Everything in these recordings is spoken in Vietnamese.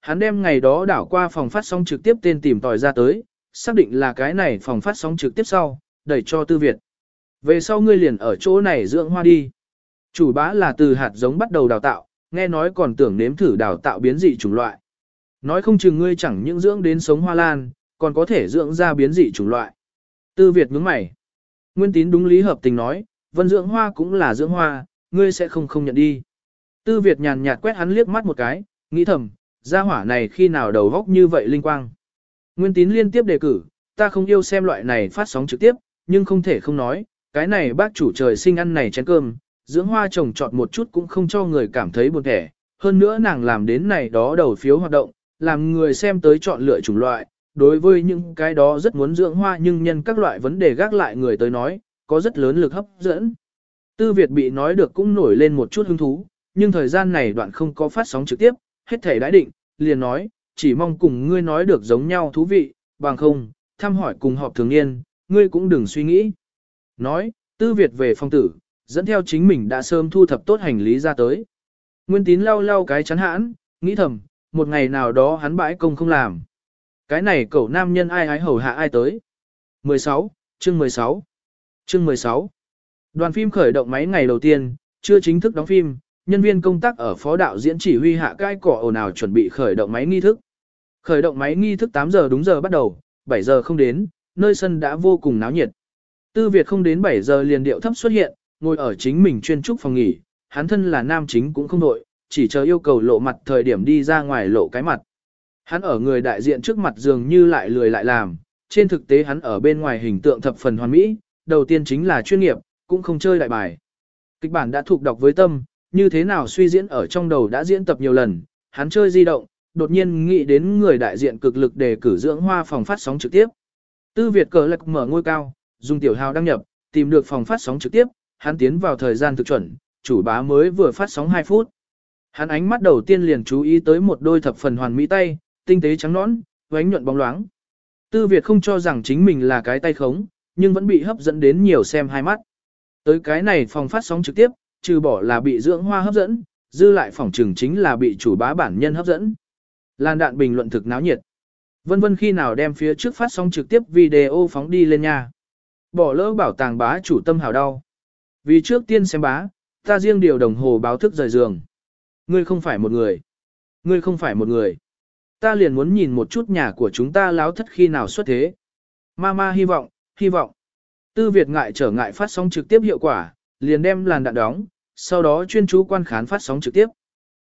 Hắn đem ngày đó đảo qua phòng phát sóng trực tiếp tên tìm tòi ra tới, xác định là cái này phòng phát sóng trực tiếp sau, đẩy cho Tư Việt. Về sau ngươi liền ở chỗ này dưỡng hoa đi. Chủ bá là từ hạt giống bắt đầu đào tạo, nghe nói còn tưởng nếm thử đào tạo biến dị chủng loại. Nói không chừng ngươi chẳng những dưỡng đến sống hoa lan, còn có thể dưỡng ra biến dị chủng loại. Tư Việt nhướng mày. Nguyên tín đúng lý hợp tình nói, vân dưỡng hoa cũng là dưỡng hoa, ngươi sẽ không không nhận đi. Tư Việt nhàn nhạt quét hắn liếc mắt một cái, nghĩ thầm, gia hỏa này khi nào đầu góc như vậy linh quang. Nguyên tín liên tiếp đề cử, ta không yêu xem loại này phát sóng trực tiếp, nhưng không thể không nói, cái này bác chủ trời sinh ăn này chén cơm, dưỡng hoa trồng trọt một chút cũng không cho người cảm thấy buồn thẻ. Hơn nữa nàng làm đến này đó đầu phiếu hoạt động, làm người xem tới chọn lựa chủng loại, đối với những cái đó rất muốn dưỡng hoa nhưng nhân các loại vấn đề gác lại người tới nói, có rất lớn lực hấp dẫn. Tư Việt bị nói được cũng nổi lên một chút hứng thú, nhưng thời gian này đoạn không có phát sóng trực tiếp, hết thể đãi định, liền nói, chỉ mong cùng ngươi nói được giống nhau thú vị, bằng không, thăm hỏi cùng họp thường niên, ngươi cũng đừng suy nghĩ. Nói, Tư Việt về phong tử, dẫn theo chính mình đã sớm thu thập tốt hành lý ra tới. Nguyên tín lau lau cái chắn hãn, nghĩ thầm, một ngày nào đó hắn bãi công không làm. Cái này cậu nam nhân ai ái hầu hạ ai tới. 16, chương 16. Chương 16. Đoàn phim khởi động máy ngày đầu tiên, chưa chính thức đóng phim, nhân viên công tác ở phó đạo diễn chỉ huy hạ cai cỏ ồn ào chuẩn bị khởi động máy nghi thức. Khởi động máy nghi thức 8 giờ đúng giờ bắt đầu, 7 giờ không đến, nơi sân đã vô cùng náo nhiệt. Tư Việt không đến 7 giờ liền điệu thấp xuất hiện, ngồi ở chính mình chuyên trúc phòng nghỉ, hắn thân là nam chính cũng không đội, chỉ chờ yêu cầu lộ mặt thời điểm đi ra ngoài lộ cái mặt. Hắn ở người đại diện trước mặt dường như lại lười lại làm, trên thực tế hắn ở bên ngoài hình tượng thập phần hoàn mỹ, đầu tiên chính là chuyên nghiệp, cũng không chơi đại bài. Kịch bản đã thuộc đọc với tâm, như thế nào suy diễn ở trong đầu đã diễn tập nhiều lần, hắn chơi di động, đột nhiên nghĩ đến người đại diện cực lực để cử dưỡng hoa phòng phát sóng trực tiếp. Tư Việt cờ lạc mở ngôi cao, dùng tiểu hào đăng nhập, tìm được phòng phát sóng trực tiếp, hắn tiến vào thời gian thực chuẩn, chủ bá mới vừa phát sóng 2 phút. Hắn ánh mắt đầu tiên liền chú ý tới một đôi thập phần hoàn mỹ tay, tinh tế trắng nõn, vánh nhuận bóng loáng. Tư Việt không cho rằng chính mình là cái tay khống, nhưng vẫn bị hấp dẫn đến nhiều xem hai mắt. Tới cái này phòng phát sóng trực tiếp, trừ bỏ là bị dưỡng hoa hấp dẫn, dư lại phỏng trường chính là bị chủ bá bản nhân hấp dẫn. Lan đạn bình luận thực náo nhiệt. Vân vân khi nào đem phía trước phát sóng trực tiếp video phóng đi lên nha. Bỏ lỡ bảo tàng bá chủ tâm hào đau. Vì trước tiên xem bá, ta riêng điều đồng hồ báo thức rời giường. Ngươi không phải một người. Ngươi không phải một người. Ta liền muốn nhìn một chút nhà của chúng ta láo thất khi nào xuất thế. Mama hy vọng, hy vọng. Tư Việt ngại trở ngại phát sóng trực tiếp hiệu quả, liền đem làn đạn đóng, sau đó chuyên chú quan khán phát sóng trực tiếp.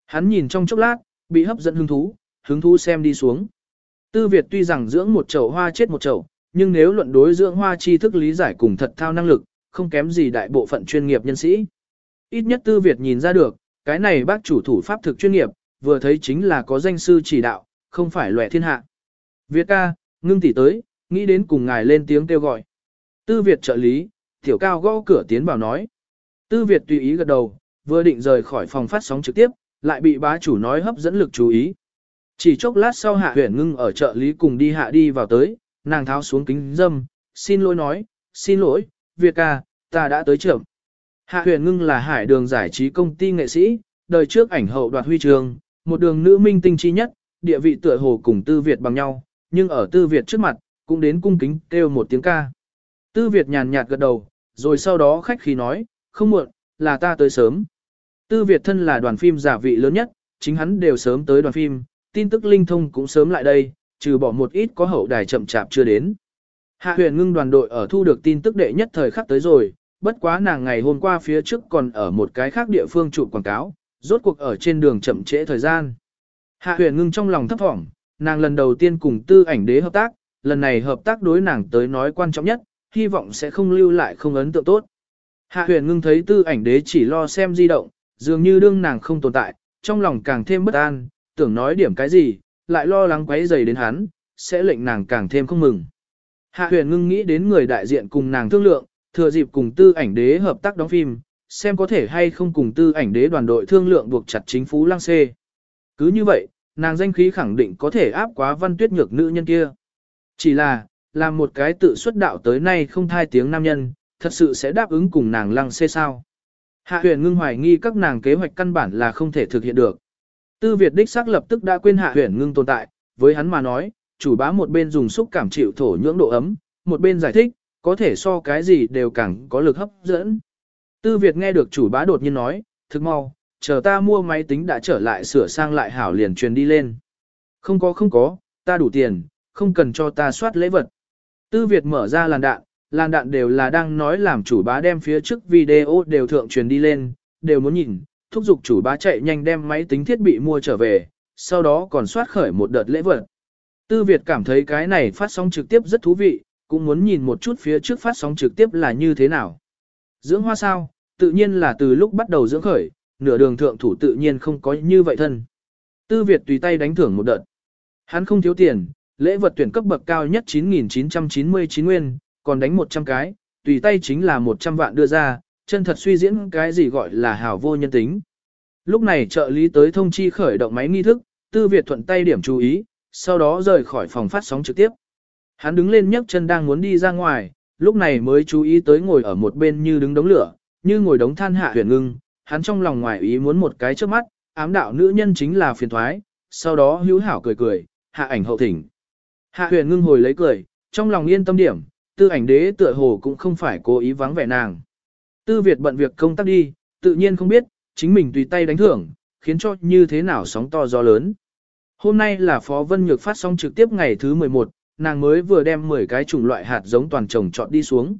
Hắn nhìn trong chốc lát, bị hấp dẫn hứng thú, hứng thú xem đi xuống. Tư Việt tuy rằng dưỡng một chậu hoa chết một chậu, nhưng nếu luận đối dưỡng hoa tri thức lý giải cùng thật thao năng lực, không kém gì đại bộ phận chuyên nghiệp nhân sĩ. Ít nhất Tư Việt nhìn ra được, cái này bác chủ thủ pháp thực chuyên nghiệp, vừa thấy chính là có danh sư chỉ đạo, không phải lòe thiên hạ. Việt ca, ngưng tỷ tới, nghĩ đến cùng ngài lên tiếng kêu gọi. Tư Việt trợ lý, tiểu cao gõ cửa tiến vào nói. Tư Việt tùy ý gật đầu, vừa định rời khỏi phòng phát sóng trực tiếp, lại bị bá chủ nói hấp dẫn lực chú ý. Chỉ chốc lát sau hạ huyền ngưng ở trợ lý cùng đi hạ đi vào tới, nàng tháo xuống kính dâm, xin lỗi nói, xin lỗi, Việt ca, ta đã tới trưởng. Hạ huyền ngưng là hải đường giải trí công ty nghệ sĩ, đời trước ảnh hậu đoạt huy trường, một đường nữ minh tinh chi nhất, địa vị tựa hồ cùng tư Việt bằng nhau, nhưng ở tư Việt trước mặt, cũng đến cung kính kêu một tiếng ca. Tư Việt nhàn nhạt gật đầu, rồi sau đó khách khí nói, không muộn, là ta tới sớm. Tư Việt thân là đoàn phim giả vị lớn nhất, chính hắn đều sớm tới đoàn phim, tin tức linh thông cũng sớm lại đây, trừ bỏ một ít có hậu đài chậm chạp chưa đến. Hạ huyền ngưng đoàn đội ở thu được tin tức đệ nhất thời khắc tới rồi, bất quá nàng ngày hôm qua phía trước còn ở một cái khác địa phương chụp quảng cáo, rốt cuộc ở trên đường chậm trễ thời gian. Hạ huyền ngưng trong lòng thấp thỏm, nàng lần đầu tiên cùng tư ảnh đế hợp tác, lần này hợp tác đối nàng tới nói quan trọng nhất, hy vọng sẽ không lưu lại không ấn tượng tốt. Hạ huyền ngưng thấy tư ảnh đế chỉ lo xem di động, dường như đương nàng không tồn tại, trong lòng càng thêm bất an, tưởng nói điểm cái gì, lại lo lắng quấy dày đến hắn, sẽ lệnh nàng càng thêm không mừng. Hạ huyền ngưng nghĩ đến người đại diện cùng nàng thương lượng, thừa dịp cùng tư ảnh đế hợp tác đóng phim, xem có thể hay không cùng tư ảnh đế đoàn đội thương lượng buộc chặt chính phủ lăng xê. Cứ như vậy, nàng danh khí khẳng định có thể áp quá văn tuyết nhược nữ nhân kia. Chỉ là, làm một cái tự xuất đạo tới nay không thai tiếng nam nhân, thật sự sẽ đáp ứng cùng nàng lăng xê sao. Hạ huyền ngưng hoài nghi các nàng kế hoạch căn bản là không thể thực hiện được. Tư Việt đích xác lập tức đã quên hạ huyền ngưng tồn tại, với hắn mà nói, chủ bá một bên dùng xúc cảm chịu thổ nhưỡng độ ấm, một bên giải thích, có thể so cái gì đều càng có lực hấp dẫn. Tư Việt nghe được chủ bá đột nhiên nói, thực mau, chờ ta mua máy tính đã trở lại sửa sang lại hảo liền truyền đi lên. Không có không có, ta đủ tiền, không cần cho ta soát lễ vật. Tư Việt mở ra làn đạn, làn đạn đều là đang nói làm chủ bá đem phía trước video đều thượng truyền đi lên, đều muốn nhìn, thúc giục chủ bá chạy nhanh đem máy tính thiết bị mua trở về, sau đó còn soát khởi một đợt lễ vật. Tư Việt cảm thấy cái này phát sóng trực tiếp rất thú vị, cũng muốn nhìn một chút phía trước phát sóng trực tiếp là như thế nào. Dưỡng hoa sao, tự nhiên là từ lúc bắt đầu dưỡng khởi, nửa đường thượng thủ tự nhiên không có như vậy thân. Tư Việt tùy tay đánh thưởng một đợt. Hắn không thiếu tiền, lễ vật tuyển cấp bậc cao nhất 9.999 nguyên, còn đánh 100 cái, tùy tay chính là 100 vạn đưa ra, chân thật suy diễn cái gì gọi là hảo vô nhân tính. Lúc này trợ lý tới thông chi khởi động máy nghi thức, Tư Việt thuận tay điểm chú ý, sau đó rời khỏi phòng phát sóng trực tiếp. Hắn đứng lên nhấc chân đang muốn đi ra ngoài, lúc này mới chú ý tới ngồi ở một bên như đứng đống lửa, như ngồi đống than hạ huyền ngưng, hắn trong lòng ngoài ý muốn một cái trước mắt, ám đạo nữ nhân chính là phiền thoái, sau đó hữu hảo cười cười, hạ ảnh hậu thỉnh. Hạ huyền ngưng hồi lấy cười, trong lòng yên tâm điểm, tư ảnh đế tựa hồ cũng không phải cố ý vắng vẻ nàng. Tư Việt bận việc công tác đi, tự nhiên không biết, chính mình tùy tay đánh thưởng, khiến cho như thế nào sóng to gió lớn. Hôm nay là Phó Vân Nhược phát sóng trực tiếp ngày thứ 11, nàng mới vừa đem 10 cái chủng loại hạt giống toàn trồng chọn đi xuống.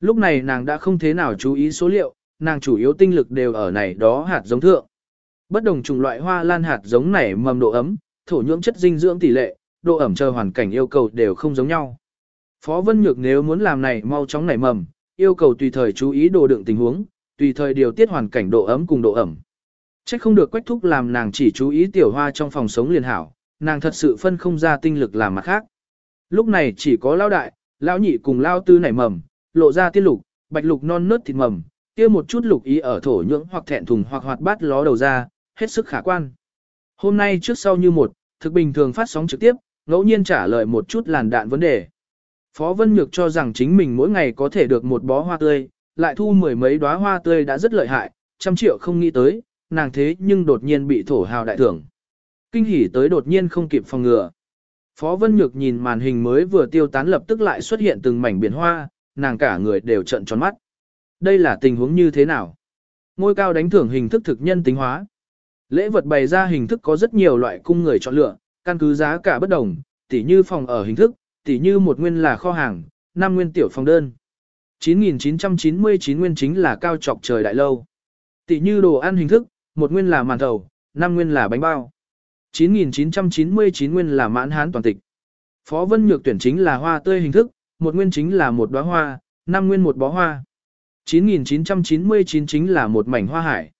Lúc này nàng đã không thế nào chú ý số liệu, nàng chủ yếu tinh lực đều ở này đó hạt giống thượng. Bất đồng chủng loại hoa lan hạt giống này mầm độ ấm, thổ nhưỡng chất dinh dưỡng tỷ lệ, độ ẩm chờ hoàn cảnh yêu cầu đều không giống nhau. Phó Vân Nhược nếu muốn làm này mau chóng nảy mầm, yêu cầu tùy thời chú ý đồ đựng tình huống, tùy thời điều tiết hoàn cảnh độ ấm cùng độ ẩm. Chắc không được quách thúc làm nàng chỉ chú ý tiểu hoa trong phòng sống liền hảo, nàng thật sự phân không ra tinh lực làm mặt khác. Lúc này chỉ có lao đại, lao nhị cùng lao tư nảy mầm, lộ ra tiết lục, bạch lục non nớt thịt mầm, kia một chút lục ý ở thổ nhưỡng hoặc thẹn thùng hoặc hoạt bát ló đầu ra, hết sức khả quan. Hôm nay trước sau như một, thực bình thường phát sóng trực tiếp, ngẫu nhiên trả lời một chút làn đạn vấn đề. Phó Vân Nhược cho rằng chính mình mỗi ngày có thể được một bó hoa tươi, lại thu mười mấy đóa hoa tươi đã rất lợi hại, trăm triệu không nghĩ tới, nàng thế nhưng đột nhiên bị thổ hào đại thưởng. Kinh hỉ tới đột nhiên không kịp phòng ngừa. Phó Vân Nhược nhìn màn hình mới vừa tiêu tán lập tức lại xuất hiện từng mảnh biển hoa, nàng cả người đều trận tròn mắt. Đây là tình huống như thế nào? Ngôi cao đánh thưởng hình thức thực nhân tính hóa. Lễ vật bày ra hình thức có rất nhiều loại cung người chọn lựa, căn cứ giá cả bất đồng, tỉ như phòng ở hình thức, tỉ như một nguyên là kho hàng, năm nguyên tiểu phòng đơn. 9.999 nguyên chính là cao trọc trời đại lâu. Tỉ như đồ ăn hình thức, một nguyên là màn thầu, năm nguyên là bánh bao. 9.999 nguyên là mãn hán toàn tịch. Phó Vân Nhược tuyển chính là hoa tươi hình thức, một nguyên chính là một đóa hoa, năm nguyên một bó hoa. 9.999 chính là một mảnh hoa hải.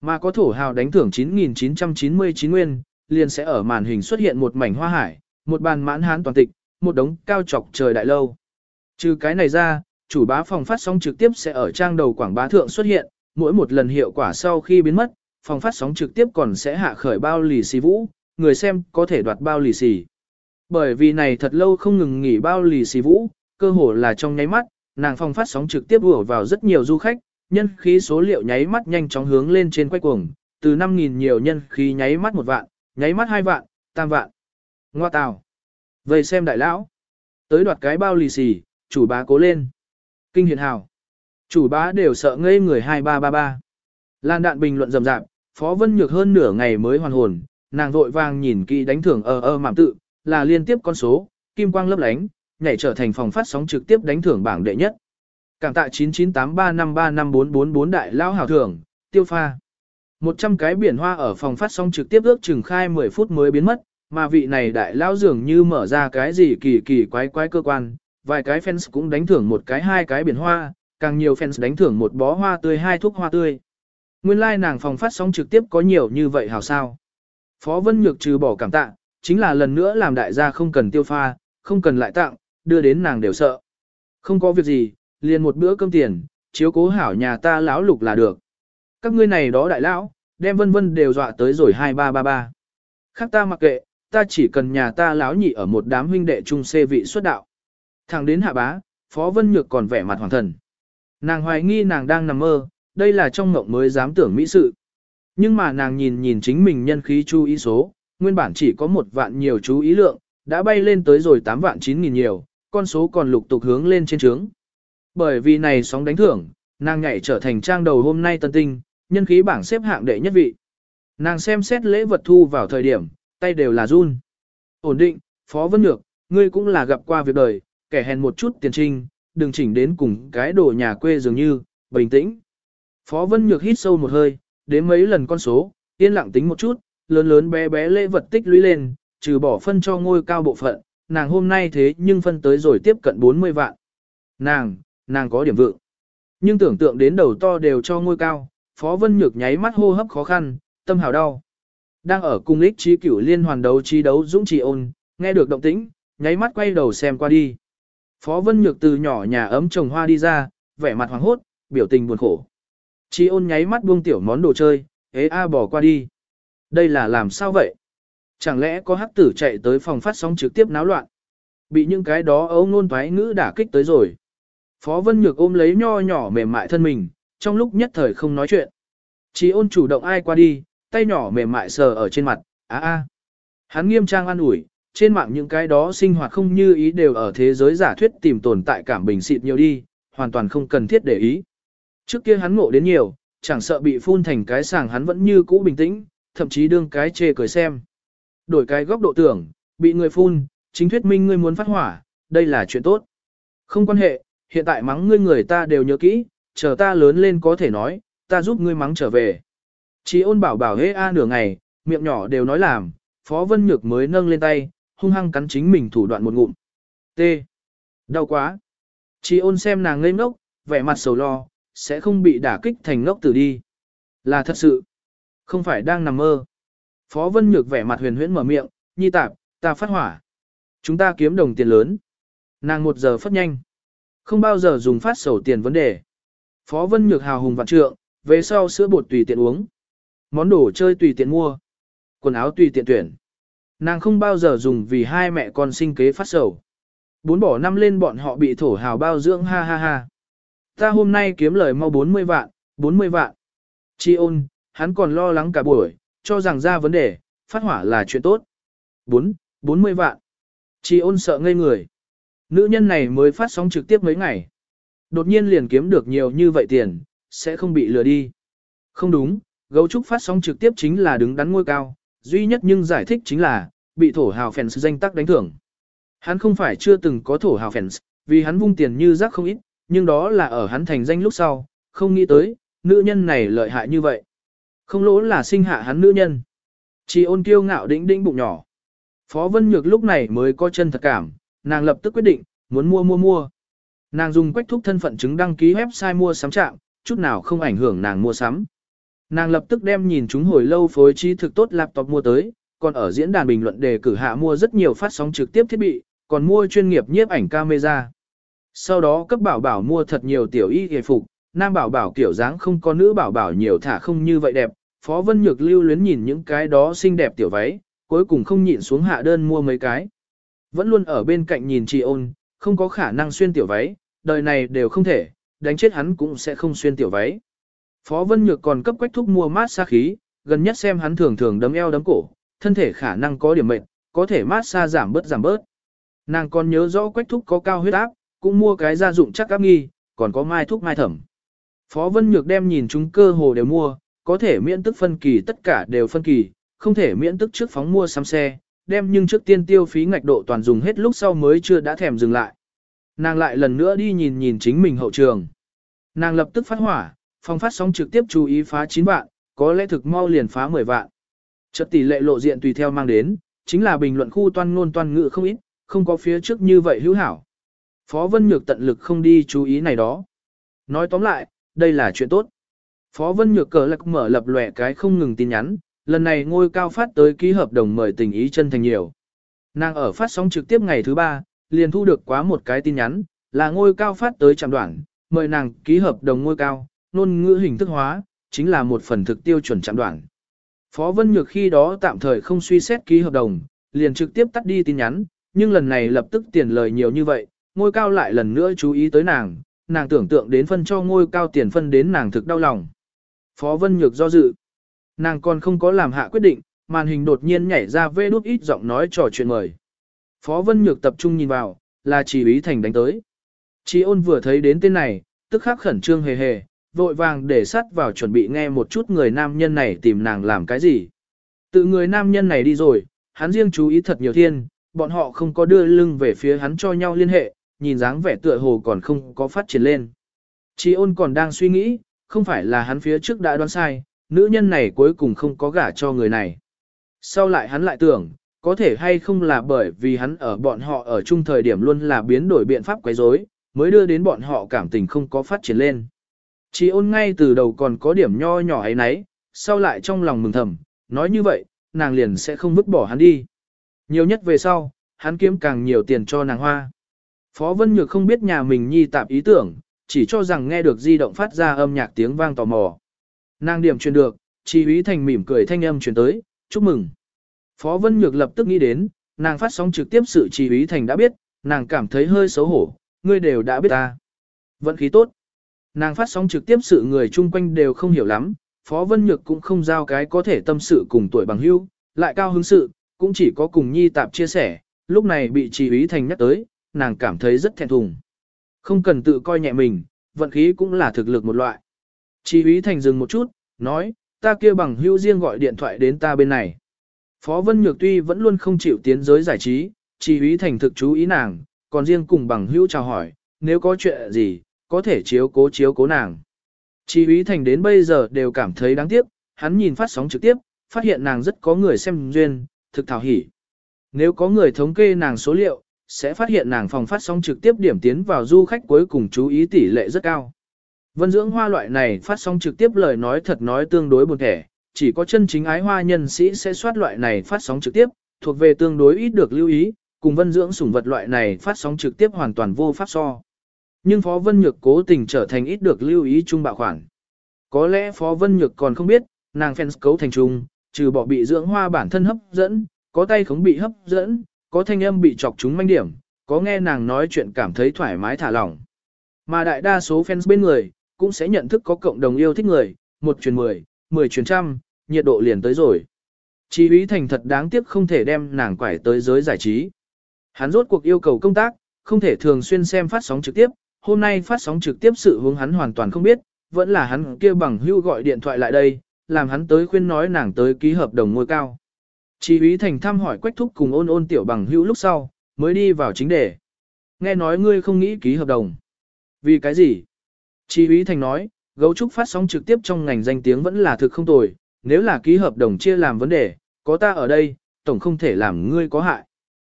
Mà có thổ hào đánh thưởng 9.999 nguyên, liền sẽ ở màn hình xuất hiện một mảnh hoa hải, một bàn mãn hán toàn tịch, một đống cao chọc trời đại lâu. Trừ cái này ra, chủ bá phòng phát sóng trực tiếp sẽ ở trang đầu quảng bá thượng xuất hiện, mỗi một lần hiệu quả sau khi biến mất, phòng phát sóng trực tiếp còn sẽ hạ khởi bao lì xì vũ, người xem có thể đoạt bao lì xì. Bởi vì này thật lâu không ngừng nghỉ bao lì xì vũ, cơ hồ là trong nháy mắt, nàng phòng phát sóng trực tiếp ùa vào rất nhiều du khách, nhân khí số liệu nháy mắt nhanh chóng hướng lên trên quay cuồng, từ 5.000 nhiều nhân khí nháy mắt một vạn, nháy mắt hai vạn, tam vạn. Ngoa tào. Vậy xem đại lão. Tới đoạt cái bao lì xì, chủ bá cố lên. Kinh hiền hào. Chủ bá đều sợ ngây người 2333. Lan đạn bình luận rầm rạp, Phó Vân Nhược hơn nửa ngày mới hoàn hồn, nàng vội vàng nhìn kỹ đánh thưởng ờ ờ mảm tự, là liên tiếp con số, kim quang lấp lánh, nhảy trở thành phòng phát sóng trực tiếp đánh thưởng bảng đệ nhất. Cảm tạ 99835354444 đại lão hảo thưởng, tiêu pha. 100 cái biển hoa ở phòng phát sóng trực tiếp ước chừng khai 10 phút mới biến mất, mà vị này đại lão dường như mở ra cái gì kỳ kỳ quái quái cơ quan, vài cái fans cũng đánh thưởng một cái hai cái biển hoa, càng nhiều fans đánh thưởng một bó hoa tươi hai thuốc hoa tươi. Nguyên lai like nàng phòng phát sóng trực tiếp có nhiều như vậy hảo sao. Phó Vân Nhược trừ bỏ cảm tạ, chính là lần nữa làm đại gia không cần tiêu pha, không cần lại tặng, đưa đến nàng đều sợ. Không có việc gì, liền một bữa cơm tiền, chiếu cố hảo nhà ta lão lục là được. Các ngươi này đó đại lão, đem vân vân đều dọa tới rồi hai ba ba ba. Khác ta mặc kệ, ta chỉ cần nhà ta láo nhị ở một đám huynh đệ trung xê vị xuất đạo. Thẳng đến hạ bá, Phó Vân Nhược còn vẻ mặt hoàng thần. Nàng hoài nghi nàng đang nằm mơ, đây là trong mộng mới dám tưởng mỹ sự. Nhưng mà nàng nhìn nhìn chính mình nhân khí chú ý số, nguyên bản chỉ có một vạn nhiều chú ý lượng, đã bay lên tới rồi 8 vạn 9 nghìn nhiều, con số còn lục tục hướng lên trên trướng. Bởi vì này sóng đánh thưởng, nàng nhảy trở thành trang đầu hôm nay tân tinh, nhân khí bảng xếp hạng đệ nhất vị. Nàng xem xét lễ vật thu vào thời điểm, tay đều là run. Ổn định, Phó Vân Nhược, ngươi cũng là gặp qua việc đời, kẻ hèn một chút tiền trinh, đừng chỉnh đến cùng cái đồ nhà quê dường như, bình tĩnh. Phó Vân Nhược hít sâu một hơi, đến mấy lần con số, yên lặng tính một chút, lớn lớn bé bé lễ vật tích lũy lên, trừ bỏ phân cho ngôi cao bộ phận, nàng hôm nay thế nhưng phân tới rồi tiếp cận 40 vạn. Nàng, nàng có điểm vượng. Nhưng tưởng tượng đến đầu to đều cho ngôi cao, Phó Vân Nhược nháy mắt hô hấp khó khăn, tâm hào đau. Đang ở cung lích trí cửu liên hoàn đấu trí đấu dũng trì ôn, nghe được động tĩnh, nháy mắt quay đầu xem qua đi. Phó Vân Nhược từ nhỏ nhà ấm trồng hoa đi ra, vẻ mặt hoàng hốt, biểu tình buồn khổ. Trí ôn nháy mắt buông tiểu món đồ chơi, ế a bỏ qua đi. Đây là làm sao vậy? Chẳng lẽ có hắc tử chạy tới phòng phát sóng trực tiếp náo loạn? Bị những cái đó ấu ngôn thoái ngữ đả kích tới rồi. Phó Vân Nhược ôm lấy nho nhỏ mềm mại thân mình, trong lúc nhất thời không nói chuyện. Trí ôn chủ động ai qua đi, tay nhỏ mềm mại sờ ở trên mặt, á a. Hắn nghiêm trang an ủi, trên mạng những cái đó sinh hoạt không như ý đều ở thế giới giả thuyết tìm tồn tại cảm bình xịt nhiều đi, hoàn toàn không cần thiết để ý. Trước kia hắn ngộ đến nhiều, chẳng sợ bị phun thành cái sàng hắn vẫn như cũ bình tĩnh, thậm chí đương cái chê cười xem. Đổi cái góc độ tưởng, bị người phun, chính thuyết minh ngươi muốn phát hỏa, đây là chuyện tốt. Không quan hệ, hiện tại mắng ngươi người ta đều nhớ kỹ, chờ ta lớn lên có thể nói, ta giúp ngươi mắng trở về. Chỉ ôn bảo bảo hế a nửa ngày, miệng nhỏ đều nói làm, Phó Vân Nhược mới nâng lên tay, hung hăng cắn chính mình thủ đoạn một ngụm. T. Đau quá. Chỉ ôn xem nàng ngây ngốc, vẻ mặt sầu lo, sẽ không bị đả kích thành ngốc tử đi. Là thật sự. Không phải đang nằm mơ. Phó Vân Nhược vẻ mặt huyền huyễn mở miệng, nhi tạp, ta phát hỏa. Chúng ta kiếm đồng tiền lớn. Nàng một giờ phát nhanh. Không bao giờ dùng phát sầu tiền vấn đề. Phó Vân Nhược hào hùng vạn trượng, về sau sữa bột tùy tiện uống. Món đồ chơi tùy tiện mua. Quần áo tùy tiện tuyển. Nàng không bao giờ dùng vì hai mẹ con sinh kế phát sầu. Bốn bỏ năm lên bọn họ bị thổ hào bao dưỡng ha ha ha. Ta hôm nay kiếm lời mau 40 vạn, 40 vạn. Chi ôn, hắn còn lo lắng cả buổi, cho rằng ra vấn đề, phát hỏa là chuyện tốt. 4, 40 vạn. Chi ôn sợ ngây người. Nữ nhân này mới phát sóng trực tiếp mấy ngày. Đột nhiên liền kiếm được nhiều như vậy tiền, sẽ không bị lừa đi. Không đúng, gấu trúc phát sóng trực tiếp chính là đứng đắn ngôi cao, duy nhất nhưng giải thích chính là, bị thổ hào fans danh tắc đánh thưởng. Hắn không phải chưa từng có thổ hào fans, vì hắn vung tiền như rác không ít, nhưng đó là ở hắn thành danh lúc sau, không nghĩ tới, nữ nhân này lợi hại như vậy. Không lỗ là sinh hạ hắn nữ nhân. Chỉ ôn kiêu ngạo đĩnh đĩnh bụng nhỏ. Phó Vân Nhược lúc này mới có chân thật cảm, nàng lập tức quyết định, muốn mua mua mua. Nàng dùng quách thúc thân phận chứng đăng ký website mua sắm trạm, chút nào không ảnh hưởng nàng mua sắm. Nàng lập tức đem nhìn chúng hồi lâu phối trí thực tốt laptop mua tới, còn ở diễn đàn bình luận đề cử hạ mua rất nhiều phát sóng trực tiếp thiết bị, còn mua chuyên nghiệp nhiếp ảnh camera. Sau đó cấp bảo bảo mua thật nhiều tiểu y hề phục, nam bảo bảo kiểu dáng không có nữ bảo bảo nhiều thả không như vậy đẹp, Phó Vân Nhược lưu luyến nhìn những cái đó xinh đẹp tiểu váy, cuối cùng không nhịn xuống hạ đơn mua mấy cái. Vẫn luôn ở bên cạnh nhìn chị ôn, không có khả năng xuyên tiểu váy, đời này đều không thể, đánh chết hắn cũng sẽ không xuyên tiểu váy. Phó Vân Nhược còn cấp quách thúc mua mát xa khí, gần nhất xem hắn thường thường đấm eo đấm cổ, thân thể khả năng có điểm mệt, có thể mát xa giảm bớt giảm bớt. Nàng còn nhớ rõ quách thúc có cao huyết áp, cũng mua cái gia dụng chắc áp nghi, còn có mai thuốc mai thẩm. Phó Vân Nhược đem nhìn chúng cơ hồ đều mua, có thể miễn tức phân kỳ tất cả đều phân kỳ, không thể miễn tức trước phóng mua sắm xe, đem nhưng trước tiên tiêu phí ngạch độ toàn dùng hết lúc sau mới chưa đã thèm dừng lại. Nàng lại lần nữa đi nhìn nhìn chính mình hậu trường. Nàng lập tức phát hỏa, phòng phát sóng trực tiếp chú ý phá 9 vạn, có lẽ thực mau liền phá 10 vạn. Chất tỷ lệ lộ diện tùy theo mang đến, chính là bình luận khu toan ngôn toan ngữ không ít, không có phía trước như vậy hữu hảo. Phó Vân Nhược tận lực không đi chú ý này đó. Nói tóm lại, đây là chuyện tốt. Phó Vân Nhược cờ lạc mở lập lòe cái không ngừng tin nhắn, lần này ngôi cao phát tới ký hợp đồng mời tình ý chân thành nhiều. Nàng ở phát sóng trực tiếp ngày thứ ba, liền thu được quá một cái tin nhắn, là ngôi cao phát tới chạm đoạn, mời nàng ký hợp đồng ngôi cao, ngôn ngữ hình thức hóa, chính là một phần thực tiêu chuẩn chạm đoạn. Phó Vân Nhược khi đó tạm thời không suy xét ký hợp đồng, liền trực tiếp tắt đi tin nhắn, nhưng lần này lập tức tiền lời nhiều như vậy, ngôi cao lại lần nữa chú ý tới nàng, nàng tưởng tượng đến phân cho ngôi cao tiền phân đến nàng thực đau lòng. Phó Vân Nhược do dự. Nàng còn không có làm hạ quyết định, màn hình đột nhiên nhảy ra vê đút ít giọng nói trò chuyện mời. Phó Vân Nhược tập trung nhìn vào, là chỉ ý thành đánh tới. chỉ ôn vừa thấy đến tên này, tức khắc khẩn trương hề hề, vội vàng để sắt vào chuẩn bị nghe một chút người nam nhân này tìm nàng làm cái gì. Tự người nam nhân này đi rồi, hắn riêng chú ý thật nhiều thiên, bọn họ không có đưa lưng về phía hắn cho nhau liên hệ, nhìn dáng vẻ tựa hồ còn không có phát triển lên. Chí ôn còn đang suy nghĩ, không phải là hắn phía trước đã đoán sai, nữ nhân này cuối cùng không có gả cho người này. Sau lại hắn lại tưởng, có thể hay không là bởi vì hắn ở bọn họ ở chung thời điểm luôn là biến đổi biện pháp quấy rối, mới đưa đến bọn họ cảm tình không có phát triển lên. Chỉ ôn ngay từ đầu còn có điểm nho nhỏ ấy nấy, sau lại trong lòng mừng thầm, nói như vậy, nàng liền sẽ không vứt bỏ hắn đi. Nhiều nhất về sau, hắn kiếm càng nhiều tiền cho nàng hoa. Phó Vân Nhược không biết nhà mình nhi tạp ý tưởng, chỉ cho rằng nghe được di động phát ra âm nhạc tiếng vang tò mò. Nàng điểm truyền được, chỉ ý thành mỉm cười thanh âm truyền tới, chúc mừng. Phó Vân Nhược lập tức nghĩ đến, nàng phát sóng trực tiếp sự chỉ ý thành đã biết, nàng cảm thấy hơi xấu hổ, ngươi đều đã biết ta. Vận khí tốt. Nàng phát sóng trực tiếp sự người chung quanh đều không hiểu lắm, Phó Vân Nhược cũng không giao cái có thể tâm sự cùng tuổi bằng hữu, lại cao hứng sự, cũng chỉ có cùng nhi tạp chia sẻ, lúc này bị chỉ ý thành nhắc tới, nàng cảm thấy rất thẹn thùng. Không cần tự coi nhẹ mình, vận khí cũng là thực lực một loại. Chỉ ý thành dừng một chút, nói, ta kia bằng hữu riêng gọi điện thoại đến ta bên này. Phó Vân Nhược tuy vẫn luôn không chịu tiến giới giải trí, chỉ ý thành thực chú ý nàng, còn riêng cùng bằng hữu chào hỏi, nếu có chuyện gì, có thể chiếu cố chiếu cố nàng. Chỉ úy thành đến bây giờ đều cảm thấy đáng tiếc, hắn nhìn phát sóng trực tiếp, phát hiện nàng rất có người xem duyên, thực thảo hỉ. Nếu có người thống kê nàng số liệu, sẽ phát hiện nàng phòng phát sóng trực tiếp điểm tiến vào du khách cuối cùng chú ý tỷ lệ rất cao. Vân dưỡng hoa loại này phát sóng trực tiếp lời nói thật nói tương đối buồn thẻ, chỉ có chân chính ái hoa nhân sĩ sẽ soát loại này phát sóng trực tiếp, thuộc về tương đối ít được lưu ý, cùng vân dưỡng sủng vật loại này phát sóng trực tiếp hoàn toàn vô pháp so. Nhưng Phó Vân Nhược cố tình trở thành ít được lưu ý Chung bạo khoản. Có lẽ Phó Vân Nhược còn không biết, nàng fans cấu thành trung, trừ bỏ bị dưỡng hoa bản thân hấp dẫn, có tay không bị hấp dẫn, có thanh âm bị chọc chúng manh điểm, có nghe nàng nói chuyện cảm thấy thoải mái thả lỏng. Mà đại đa số fans bên người, cũng sẽ nhận thức có cộng đồng yêu thích người, một truyền mười, mười truyền trăm, nhiệt độ liền tới rồi. Chỉ ý thành thật đáng tiếc không thể đem nàng quải tới giới giải trí. Hắn rốt cuộc yêu cầu công tác, không thể thường xuyên xem phát sóng trực tiếp, hôm nay phát sóng trực tiếp sự hướng hắn hoàn toàn không biết, vẫn là hắn kia bằng hưu gọi điện thoại lại đây, làm hắn tới khuyên nói nàng tới ký hợp đồng ngôi cao. Chỉ ý thành thăm hỏi quách thúc cùng ôn ôn tiểu bằng hữu lúc sau, mới đi vào chính đề. Nghe nói ngươi không nghĩ ký hợp đồng. Vì cái gì? Chỉ ý thành nói, gấu trúc phát sóng trực tiếp trong ngành danh tiếng vẫn là thực không tồi, nếu là ký hợp đồng chia làm vấn đề, có ta ở đây, tổng không thể làm ngươi có hại.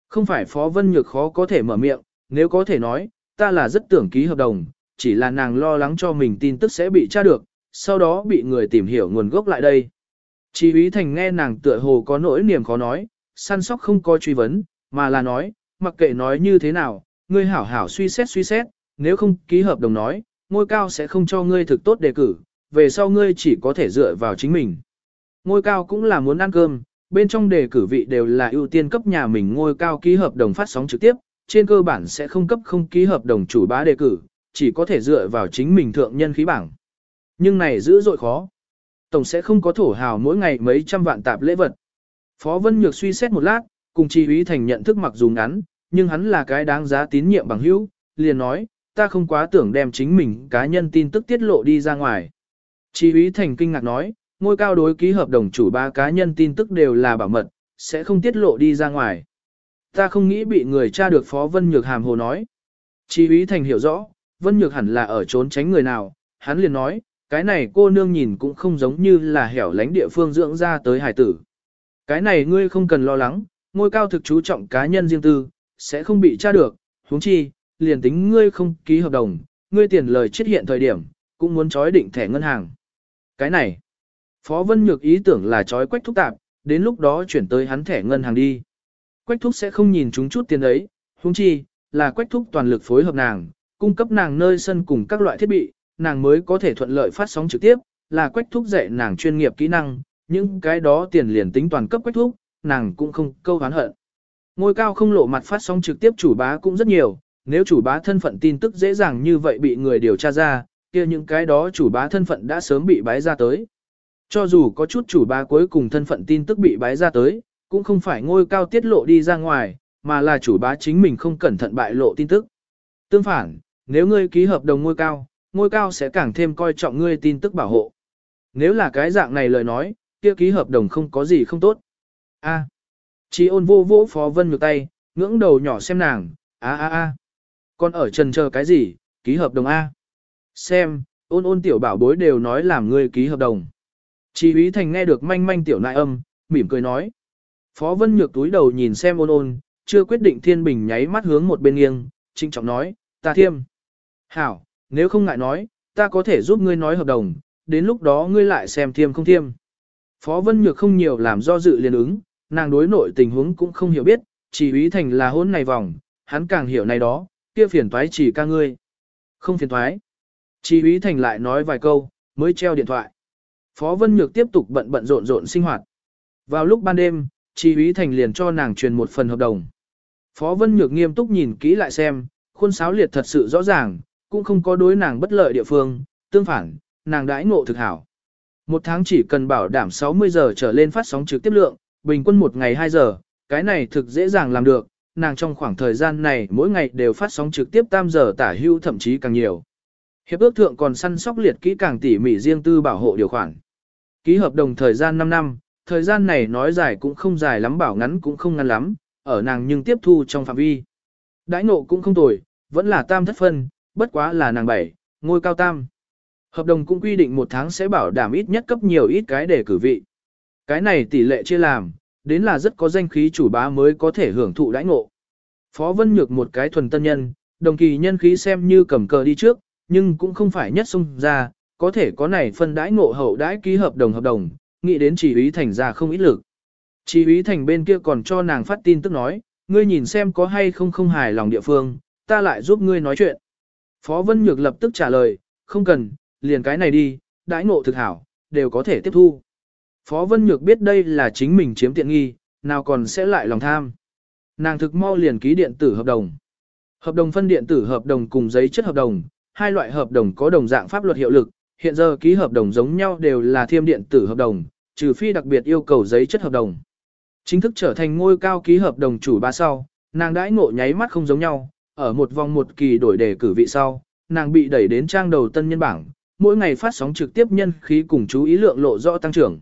Không phải Phó Vân Nhược khó có thể mở miệng, nếu có thể nói, ta là rất tưởng ký hợp đồng, chỉ là nàng lo lắng cho mình tin tức sẽ bị tra được, sau đó bị người tìm hiểu nguồn gốc lại đây. Chỉ ý thành nghe nàng tựa hồ có nỗi niềm khó nói, săn sóc không có truy vấn, mà là nói, mặc kệ nói như thế nào, ngươi hảo hảo suy xét suy xét, nếu không ký hợp đồng nói, ngôi cao sẽ không cho ngươi thực tốt đề cử, về sau ngươi chỉ có thể dựa vào chính mình. Ngôi cao cũng là muốn ăn cơm, bên trong đề cử vị đều là ưu tiên cấp nhà mình ngôi cao ký hợp đồng phát sóng trực tiếp, trên cơ bản sẽ không cấp không ký hợp đồng chủ bá đề cử, chỉ có thể dựa vào chính mình thượng nhân khí bảng. Nhưng này dữ dội khó. Tổng sẽ không có thổ hào mỗi ngày mấy trăm vạn tạp lễ vật. Phó Vân Nhược suy xét một lát, cùng chi úy thành nhận thức mặc dù ngắn, nhưng hắn là cái đáng giá tín nhiệm bằng hữu, liền nói, ta không quá tưởng đem chính mình cá nhân tin tức tiết lộ đi ra ngoài. Chi úy thành kinh ngạc nói, ngôi cao đối ký hợp đồng chủ ba cá nhân tin tức đều là bảo mật, sẽ không tiết lộ đi ra ngoài. Ta không nghĩ bị người tra được Phó Vân Nhược hàm hồ nói. chỉ ý thành hiểu rõ, Vân Nhược hẳn là ở trốn tránh người nào, hắn liền nói, cái này cô nương nhìn cũng không giống như là hẻo lánh địa phương dưỡng ra tới hải tử. Cái này ngươi không cần lo lắng, ngôi cao thực chú trọng cá nhân riêng tư, sẽ không bị tra được, huống chi, liền tính ngươi không ký hợp đồng, ngươi tiền lời chết hiện thời điểm, cũng muốn trói định thẻ ngân hàng. Cái này, Phó Vân Nhược ý tưởng là trói quách thúc tạp, đến lúc đó chuyển tới hắn thẻ ngân hàng đi. Quách thúc sẽ không nhìn chúng chút tiền ấy, huống chi, là quách thúc toàn lực phối hợp nàng, cung cấp nàng nơi sân cùng các loại thiết bị, nàng mới có thể thuận lợi phát sóng trực tiếp, là quách thúc dạy nàng chuyên nghiệp kỹ năng, những cái đó tiền liền tính toàn cấp quách thúc, nàng cũng không câu hán hận. Ngôi cao không lộ mặt phát sóng trực tiếp chủ bá cũng rất nhiều, nếu chủ bá thân phận tin tức dễ dàng như vậy bị người điều tra ra, kia những cái đó chủ bá thân phận đã sớm bị bái ra tới. Cho dù có chút chủ bá cuối cùng thân phận tin tức bị bái ra tới, cũng không phải ngôi cao tiết lộ đi ra ngoài, mà là chủ bá chính mình không cẩn thận bại lộ tin tức. Tương phản, nếu ngươi ký hợp đồng ngôi cao, ngôi cao sẽ càng thêm coi trọng ngươi tin tức bảo hộ. Nếu là cái dạng này lời nói, kia ký hợp đồng không có gì không tốt. A. À. Chỉ ôn vô vỗ phó vân ngược tay, ngưỡng đầu nhỏ xem nàng, a a a. Còn ở trần chờ cái gì, ký hợp đồng A. Xem, ôn ôn tiểu bảo bối đều nói làm ngươi ký hợp đồng. Chỉ Úy Thành nghe được manh manh tiểu nại âm, mỉm cười nói. Phó Vân Nhược túi đầu nhìn xem ôn ôn, chưa quyết định thiên bình nháy mắt hướng một bên nghiêng, trinh trọng nói, ta thiêm. Hảo, nếu không ngại nói, ta có thể giúp ngươi nói hợp đồng, đến lúc đó ngươi lại xem thiêm không thiêm. Phó Vân Nhược không nhiều làm do dự liền ứng, nàng đối nội tình huống cũng không hiểu biết, chỉ ý Thành là hôn này vòng, hắn càng hiểu này đó, kia phiền toái chỉ ca ngươi. Không phiền toái. Chỉ ý Thành lại nói vài câu, mới treo điện thoại. Phó Vân Nhược tiếp tục bận bận rộn rộn sinh hoạt. Vào lúc ban đêm, Chi Úy Thành liền cho nàng truyền một phần hợp đồng. Phó Vân Nhược nghiêm túc nhìn kỹ lại xem, khuôn sáo liệt thật sự rõ ràng, cũng không có đối nàng bất lợi địa phương, tương phản, nàng đãi ngộ thực hảo. Một tháng chỉ cần bảo đảm 60 giờ trở lên phát sóng trực tiếp lượng, bình quân một ngày 2 giờ, cái này thực dễ dàng làm được, nàng trong khoảng thời gian này mỗi ngày đều phát sóng trực tiếp tam giờ tả hưu thậm chí càng nhiều. Hiệp ước thượng còn săn sóc liệt kỹ càng tỉ mỉ riêng tư bảo hộ điều khoản. Ký hợp đồng thời gian 5 năm, thời gian này nói dài cũng không dài lắm bảo ngắn cũng không ngắn lắm, ở nàng nhưng tiếp thu trong phạm vi. Đãi ngộ cũng không tồi, vẫn là tam thất phân, bất quá là nàng bảy, ngôi cao tam. Hợp đồng cũng quy định một tháng sẽ bảo đảm ít nhất cấp nhiều ít cái để cử vị. Cái này tỷ lệ chia làm, đến là rất có danh khí chủ bá mới có thể hưởng thụ đãi ngộ. Phó Vân Nhược một cái thuần tân nhân, đồng kỳ nhân khí xem như cầm cờ đi trước, nhưng cũng không phải nhất xung ra, có thể có này phân đãi ngộ hậu đãi ký hợp đồng hợp đồng, nghĩ đến chỉ ý thành ra không ít lực. Chỉ ý thành bên kia còn cho nàng phát tin tức nói, ngươi nhìn xem có hay không không hài lòng địa phương, ta lại giúp ngươi nói chuyện. Phó Vân Nhược lập tức trả lời, không cần, liền cái này đi, đãi ngộ thực hảo, đều có thể tiếp thu. Phó Vân Nhược biết đây là chính mình chiếm tiện nghi, nào còn sẽ lại lòng tham. Nàng thực mau liền ký điện tử hợp đồng. Hợp đồng phân điện tử hợp đồng cùng giấy chất hợp đồng, hai loại hợp đồng có đồng dạng pháp luật hiệu lực, hiện giờ ký hợp đồng giống nhau đều là thiêm điện tử hợp đồng, trừ phi đặc biệt yêu cầu giấy chất hợp đồng. Chính thức trở thành ngôi cao ký hợp đồng chủ ba sau, nàng đãi ngộ nháy mắt không giống nhau, ở một vòng một kỳ đổi đề cử vị sau, nàng bị đẩy đến trang đầu tân nhân bảng, mỗi ngày phát sóng trực tiếp nhân khí cùng chú ý lượng lộ rõ tăng trưởng.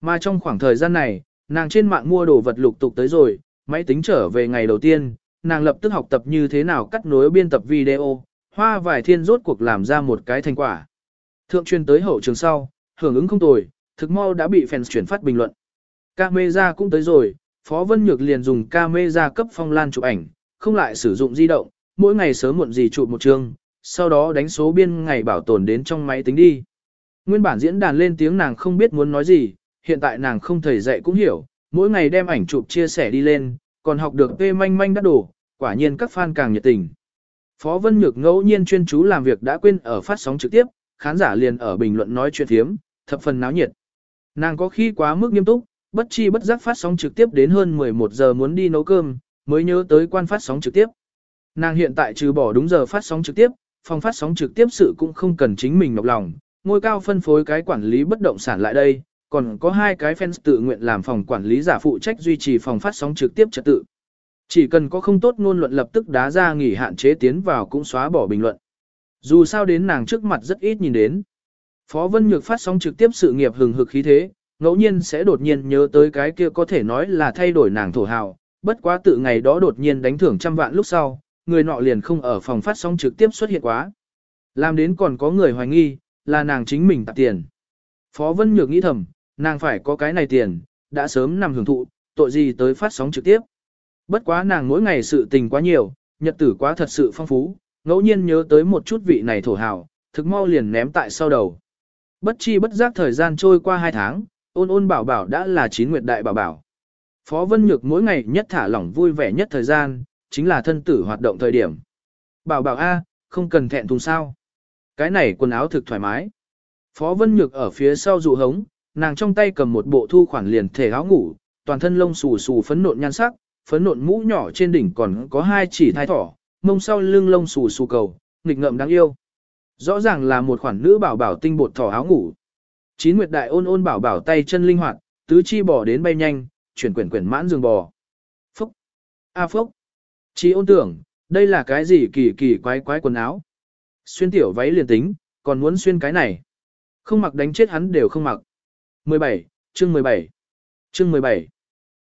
Mà trong khoảng thời gian này, nàng trên mạng mua đồ vật lục tục tới rồi, máy tính trở về ngày đầu tiên, nàng lập tức học tập như thế nào cắt nối biên tập video, hoa vài thiên rốt cuộc làm ra một cái thành quả. Thượng truyền tới hậu trường sau, hưởng ứng không tồi, thực mau đã bị fans chuyển phát bình luận. Camera cũng tới rồi, Phó Vân Nhược liền dùng camera cấp phong lan chụp ảnh, không lại sử dụng di động, mỗi ngày sớm muộn gì chụp một chương, sau đó đánh số biên ngày bảo tồn đến trong máy tính đi. Nguyên bản diễn đàn lên tiếng nàng không biết muốn nói gì, hiện tại nàng không thầy dạy cũng hiểu, mỗi ngày đem ảnh chụp chia sẻ đi lên, còn học được tê manh manh đắt đổ, quả nhiên các fan càng nhiệt tình. Phó Vân Nhược ngẫu nhiên chuyên chú làm việc đã quên ở phát sóng trực tiếp, khán giả liền ở bình luận nói chuyện thiếm, thập phần náo nhiệt. Nàng có khi quá mức nghiêm túc, bất chi bất giác phát sóng trực tiếp đến hơn 11 giờ muốn đi nấu cơm, mới nhớ tới quan phát sóng trực tiếp. Nàng hiện tại trừ bỏ đúng giờ phát sóng trực tiếp, phòng phát sóng trực tiếp sự cũng không cần chính mình nhọc lòng, ngôi cao phân phối cái quản lý bất động sản lại đây, còn có hai cái fans tự nguyện làm phòng quản lý giả phụ trách duy trì phòng phát sóng trực tiếp trật tự. Chỉ cần có không tốt ngôn luận lập tức đá ra nghỉ hạn chế tiến vào cũng xóa bỏ bình luận. Dù sao đến nàng trước mặt rất ít nhìn đến. Phó Vân Nhược phát sóng trực tiếp sự nghiệp hừng hực khí thế, ngẫu nhiên sẽ đột nhiên nhớ tới cái kia có thể nói là thay đổi nàng thổ hào, bất quá tự ngày đó đột nhiên đánh thưởng trăm vạn lúc sau, người nọ liền không ở phòng phát sóng trực tiếp xuất hiện quá. Làm đến còn có người hoài nghi, là nàng chính mình tạp tiền. Phó Vân Nhược nghĩ thầm, nàng phải có cái này tiền, đã sớm nằm hưởng thụ, tội gì tới phát sóng trực tiếp. Bất quá nàng mỗi ngày sự tình quá nhiều, nhật tử quá thật sự phong phú, ngẫu nhiên nhớ tới một chút vị này thổ hào, thực mau liền ném tại sau đầu. Bất chi bất giác thời gian trôi qua hai tháng, ôn ôn bảo bảo đã là chín nguyệt đại bảo bảo. Phó Vân Nhược mỗi ngày nhất thả lỏng vui vẻ nhất thời gian, chính là thân tử hoạt động thời điểm. Bảo bảo A, không cần thẹn thùng sao. Cái này quần áo thực thoải mái. Phó Vân Nhược ở phía sau dụ hống, nàng trong tay cầm một bộ thu khoản liền thể áo ngủ, toàn thân lông xù xù phấn nộn nhan sắc, phấn nộn mũ nhỏ trên đỉnh còn có hai chỉ thai thỏ, mông sau lưng lông xù xù cầu, nghịch ngợm đáng yêu. Rõ ràng là một khoản nữ bảo bảo tinh bột thỏ áo ngủ. Chín nguyệt đại ôn ôn bảo bảo tay chân linh hoạt, tứ chi bỏ đến bay nhanh, chuyển quyển quyển mãn giường bò. Phúc! A phúc! Chí ôn tưởng, đây là cái gì kỳ kỳ quái quái quần áo. Xuyên tiểu váy liền tính, còn muốn xuyên cái này. Không mặc đánh chết hắn đều không mặc. 17, chương 17. Chương 17.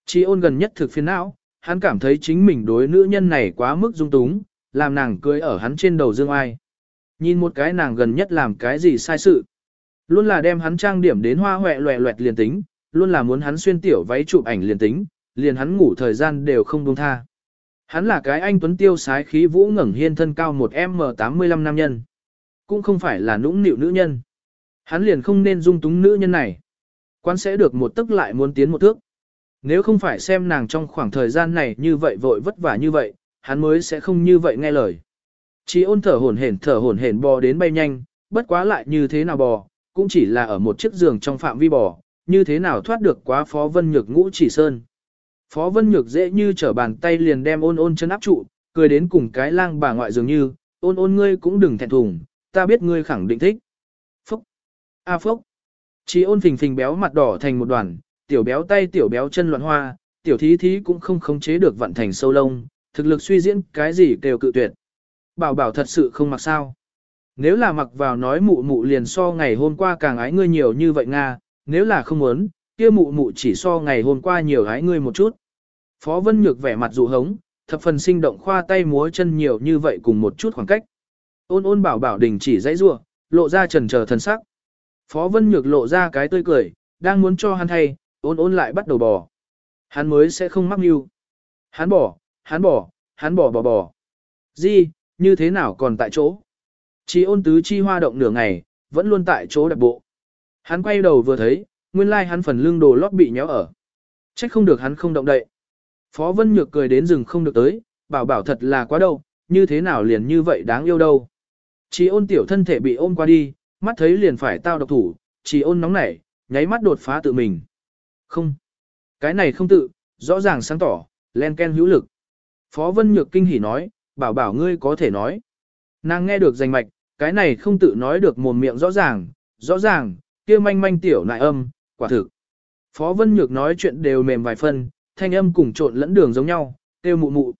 Chí ôn gần nhất thực phiền não, hắn cảm thấy chính mình đối nữ nhân này quá mức dung túng, làm nàng cưới ở hắn trên đầu dương ai. Nhìn một cái nàng gần nhất làm cái gì sai sự. Luôn là đem hắn trang điểm đến hoa hoẹ loẹ loẹt liền tính, luôn là muốn hắn xuyên tiểu váy chụp ảnh liền tính, liền hắn ngủ thời gian đều không buông tha. Hắn là cái anh tuấn tiêu sái khí vũ ngẩng hiên thân cao một M85 nam nhân. Cũng không phải là nũng nịu nữ nhân. Hắn liền không nên dung túng nữ nhân này. Quan sẽ được một tức lại muốn tiến một thước. Nếu không phải xem nàng trong khoảng thời gian này như vậy vội vất vả như vậy, hắn mới sẽ không như vậy nghe lời. Chỉ ôn thở hổn hển thở hổn hển bò đến bay nhanh, bất quá lại như thế nào bò, cũng chỉ là ở một chiếc giường trong phạm vi bò, như thế nào thoát được quá Phó Vân Nhược ngũ chỉ sơn. Phó Vân Nhược dễ như trở bàn tay liền đem ôn ôn chân áp trụ, cười đến cùng cái lang bà ngoại dường như, ôn ôn ngươi cũng đừng thẹn thùng, ta biết ngươi khẳng định thích. Phúc! A à phúc! Chỉ ôn phình phình béo mặt đỏ thành một đoàn, tiểu béo tay tiểu béo chân loạn hoa, tiểu thí thí cũng không khống chế được vận thành sâu lông, thực lực suy diễn cái gì đều cự tuyệt. Bảo bảo thật sự không mặc sao. Nếu là mặc vào nói mụ mụ liền so ngày hôm qua càng ái ngươi nhiều như vậy Nga, nếu là không muốn, kia mụ mụ chỉ so ngày hôm qua nhiều ái ngươi một chút. Phó Vân Nhược vẻ mặt dụ hống, thập phần sinh động khoa tay múa chân nhiều như vậy cùng một chút khoảng cách. Ôn ôn bảo bảo đình chỉ dãy rua, lộ ra trần chờ thần sắc. Phó Vân Nhược lộ ra cái tươi cười, đang muốn cho hắn thay, ôn ôn lại bắt đầu bò. Hắn mới sẽ không mắc mưu. Hắn bỏ, hắn bỏ, hắn bỏ bỏ bỏ. Di, như thế nào còn tại chỗ? Chỉ ôn tứ chi hoa động nửa ngày, vẫn luôn tại chỗ đặc bộ. Hắn quay đầu vừa thấy, nguyên lai like hắn phần lưng đồ lót bị nhéo ở. Trách không được hắn không động đậy. Phó Vân Nhược cười đến rừng không được tới, bảo bảo thật là quá đâu, như thế nào liền như vậy đáng yêu đâu. Chỉ ôn tiểu thân thể bị ôm qua đi, mắt thấy liền phải tao độc thủ, chỉ ôn nóng nảy, nháy mắt đột phá tự mình. Không. Cái này không tự, rõ ràng sáng tỏ, len ken hữu lực. Phó Vân Nhược kinh hỉ nói, bảo bảo ngươi có thể nói. Nàng nghe được danh mạch, cái này không tự nói được mồm miệng rõ ràng, rõ ràng, kia manh manh tiểu nại âm, quả thực. Phó Vân Nhược nói chuyện đều mềm vài phân, thanh âm cùng trộn lẫn đường giống nhau, kêu mụ mụ.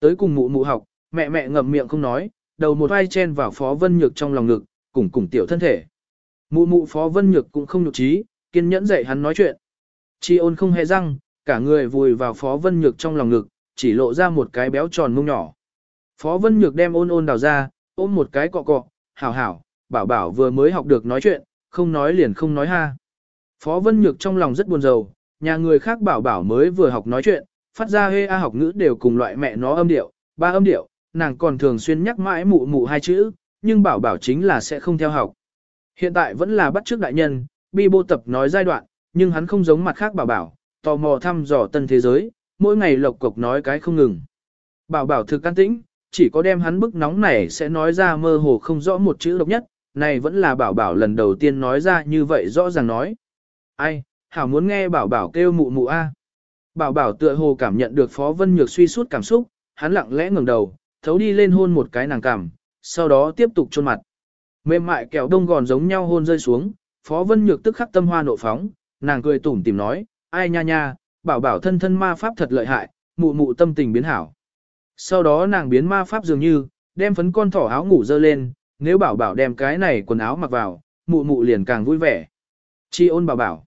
Tới cùng mụ mụ học, mẹ mẹ ngậm miệng không nói, đầu một vai chen vào Phó Vân Nhược trong lòng ngực, cùng cùng tiểu thân thể. Mụ mụ Phó Vân Nhược cũng không nhục trí, kiên nhẫn dạy hắn nói chuyện. Chi ôn không hề răng, cả người vùi vào Phó Vân Nhược trong lòng ngực, chỉ lộ ra một cái béo tròn mông nhỏ. Phó Vân Nhược đem ôn ôn đào ra, ôm một cái cọ cọ, hảo hảo, bảo bảo vừa mới học được nói chuyện, không nói liền không nói ha. Phó Vân Nhược trong lòng rất buồn rầu, nhà người khác bảo bảo mới vừa học nói chuyện, phát ra hê a học ngữ đều cùng loại mẹ nó âm điệu, ba âm điệu, nàng còn thường xuyên nhắc mãi mụ mụ hai chữ, nhưng bảo bảo chính là sẽ không theo học. Hiện tại vẫn là bắt trước đại nhân, bi bô tập nói giai đoạn, nhưng hắn không giống mặt khác bảo bảo, tò mò thăm dò tân thế giới, mỗi ngày lộc cộc nói cái không ngừng. Bảo bảo thực can tĩnh, chỉ có đem hắn bức nóng này sẽ nói ra mơ hồ không rõ một chữ độc nhất, này vẫn là bảo bảo lần đầu tiên nói ra như vậy rõ ràng nói. Ai, hảo muốn nghe bảo bảo kêu mụ mụ a. Bảo bảo tựa hồ cảm nhận được Phó Vân Nhược suy suốt cảm xúc, hắn lặng lẽ ngẩng đầu, thấu đi lên hôn một cái nàng cảm, sau đó tiếp tục chôn mặt. Mềm mại kẹo đông gòn giống nhau hôn rơi xuống, Phó Vân Nhược tức khắc tâm hoa nộ phóng, nàng cười tủm tìm nói, ai nha nha, bảo bảo thân thân ma pháp thật lợi hại, mụ mụ tâm tình biến hảo. Sau đó nàng biến ma pháp dường như, đem phấn con thỏ áo ngủ dơ lên, nếu bảo bảo đem cái này quần áo mặc vào, mụ mụ liền càng vui vẻ. Chi ôn bảo bảo.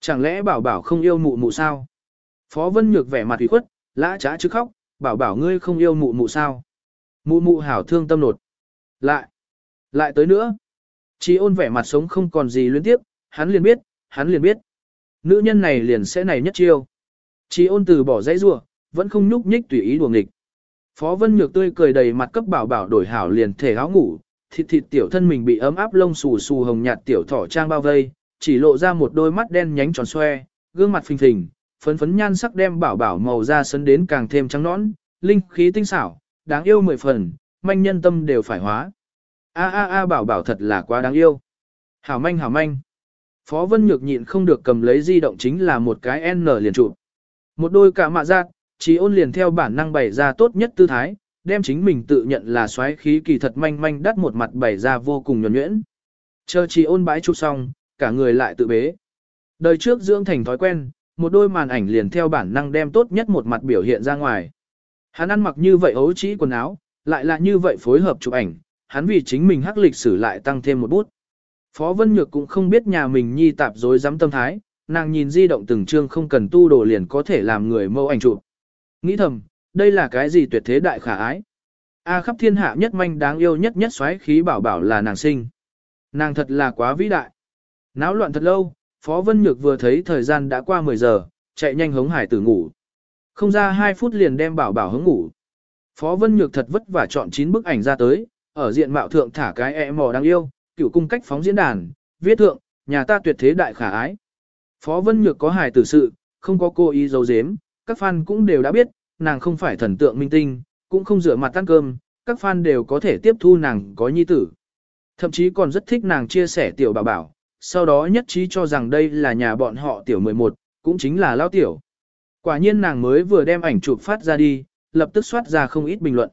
Chẳng lẽ bảo bảo không yêu mụ mụ sao? Phó Vân Nhược vẻ mặt ủy khuất, lã trá chứ khóc, bảo bảo ngươi không yêu mụ mụ sao? Mụ mụ hảo thương tâm nột. Lại. Lại tới nữa. Chi ôn vẻ mặt sống không còn gì luyến tiếp, hắn liền biết, hắn liền biết. Nữ nhân này liền sẽ này nhất chiêu. Chi ôn từ bỏ dãy rua, vẫn không nhúc nhích tùy ý đuồng nghịch. Phó Vân Nhược tươi cười đầy mặt cấp bảo bảo đổi hảo liền thể áo ngủ, thịt thịt tiểu thân mình bị ấm áp lông xù xù hồng nhạt tiểu thỏ trang bao vây, chỉ lộ ra một đôi mắt đen nhánh tròn xoe, gương mặt phình phình, phấn phấn nhan sắc đem bảo bảo màu da sấn đến càng thêm trắng nõn, linh khí tinh xảo, đáng yêu mười phần, manh nhân tâm đều phải hóa. A a a bảo bảo thật là quá đáng yêu. Hảo manh hảo manh. Phó Vân Nhược nhịn không được cầm lấy di động chính là một cái N liền chụp. Một đôi cả mạ giác, chỉ ôn liền theo bản năng bày ra tốt nhất tư thái, đem chính mình tự nhận là xoáy khí kỳ thật manh manh đắt một mặt bày ra vô cùng nhuẩn nhuyễn. Chờ chỉ ôn bãi chụp xong, cả người lại tự bế. Đời trước dưỡng thành thói quen, một đôi màn ảnh liền theo bản năng đem tốt nhất một mặt biểu hiện ra ngoài. Hắn ăn mặc như vậy ấu trĩ quần áo, lại là như vậy phối hợp chụp ảnh, hắn vì chính mình hắc lịch sử lại tăng thêm một bút. Phó Vân Nhược cũng không biết nhà mình nhi tạp dối dám tâm thái, nàng nhìn di động từng chương không cần tu đồ liền có thể làm người mâu ảnh chụp. Nghĩ thầm, đây là cái gì tuyệt thế đại khả ái. A à, khắp thiên hạ nhất manh đáng yêu nhất nhất xoáy khí bảo bảo là nàng sinh. Nàng thật là quá vĩ đại. Náo loạn thật lâu, Phó Vân Nhược vừa thấy thời gian đã qua 10 giờ, chạy nhanh hống hải tử ngủ. Không ra 2 phút liền đem bảo bảo hống ngủ. Phó Vân Nhược thật vất vả chọn 9 bức ảnh ra tới, ở diện mạo thượng thả cái e mò đáng yêu, cựu cung cách phóng diễn đàn, viết thượng, nhà ta tuyệt thế đại khả ái. Phó Vân Nhược có hài tử sự, không có cô ý giấu giếm, các fan cũng đều đã biết, nàng không phải thần tượng minh tinh, cũng không rửa mặt ăn cơm, các fan đều có thể tiếp thu nàng có nhi tử. Thậm chí còn rất thích nàng chia sẻ tiểu bảo bảo, sau đó nhất trí cho rằng đây là nhà bọn họ tiểu 11, cũng chính là lao tiểu. Quả nhiên nàng mới vừa đem ảnh chụp phát ra đi, lập tức soát ra không ít bình luận.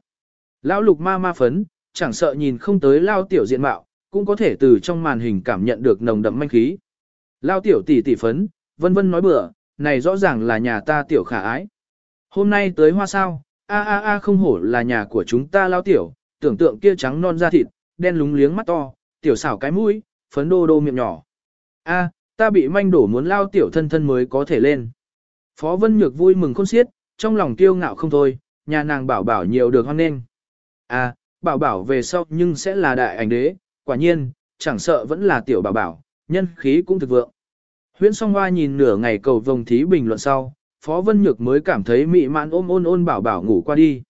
Lão lục ma ma phấn, chẳng sợ nhìn không tới lao tiểu diện mạo, cũng có thể từ trong màn hình cảm nhận được nồng đậm manh khí. Lao tiểu tỷ tỷ phấn, vân vân nói bừa, này rõ ràng là nhà ta tiểu khả ái. Hôm nay tới hoa sao, a a a không hổ là nhà của chúng ta lao tiểu, tưởng tượng kia trắng non da thịt, đen lúng liếng mắt to, tiểu xảo cái mũi, phấn đô đô miệng nhỏ. A, ta bị manh đổ muốn lao tiểu thân thân mới có thể lên. Phó Vân Nhược vui mừng khôn xiết, trong lòng kiêu ngạo không thôi, nhà nàng bảo bảo nhiều được hoan nghênh. A, bảo bảo về sau nhưng sẽ là đại ảnh đế, quả nhiên, chẳng sợ vẫn là tiểu bảo bảo, nhân khí cũng thực vượng. Huyễn song hoa nhìn nửa ngày cầu vồng thí bình luận sau, Phó Vân Nhược mới cảm thấy mị mạn ôm ôn ôn bảo bảo ngủ qua đi.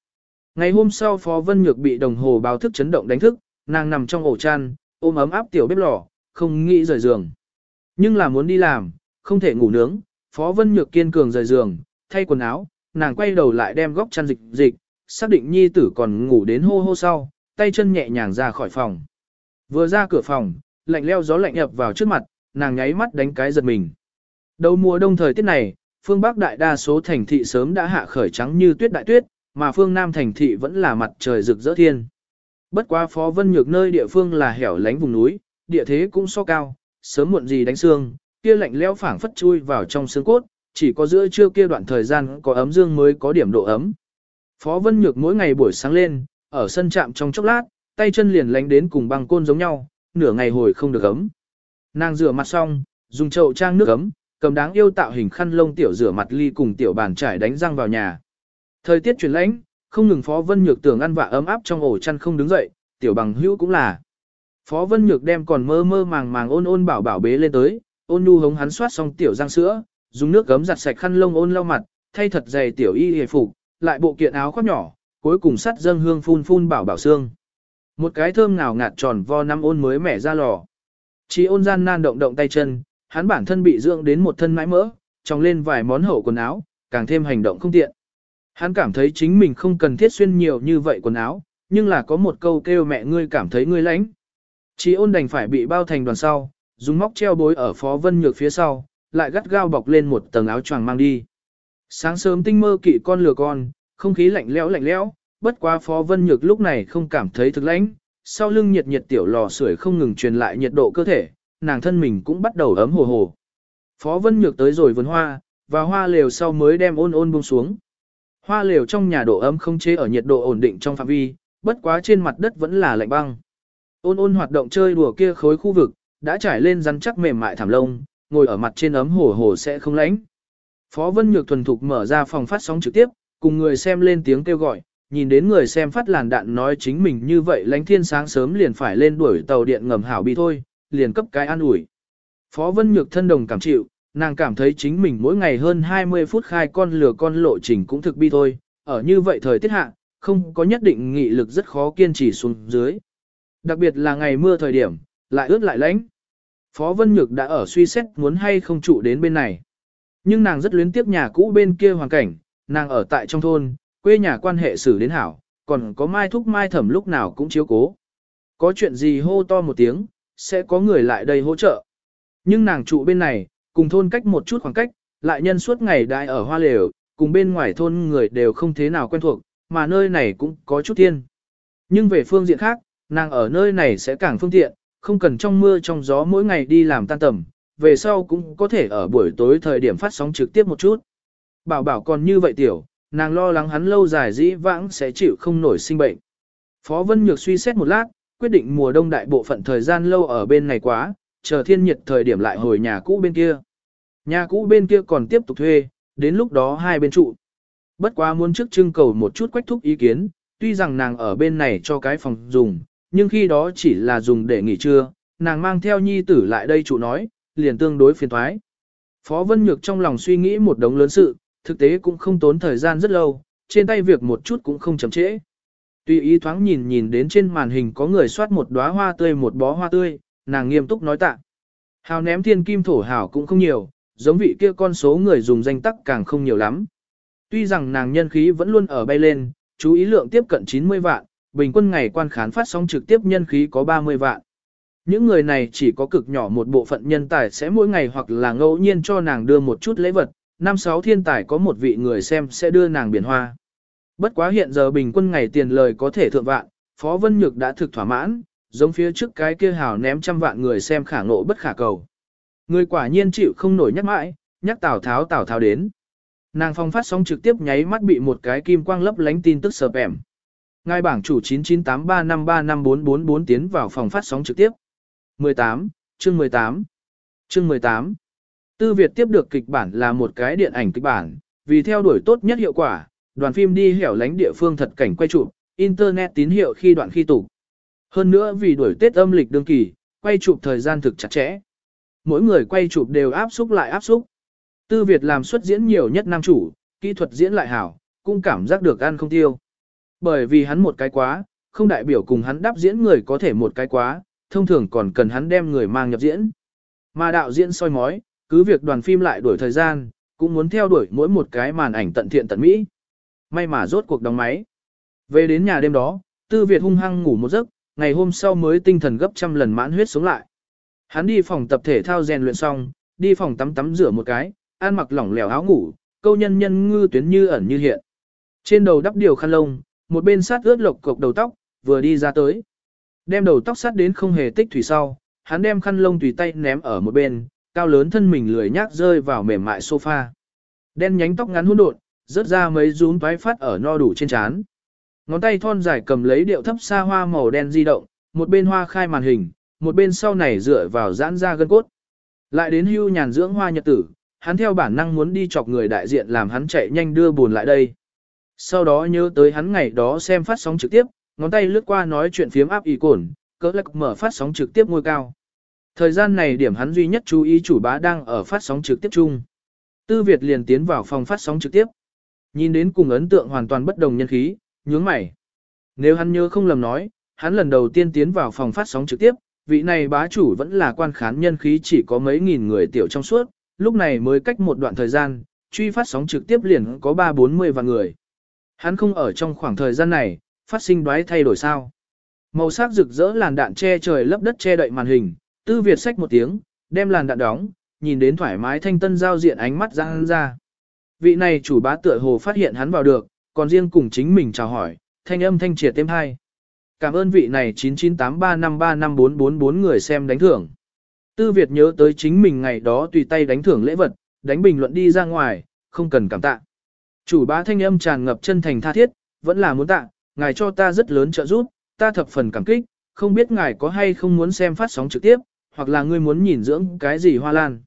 Ngày hôm sau Phó Vân Nhược bị đồng hồ báo thức chấn động đánh thức, nàng nằm trong ổ chăn, ôm ấm áp tiểu bếp lò, không nghĩ rời giường. Nhưng là muốn đi làm, không thể ngủ nướng, Phó Vân Nhược kiên cường rời giường, thay quần áo, nàng quay đầu lại đem góc chăn dịch dịch, xác định nhi tử còn ngủ đến hô hô sau, tay chân nhẹ nhàng ra khỏi phòng. Vừa ra cửa phòng, lạnh leo gió lạnh ập vào trước mặt, nàng nháy mắt đánh cái giật mình. Đầu mùa đông thời tiết này, phương Bắc đại đa số thành thị sớm đã hạ khởi trắng như tuyết đại tuyết, mà phương Nam thành thị vẫn là mặt trời rực rỡ thiên. Bất quá Phó Vân Nhược nơi địa phương là hẻo lánh vùng núi, địa thế cũng so cao, sớm muộn gì đánh xương, kia lạnh lẽo phảng phất chui vào trong xương cốt, chỉ có giữa trưa kia đoạn thời gian có ấm dương mới có điểm độ ấm. Phó Vân Nhược mỗi ngày buổi sáng lên, ở sân trạm trong chốc lát, tay chân liền lánh đến cùng băng côn giống nhau, nửa ngày hồi không được ấm. Nàng rửa mặt xong, dùng chậu trang nước ấm, cầm đáng yêu tạo hình khăn lông tiểu rửa mặt ly cùng tiểu bàn trải đánh răng vào nhà. Thời tiết chuyển lạnh, không ngừng Phó Vân Nhược tưởng ăn vạ ấm áp trong ổ chăn không đứng dậy, tiểu bằng hữu cũng là. Phó Vân Nhược đem còn mơ mơ màng màng ôn ôn bảo bảo bế lên tới, ôn nu hống hắn soát xong tiểu răng sữa, dùng nước gấm giặt sạch khăn lông ôn lau mặt, thay thật dày tiểu y hề phục, lại bộ kiện áo khoác nhỏ, cuối cùng sắt dâng hương phun phun bảo bảo xương. Một cái thơm ngào ngạt tròn vo năm ôn mới mẻ ra lò. Chỉ ôn gian nan động động tay chân, hắn bản thân bị dưỡng đến một thân mãi mỡ, tròng lên vài món hậu quần áo, càng thêm hành động không tiện. Hắn cảm thấy chính mình không cần thiết xuyên nhiều như vậy quần áo, nhưng là có một câu kêu mẹ ngươi cảm thấy ngươi lãnh. Chỉ ôn đành phải bị bao thành đoàn sau, dùng móc treo bối ở phó vân nhược phía sau, lại gắt gao bọc lên một tầng áo choàng mang đi. Sáng sớm tinh mơ kỵ con lừa con, không khí lạnh lẽo lạnh lẽo, bất quá phó vân nhược lúc này không cảm thấy thực lãnh, sau lưng nhiệt nhiệt tiểu lò sưởi không ngừng truyền lại nhiệt độ cơ thể, nàng thân mình cũng bắt đầu ấm hồ hồ. Phó vân nhược tới rồi vườn hoa, và hoa lều sau mới đem ôn ôn buông xuống. Hoa lều trong nhà độ ấm không chế ở nhiệt độ ổn định trong phạm vi, bất quá trên mặt đất vẫn là lạnh băng. Ôn ôn hoạt động chơi đùa kia khối khu vực, đã trải lên rắn chắc mềm mại thảm lông, ngồi ở mặt trên ấm hồ hồ sẽ không lạnh. Phó Vân Nhược thuần thục mở ra phòng phát sóng trực tiếp, cùng người xem lên tiếng kêu gọi, nhìn đến người xem phát làn đạn nói chính mình như vậy lánh thiên sáng sớm liền phải lên đuổi tàu điện ngầm hảo bi thôi, liền cấp cái an ủi. Phó Vân Nhược thân đồng cảm chịu, nàng cảm thấy chính mình mỗi ngày hơn 20 phút khai con lửa con lộ trình cũng thực bi thôi, ở như vậy thời tiết hạ, không có nhất định nghị lực rất khó kiên trì xuống dưới. Đặc biệt là ngày mưa thời điểm, lại ướt lại lạnh. Phó Vân Nhược đã ở suy xét muốn hay không trụ đến bên này. Nhưng nàng rất luyến tiếc nhà cũ bên kia hoàn cảnh, nàng ở tại trong thôn, quê nhà quan hệ xử đến hảo, còn có mai thúc mai thẩm lúc nào cũng chiếu cố. Có chuyện gì hô to một tiếng, sẽ có người lại đây hỗ trợ. Nhưng nàng trụ bên này, cùng thôn cách một chút khoảng cách, lại nhân suốt ngày đại ở hoa lều, cùng bên ngoài thôn người đều không thế nào quen thuộc, mà nơi này cũng có chút thiên. Nhưng về phương diện khác, nàng ở nơi này sẽ càng phương tiện, không cần trong mưa trong gió mỗi ngày đi làm tan tầm, về sau cũng có thể ở buổi tối thời điểm phát sóng trực tiếp một chút. Bảo bảo còn như vậy tiểu, nàng lo lắng hắn lâu dài dĩ vãng sẽ chịu không nổi sinh bệnh. Phó Vân Nhược suy xét một lát, quyết định mùa đông đại bộ phận thời gian lâu ở bên này quá, chờ thiên nhiệt thời điểm lại hồi nhà cũ bên kia. Nhà cũ bên kia còn tiếp tục thuê, đến lúc đó hai bên trụ. Bất quá muốn trước trưng cầu một chút quách thúc ý kiến, tuy rằng nàng ở bên này cho cái phòng dùng, nhưng khi đó chỉ là dùng để nghỉ trưa, nàng mang theo nhi tử lại đây trụ nói, liền tương đối phiền thoái. Phó Vân Nhược trong lòng suy nghĩ một đống lớn sự, thực tế cũng không tốn thời gian rất lâu, trên tay việc một chút cũng không chậm trễ. Tuy ý thoáng nhìn nhìn đến trên màn hình có người soát một đóa hoa tươi một bó hoa tươi, nàng nghiêm túc nói tạ. Hào ném thiên kim thổ hảo cũng không nhiều, giống vị kia con số người dùng danh tắc càng không nhiều lắm. Tuy rằng nàng nhân khí vẫn luôn ở bay lên, chú ý lượng tiếp cận 90 vạn, bình quân ngày quan khán phát sóng trực tiếp nhân khí có 30 vạn. Những người này chỉ có cực nhỏ một bộ phận nhân tài sẽ mỗi ngày hoặc là ngẫu nhiên cho nàng đưa một chút lễ vật, năm sáu thiên tài có một vị người xem sẽ đưa nàng biển hoa. Bất quá hiện giờ bình quân ngày tiền lời có thể thượng vạn, Phó Vân Nhược đã thực thỏa mãn, giống phía trước cái kia hào ném trăm vạn người xem khả ngộ bất khả cầu. Người quả nhiên chịu không nổi nhắc mãi, nhắc Tào Tháo Tào Tháo đến. Nàng phong phát sóng trực tiếp nháy mắt bị một cái kim quang lấp lánh tin tức sợp ẻm. Ngài bảng chủ 9983535444 tiến vào phòng phát sóng trực tiếp. 18, chương 18. Chương 18. Tư Việt tiếp được kịch bản là một cái điện ảnh kịch bản, vì theo đuổi tốt nhất hiệu quả, đoàn phim đi hẻo lánh địa phương thật cảnh quay chụp, internet tín hiệu khi đoạn khi tụ. Hơn nữa vì đuổi Tết âm lịch đương kỳ, quay chụp thời gian thực chặt chẽ. Mỗi người quay chụp đều áp xúc lại áp xúc. Tư Việt làm xuất diễn nhiều nhất nam chủ, kỹ thuật diễn lại hảo, cũng cảm giác được ăn không tiêu. Bởi vì hắn một cái quá, không đại biểu cùng hắn đáp diễn người có thể một cái quá, thông thường còn cần hắn đem người mang nhập diễn. Mà đạo diễn soi mói, cứ việc đoàn phim lại đuổi thời gian, cũng muốn theo đuổi mỗi một cái màn ảnh tận thiện tận mỹ. May mà rốt cuộc đóng máy. Về đến nhà đêm đó, Tư Việt hung hăng ngủ một giấc, ngày hôm sau mới tinh thần gấp trăm lần mãn huyết sống lại. Hắn đi phòng tập thể thao rèn luyện xong, đi phòng tắm tắm rửa một cái, ăn mặc lỏng lẻo áo ngủ, câu nhân nhân ngư tuyến như ẩn như hiện. Trên đầu đắp điều khăn lông, một bên sát ướt lộc cục đầu tóc, vừa đi ra tới. Đem đầu tóc sát đến không hề tích thủy sau, hắn đem khăn lông tùy tay ném ở một bên, cao lớn thân mình lười nhác rơi vào mềm mại sofa. Đen nhánh tóc ngắn hỗn độn, rớt ra mấy rúm toái phát ở no đủ trên trán. Ngón tay thon dài cầm lấy điệu thấp xa hoa màu đen di động, một bên hoa khai màn hình, một bên sau này dựa vào giãn ra gân cốt. Lại đến hưu nhàn dưỡng hoa nhật tử, hắn theo bản năng muốn đi chọc người đại diện làm hắn chạy nhanh đưa buồn lại đây. Sau đó nhớ tới hắn ngày đó xem phát sóng trực tiếp, ngón tay lướt qua nói chuyện phiếm áp y cồn, cỡ lắc mở phát sóng trực tiếp ngôi cao. Thời gian này điểm hắn duy nhất chú ý chủ bá đang ở phát sóng trực tiếp chung. Tư Việt liền tiến vào phòng phát sóng trực tiếp. Nhìn đến cùng ấn tượng hoàn toàn bất đồng nhân khí, nhướng mày. Nếu hắn nhớ không lầm nói, hắn lần đầu tiên tiến vào phòng phát sóng trực tiếp, vị này bá chủ vẫn là quan khán nhân khí chỉ có mấy nghìn người tiểu trong suốt, lúc này mới cách một đoạn thời gian, truy phát sóng trực tiếp liền có 3-40 vạn người. Hắn không ở trong khoảng thời gian này, phát sinh đoái thay đổi sao. Màu sắc rực rỡ làn đạn che trời lấp đất che đậy màn hình, tư Việt sách một tiếng, đem làn đạn đóng, nhìn đến thoải mái thanh tân giao diện ánh mắt ra hắn ra. Vị này chủ bá tựa hồ phát hiện hắn vào được, còn riêng cùng chính mình chào hỏi, thanh âm thanh triệt thêm hai. Cảm ơn vị này 998353544 người xem đánh thưởng. Tư Việt nhớ tới chính mình ngày đó tùy tay đánh thưởng lễ vật, đánh bình luận đi ra ngoài, không cần cảm tạ. Chủ bá thanh âm tràn ngập chân thành tha thiết, vẫn là muốn tạ, ngài cho ta rất lớn trợ giúp, ta thập phần cảm kích, không biết ngài có hay không muốn xem phát sóng trực tiếp, hoặc là ngươi muốn nhìn dưỡng cái gì hoa lan.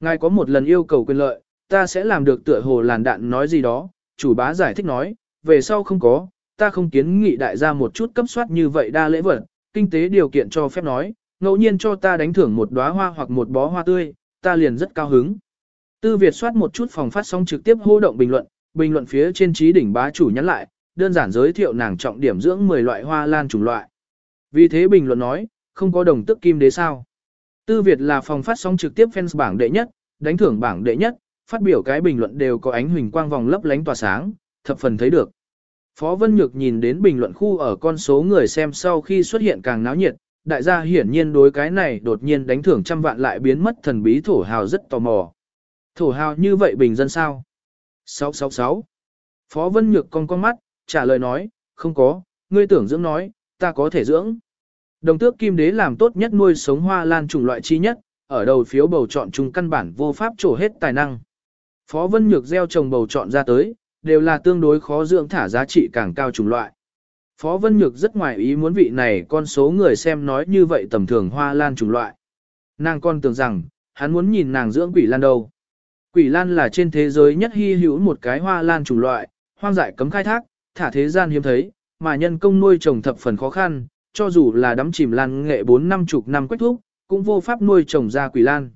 Ngài có một lần yêu cầu quyền lợi, ta sẽ làm được tựa hồ làn đạn nói gì đó, chủ bá giải thích nói, về sau không có, ta không kiến nghị đại gia một chút cấp soát như vậy đa lễ vật, kinh tế điều kiện cho phép nói, ngẫu nhiên cho ta đánh thưởng một đóa hoa hoặc một bó hoa tươi, ta liền rất cao hứng. Tư Việt soát một chút phòng phát sóng trực tiếp hô động bình luận, bình luận phía trên trí đỉnh bá chủ nhắn lại, đơn giản giới thiệu nàng trọng điểm dưỡng 10 loại hoa lan chủng loại. Vì thế bình luận nói, không có đồng tức kim đế sao. Tư Việt là phòng phát sóng trực tiếp fans bảng đệ nhất, đánh thưởng bảng đệ nhất, phát biểu cái bình luận đều có ánh huỳnh quang vòng lấp lánh tỏa sáng, thập phần thấy được. Phó Vân Nhược nhìn đến bình luận khu ở con số người xem sau khi xuất hiện càng náo nhiệt, đại gia hiển nhiên đối cái này đột nhiên đánh thưởng trăm vạn lại biến mất thần bí thổ hào rất tò mò. Thổ hào như vậy bình dân sao? 666. Phó Vân Nhược con con mắt, trả lời nói, không có, ngươi tưởng dưỡng nói, ta có thể dưỡng. Đồng tước kim đế làm tốt nhất nuôi sống hoa lan chủng loại chi nhất, ở đầu phiếu bầu chọn chung căn bản vô pháp trổ hết tài năng. Phó Vân Nhược gieo trồng bầu chọn ra tới, đều là tương đối khó dưỡng thả giá trị càng cao chủng loại. Phó Vân Nhược rất ngoài ý muốn vị này con số người xem nói như vậy tầm thường hoa lan chủng loại. Nàng con tưởng rằng, hắn muốn nhìn nàng dưỡng quỷ lan đâu. Quỷ lan là trên thế giới nhất hy hữu một cái hoa lan chủng loại, hoang dại cấm khai thác, thả thế gian hiếm thấy, mà nhân công nuôi trồng thập phần khó khăn, cho dù là đắm chìm lan nghệ 4 năm chục năm quách thúc, cũng vô pháp nuôi trồng ra quỷ lan.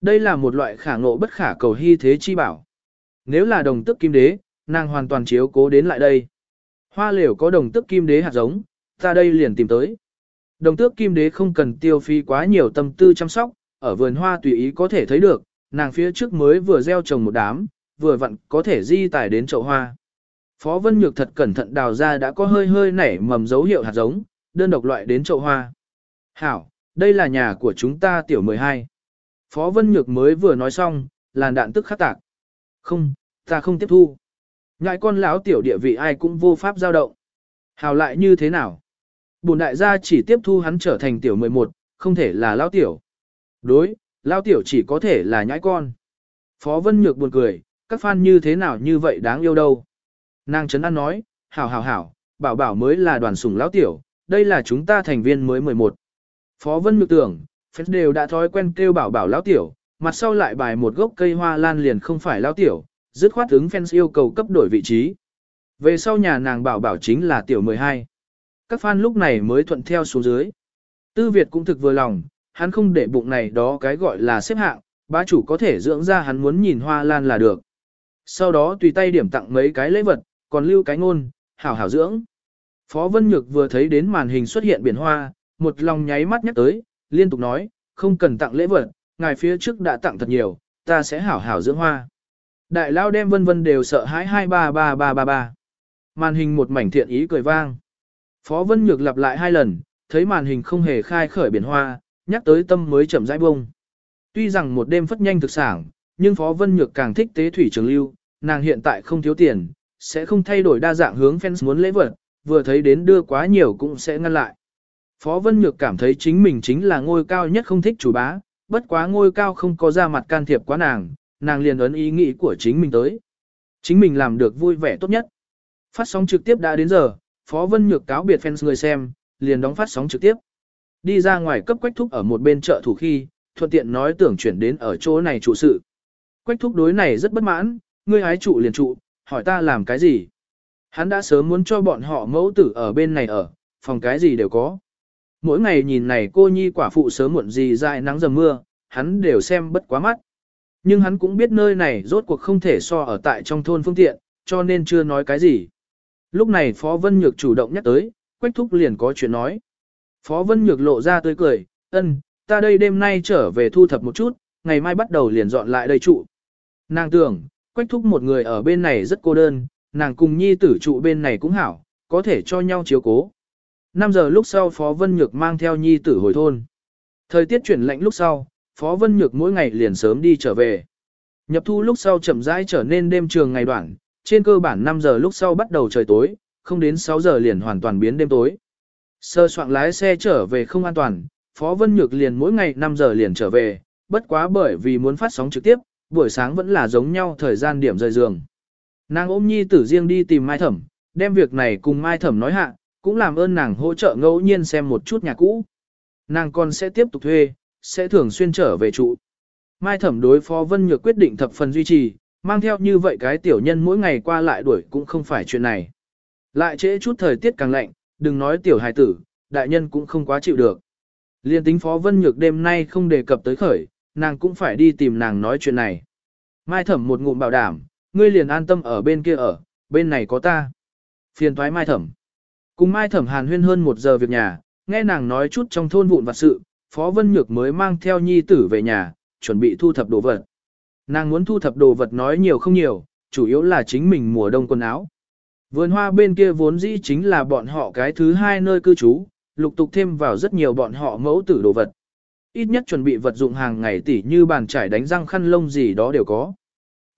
Đây là một loại khả ngộ bất khả cầu hy thế chi bảo. Nếu là đồng tức kim đế, nàng hoàn toàn chiếu cố đến lại đây. Hoa liễu có đồng tức kim đế hạt giống, ta đây liền tìm tới. Đồng tước kim đế không cần tiêu phí quá nhiều tâm tư chăm sóc, ở vườn hoa tùy ý có thể thấy được, nàng phía trước mới vừa gieo trồng một đám, vừa vặn có thể di tải đến chậu hoa. Phó Vân Nhược thật cẩn thận đào ra đã có hơi hơi nảy mầm dấu hiệu hạt giống, đơn độc loại đến chậu hoa. Hảo, đây là nhà của chúng ta tiểu 12. Phó Vân Nhược mới vừa nói xong, làn đạn tức khắc tạc. Không, ta không tiếp thu. Ngại con lão tiểu địa vị ai cũng vô pháp giao động. Hảo lại như thế nào? Bùn đại gia chỉ tiếp thu hắn trở thành tiểu 11, không thể là lão tiểu. Đối, lão tiểu chỉ có thể là nhãi con. Phó Vân Nhược buồn cười, các fan như thế nào như vậy đáng yêu đâu. Nàng Trấn An nói, hảo hảo hảo, bảo bảo mới là đoàn sủng lão tiểu, đây là chúng ta thành viên mới 11. Phó Vân Nhược tưởng, phép đều đã thói quen kêu bảo bảo lão tiểu, mặt sau lại bài một gốc cây hoa lan liền không phải lão tiểu, dứt khoát ứng fans yêu cầu cấp đổi vị trí. Về sau nhà nàng bảo bảo chính là tiểu 12. Các fan lúc này mới thuận theo xuống dưới. Tư Việt cũng thực vừa lòng, hắn không để bụng này đó cái gọi là xếp hạng, bá chủ có thể dưỡng ra hắn muốn nhìn hoa lan là được. Sau đó tùy tay điểm tặng mấy cái lễ vật, còn lưu cái ngôn, hảo hảo dưỡng. Phó Vân Nhược vừa thấy đến màn hình xuất hiện biển hoa, một lòng nháy mắt nhắc tới, liên tục nói, không cần tặng lễ vật, ngài phía trước đã tặng thật nhiều, ta sẽ hảo hảo dưỡng hoa. Đại lao đem vân vân đều sợ hãi hai ba ba ba ba ba. Màn hình một mảnh thiện ý cười vang. Phó Vân Nhược lặp lại hai lần, thấy màn hình không hề khai khởi biển hoa, nhắc tới tâm mới chậm rãi bông. Tuy rằng một đêm phất nhanh thực sản, nhưng Phó Vân Nhược càng thích tế thủy trường lưu, nàng hiện tại không thiếu tiền, sẽ không thay đổi đa dạng hướng fans muốn lễ vật, vừa thấy đến đưa quá nhiều cũng sẽ ngăn lại. Phó Vân Nhược cảm thấy chính mình chính là ngôi cao nhất không thích chủ bá, bất quá ngôi cao không có ra mặt can thiệp quá nàng, nàng liền ấn ý nghĩ của chính mình tới. Chính mình làm được vui vẻ tốt nhất. Phát sóng trực tiếp đã đến giờ, Phó Vân Nhược cáo biệt fans người xem, liền đóng phát sóng trực tiếp. Đi ra ngoài cấp quách thúc ở một bên chợ thủ khi, thuận tiện nói tưởng chuyển đến ở chỗ này trụ sự. Quách thúc đối này rất bất mãn, ngươi hái trụ liền trụ, hỏi ta làm cái gì. Hắn đã sớm muốn cho bọn họ mẫu tử ở bên này ở, phòng cái gì đều có. Mỗi ngày nhìn này cô nhi quả phụ sớm muộn gì dài nắng dầm mưa, hắn đều xem bất quá mắt. Nhưng hắn cũng biết nơi này rốt cuộc không thể so ở tại trong thôn phương tiện, cho nên chưa nói cái gì. Lúc này Phó Vân Nhược chủ động nhắc tới, Quách Thúc liền có chuyện nói. Phó Vân Nhược lộ ra tươi cười, ân, ta đây đêm nay trở về thu thập một chút, ngày mai bắt đầu liền dọn lại đây trụ. Nàng tưởng, Quách Thúc một người ở bên này rất cô đơn, nàng cùng nhi tử trụ bên này cũng hảo, có thể cho nhau chiếu cố. 5 giờ lúc sau Phó Vân Nhược mang theo nhi tử hồi thôn. Thời tiết chuyển lạnh lúc sau, Phó Vân Nhược mỗi ngày liền sớm đi trở về. Nhập thu lúc sau chậm rãi trở nên đêm trường ngày đoạn, trên cơ bản 5 giờ lúc sau bắt đầu trời tối, không đến 6 giờ liền hoàn toàn biến đêm tối. Sơ soạn lái xe trở về không an toàn, Phó Vân Nhược liền mỗi ngày 5 giờ liền trở về, bất quá bởi vì muốn phát sóng trực tiếp, buổi sáng vẫn là giống nhau thời gian điểm rời giường. Nàng ôm nhi tử riêng đi tìm Mai Thẩm, đem việc này cùng Mai Thẩm nói hạ, cũng làm ơn nàng hỗ trợ ngẫu nhiên xem một chút nhà cũ. Nàng còn sẽ tiếp tục thuê, sẽ thường xuyên trở về trụ. Mai Thẩm đối phó Vân Nhược quyết định thập phần duy trì, mang theo như vậy cái tiểu nhân mỗi ngày qua lại đuổi cũng không phải chuyện này. Lại trễ chút thời tiết càng lạnh, đừng nói tiểu hài tử, đại nhân cũng không quá chịu được. Liên tính Phó Vân Nhược đêm nay không đề cập tới khởi, nàng cũng phải đi tìm nàng nói chuyện này. Mai Thẩm một ngụm bảo đảm, ngươi liền an tâm ở bên kia ở, bên này có ta. Phiền thoái Mai Thẩm. Cùng Mai Thẩm hàn huyên hơn một giờ việc nhà, nghe nàng nói chút trong thôn vụn vặt sự, Phó Vân Nhược mới mang theo nhi tử về nhà, chuẩn bị thu thập đồ vật. Nàng muốn thu thập đồ vật nói nhiều không nhiều, chủ yếu là chính mình mùa đông quần áo. Vườn hoa bên kia vốn dĩ chính là bọn họ cái thứ hai nơi cư trú, lục tục thêm vào rất nhiều bọn họ mẫu tử đồ vật. Ít nhất chuẩn bị vật dụng hàng ngày tỉ như bàn trải đánh răng khăn lông gì đó đều có.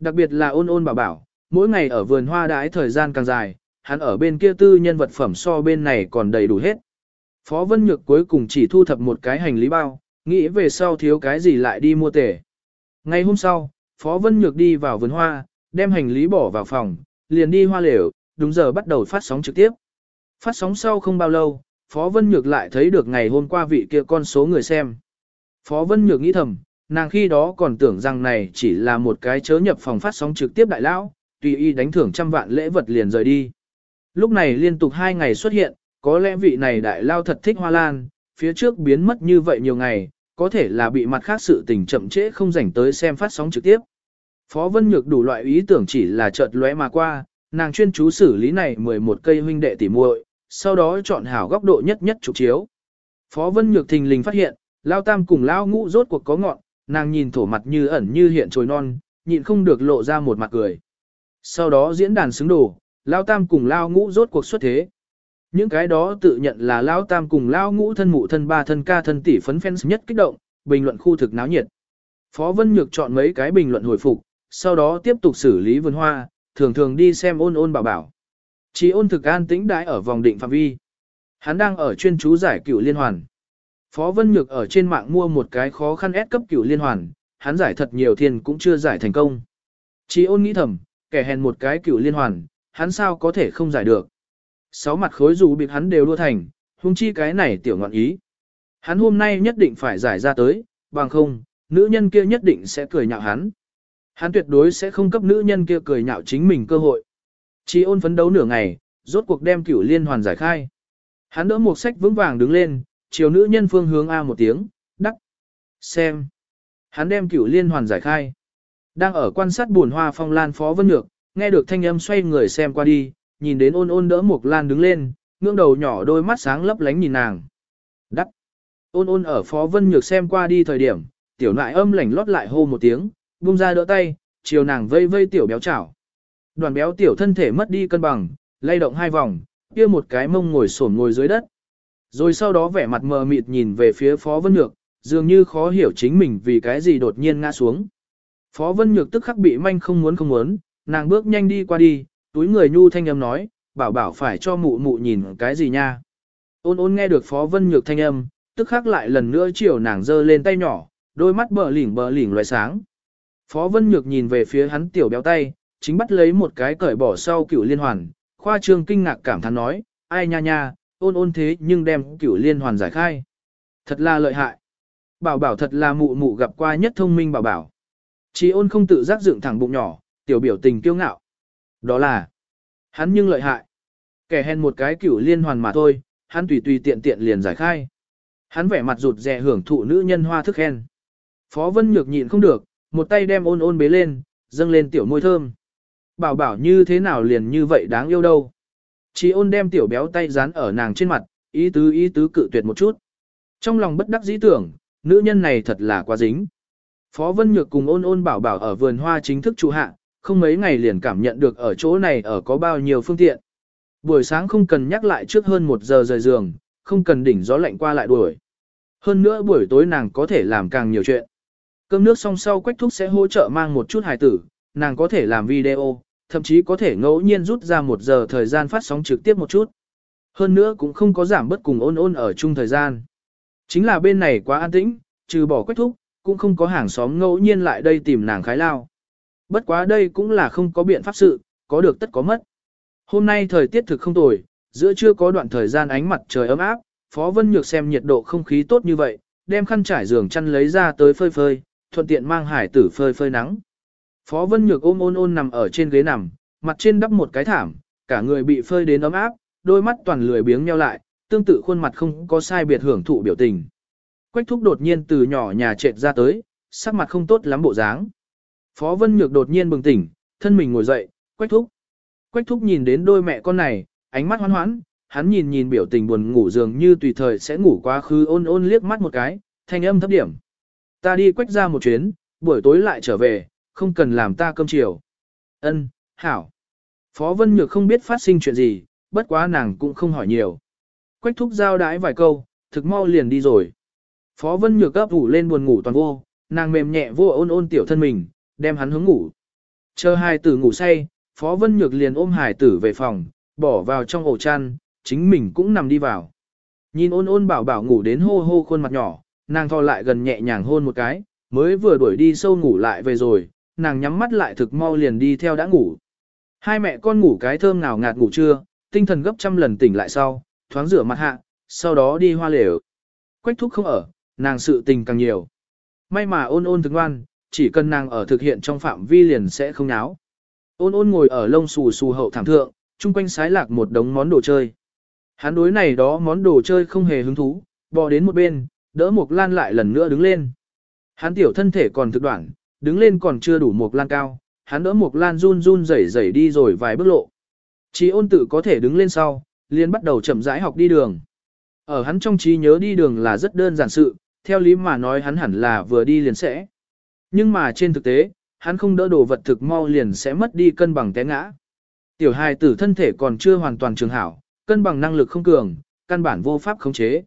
Đặc biệt là ôn ôn bảo bảo, mỗi ngày ở vườn hoa đãi thời gian càng dài, hắn ở bên kia tư nhân vật phẩm so bên này còn đầy đủ hết. Phó Vân Nhược cuối cùng chỉ thu thập một cái hành lý bao, nghĩ về sau thiếu cái gì lại đi mua tể. Ngày hôm sau, Phó Vân Nhược đi vào vườn hoa, đem hành lý bỏ vào phòng, liền đi hoa lều, đúng giờ bắt đầu phát sóng trực tiếp. Phát sóng sau không bao lâu, Phó Vân Nhược lại thấy được ngày hôm qua vị kia con số người xem. Phó Vân Nhược nghĩ thầm, nàng khi đó còn tưởng rằng này chỉ là một cái chớ nhập phòng phát sóng trực tiếp đại lão, tùy y đánh thưởng trăm vạn lễ vật liền rời đi. Lúc này liên tục hai ngày xuất hiện, có lẽ vị này đại lao thật thích hoa lan, phía trước biến mất như vậy nhiều ngày, có thể là bị mặt khác sự tình chậm trễ không rảnh tới xem phát sóng trực tiếp. Phó Vân Nhược đủ loại ý tưởng chỉ là chợt lóe mà qua, nàng chuyên chú xử lý này 11 cây huynh đệ tỉ muội, sau đó chọn hảo góc độ nhất nhất chụp chiếu. Phó Vân Nhược thình lình phát hiện, Lao Tam cùng Lao Ngũ rốt cuộc có ngọn, nàng nhìn thổ mặt như ẩn như hiện trồi non, nhịn không được lộ ra một mặt cười. Sau đó diễn đàn xứng đồ, Lao Tam cùng Lao Ngũ rốt cuộc xuất thế. Những cái đó tự nhận là Lao Tam cùng Lao Ngũ thân mụ thân ba thân ca thân tỷ phấn fans nhất kích động, bình luận khu thực náo nhiệt. Phó Vân Nhược chọn mấy cái bình luận hồi phục, sau đó tiếp tục xử lý vườn hoa, thường thường đi xem ôn ôn bảo bảo. Chỉ ôn thực an tĩnh đãi ở vòng định phạm vi. Hắn đang ở chuyên chú giải cựu liên hoàn. Phó Vân Nhược ở trên mạng mua một cái khó khăn ép cấp cửu liên hoàn, hắn giải thật nhiều thiên cũng chưa giải thành công. Chỉ ôn nghĩ thầm, kẻ hèn một cái cửu liên hoàn, hắn sao có thể không giải được. Sáu mặt khối dù bị hắn đều đua thành, hung chi cái này tiểu ngọn ý. Hắn hôm nay nhất định phải giải ra tới, bằng không, nữ nhân kia nhất định sẽ cười nhạo hắn. Hắn tuyệt đối sẽ không cấp nữ nhân kia cười nhạo chính mình cơ hội. Chỉ ôn phấn đấu nửa ngày, rốt cuộc đem cửu liên hoàn giải khai. Hắn đỡ một sách vững vàng đứng lên, chiều nữ nhân phương hướng A một tiếng, đắc. Xem. Hắn đem cửu liên hoàn giải khai. Đang ở quan sát buồn hoa phong lan phó vân nhược, nghe được thanh âm xoay người xem qua đi, nhìn đến ôn ôn đỡ một lan đứng lên, ngưỡng đầu nhỏ đôi mắt sáng lấp lánh nhìn nàng. Đắc. Ôn ôn ở phó vân nhược xem qua đi thời điểm, tiểu nại âm lảnh lót lại hô một tiếng, bung ra đỡ tay, chiều nàng vây vây tiểu béo chảo. Đoàn béo tiểu thân thể mất đi cân bằng, lay động hai vòng, kia một cái mông ngồi xổm ngồi dưới đất. Rồi sau đó vẻ mặt mờ mịt nhìn về phía Phó Vân Nhược, dường như khó hiểu chính mình vì cái gì đột nhiên ngã xuống. Phó Vân Nhược tức khắc bị manh không muốn không muốn, nàng bước nhanh đi qua đi, túi người nhu thanh âm nói, bảo bảo phải cho mụ mụ nhìn cái gì nha. Ôn ôn nghe được Phó Vân Nhược thanh âm, tức khắc lại lần nữa chiều nàng giơ lên tay nhỏ, đôi mắt bờ lỉnh bờ lỉnh loại sáng. Phó Vân Nhược nhìn về phía hắn tiểu béo tay, chính bắt lấy một cái cởi bỏ sau cửu liên hoàn, khoa trương kinh ngạc cảm thán nói, ai nha nha, ôn ôn thế nhưng đem cửu liên hoàn giải khai. Thật là lợi hại. Bảo bảo thật là mụ mụ gặp qua nhất thông minh bảo bảo. Chỉ ôn không tự giác dựng thẳng bụng nhỏ, tiểu biểu tình kiêu ngạo. Đó là, hắn nhưng lợi hại. Kẻ hèn một cái cửu liên hoàn mà thôi, hắn tùy tùy tiện tiện liền giải khai. Hắn vẻ mặt rụt rè hưởng thụ nữ nhân hoa thức khen. Phó Vân Nhược nhịn không được, một tay đem ôn ôn bế lên, dâng lên tiểu môi thơm. Bảo bảo như thế nào liền như vậy đáng yêu đâu. Chỉ ôn đem tiểu béo tay dán ở nàng trên mặt, ý tứ ý tứ cự tuyệt một chút. Trong lòng bất đắc dĩ tưởng, nữ nhân này thật là quá dính. Phó Vân Nhược cùng ôn ôn bảo bảo ở vườn hoa chính thức trụ hạ, không mấy ngày liền cảm nhận được ở chỗ này ở có bao nhiêu phương tiện. Buổi sáng không cần nhắc lại trước hơn một giờ rời giường, không cần đỉnh gió lạnh qua lại đuổi. Hơn nữa buổi tối nàng có thể làm càng nhiều chuyện. Cơm nước xong sau quách thúc sẽ hỗ trợ mang một chút hài tử, nàng có thể làm video, thậm chí có thể ngẫu nhiên rút ra một giờ thời gian phát sóng trực tiếp một chút. Hơn nữa cũng không có giảm bất cùng ôn ôn ở chung thời gian. Chính là bên này quá an tĩnh, trừ bỏ quách thúc, cũng không có hàng xóm ngẫu nhiên lại đây tìm nàng khái lao. Bất quá đây cũng là không có biện pháp sự, có được tất có mất. Hôm nay thời tiết thực không tồi, giữa trưa có đoạn thời gian ánh mặt trời ấm áp, Phó Vân Nhược xem nhiệt độ không khí tốt như vậy, đem khăn trải giường chăn lấy ra tới phơi phơi, thuận tiện mang hải tử phơi phơi nắng. Phó Vân Nhược ôm ôn ôn nằm ở trên ghế nằm, mặt trên đắp một cái thảm, cả người bị phơi đến ấm áp, đôi mắt toàn lười biếng nheo lại, tương tự khuôn mặt không có sai biệt hưởng thụ biểu tình. Quách thúc đột nhiên từ nhỏ nhà trệt ra tới, sắc mặt không tốt lắm bộ dáng. Phó Vân Nhược đột nhiên bừng tỉnh, thân mình ngồi dậy, Quách thúc. Quách thúc nhìn đến đôi mẹ con này, ánh mắt hoan hoãn, hắn nhìn nhìn biểu tình buồn ngủ dường như tùy thời sẽ ngủ quá khứ ôn ôn liếc mắt một cái, thanh âm thấp điểm. Ta đi quách ra một chuyến, buổi tối lại trở về, không cần làm ta cơm chiều. Ân, hảo. Phó Vân Nhược không biết phát sinh chuyện gì, bất quá nàng cũng không hỏi nhiều. Quách thúc giao đái vài câu, thực mau liền đi rồi. Phó Vân Nhược gấp ủ lên buồn ngủ toàn vô, nàng mềm nhẹ vô ôn ôn tiểu thân mình, đem hắn hướng ngủ. Chờ hai tử ngủ say, Phó Vân Nhược liền ôm hải tử về phòng, bỏ vào trong ổ chăn, chính mình cũng nằm đi vào. Nhìn ôn ôn bảo bảo ngủ đến hô hô khuôn mặt nhỏ, nàng thò lại gần nhẹ nhàng hôn một cái, mới vừa đuổi đi sâu ngủ lại về rồi, nàng nhắm mắt lại thực mau liền đi theo đã ngủ. Hai mẹ con ngủ cái thơm nào ngạt ngủ trưa, tinh thần gấp trăm lần tỉnh lại sau, thoáng rửa mặt hạ, sau đó đi hoa lều. Quách thúc không ở, nàng sự tình càng nhiều. May mà ôn ôn thức ngoan, chỉ cần nàng ở thực hiện trong phạm vi liền sẽ không náo. Ôn ôn ngồi ở lông xù xù hậu thảm thượng, chung quanh sái lạc một đống món đồ chơi. Hắn đối này đó món đồ chơi không hề hứng thú, bò đến một bên, đỡ Mộc Lan lại lần nữa đứng lên. Hắn tiểu thân thể còn thực đoạn, đứng lên còn chưa đủ một Lan cao, hắn đỡ một Lan run run rẩy rẩy đi rồi vài bước lộ. Chí ôn tự có thể đứng lên sau, liền bắt đầu chậm rãi học đi đường. Ở hắn trong trí nhớ đi đường là rất đơn giản sự, theo lý mà nói hắn hẳn là vừa đi liền sẽ. Nhưng mà trên thực tế, hắn không đỡ đồ vật thực mau liền sẽ mất đi cân bằng té ngã. Tiểu hài tử thân thể còn chưa hoàn toàn trường hảo, cân bằng năng lực không cường, căn bản vô pháp khống chế.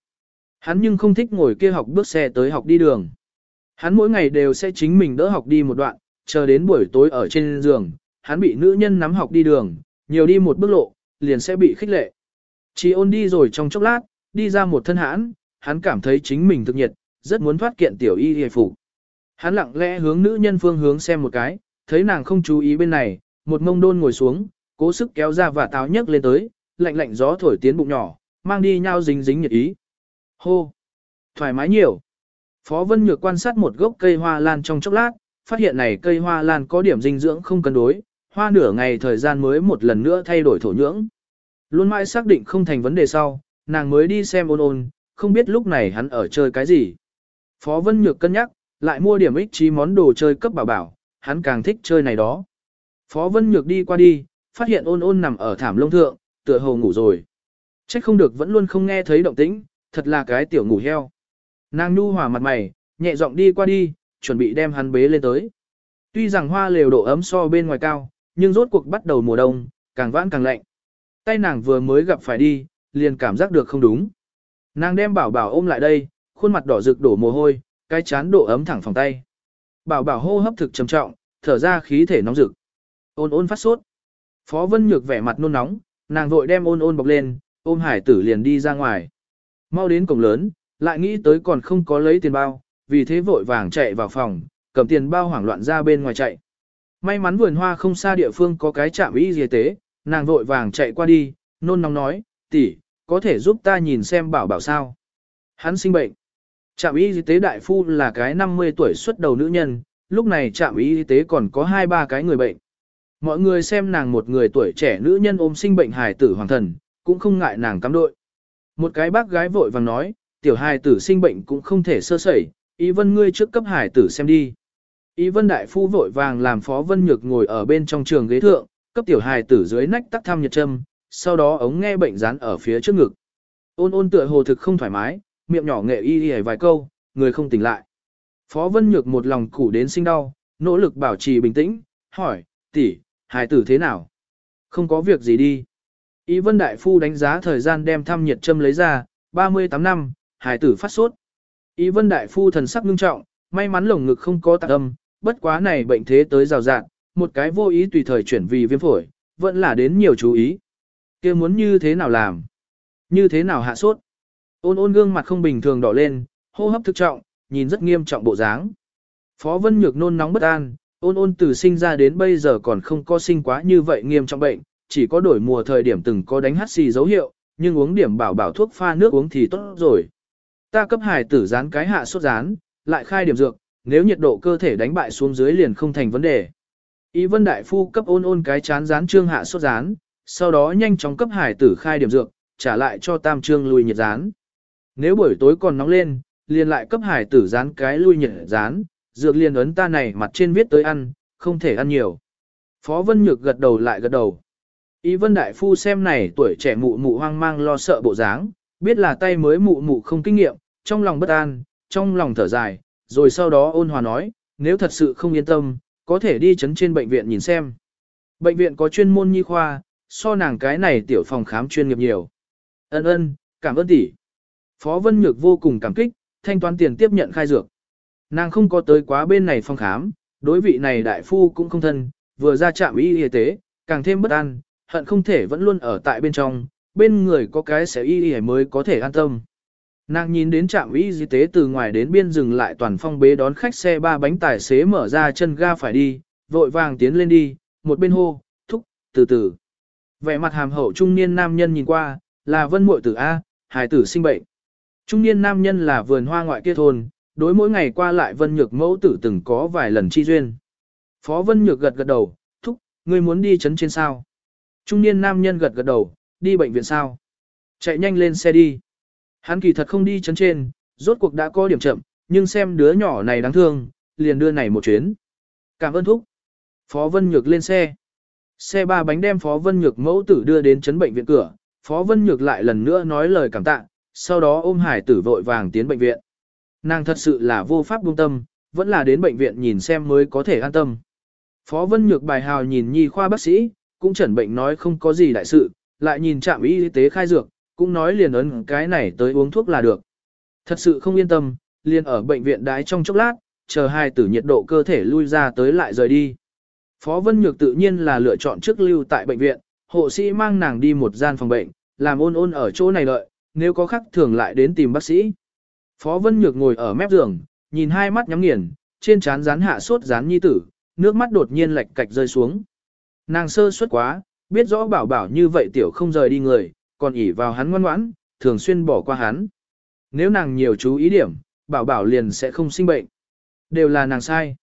Hắn nhưng không thích ngồi kia học bước xe tới học đi đường. Hắn mỗi ngày đều sẽ chính mình đỡ học đi một đoạn, chờ đến buổi tối ở trên giường, hắn bị nữ nhân nắm học đi đường, nhiều đi một bước lộ, liền sẽ bị khích lệ. Chỉ ôn đi rồi trong chốc lát, đi ra một thân hãn, hắn cảm thấy chính mình thực nhiệt, rất muốn thoát kiện tiểu y hề phục. Hắn lặng lẽ hướng nữ nhân phương hướng xem một cái, thấy nàng không chú ý bên này, một mông đôn ngồi xuống, cố sức kéo ra và táo nhấc lên tới, lạnh lạnh gió thổi tiến bụng nhỏ, mang đi nhau dính dính nhiệt ý. Hô! Thoải mái nhiều. Phó Vân Nhược quan sát một gốc cây hoa lan trong chốc lát, phát hiện này cây hoa lan có điểm dinh dưỡng không cân đối, hoa nửa ngày thời gian mới một lần nữa thay đổi thổ nhưỡng. Luôn mãi xác định không thành vấn đề sau, nàng mới đi xem ôn ôn, không biết lúc này hắn ở chơi cái gì. Phó Vân Nhược cân nhắc, lại mua điểm ích trí món đồ chơi cấp bảo bảo, hắn càng thích chơi này đó. Phó Vân Nhược đi qua đi, phát hiện ôn ôn nằm ở thảm lông thượng, tựa hồ ngủ rồi. Chắc không được vẫn luôn không nghe thấy động tĩnh, thật là cái tiểu ngủ heo. Nàng nu hòa mặt mày, nhẹ giọng đi qua đi, chuẩn bị đem hắn bế lên tới. Tuy rằng hoa lều độ ấm so bên ngoài cao, nhưng rốt cuộc bắt đầu mùa đông, càng vãn càng lạnh. Tay nàng vừa mới gặp phải đi, liền cảm giác được không đúng. Nàng đem bảo bảo ôm lại đây, khuôn mặt đỏ rực đổ mồ hôi, cái chán độ ấm thẳng phòng tay. Bảo bảo hô hấp thực trầm trọng, thở ra khí thể nóng rực. Ôn ôn phát sốt. Phó Vân Nhược vẻ mặt nôn nóng, nàng vội đem ôn ôn bọc lên, ôm hải tử liền đi ra ngoài. Mau đến cổng lớn, lại nghĩ tới còn không có lấy tiền bao, vì thế vội vàng chạy vào phòng, cầm tiền bao hoảng loạn ra bên ngoài chạy. May mắn vườn hoa không xa địa phương có cái trạm y y tế, nàng vội vàng chạy qua đi, nôn nóng nói, tỷ, có thể giúp ta nhìn xem bảo bảo sao. Hắn sinh bệnh. Trạm y y tế đại phu là cái 50 tuổi xuất đầu nữ nhân, lúc này trạm y y tế còn có 2-3 cái người bệnh. Mọi người xem nàng một người tuổi trẻ nữ nhân ôm sinh bệnh hài tử hoàng thần, cũng không ngại nàng cắm đội. Một cái bác gái vội vàng nói, tiểu hài tử sinh bệnh cũng không thể sơ sẩy, ý vân ngươi trước cấp hài tử xem đi. Ý vân đại phu vội vàng làm phó vân nhược ngồi ở bên trong trường ghế thượng, cấp tiểu hài tử dưới nách tắc thăm nhật châm, sau đó ống nghe bệnh dán ở phía trước ngực. Ôn ôn tựa hồ thực không thoải mái, miệng nhỏ nghệ y y vài câu, người không tỉnh lại. Phó vân nhược một lòng củ đến sinh đau, nỗ lực bảo trì bình tĩnh, hỏi, tỷ, hài tử thế nào? Không có việc gì đi. Ý vân đại phu đánh giá thời gian đem thăm nhiệt châm lấy ra, 38 năm, hài tử phát sốt. Ý vân đại phu thần sắc ngưng trọng, may mắn lồng ngực không có tạc âm, bất quá này bệnh thế tới rào rạng, một cái vô ý tùy thời chuyển vì viêm phổi, vẫn là đến nhiều chú ý. kia muốn như thế nào làm? Như thế nào hạ sốt? Ôn ôn gương mặt không bình thường đỏ lên, hô hấp thực trọng, nhìn rất nghiêm trọng bộ dáng. Phó Vân Nhược nôn nóng bất an, ôn ôn từ sinh ra đến bây giờ còn không có sinh quá như vậy nghiêm trọng bệnh, chỉ có đổi mùa thời điểm từng có đánh hắt xì dấu hiệu, nhưng uống điểm bảo bảo thuốc pha nước uống thì tốt rồi. Ta cấp hải tử dán cái hạ sốt dán, lại khai điểm dược, nếu nhiệt độ cơ thể đánh bại xuống dưới liền không thành vấn đề. Ý vân đại phu cấp ôn ôn cái chán dán trương hạ sốt dán, sau đó nhanh chóng cấp hải tử khai điểm dược, trả lại cho tam trương lùi nhiệt dán. Nếu buổi tối còn nóng lên, liền lại cấp hải tử dán cái lui nhiệt dán, dược liền ấn ta này mặt trên viết tới ăn, không thể ăn nhiều. Phó Vân Nhược gật đầu lại gật đầu. Ý Vân Đại Phu xem này tuổi trẻ mụ mụ hoang mang lo sợ bộ dáng, biết là tay mới mụ mụ không kinh nghiệm, trong lòng bất an, trong lòng thở dài, rồi sau đó ôn hòa nói, nếu thật sự không yên tâm, có thể đi chấn trên bệnh viện nhìn xem. Bệnh viện có chuyên môn nhi khoa, so nàng cái này tiểu phòng khám chuyên nghiệp nhiều. Ân ân, cảm ơn tỷ. Phó Vân Nhược vô cùng cảm kích, thanh toán tiền tiếp nhận khai dược. Nàng không có tới quá bên này phòng khám, đối vị này đại phu cũng không thân, vừa ra trạm y y tế, càng thêm bất an, hận không thể vẫn luôn ở tại bên trong, bên người có cái sẽ y y mới có thể an tâm. Nàng nhìn đến trạm y tế từ ngoài đến biên dừng lại toàn phong bế đón khách xe ba bánh tài xế mở ra chân ga phải đi, vội vàng tiến lên đi, một bên hô, thúc, từ từ. Vẻ mặt hàm hậu trung niên nam nhân nhìn qua, là vân muội tử A, hài tử sinh bệnh. Trung niên nam nhân là vườn hoa ngoại kia thôn, đối mỗi ngày qua lại vân nhược mẫu tử từng có vài lần chi duyên. Phó vân nhược gật gật đầu, thúc, ngươi muốn đi chấn trên sao. Trung niên nam nhân gật gật đầu, đi bệnh viện sao. Chạy nhanh lên xe đi. Hắn kỳ thật không đi chấn trên, rốt cuộc đã có điểm chậm, nhưng xem đứa nhỏ này đáng thương, liền đưa này một chuyến. Cảm ơn thúc. Phó Vân Nhược lên xe. Xe ba bánh đem Phó Vân Nhược mẫu tử đưa đến chấn bệnh viện cửa, Phó Vân Nhược lại lần nữa nói lời cảm tạ, sau đó ôm hải tử vội vàng tiến bệnh viện. Nàng thật sự là vô pháp buông tâm, vẫn là đến bệnh viện nhìn xem mới có thể an tâm. Phó Vân Nhược bài hào nhìn nhi khoa bác sĩ, cũng chẩn bệnh nói không có gì đại sự, lại nhìn trạm y tế khai dược, cũng nói liền ấn cái này tới uống thuốc là được. Thật sự không yên tâm, liền ở bệnh viện đái trong chốc lát, chờ hai tử nhiệt độ cơ thể lui ra tới lại rời đi. Phó Vân Nhược tự nhiên là lựa chọn trước lưu tại bệnh viện, hộ sĩ mang nàng đi một gian phòng bệnh, làm ôn ôn ở chỗ này đợi, nếu có khắc thường lại đến tìm bác sĩ. Phó Vân Nhược ngồi ở mép giường, nhìn hai mắt nhắm nghiền, trên trán rán hạ sốt rán nhi tử, nước mắt đột nhiên lệch cạch rơi xuống. Nàng sơ suất quá, biết rõ bảo bảo như vậy tiểu không rời đi người, còn ỉ vào hắn ngoan ngoãn, thường xuyên bỏ qua hắn. Nếu nàng nhiều chú ý điểm, bảo bảo liền sẽ không sinh bệnh. Đều là nàng sai.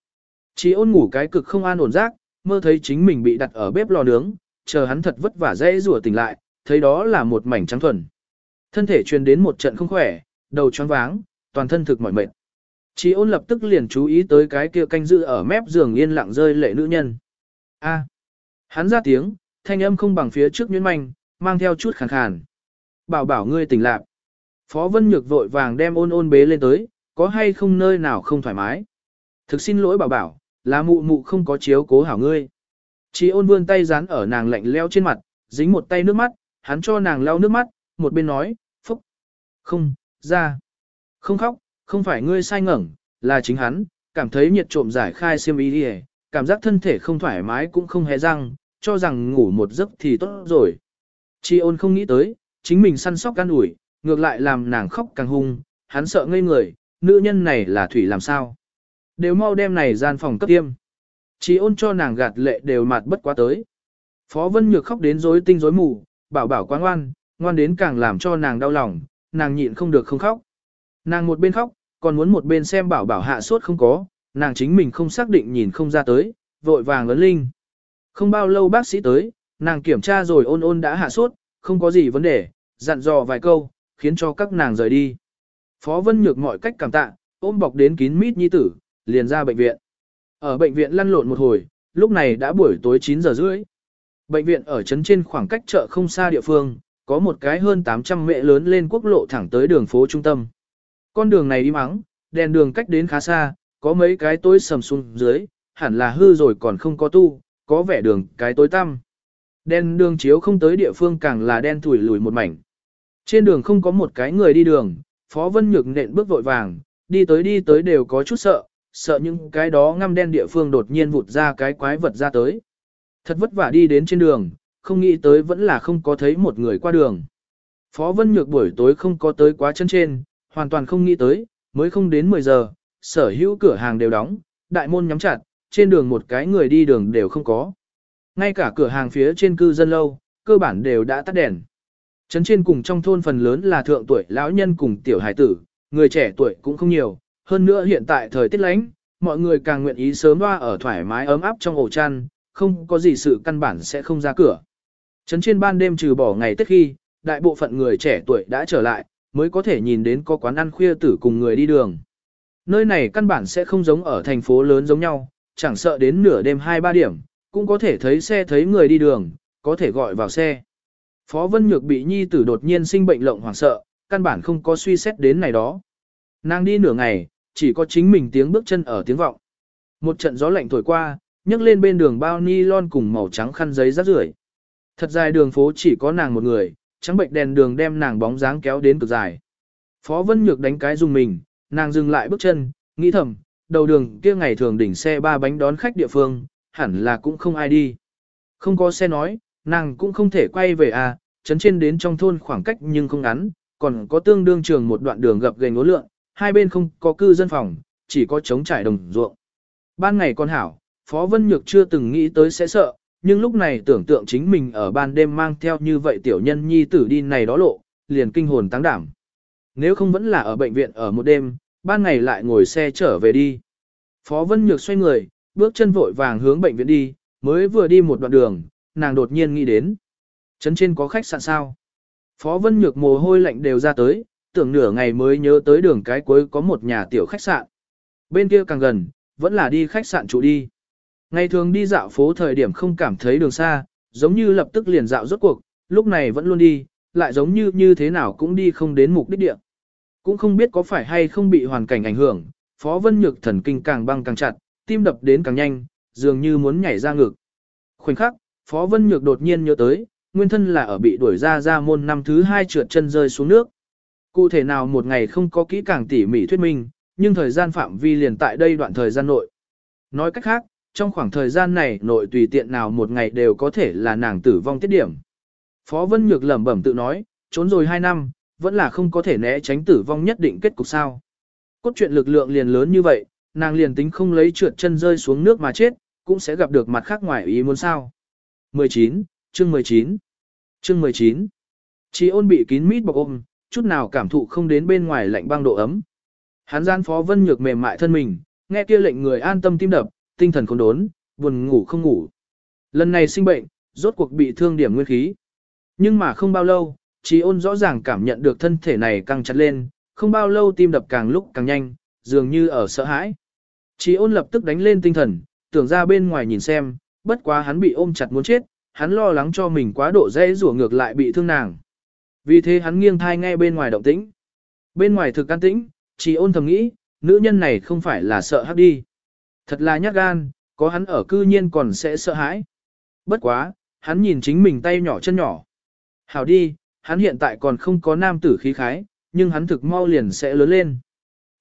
Chỉ ôn ngủ cái cực không an ổn giác, mơ thấy chính mình bị đặt ở bếp lò nướng, chờ hắn thật vất vả dễ rủa tỉnh lại, thấy đó là một mảnh trắng thuần. Thân thể truyền đến một trận không khỏe, đầu choáng váng, toàn thân thực mỏi mệt. Chỉ ôn lập tức liền chú ý tới cái kia canh giữ ở mép giường yên lặng rơi lệ nữ nhân. A. Hắn ra tiếng, thanh âm không bằng phía trước nhuyễn manh, mang theo chút khàn khàn. Bảo bảo ngươi tỉnh lạc. Phó Vân Nhược vội vàng đem ôn ôn bế lên tới, có hay không nơi nào không thoải mái. Thực xin lỗi bảo bảo, là mụ mụ không có chiếu cố hảo ngươi. Chỉ ôn vươn tay dán ở nàng lạnh leo trên mặt, dính một tay nước mắt, hắn cho nàng lau nước mắt, một bên nói, phúc. Không, ra. Không khóc, không phải ngươi sai ngẩng, là chính hắn, cảm thấy nhiệt trộm giải khai xiêm y đi cảm giác thân thể không thoải mái cũng không hề răng, cho rằng ngủ một giấc thì tốt rồi. Chi ôn không nghĩ tới, chính mình săn sóc can ủi, ngược lại làm nàng khóc càng hung, hắn sợ ngây người, nữ nhân này là thủy làm sao. Đều mau đem này gian phòng cấp tiêm. Chi ôn cho nàng gạt lệ đều mặt bất quá tới. Phó Vân Nhược khóc đến rối tinh rối mù, bảo bảo quá ngoan, ngoan đến càng làm cho nàng đau lòng, nàng nhịn không được không khóc. Nàng một bên khóc, còn muốn một bên xem bảo bảo hạ sốt không có, nàng chính mình không xác định nhìn không ra tới, vội vàng lớn linh. Không bao lâu bác sĩ tới, nàng kiểm tra rồi ôn ôn đã hạ sốt, không có gì vấn đề, dặn dò vài câu, khiến cho các nàng rời đi. Phó Vân Nhược mọi cách cảm tạ, ôm bọc đến kín mít nhi tử, liền ra bệnh viện. Ở bệnh viện lăn lộn một hồi, lúc này đã buổi tối 9 giờ rưỡi. Bệnh viện ở trấn trên khoảng cách chợ không xa địa phương, có một cái hơn 800 mẹ lớn lên quốc lộ thẳng tới đường phố trung tâm. Con đường này đi mắng, đèn đường cách đến khá xa, có mấy cái tối sầm xuống dưới, hẳn là hư rồi còn không có tu, có vẻ đường cái tối tăm. Đen đường chiếu không tới địa phương càng là đen thủi lùi một mảnh. Trên đường không có một cái người đi đường, Phó Vân Nhược nện bước vội vàng, đi tới đi tới đều có chút sợ, sợ những cái đó ngăm đen địa phương đột nhiên vụt ra cái quái vật ra tới. Thật vất vả đi đến trên đường, không nghĩ tới vẫn là không có thấy một người qua đường. Phó Vân Nhược buổi tối không có tới quá chân trên, hoàn toàn không nghĩ tới, mới không đến 10 giờ, sở hữu cửa hàng đều đóng, đại môn nhắm chặt, trên đường một cái người đi đường đều không có. Ngay cả cửa hàng phía trên cư dân lâu, cơ bản đều đã tắt đèn. Trấn trên cùng trong thôn phần lớn là thượng tuổi lão nhân cùng tiểu hải tử, người trẻ tuổi cũng không nhiều, hơn nữa hiện tại thời tiết lạnh, mọi người càng nguyện ý sớm loa ở thoải mái ấm áp trong ổ chăn, không có gì sự căn bản sẽ không ra cửa. Trấn trên ban đêm trừ bỏ ngày Tết khi, đại bộ phận người trẻ tuổi đã trở lại, mới có thể nhìn đến có quán ăn khuya tử cùng người đi đường. Nơi này căn bản sẽ không giống ở thành phố lớn giống nhau, chẳng sợ đến nửa đêm 2-3 điểm, cũng có thể thấy xe thấy người đi đường, có thể gọi vào xe. Phó Vân Nhược bị nhi tử đột nhiên sinh bệnh lộng hoảng sợ, căn bản không có suy xét đến này đó. Nàng đi nửa ngày, chỉ có chính mình tiếng bước chân ở tiếng vọng. Một trận gió lạnh thổi qua, nhấc lên bên đường bao ni lon cùng màu trắng khăn giấy rác rưởi. Thật dài đường phố chỉ có nàng một người, trắng bệnh đèn đường đem nàng bóng dáng kéo đến cực dài. Phó Vân Nhược đánh cái dùng mình, nàng dừng lại bước chân, nghĩ thầm, đầu đường kia ngày thường đỉnh xe ba bánh đón khách địa phương, hẳn là cũng không ai đi. Không có xe nói, nàng cũng không thể quay về à, chấn trên đến trong thôn khoảng cách nhưng không ngắn, còn có tương đương trường một đoạn đường gập ghềnh ngố lượng, hai bên không có cư dân phòng, chỉ có trống trải đồng ruộng. Ban ngày con hảo, Phó Vân Nhược chưa từng nghĩ tới sẽ sợ, nhưng lúc này tưởng tượng chính mình ở ban đêm mang theo như vậy tiểu nhân nhi tử đi này đó lộ, liền kinh hồn tăng đảm. Nếu không vẫn là ở bệnh viện ở một đêm, ban ngày lại ngồi xe trở về đi. Phó Vân Nhược xoay người, bước chân vội vàng hướng bệnh viện đi, mới vừa đi một đoạn đường, nàng đột nhiên nghĩ đến. Trấn trên có khách sạn sao? Phó Vân Nhược mồ hôi lạnh đều ra tới, tưởng nửa ngày mới nhớ tới đường cái cuối có một nhà tiểu khách sạn. Bên kia càng gần, vẫn là đi khách sạn trụ đi. Ngày thường đi dạo phố thời điểm không cảm thấy đường xa, giống như lập tức liền dạo rốt cuộc, lúc này vẫn luôn đi, lại giống như như thế nào cũng đi không đến mục đích địa. Cũng không biết có phải hay không bị hoàn cảnh ảnh hưởng, Phó Vân Nhược thần kinh càng băng càng chặt, tim đập đến càng nhanh, dường như muốn nhảy ra ngực. Khoảnh khắc, Phó Vân Nhược đột nhiên nhớ tới, nguyên thân là ở bị đuổi ra ra môn năm thứ hai trượt chân rơi xuống nước. Cụ thể nào một ngày không có kỹ càng tỉ mỉ thuyết minh, nhưng thời gian phạm vi liền tại đây đoạn thời gian nội. Nói cách khác, trong khoảng thời gian này nội tùy tiện nào một ngày đều có thể là nàng tử vong tiết điểm. Phó Vân Nhược lẩm bẩm tự nói, trốn rồi hai năm, vẫn là không có thể né tránh tử vong nhất định kết cục sao. Cốt truyện lực lượng liền lớn như vậy, nàng liền tính không lấy trượt chân rơi xuống nước mà chết, cũng sẽ gặp được mặt khác ngoài ý muốn sao. 19, chương 19, chương 19. Chỉ ôn bị kín mít bọc ôm, chút nào cảm thụ không đến bên ngoài lạnh băng độ ấm. Hắn gian phó vân nhược mềm mại thân mình, nghe kia lệnh người an tâm tim đập, tinh thần không đốn, buồn ngủ không ngủ. Lần này sinh bệnh, rốt cuộc bị thương điểm nguyên khí. Nhưng mà không bao lâu, Trí ôn rõ ràng cảm nhận được thân thể này căng chặt lên, không bao lâu tim đập càng lúc càng nhanh, dường như ở sợ hãi. Chí ôn lập tức đánh lên tinh thần, tưởng ra bên ngoài nhìn xem, bất quá hắn bị ôm chặt muốn chết, hắn lo lắng cho mình quá độ dễ rủa ngược lại bị thương nàng. Vì thế hắn nghiêng thai nghe bên ngoài động tĩnh. Bên ngoài thực an tĩnh, chỉ ôn thầm nghĩ, nữ nhân này không phải là sợ hắc đi. Thật là nhát gan, có hắn ở cư nhiên còn sẽ sợ hãi. Bất quá, hắn nhìn chính mình tay nhỏ chân nhỏ. Hảo đi, hắn hiện tại còn không có nam tử khí khái, nhưng hắn thực mau liền sẽ lớn lên.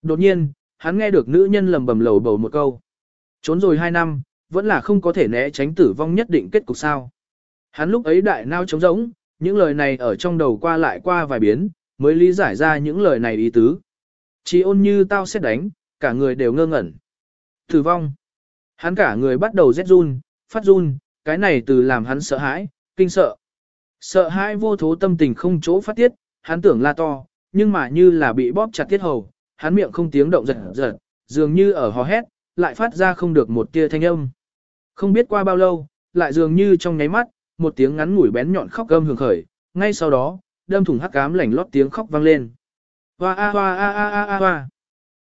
Đột nhiên, hắn nghe được nữ nhân lầm bầm lầu bầu một câu. Trốn rồi hai năm, vẫn là không có thể né tránh tử vong nhất định kết cục sao. Hắn lúc ấy đại nao trống rỗng, những lời này ở trong đầu qua lại qua vài biến, mới lý giải ra những lời này ý tứ. Chỉ ôn như tao xét đánh, cả người đều ngơ ngẩn. Tử vong. Hắn cả người bắt đầu rét run, phát run, cái này từ làm hắn sợ hãi, kinh sợ. Sợ hãi vô thố tâm tình không chỗ phát tiết, hắn tưởng la to, nhưng mà như là bị bóp chặt tiết hầu, hắn miệng không tiếng động giật giật, dường như ở hò hét, lại phát ra không được một tia thanh âm. Không biết qua bao lâu, lại dường như trong nháy mắt, một tiếng ngắn ngủi bén nhọn khóc gầm hưởng khởi, ngay sau đó, đâm thủng hắc cám lảnh lót tiếng khóc vang lên. Hoa a hoa a a a a hoa.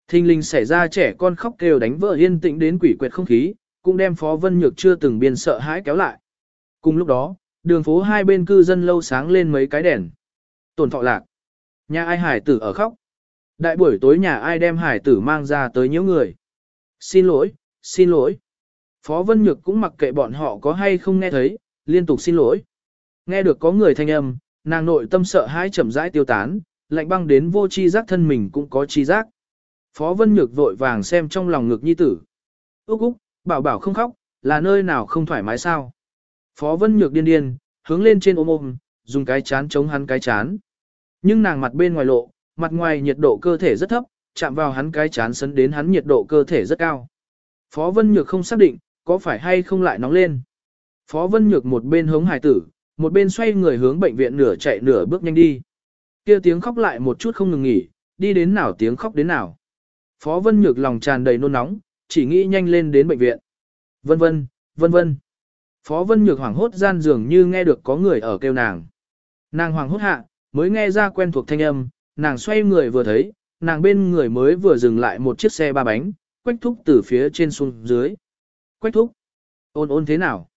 Thinh linh xảy ra trẻ con khóc kêu đánh vỡ yên tĩnh đến quỷ quyệt không khí, cũng đem Phó Vân Nhược chưa từng biên sợ hãi kéo lại. Cùng lúc đó, đường phố hai bên cư dân lâu sáng lên mấy cái đèn. Tổn thọ lạc. Nhà ai hải tử ở khóc. Đại buổi tối nhà ai đem hải tử mang ra tới nhiều người. Xin lỗi, xin lỗi. Phó Vân Nhược cũng mặc kệ bọn họ có hay không nghe thấy, liên tục xin lỗi. Nghe được có người thanh âm, nàng nội tâm sợ hãi chậm rãi tiêu tán, lạnh băng đến vô chi giác thân mình cũng có chi giác. Phó Vân Nhược vội vàng xem trong lòng ngực nhi tử. Úc Úc, bảo bảo không khóc, là nơi nào không thoải mái sao? Phó Vân Nhược điên điên, hướng lên trên ôm ôm, dùng cái chán chống hắn cái chán. Nhưng nàng mặt bên ngoài lộ, mặt ngoài nhiệt độ cơ thể rất thấp, chạm vào hắn cái chán sấn đến hắn nhiệt độ cơ thể rất cao. Phó Vân Nhược không xác định, có phải hay không lại nóng lên. Phó Vân Nhược một bên hướng hải tử, một bên xoay người hướng bệnh viện nửa chạy nửa bước nhanh đi. Kia tiếng khóc lại một chút không ngừng nghỉ, đi đến nào tiếng khóc đến nào. Phó Vân Nhược lòng tràn đầy nôn nóng, chỉ nghĩ nhanh lên đến bệnh viện. Vân vân, vân vân. Phó Vân Nhược hoảng hốt gian dường như nghe được có người ở kêu nàng. Nàng hoảng hốt hạ, mới nghe ra quen thuộc thanh âm, nàng xoay người vừa thấy, nàng bên người mới vừa dừng lại một chiếc xe ba bánh, quách thúc từ phía trên xuống dưới. Quách thúc, ôn ôn thế nào?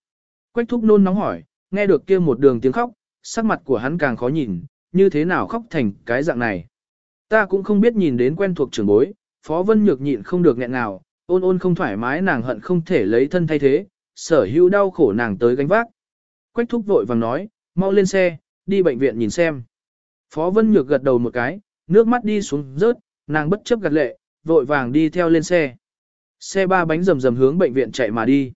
Quách thúc nôn nóng hỏi, nghe được kia một đường tiếng khóc, sắc mặt của hắn càng khó nhìn, như thế nào khóc thành cái dạng này. Ta cũng không biết nhìn đến quen thuộc trưởng bối, Phó Vân Nhược nhịn không được nghẹn nào, ôn ôn không thoải mái nàng hận không thể lấy thân thay thế, sở hữu đau khổ nàng tới gánh vác. Quách thúc vội vàng nói, mau lên xe, đi bệnh viện nhìn xem. Phó Vân Nhược gật đầu một cái, nước mắt đi xuống rớt, nàng bất chấp gật lệ, vội vàng đi theo lên xe. Xe ba bánh rầm rầm hướng bệnh viện chạy mà đi.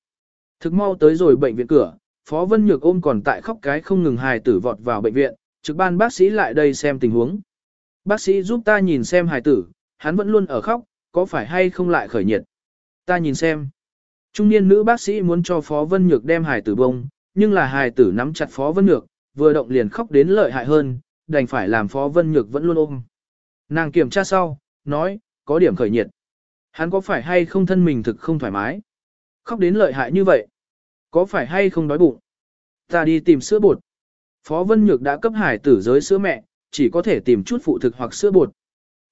Thực mau tới rồi bệnh viện cửa, Phó Vân Nhược ôm còn tại khóc cái không ngừng hài tử vọt vào bệnh viện, trực ban bác sĩ lại đây xem tình huống. Bác sĩ giúp ta nhìn xem hài tử, hắn vẫn luôn ở khóc, có phải hay không lại khởi nhiệt. Ta nhìn xem. Trung niên nữ bác sĩ muốn cho Phó Vân Nhược đem hài tử bông, nhưng là hài tử nắm chặt Phó Vân Nhược, vừa động liền khóc đến lợi hại hơn, đành phải làm Phó Vân Nhược vẫn luôn ôm. Nàng kiểm tra sau, nói, có điểm khởi nhiệt. Hắn có phải hay không thân mình thực không thoải mái? Khóc đến lợi hại như vậy. Có phải hay không đói bụng? Ta đi tìm sữa bột. Phó Vân Nhược đã cấp hải tử giới sữa mẹ, chỉ có thể tìm chút phụ thực hoặc sữa bột.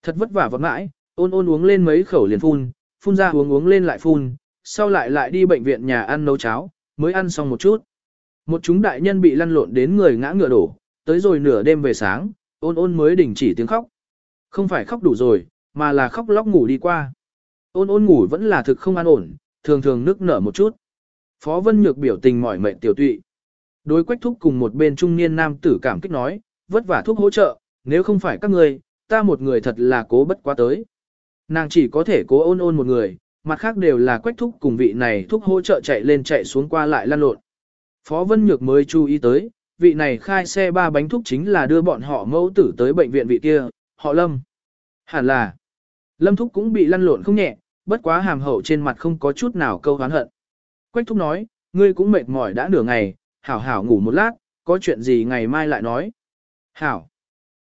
Thật vất vả vật mãi, ôn ôn uống lên mấy khẩu liền phun, phun ra uống uống lên lại phun, sau lại lại đi bệnh viện nhà ăn nấu cháo, mới ăn xong một chút. Một chúng đại nhân bị lăn lộn đến người ngã ngựa đổ, tới rồi nửa đêm về sáng, ôn ôn mới đình chỉ tiếng khóc. Không phải khóc đủ rồi, mà là khóc lóc ngủ đi qua. Ôn ôn ngủ vẫn là thực không an ổn, thường thường nức nở một chút. Phó Vân Nhược biểu tình mỏi mệt tiểu tụy. Đối quách thúc cùng một bên trung niên nam tử cảm kích nói, vất vả thuốc hỗ trợ, nếu không phải các người, ta một người thật là cố bất quá tới. Nàng chỉ có thể cố ôn ôn một người, mặt khác đều là quách thúc cùng vị này thúc hỗ trợ chạy lên chạy xuống qua lại lan lộn. Phó Vân Nhược mới chú ý tới, vị này khai xe ba bánh thuốc chính là đưa bọn họ mẫu tử tới bệnh viện vị kia, họ Lâm. Hẳn là, Lâm Thúc cũng bị lăn lộn không nhẹ, bất quá hàm hậu trên mặt không có chút nào câu hán hận. Quách Thúc nói, ngươi cũng mệt mỏi đã nửa ngày, hảo hảo ngủ một lát, có chuyện gì ngày mai lại nói. Hảo.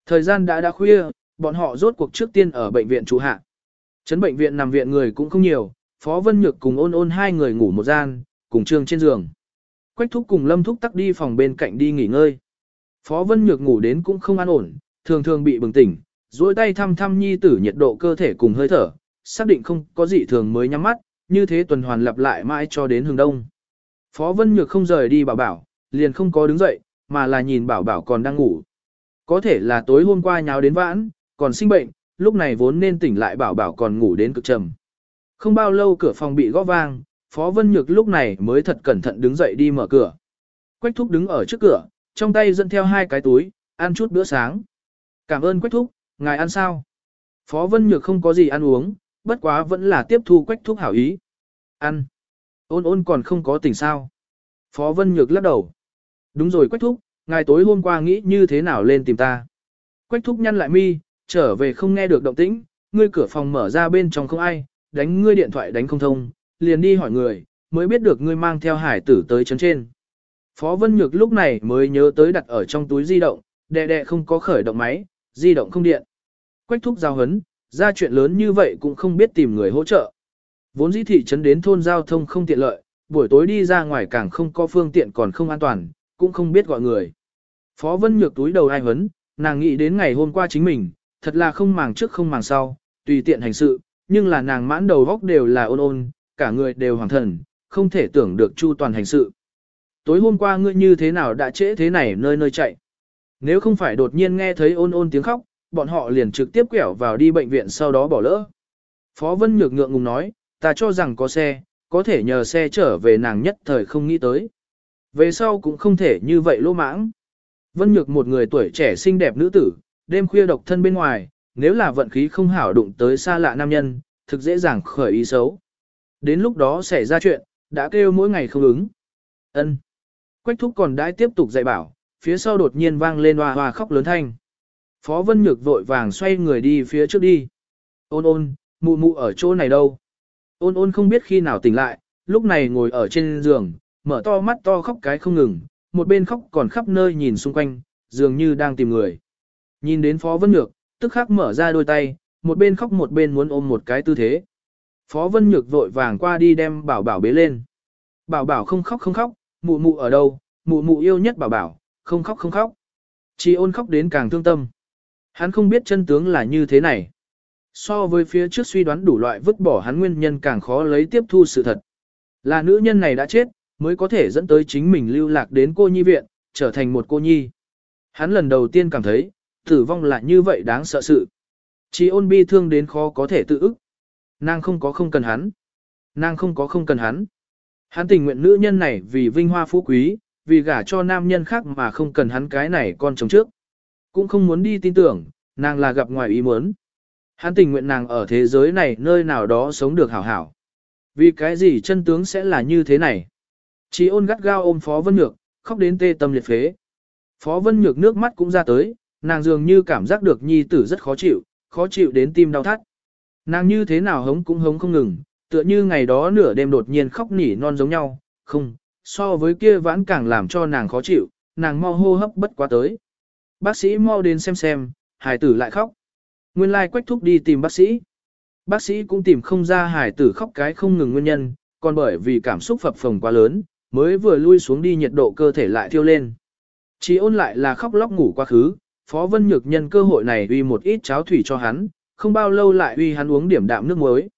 Thời gian đã đã khuya, bọn họ rốt cuộc trước tiên ở bệnh viện trụ hạ. Trấn bệnh viện nằm viện người cũng không nhiều, Phó Vân Nhược cùng ôn ôn hai người ngủ một gian, cùng trương trên giường. Quách Thúc cùng Lâm Thúc tắc đi phòng bên cạnh đi nghỉ ngơi. Phó Vân Nhược ngủ đến cũng không an ổn, thường thường bị bừng tỉnh, duỗi tay thăm thăm nhi tử nhiệt độ cơ thể cùng hơi thở, xác định không có gì thường mới nhắm mắt, như thế tuần hoàn lặp lại mãi cho đến hướng đông. Phó Vân Nhược không rời đi bảo bảo, liền không có đứng dậy, mà là nhìn bảo bảo còn đang ngủ. Có thể là tối hôm qua nháo đến vãn, còn sinh bệnh, lúc này vốn nên tỉnh lại bảo bảo còn ngủ đến cực trầm. Không bao lâu cửa phòng bị gõ vang, Phó Vân Nhược lúc này mới thật cẩn thận đứng dậy đi mở cửa. Quách Thúc đứng ở trước cửa, trong tay dẫn theo hai cái túi, ăn chút bữa sáng. Cảm ơn Quách Thúc, ngài ăn sao? Phó Vân Nhược không có gì ăn uống, bất quá vẫn là tiếp thu Quách Thúc hảo ý. Ăn. Ôn ôn còn không có tỉnh sao. Phó Vân Nhược lắc đầu. Đúng rồi Quách Thúc, ngài tối hôm qua nghĩ như thế nào lên tìm ta. Quách Thúc nhăn lại mi, trở về không nghe được động tĩnh, ngươi cửa phòng mở ra bên trong không ai, đánh ngươi điện thoại đánh không thông, liền đi hỏi người, mới biết được ngươi mang theo hải tử tới chấn trên. Phó Vân Nhược lúc này mới nhớ tới đặt ở trong túi di động, đệ đệ không có khởi động máy, di động không điện. Quách thúc giao hấn, ra chuyện lớn như vậy cũng không biết tìm người hỗ trợ. Vốn dĩ thị trấn đến thôn giao thông không tiện lợi, buổi tối đi ra ngoài càng không có phương tiện còn không an toàn, cũng không biết gọi người. Phó Vân Nhược túi đầu ai hấn, nàng nghĩ đến ngày hôm qua chính mình, thật là không màng trước không màng sau, tùy tiện hành sự, nhưng là nàng mãn đầu góc đều là ôn ôn, cả người đều hoàng thần, không thể tưởng được chu toàn hành sự. Tối hôm qua ngươi như thế nào đã trễ thế này nơi nơi chạy. Nếu không phải đột nhiên nghe thấy ôn ôn tiếng khóc, bọn họ liền trực tiếp quẹo vào đi bệnh viện sau đó bỏ lỡ. Phó Vân Nhược ngượng ngùng nói, ta cho rằng có xe, có thể nhờ xe trở về nàng nhất thời không nghĩ tới. Về sau cũng không thể như vậy lỗ mãng. Vân Nhược một người tuổi trẻ xinh đẹp nữ tử, đêm khuya độc thân bên ngoài, nếu là vận khí không hảo đụng tới xa lạ nam nhân, thực dễ dàng khởi ý xấu. Đến lúc đó xảy ra chuyện, đã kêu mỗi ngày không ứng. Ân. Quách thúc còn đãi tiếp tục dạy bảo, phía sau đột nhiên vang lên hoa hoa khóc lớn thanh. Phó Vân Nhược vội vàng xoay người đi phía trước đi. Ôn ôn, mụ mụ ở chỗ này đâu? Ôn ôn không biết khi nào tỉnh lại, lúc này ngồi ở trên giường, mở to mắt to khóc cái không ngừng, một bên khóc còn khắp nơi nhìn xung quanh, dường như đang tìm người. Nhìn đến Phó Vân Nhược, tức khắc mở ra đôi tay, một bên khóc một bên muốn ôm một cái tư thế. Phó Vân Nhược vội vàng qua đi đem bảo bảo bế lên. Bảo bảo không khóc không khóc, mụ mụ ở đâu, mụ mụ yêu nhất bảo bảo, không khóc không khóc. Chỉ ôn khóc đến càng thương tâm. Hắn không biết chân tướng là như thế này. So với phía trước suy đoán đủ loại vứt bỏ hắn nguyên nhân càng khó lấy tiếp thu sự thật. Là nữ nhân này đã chết, mới có thể dẫn tới chính mình lưu lạc đến cô nhi viện, trở thành một cô nhi. Hắn lần đầu tiên cảm thấy, tử vong là như vậy đáng sợ sự. Chỉ ôn bi thương đến khó có thể tự ức. Nàng không có không cần hắn. Nàng không có không cần hắn. Hắn tình nguyện nữ nhân này vì vinh hoa phú quý, vì gả cho nam nhân khác mà không cần hắn cái này con chồng trước. Cũng không muốn đi tin tưởng, nàng là gặp ngoài ý muốn. Hắn tình nguyện nàng ở thế giới này nơi nào đó sống được hảo hảo. Vì cái gì chân tướng sẽ là như thế này? Chỉ ôn gắt gao ôm Phó Vân Nhược, khóc đến tê tâm liệt phế. Phó Vân Nhược nước mắt cũng ra tới, nàng dường như cảm giác được nhi tử rất khó chịu, khó chịu đến tim đau thắt. Nàng như thế nào hống cũng hống không ngừng, tựa như ngày đó nửa đêm đột nhiên khóc nỉ non giống nhau, không, so với kia vãn càng làm cho nàng khó chịu, nàng mau hô hấp bất quá tới. Bác sĩ mau đến xem xem, hải tử lại khóc. Nguyên lai quách thúc đi tìm bác sĩ. Bác sĩ cũng tìm không ra hải tử khóc cái không ngừng nguyên nhân, còn bởi vì cảm xúc phập phồng quá lớn, mới vừa lui xuống đi nhiệt độ cơ thể lại thiêu lên. Chỉ ôn lại là khóc lóc ngủ quá khứ, Phó Vân Nhược nhân cơ hội này uy một ít cháo thủy cho hắn, không bao lâu lại uy hắn uống điểm đạm nước muối.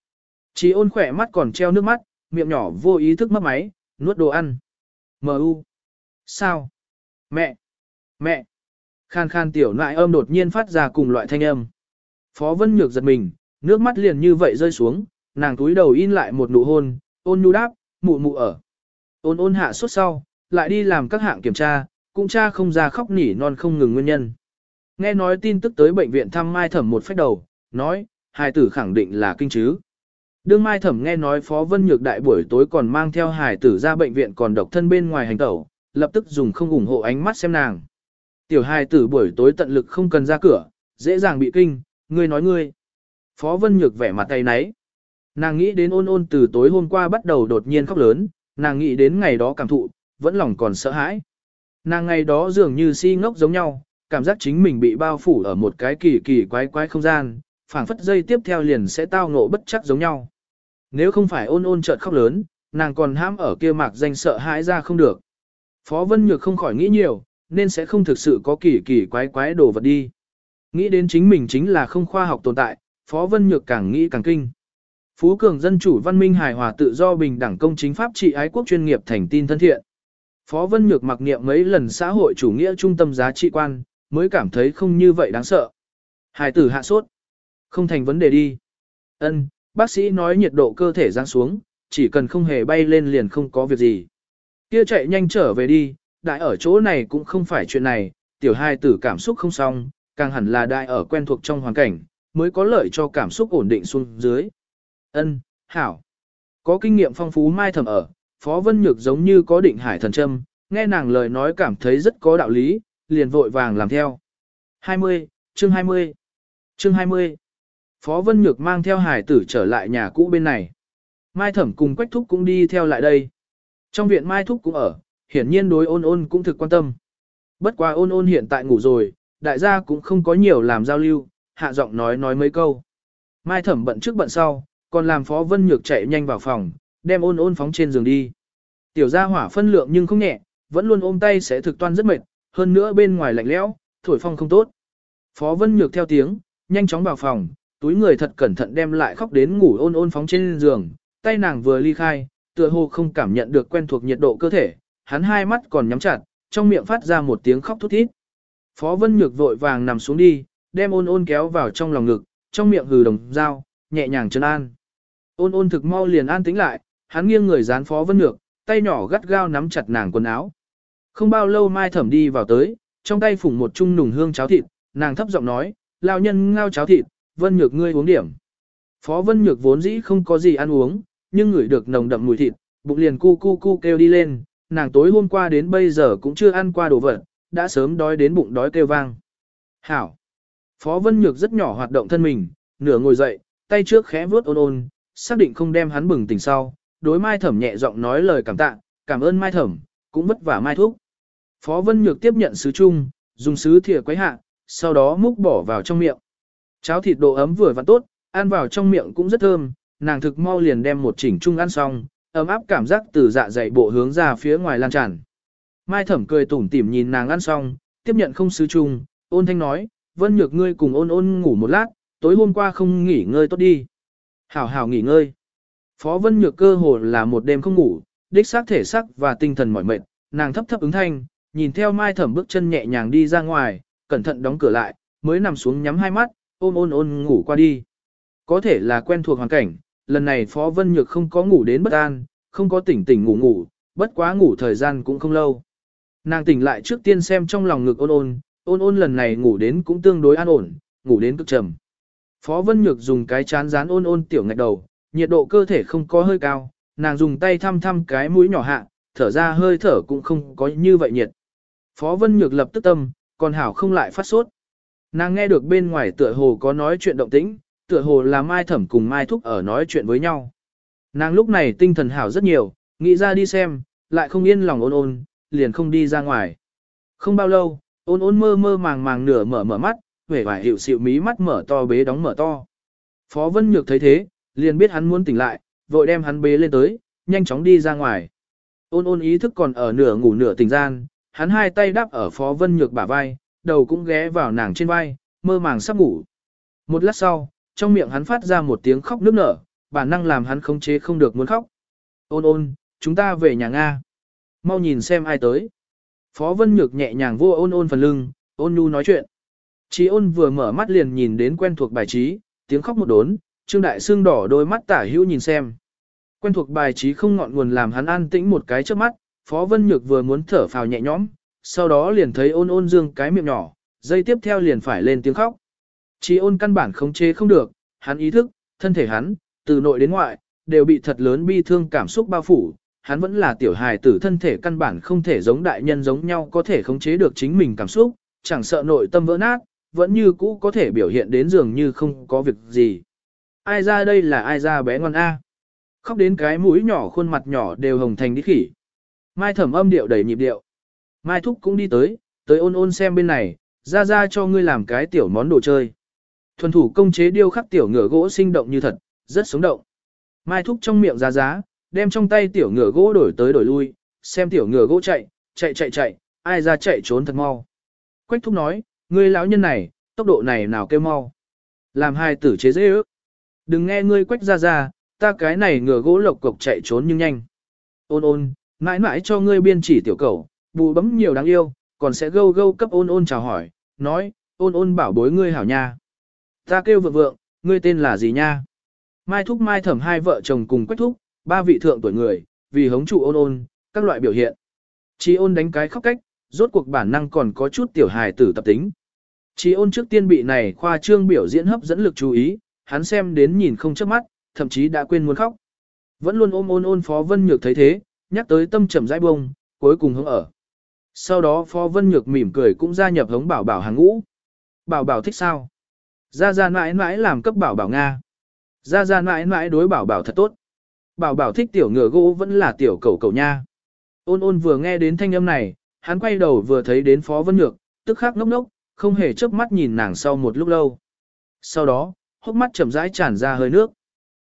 Chỉ ôn khỏe mắt còn treo nước mắt, miệng nhỏ vô ý thức mấp máy, nuốt đồ ăn. M.U. Sao? Mẹ! Mẹ! Khan khan tiểu nại âm đột nhiên phát ra cùng loại thanh âm. Phó Vân Nhược giật mình, nước mắt liền như vậy rơi xuống, nàng túi đầu in lại một nụ hôn, ôn nhu đáp, mụ mụ ở. Ôn ôn hạ suốt sau, lại đi làm các hạng kiểm tra, cũng cha không ra khóc nỉ non không ngừng nguyên nhân. Nghe nói tin tức tới bệnh viện thăm Mai Thẩm một phép đầu, nói, hài tử khẳng định là kinh chứ. Đương Mai Thẩm nghe nói Phó Vân Nhược đại buổi tối còn mang theo hài tử ra bệnh viện còn độc thân bên ngoài hành tẩu, lập tức dùng không ủng hộ ánh mắt xem nàng. Tiểu hài tử buổi tối tận lực không cần ra cửa, dễ dàng bị kinh, ngươi nói ngươi. Phó Vân Nhược vẻ mặt tay náy. Nàng nghĩ đến ôn ôn từ tối hôm qua bắt đầu đột nhiên khóc lớn, nàng nghĩ đến ngày đó cảm thụ, vẫn lòng còn sợ hãi. Nàng ngày đó dường như si ngốc giống nhau, cảm giác chính mình bị bao phủ ở một cái kỳ kỳ quái quái không gian, phảng phất dây tiếp theo liền sẽ tao ngộ bất chắc giống nhau. Nếu không phải ôn ôn chợt khóc lớn, nàng còn ham ở kia mạc danh sợ hãi ra không được. Phó Vân Nhược không khỏi nghĩ nhiều, nên sẽ không thực sự có kỳ kỳ quái quái đồ vật đi. Nghĩ đến chính mình chính là không khoa học tồn tại, Phó Vân Nhược càng nghĩ càng kinh. Phú cường dân chủ văn minh hài hòa tự do bình đẳng công chính pháp trị ái quốc chuyên nghiệp thành tin thân thiện. Phó Vân Nhược mặc niệm mấy lần xã hội chủ nghĩa trung tâm giá trị quan, mới cảm thấy không như vậy đáng sợ. Hài tử hạ sốt. Không thành vấn đề đi. Ân, bác sĩ nói nhiệt độ cơ thể giáng xuống, chỉ cần không hề bay lên liền không có việc gì. Kia chạy nhanh trở về đi, đại ở chỗ này cũng không phải chuyện này, tiểu hai tử cảm xúc không xong, càng hẳn là đại ở quen thuộc trong hoàn cảnh, mới có lợi cho cảm xúc ổn định xuống dưới. Ân, hảo. Có kinh nghiệm phong phú mai thầm ở, Phó Vân Nhược giống như có định hải thần châm, nghe nàng lời nói cảm thấy rất có đạo lý, liền vội vàng làm theo. 20, chương 20, chương 20. Phó Vân Nhược mang theo hải tử trở lại nhà cũ bên này. Mai Thẩm cùng Quách Thúc cũng đi theo lại đây. Trong viện Mai Thúc cũng ở, hiển nhiên đối ôn ôn cũng thực quan tâm. Bất quá ôn ôn hiện tại ngủ rồi, đại gia cũng không có nhiều làm giao lưu, hạ giọng nói nói mấy câu. Mai Thẩm bận trước bận sau, còn làm Phó Vân Nhược chạy nhanh vào phòng, đem ôn ôn phóng trên giường đi. Tiểu gia hỏa phân lượng nhưng không nhẹ, vẫn luôn ôm tay sẽ thực toan rất mệt, hơn nữa bên ngoài lạnh lẽo, thổi phong không tốt. Phó Vân Nhược theo tiếng, nhanh chóng vào phòng, túi người thật cẩn thận đem lại khóc đến ngủ ôn ôn phóng trên giường, tay nàng vừa ly khai, tựa hồ không cảm nhận được quen thuộc nhiệt độ cơ thể, hắn hai mắt còn nhắm chặt, trong miệng phát ra một tiếng khóc thút thít. Phó Vân Nhược vội vàng nằm xuống đi, đem ôn ôn kéo vào trong lòng ngực, trong miệng hừ đồng dao, nhẹ nhàng chân an. Ôn ôn thực mau liền an tĩnh lại, hắn nghiêng người dán Phó Vân Nhược, tay nhỏ gắt gao nắm chặt nàng quần áo. Không bao lâu Mai Thẩm đi vào tới, trong tay phủng một chung nùng hương cháo thịt, nàng thấp giọng nói, lao nhân ngao cháo thịt, Vân Nhược ngươi uống điểm. Phó Vân Nhược vốn dĩ không có gì ăn uống, nhưng ngửi được nồng đậm mùi thịt, bụng liền cu cu cu kêu đi lên, nàng tối hôm qua đến bây giờ cũng chưa ăn qua đồ vật, đã sớm đói đến bụng đói kêu vang. Hảo! Phó Vân Nhược rất nhỏ hoạt động thân mình, nửa ngồi dậy, tay trước khẽ vuốt ôn ôn, xác định không đem hắn bừng tỉnh sau, đối Mai Thẩm nhẹ giọng nói lời cảm tạ, cảm ơn Mai Thẩm, cũng vất vả Mai Thúc. Phó Vân Nhược tiếp nhận sứ chung, dùng sứ thìa quấy hạ, sau đó múc bỏ vào trong miệng. Cháo thịt độ ấm vừa và tốt, ăn vào trong miệng cũng rất thơm, nàng thực mau liền đem một chỉnh chung ăn xong, ấm áp cảm giác từ dạ dày bộ hướng ra phía ngoài lan tràn. Mai Thẩm cười tủm tỉm nhìn nàng ăn xong, tiếp nhận không sứ chung, ôn thanh nói, Vân Nhược ngươi cùng ôn ôn ngủ một lát, tối hôm qua không nghỉ ngơi tốt đi. Hảo hảo nghỉ ngơi. Phó Vân Nhược cơ hồ là một đêm không ngủ, đích xác thể sắc và tinh thần mỏi mệt, nàng thấp thấp ứng thanh, nhìn theo Mai Thẩm bước chân nhẹ nhàng đi ra ngoài, cẩn thận đóng cửa lại, mới nằm xuống nhắm hai mắt, ôm ôn ôn ngủ qua đi. Có thể là quen thuộc hoàn cảnh, lần này Phó Vân Nhược không có ngủ đến bất an, không có tỉnh tỉnh ngủ ngủ, bất quá ngủ thời gian cũng không lâu. Nàng tỉnh lại trước tiên xem trong lòng ngực ôn ôn, ôn ôn lần này ngủ đến cũng tương đối an ổn, ngủ đến cực trầm. Phó Vân Nhược dùng cái chán dán ôn ôn tiểu ngạch đầu, nhiệt độ cơ thể không có hơi cao, nàng dùng tay thăm thăm cái mũi nhỏ hạ, thở ra hơi thở cũng không có như vậy nhiệt. Phó Vân Nhược lập tức tâm, còn hảo không lại phát sốt. Nàng nghe được bên ngoài tựa hồ có nói chuyện động tĩnh, tựa hồ là Mai Thẩm cùng Mai Thúc ở nói chuyện với nhau. Nàng lúc này tinh thần hảo rất nhiều, nghĩ ra đi xem, lại không yên lòng ôn ôn, liền không đi ra ngoài. Không bao lâu, ôn ôn mơ mơ màng màng nửa mở mở mắt, vẻ vải hiệu xịu mí mắt mở to bế đóng mở to. Phó Vân Nhược thấy thế, liền biết hắn muốn tỉnh lại, vội đem hắn bế lên tới, nhanh chóng đi ra ngoài. Ôn ôn ý thức còn ở nửa ngủ nửa tỉnh gian, hắn hai tay đắp ở Phó Vân Nhược bả vai, đầu cũng ghé vào nàng trên vai, mơ màng sắp ngủ. Một lát sau, trong miệng hắn phát ra một tiếng khóc nức nở, bản năng làm hắn khống chế không được muốn khóc. Ôn ôn, chúng ta về nhà Nga. Mau nhìn xem ai tới. Phó Vân Nhược nhẹ nhàng vô ôn ôn phần lưng, ôn nhu nói chuyện. Chí ôn vừa mở mắt liền nhìn đến quen thuộc bài trí, tiếng khóc một đốn, Trương Đại Sương đỏ đôi mắt tả hữu nhìn xem. Quen thuộc bài trí không ngọn nguồn làm hắn an tĩnh một cái trước mắt, Phó Vân Nhược vừa muốn thở phào nhẹ nhõm, sau đó liền thấy ôn ôn dương cái miệng nhỏ, dây tiếp theo liền phải lên tiếng khóc. Chỉ ôn căn bản khống chế không được, hắn ý thức, thân thể hắn, từ nội đến ngoại, đều bị thật lớn bi thương cảm xúc bao phủ. Hắn vẫn là tiểu hài tử thân thể căn bản không thể giống đại nhân giống nhau có thể khống chế được chính mình cảm xúc, chẳng sợ nội tâm vỡ nát, vẫn như cũ có thể biểu hiện đến dường như không có việc gì. Ai ra đây là ai ra bé ngon A. Khóc đến cái mũi nhỏ khuôn mặt nhỏ đều hồng thành đi khỉ. Mai thẩm âm điệu đầy nhịp điệu. Mai thúc cũng đi tới, tới ôn ôn xem bên này, ra ra cho ngươi làm cái tiểu món đồ chơi. Thuần thủ công chế điêu khắc tiểu ngựa gỗ sinh động như thật, rất sống động. Mai thúc trong miệng ra giá, đem trong tay tiểu ngựa gỗ đổi tới đổi lui, xem tiểu ngựa gỗ chạy, chạy chạy chạy, ai ra chạy trốn thật mau. Quách thúc nói, ngươi lão nhân này, tốc độ này nào kêu mau. Làm hai tử chế dễ ước. Đừng nghe ngươi quách ra ra, ta cái này ngựa gỗ lộc cộc chạy trốn nhưng nhanh. Ôn ôn, mãi mãi cho ngươi biên chỉ tiểu cầu, bù bấm nhiều đáng yêu, còn sẽ gâu gâu cấp ôn ôn chào hỏi, nói, ôn ôn bảo bối ngươi hảo nha. Ta kêu vượng vượng, ngươi tên là gì nha? Mai thúc mai thẩm hai vợ chồng cùng quách thúc, ba vị thượng tuổi người, vì hống trụ ôn ôn, các loại biểu hiện. Chi ôn đánh cái khóc cách, rốt cuộc bản năng còn có chút tiểu hài tử tập tính. Chi ôn trước tiên bị này khoa trương biểu diễn hấp dẫn lực chú ý, hắn xem đến nhìn không chớp mắt, thậm chí đã quên muốn khóc. Vẫn luôn ôm ôn ôn Phó Vân Nhược thấy thế, nhắc tới tâm trầm rãi bông, cuối cùng hứng ở. Sau đó Phó Vân Nhược mỉm cười cũng gia nhập hống bảo bảo hàng ngũ. Bảo bảo thích sao? Gia Gia mãi mãi làm cấp bảo bảo Nga. Gia Gia mãi mãi đối bảo bảo thật tốt. Bảo bảo thích tiểu ngựa gỗ vẫn là tiểu cầu cầu nha. Ôn ôn vừa nghe đến thanh âm này, hắn quay đầu vừa thấy đến Phó Vân Nhược, tức khắc ngốc ngốc, không hề chớp mắt nhìn nàng sau một lúc lâu. Sau đó, hốc mắt chậm rãi tràn ra hơi nước.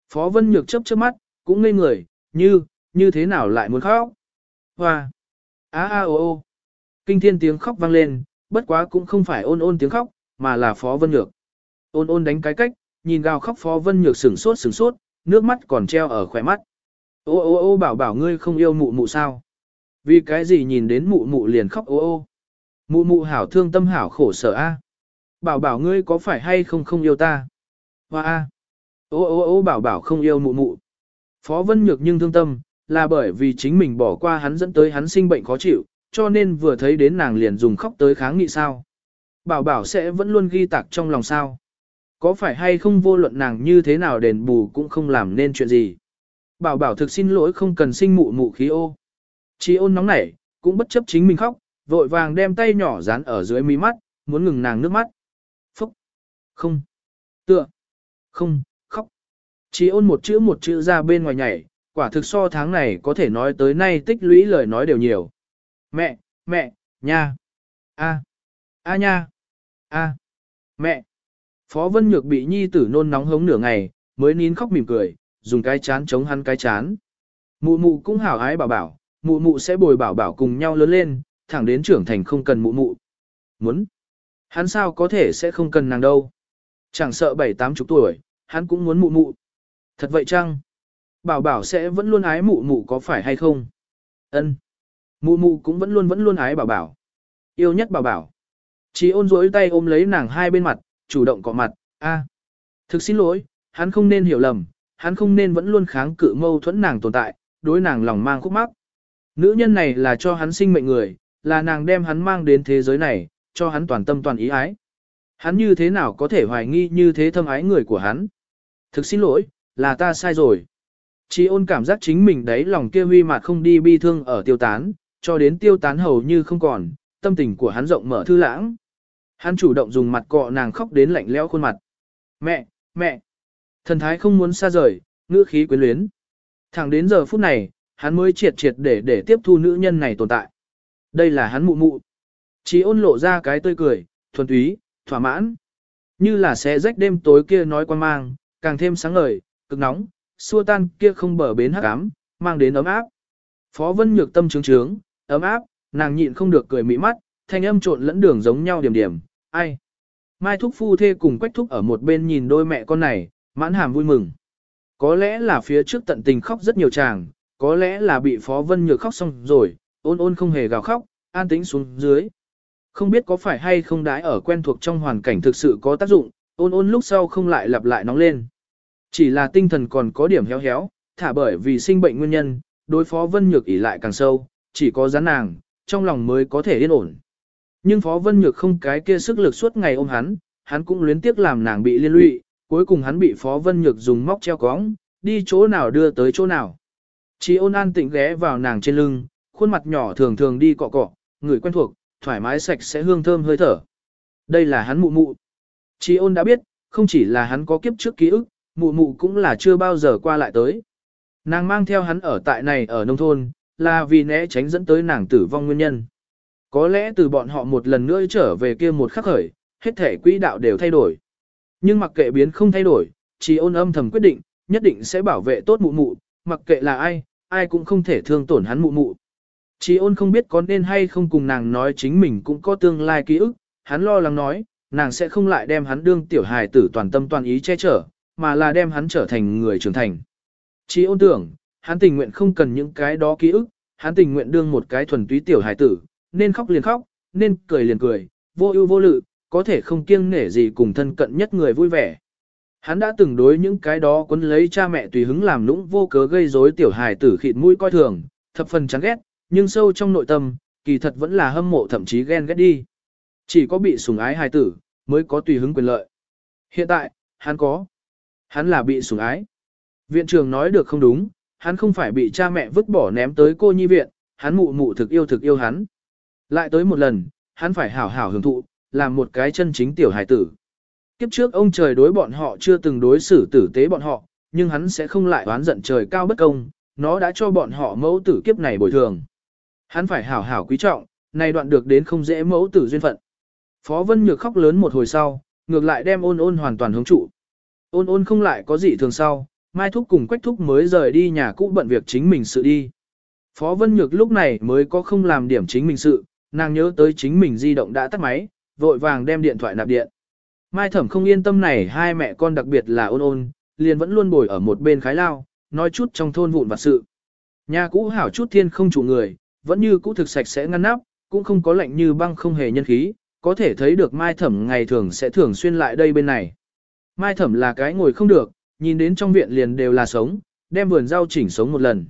Phó Vân Nhược chớp chớp mắt, cũng ngây người, như, như thế nào lại muốn khóc. Hoa! Á á ô ô! Kinh thiên tiếng khóc vang lên, bất quá cũng không phải ôn ôn tiếng khóc, mà là Phó Vân Nhược. Ôn ôn đánh cái cách, nhìn gào khóc Phó Vân Nhược sửng sốt sửng sốt, nước mắt còn treo ở khóe mắt. Ô ô ô bảo bảo ngươi không yêu mụ mụ sao? Vì cái gì nhìn đến mụ mụ liền khóc ô ô? Mụ mụ hảo thương tâm hảo khổ sở a. Bảo bảo ngươi có phải hay không không yêu ta? Hoa a. Ô ô ô bảo bảo không yêu mụ mụ. Phó Vân Nhược nhưng thương tâm, là bởi vì chính mình bỏ qua hắn dẫn tới hắn sinh bệnh khó chịu, cho nên vừa thấy đến nàng liền dùng khóc tới kháng nghị sao. Bảo bảo sẽ vẫn luôn ghi tạc trong lòng sao. Có phải hay không vô luận nàng như thế nào đền bù cũng không làm nên chuyện gì. Bảo bảo thực xin lỗi không cần sinh mụ mụ khí ô. Chi ôn nóng nảy, cũng bất chấp chính mình khóc, vội vàng đem tay nhỏ dán ở dưới mí mắt, muốn ngừng nàng nước mắt. Phúc! Không! Tựa! Không! Khóc! Chi ôn một chữ một chữ ra bên ngoài nhảy, quả thực so tháng này có thể nói tới nay tích lũy lời nói đều nhiều. Mẹ! Mẹ! Nha! A! A nha! A! Mẹ! Phó Vân Nhược bị nhi tử nôn nóng hống nửa ngày, mới nín khóc mỉm cười, dùng cái chán chống hắn cái chán. Mụ mụ cũng hảo ái bảo bảo, mụ mụ sẽ bồi bảo bảo cùng nhau lớn lên, thẳng đến trưởng thành không cần mụ mụ. Muốn. Hắn sao có thể sẽ không cần nàng đâu. Chẳng sợ bảy tám chục tuổi, hắn cũng muốn mụ mụ. Thật vậy chăng? Bảo bảo sẽ vẫn luôn ái mụ mụ có phải hay không? Ân. Mụ mụ cũng vẫn luôn vẫn luôn ái bảo bảo. Yêu nhất bảo bảo. Chỉ ôn rối tay ôm lấy nàng hai bên mặt, chủ động cọ mặt, a, Thực xin lỗi, hắn không nên hiểu lầm, hắn không nên vẫn luôn kháng cự mâu thuẫn nàng tồn tại, đối nàng lòng mang khúc mắc. Nữ nhân này là cho hắn sinh mệnh người, là nàng đem hắn mang đến thế giới này, cho hắn toàn tâm toàn ý ái. Hắn như thế nào có thể hoài nghi như thế thâm ái người của hắn? Thực xin lỗi, là ta sai rồi. Chỉ ôn cảm giác chính mình đấy lòng kia huy mà không đi bi thương ở tiêu tán, cho đến tiêu tán hầu như không còn, tâm tình của hắn rộng mở thư lãng. Hắn chủ động dùng mặt cọ nàng khóc đến lạnh lẽo khuôn mặt. Mẹ, mẹ. Thần thái không muốn xa rời, ngữ khí quyến luyến. Thẳng đến giờ phút này, hắn mới triệt triệt để để tiếp thu nữ nhân này tồn tại. Đây là hắn mụ mụ. Chỉ ôn lộ ra cái tươi cười, thuần túy, thỏa mãn. Như là sẽ rách đêm tối kia nói quan mang, càng thêm sáng ngời, cực nóng, xua tan kia không bờ bến hắc ám, mang đến ấm áp. Phó Vân Nhược tâm trướng trướng, ấm áp, nàng nhịn không được cười mỹ mắt, thanh âm trộn lẫn đường giống nhau điểm điểm, ai. Mai Thúc Phu Thê cùng Quách Thúc ở một bên nhìn đôi mẹ con này, mãn hàm vui mừng. Có lẽ là phía trước tận tình khóc rất nhiều chàng, có lẽ là bị Phó Vân Nhược khóc xong rồi, ôn ôn không hề gào khóc, an tĩnh xuống dưới. Không biết có phải hay không đãi ở quen thuộc trong hoàn cảnh thực sự có tác dụng, ôn ôn lúc sau không lại lặp lại nóng lên. Chỉ là tinh thần còn có điểm héo héo, thả bởi vì sinh bệnh nguyên nhân, đối phó Vân Nhược ỉ lại càng sâu, chỉ có rắn nàng, trong lòng mới có thể yên ổn. Nhưng Phó Vân Nhược không cái kia sức lực suốt ngày ôm hắn, hắn cũng luyến tiếc làm nàng bị liên lụy, cuối cùng hắn bị Phó Vân Nhược dùng móc treo cóng, đi chỗ nào đưa tới chỗ nào. Chỉ ôn an tịnh ghé vào nàng trên lưng, khuôn mặt nhỏ thường thường đi cọ cọ, người quen thuộc, thoải mái sạch sẽ hương thơm hơi thở. Đây là hắn mụ mụ. Chỉ ôn đã biết, không chỉ là hắn có kiếp trước ký ức, mụ mụ cũng là chưa bao giờ qua lại tới. Nàng mang theo hắn ở tại này ở nông thôn, là vì né tránh dẫn tới nàng tử vong nguyên nhân. Có lẽ từ bọn họ một lần nữa trở về kia một khắc khởi, hết thể quỹ đạo đều thay đổi. Nhưng mặc kệ biến không thay đổi, chỉ ôn âm thầm quyết định, nhất định sẽ bảo vệ tốt mụ mụ, mặc kệ là ai, ai cũng không thể thương tổn hắn mụ mụ. Chỉ ôn không biết có nên hay không cùng nàng nói chính mình cũng có tương lai ký ức, hắn lo lắng nói, nàng sẽ không lại đem hắn đương tiểu hài tử toàn tâm toàn ý che chở, mà là đem hắn trở thành người trưởng thành. Chỉ ôn tưởng, hắn tình nguyện không cần những cái đó ký ức, hắn tình nguyện đương một cái thuần túy tiểu hài tử, nên khóc liền khóc, nên cười liền cười, vô ưu vô lự, có thể không kiêng nể gì cùng thân cận nhất người vui vẻ. Hắn đã từng đối những cái đó quấn lấy cha mẹ tùy hứng làm nũng vô cớ gây rối tiểu hài tử khịt mũi coi thường, thập phần chán ghét, nhưng sâu trong nội tâm, kỳ thật vẫn là hâm mộ thậm chí ghen ghét đi. Chỉ có bị sủng ái hài tử, mới có tùy hứng quyền lợi. Hiện tại, hắn có. Hắn là bị sủng ái. Viện trưởng nói được không đúng, hắn không phải bị cha mẹ vứt bỏ ném tới cô nhi viện, hắn mụ mụ thực yêu thực yêu hắn. Lại tới một lần, hắn phải hảo hảo hưởng thụ, làm một cái chân chính tiểu hải tử. Kiếp trước ông trời đối bọn họ chưa từng đối xử tử tế bọn họ, nhưng hắn sẽ không lại oán giận trời cao bất công, nó đã cho bọn họ mẫu tử kiếp này bồi thường. Hắn phải hảo hảo quý trọng, này đoạn được đến không dễ mẫu tử duyên phận. Phó Vân Nhược khóc lớn một hồi sau, ngược lại đem ôn ôn hoàn toàn hướng trụ. Ôn ôn không lại có gì thường sau, Mai Thúc cùng Quách Thúc mới rời đi nhà cũ bận việc chính mình sự đi. Phó Vân Nhược lúc này mới có không làm điểm chính mình sự, nàng nhớ tới chính mình di động đã tắt máy, vội vàng đem điện thoại nạp điện. Mai Thẩm không yên tâm này hai mẹ con đặc biệt là ôn ôn, liền vẫn luôn bồi ở một bên khái lao, nói chút trong thôn vụn vặt sự. Nhà cũ hảo chút thiên không chủ người, vẫn như cũ thực sạch sẽ ngăn nắp, cũng không có lạnh như băng không hề nhân khí, có thể thấy được Mai Thẩm ngày thường sẽ thường xuyên lại đây bên này. Mai Thẩm là cái ngồi không được, nhìn đến trong viện liền đều là sống, đem vườn rau chỉnh sống một lần.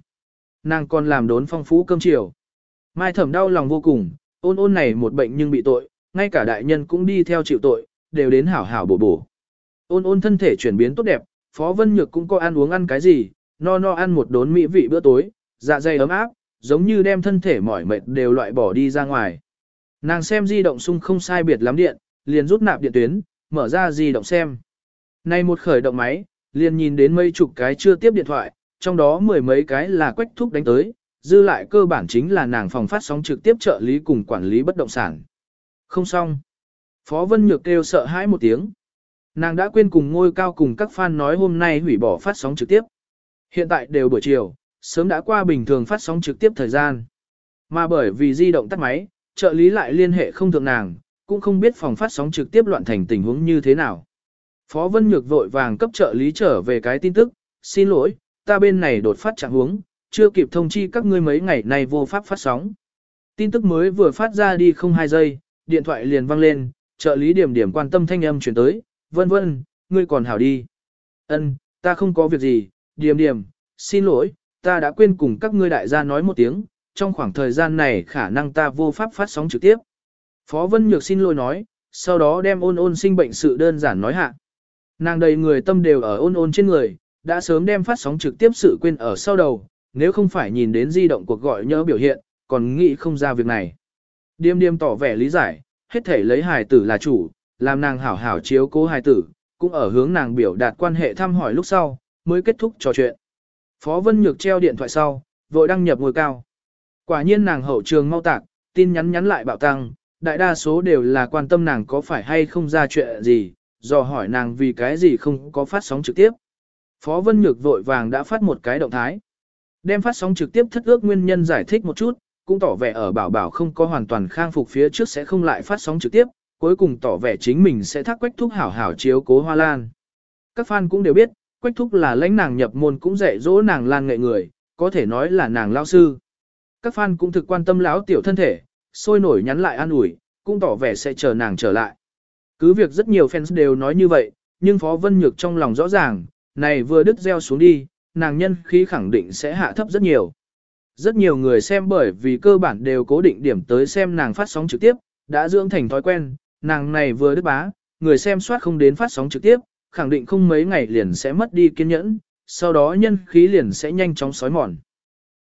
Nàng còn làm đốn phong phú cơm chiều. Mai Thẩm đau lòng vô cùng, ôn ôn này một bệnh nhưng bị tội, ngay cả đại nhân cũng đi theo chịu tội, đều đến hảo hảo bổ bổ. Ôn ôn thân thể chuyển biến tốt đẹp, Phó Vân Nhược cũng có ăn uống ăn cái gì, no no ăn một đốn mỹ vị bữa tối, dạ dày ấm áp, giống như đem thân thể mỏi mệt đều loại bỏ đi ra ngoài. Nàng xem di động sung không sai biệt lắm điện, liền rút nạp điện tuyến, mở ra di động xem. này một khởi động máy, liền nhìn đến mấy chục cái chưa tiếp điện thoại, trong đó mười mấy cái là quách thúc đánh tới, dư lại cơ bản chính là nàng phòng phát sóng trực tiếp trợ lý cùng quản lý bất động sản. Không xong. Phó Vân Nhược kêu sợ hãi một tiếng. Nàng đã quên cùng ngôi cao cùng các fan nói hôm nay hủy bỏ phát sóng trực tiếp. Hiện tại đều buổi chiều, sớm đã qua bình thường phát sóng trực tiếp thời gian. Mà bởi vì di động tắt máy, trợ lý lại liên hệ không thượng nàng, cũng không biết phòng phát sóng trực tiếp loạn thành tình huống như thế nào. Phó Vân Nhược vội vàng cấp trợ lý trở về cái tin tức, xin lỗi, ta bên này đột phát trạng huống, chưa kịp thông chi các ngươi mấy ngày nay vô pháp phát sóng. Tin tức mới vừa phát ra đi không hai giây, điện thoại liền vang lên, trợ lý điểm điểm quan tâm thanh âm chuyển tới, vân vân, ngươi còn hảo đi. Ân, ta không có việc gì, điểm điểm, xin lỗi, ta đã quên cùng các ngươi đại gia nói một tiếng, trong khoảng thời gian này khả năng ta vô pháp phát sóng trực tiếp. Phó Vân Nhược xin lỗi nói, sau đó đem ôn ôn sinh bệnh sự đơn giản nói hạ. Nàng đầy người tâm đều ở ôn ôn trên người, đã sớm đem phát sóng trực tiếp sự quên ở sau đầu, nếu không phải nhìn đến di động cuộc gọi nhớ biểu hiện, còn nghĩ không ra việc này. Điềm điềm tỏ vẻ lý giải, hết thể lấy hài tử là chủ, làm nàng hảo hảo chiếu cố hài tử, cũng ở hướng nàng biểu đạt quan hệ thăm hỏi lúc sau, mới kết thúc trò chuyện. Phó Vân Nhược treo điện thoại sau, vội đăng nhập ngôi cao. Quả nhiên nàng hậu trường mau tạc, tin nhắn nhắn lại bạo tăng, đại đa số đều là quan tâm nàng có phải hay không ra chuyện gì, dò hỏi nàng vì cái gì không có phát sóng trực tiếp. Phó Vân Nhược vội vàng đã phát một cái động thái. Đem phát sóng trực tiếp thất ước nguyên nhân giải thích một chút, cũng tỏ vẻ ở bảo bảo không có hoàn toàn khang phục phía trước sẽ không lại phát sóng trực tiếp, cuối cùng tỏ vẻ chính mình sẽ thác quách thúc hảo hảo chiếu cố hoa lan. Các fan cũng đều biết, quách thúc là lãnh nàng nhập môn cũng dạy dỗ nàng lan nghệ người, có thể nói là nàng lao sư. Các fan cũng thực quan tâm lão tiểu thân thể, sôi nổi nhắn lại an ủi, cũng tỏ vẻ sẽ chờ nàng trở lại. Cứ việc rất nhiều fans đều nói như vậy, nhưng Phó Vân Nhược trong lòng rõ ràng, này vừa đứt gieo xuống đi, nàng nhân khí khẳng định sẽ hạ thấp rất nhiều. Rất nhiều người xem bởi vì cơ bản đều cố định điểm tới xem nàng phát sóng trực tiếp, đã dưỡng thành thói quen, nàng này vừa đứt bá, người xem soát không đến phát sóng trực tiếp, khẳng định không mấy ngày liền sẽ mất đi kiên nhẫn, sau đó nhân khí liền sẽ nhanh chóng sói mòn.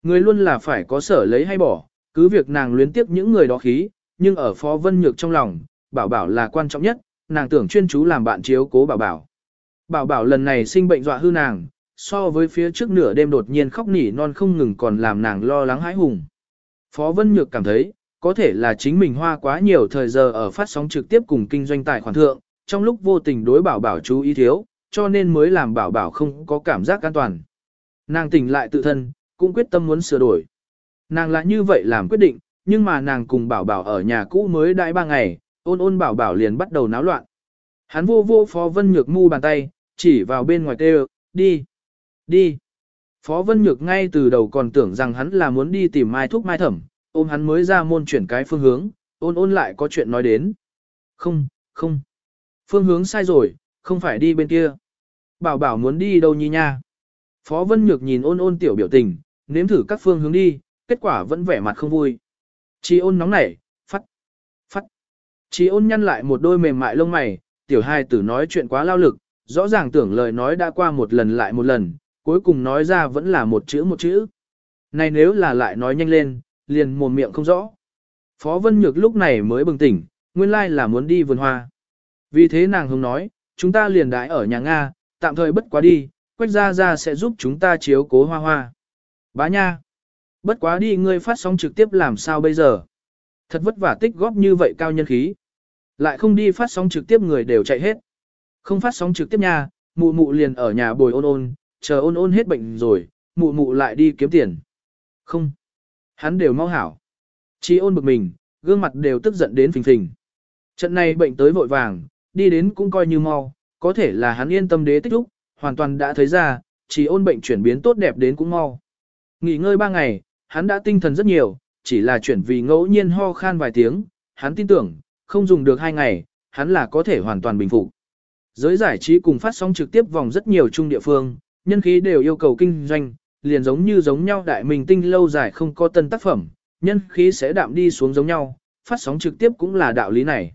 Người luôn là phải có sở lấy hay bỏ, cứ việc nàng luyến tiếp những người đó khí, nhưng ở Phó Vân Nhược trong lòng, bảo bảo là quan trọng nhất, nàng tưởng chuyên chú làm bạn chiếu cố bảo bảo. Bảo bảo lần này sinh bệnh dọa hư nàng, so với phía trước nửa đêm đột nhiên khóc nỉ non không ngừng còn làm nàng lo lắng hãi hùng. Phó Vân Nhược cảm thấy, có thể là chính mình hoa quá nhiều thời giờ ở phát sóng trực tiếp cùng kinh doanh tài khoản thượng, trong lúc vô tình đối bảo bảo chú ý thiếu, cho nên mới làm bảo bảo không có cảm giác an toàn. Nàng tỉnh lại tự thân, cũng quyết tâm muốn sửa đổi. Nàng lại như vậy làm quyết định, nhưng mà nàng cùng bảo bảo ở nhà cũ mới đãi ba ngày, ôn ôn bảo bảo liền bắt đầu náo loạn. Hắn vô vô Phó Vân Nhược mu bàn tay, chỉ vào bên ngoài kêu, đi, đi. Phó Vân Nhược ngay từ đầu còn tưởng rằng hắn là muốn đi tìm mai thúc mai thẩm, ôm hắn mới ra môn chuyển cái phương hướng, ôn ôn lại có chuyện nói đến. Không, không. Phương hướng sai rồi, không phải đi bên kia. Bảo bảo muốn đi đâu nhi nha. Phó Vân Nhược nhìn ôn ôn tiểu biểu tình, nếm thử các phương hướng đi, kết quả vẫn vẻ mặt không vui. Chi ôn nóng nảy. Chi ôn nhăn lại một đôi mềm mại lông mày, tiểu hai tử nói chuyện quá lao lực, rõ ràng tưởng lời nói đã qua một lần lại một lần, cuối cùng nói ra vẫn là một chữ một chữ. Này nếu là lại nói nhanh lên, liền mồm miệng không rõ. Phó Vân Nhược lúc này mới bừng tỉnh, nguyên lai là muốn đi vườn hoa. Vì thế nàng hùng nói, chúng ta liền đái ở nhà Nga, tạm thời bất quá đi, quách ra ra sẽ giúp chúng ta chiếu cố hoa hoa. Bá nha! Bất quá đi ngươi phát sóng trực tiếp làm sao bây giờ? Thật vất vả tích góp như vậy cao nhân khí. Lại không đi phát sóng trực tiếp người đều chạy hết. Không phát sóng trực tiếp nha, mụ mụ liền ở nhà bồi ôn ôn, chờ ôn ôn hết bệnh rồi, mụ mụ lại đi kiếm tiền. Không. Hắn đều mau hảo. Chỉ ôn bực mình, gương mặt đều tức giận đến phình phình. Trận này bệnh tới vội vàng, đi đến cũng coi như mau, có thể là hắn yên tâm đế tích lúc, hoàn toàn đã thấy ra, chỉ ôn bệnh chuyển biến tốt đẹp đến cũng mau. Nghỉ ngơi ba ngày, hắn đã tinh thần rất nhiều, chỉ là chuyển vì ngẫu nhiên ho khan vài tiếng, hắn tin tưởng, không dùng được hai ngày, hắn là có thể hoàn toàn bình phục. Giới giải trí cùng phát sóng trực tiếp vòng rất nhiều trung địa phương, nhân khí đều yêu cầu kinh doanh, liền giống như giống nhau đại minh tinh lâu dài không có tân tác phẩm, nhân khí sẽ đạm đi xuống giống nhau, phát sóng trực tiếp cũng là đạo lý này.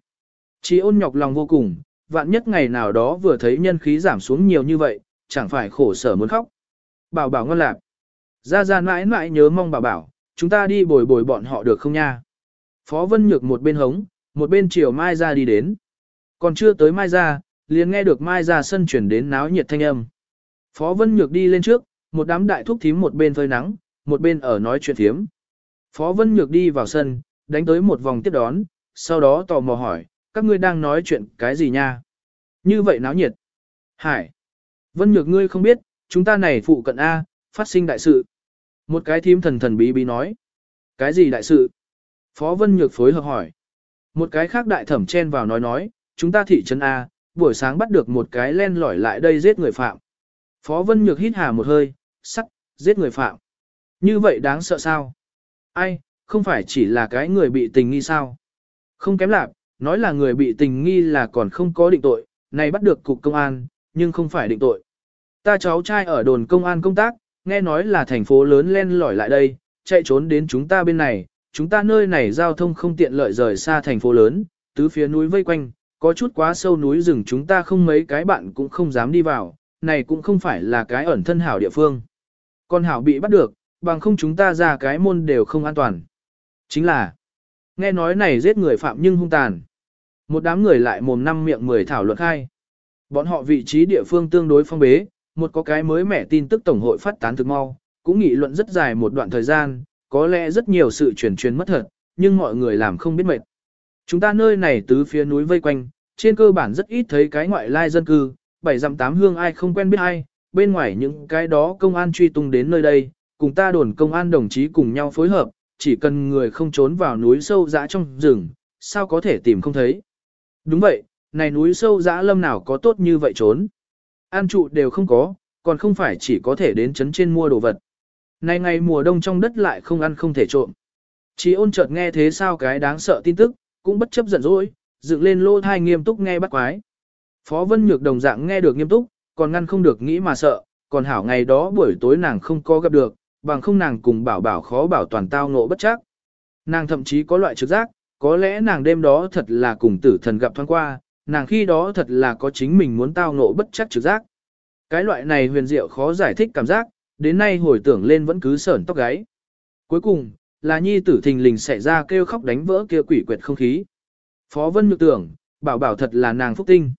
Chỉ ôn nhọc lòng vô cùng, vạn nhất ngày nào đó vừa thấy nhân khí giảm xuống nhiều như vậy, chẳng phải khổ sở muốn khóc. Bảo bảo ngon lạc. gia gia mãi mãi nhớ mong bảo bảo, chúng ta đi bồi bồi bọn họ được không nha? Phó Vân Nhược một bên hống, một bên chiều Mai ra đi đến. Còn chưa tới Mai ra, liền nghe được Mai ra sân chuyển đến náo nhiệt thanh âm. Phó Vân Nhược đi lên trước, một đám đại thúc thím một bên phơi nắng, một bên ở nói chuyện thiếm. Phó Vân Nhược đi vào sân, đánh tới một vòng tiếp đón, sau đó tò mò hỏi, các ngươi đang nói chuyện cái gì nha? Như vậy náo nhiệt. Hải. Vân Nhược ngươi không biết, chúng ta này phụ cận A, phát sinh đại sự. Một cái thím thần thần bí bí nói. Cái gì đại sự? Phó Vân Nhược phối hợp hỏi. Một cái khác đại thẩm chen vào nói nói, chúng ta thị trấn A, buổi sáng bắt được một cái len lỏi lại đây giết người phạm. Phó Vân Nhược hít hà một hơi, sắc, giết người phạm. Như vậy đáng sợ sao? Ai, không phải chỉ là cái người bị tình nghi sao? Không kém lạc, nói là người bị tình nghi là còn không có định tội, này bắt được cục công an, nhưng không phải định tội. Ta cháu trai ở đồn công an công tác, nghe nói là thành phố lớn len lỏi lại đây, chạy trốn đến chúng ta bên này, chúng ta nơi này giao thông không tiện lợi rời xa thành phố lớn, tứ phía núi vây quanh, có chút quá sâu núi rừng chúng ta không mấy cái bạn cũng không dám đi vào, này cũng không phải là cái ẩn thân hảo địa phương. Con hảo bị bắt được, bằng không chúng ta ra cái môn đều không an toàn. Chính là, nghe nói này giết người phạm nhưng hung tàn. một đám người lại mồm năm miệng mười thảo luận khai. Bọn họ vị trí địa phương tương đối phong bế, một có cái mới mẻ tin tức tổng hội phát tán thực mau, cũng nghị luận rất dài một đoạn thời gian, có lẽ rất nhiều sự truyền truyền mất thật, nhưng mọi người làm không biết mệt. Chúng ta nơi này tứ phía núi vây quanh, trên cơ bản rất ít thấy cái ngoại lai dân cư, bảy dặm tám hương ai không quen biết ai, bên ngoài những cái đó công an truy tung đến nơi đây, cùng ta đồn công an đồng chí cùng nhau phối hợp, chỉ cần người không trốn vào núi sâu dã trong rừng, sao có thể tìm không thấy. Đúng vậy, này núi sâu dã lâm nào có tốt như vậy trốn. An trụ đều không có, còn không phải chỉ có thể đến chấn trên mua đồ vật nay ngày mùa đông trong đất lại không ăn không thể trộm. Chỉ ôn chợt nghe thế sao cái đáng sợ tin tức, cũng bất chấp giận dỗi, dựng lên lô thai nghiêm túc nghe bắt quái. Phó Vân Nhược đồng dạng nghe được nghiêm túc, còn ngăn không được nghĩ mà sợ, còn hảo ngày đó buổi tối nàng không có gặp được, bằng không nàng cùng bảo bảo khó bảo toàn tao ngộ bất chắc. Nàng thậm chí có loại trực giác, có lẽ nàng đêm đó thật là cùng tử thần gặp thoáng qua, nàng khi đó thật là có chính mình muốn tao ngộ bất chắc trực giác. Cái loại này huyền diệu khó giải thích cảm giác, đến nay hồi tưởng lên vẫn cứ sởn tóc gáy. Cuối cùng, là nhi tử thình lình xảy ra kêu khóc đánh vỡ kia quỷ quyệt không khí. Phó Vân nhược tưởng, bảo bảo thật là nàng phúc tinh.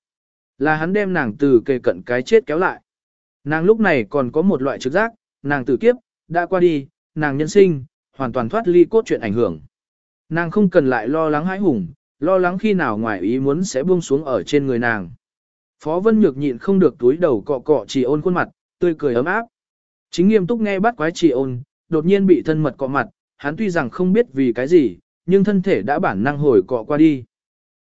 Là hắn đem nàng từ kề cận cái chết kéo lại. Nàng lúc này còn có một loại trực giác, nàng tử kiếp, đã qua đi, nàng nhân sinh, hoàn toàn thoát ly cốt truyện ảnh hưởng. Nàng không cần lại lo lắng hãi hùng, lo lắng khi nào ngoài ý muốn sẽ buông xuống ở trên người nàng. Phó Vân Nhược nhịn không được túi đầu cọ cọ chỉ ôn khuôn mặt, tươi cười ấm áp. Chính nghiêm túc nghe bắt quái trì ôn, đột nhiên bị thân mật cọ mặt, hắn tuy rằng không biết vì cái gì, nhưng thân thể đã bản năng hồi cọ qua đi.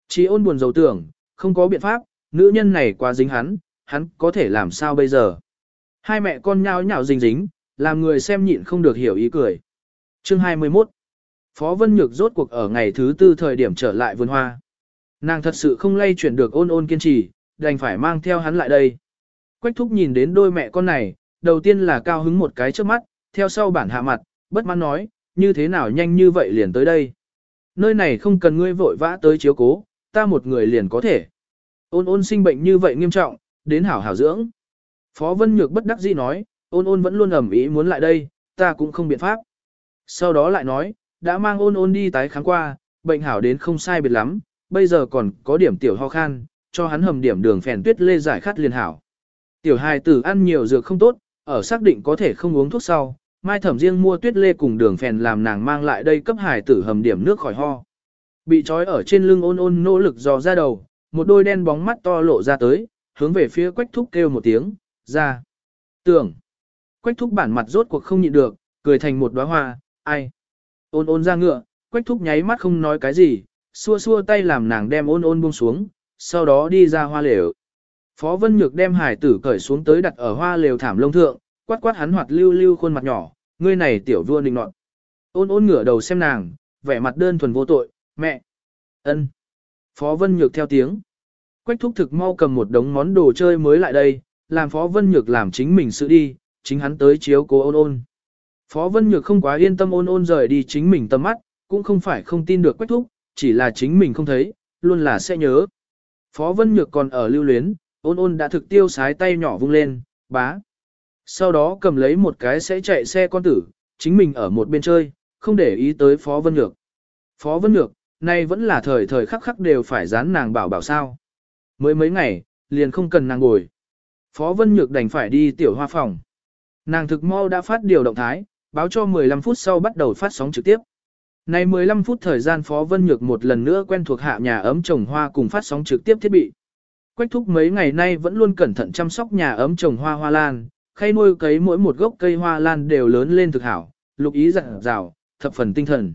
Trì ôn buồn dầu tưởng, không có biện pháp, nữ nhân này quá dính hắn, hắn có thể làm sao bây giờ. Hai mẹ con nhao nhào dính dính, làm người xem nhịn không được hiểu ý cười. Chương 21 Phó Vân Nhược rốt cuộc ở ngày thứ tư thời điểm trở lại vườn hoa. Nàng thật sự không lay chuyển được ôn ôn kiên trì, đành phải mang theo hắn lại đây. Quách thúc nhìn đến đôi mẹ con này, đầu tiên là cao hứng một cái trước mắt, theo sau bản hạ mặt, bất mãn nói, như thế nào nhanh như vậy liền tới đây. Nơi này không cần ngươi vội vã tới chiếu cố, ta một người liền có thể. Ôn ôn sinh bệnh như vậy nghiêm trọng, đến hảo hảo dưỡng. Phó Vân Nhược bất đắc dĩ nói, ôn ôn vẫn luôn ẩm ý muốn lại đây, ta cũng không biện pháp. Sau đó lại nói, đã mang ôn ôn đi tái khám qua, bệnh hảo đến không sai biệt lắm, bây giờ còn có điểm tiểu ho khan, cho hắn hầm điểm đường phèn tuyết lê giải khát liền hảo. Tiểu hài tử ăn nhiều dược không tốt, ở xác định có thể không uống thuốc sau, mai thẩm riêng mua tuyết lê cùng đường phèn làm nàng mang lại đây cấp hài tử hầm điểm nước khỏi ho. Bị trói ở trên lưng ôn ôn nỗ lực dò ra đầu, một đôi đen bóng mắt to lộ ra tới, hướng về phía quách thúc kêu một tiếng, ra. Tưởng. Quách thúc bản mặt rốt cuộc không nhịn được, cười thành một đóa hoa, ai. Ôn ôn ra ngựa, quách thúc nháy mắt không nói cái gì, xua xua tay làm nàng đem ôn ôn buông xuống, sau đó đi ra hoa lều. Phó Vân Nhược đem hải tử cởi xuống tới đặt ở hoa lều thảm lông thượng, quát quát hắn hoạt lưu lưu khuôn mặt nhỏ, ngươi này tiểu vua định nọt. Ôn ôn ngửa đầu xem nàng, vẻ mặt đơn thuần vô tội, mẹ. ân. Phó Vân Nhược theo tiếng. Quách thúc thực mau cầm một đống món đồ chơi mới lại đây, làm Phó Vân Nhược làm chính mình sự đi, chính hắn tới chiếu cố ôn ôn. Phó Vân Nhược không quá yên tâm ôn ôn rời đi chính mình tầm mắt, cũng không phải không tin được quách thúc, chỉ là chính mình không thấy, luôn là sẽ nhớ. Phó Vân Nhược còn ở lưu luyến, ôn ôn đã thực tiêu sái tay nhỏ vung lên, bá. Sau đó cầm lấy một cái sẽ chạy xe con tử, chính mình ở một bên chơi, không để ý tới Phó Vân Nhược. Phó Vân Nhược, nay vẫn là thời thời khắc khắc đều phải dán nàng bảo bảo sao. Mới mấy ngày, liền không cần nàng ngồi. Phó Vân Nhược đành phải đi tiểu hoa phòng. Nàng thực mau đã phát điều động thái, báo cho 15 phút sau bắt đầu phát sóng trực tiếp. Này 15 phút thời gian Phó Vân Nhược một lần nữa quen thuộc hạ nhà ấm trồng hoa cùng phát sóng trực tiếp thiết bị. Quách thúc mấy ngày nay vẫn luôn cẩn thận chăm sóc nhà ấm trồng hoa hoa lan, khay nuôi cấy mỗi một gốc cây hoa lan đều lớn lên thực hảo, lục ý dặn dào, thập phần tinh thần.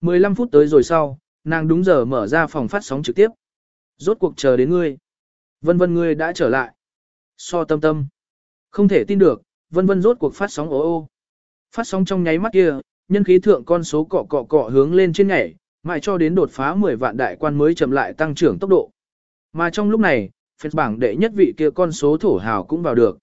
15 phút tới rồi sau, nàng đúng giờ mở ra phòng phát sóng trực tiếp. Rốt cuộc chờ đến ngươi. Vân vân ngươi đã trở lại. So tâm tâm. Không thể tin được, vân vân rốt cuộc phát sóng ố ô. Phát sóng trong nháy mắt kia, nhân khí thượng con số cọ cọ cọ hướng lên trên ngày, mãi cho đến đột phá 10 vạn đại quan mới chậm lại tăng trưởng tốc độ. Mà trong lúc này, phép bảng đệ nhất vị kia con số thổ hào cũng vào được.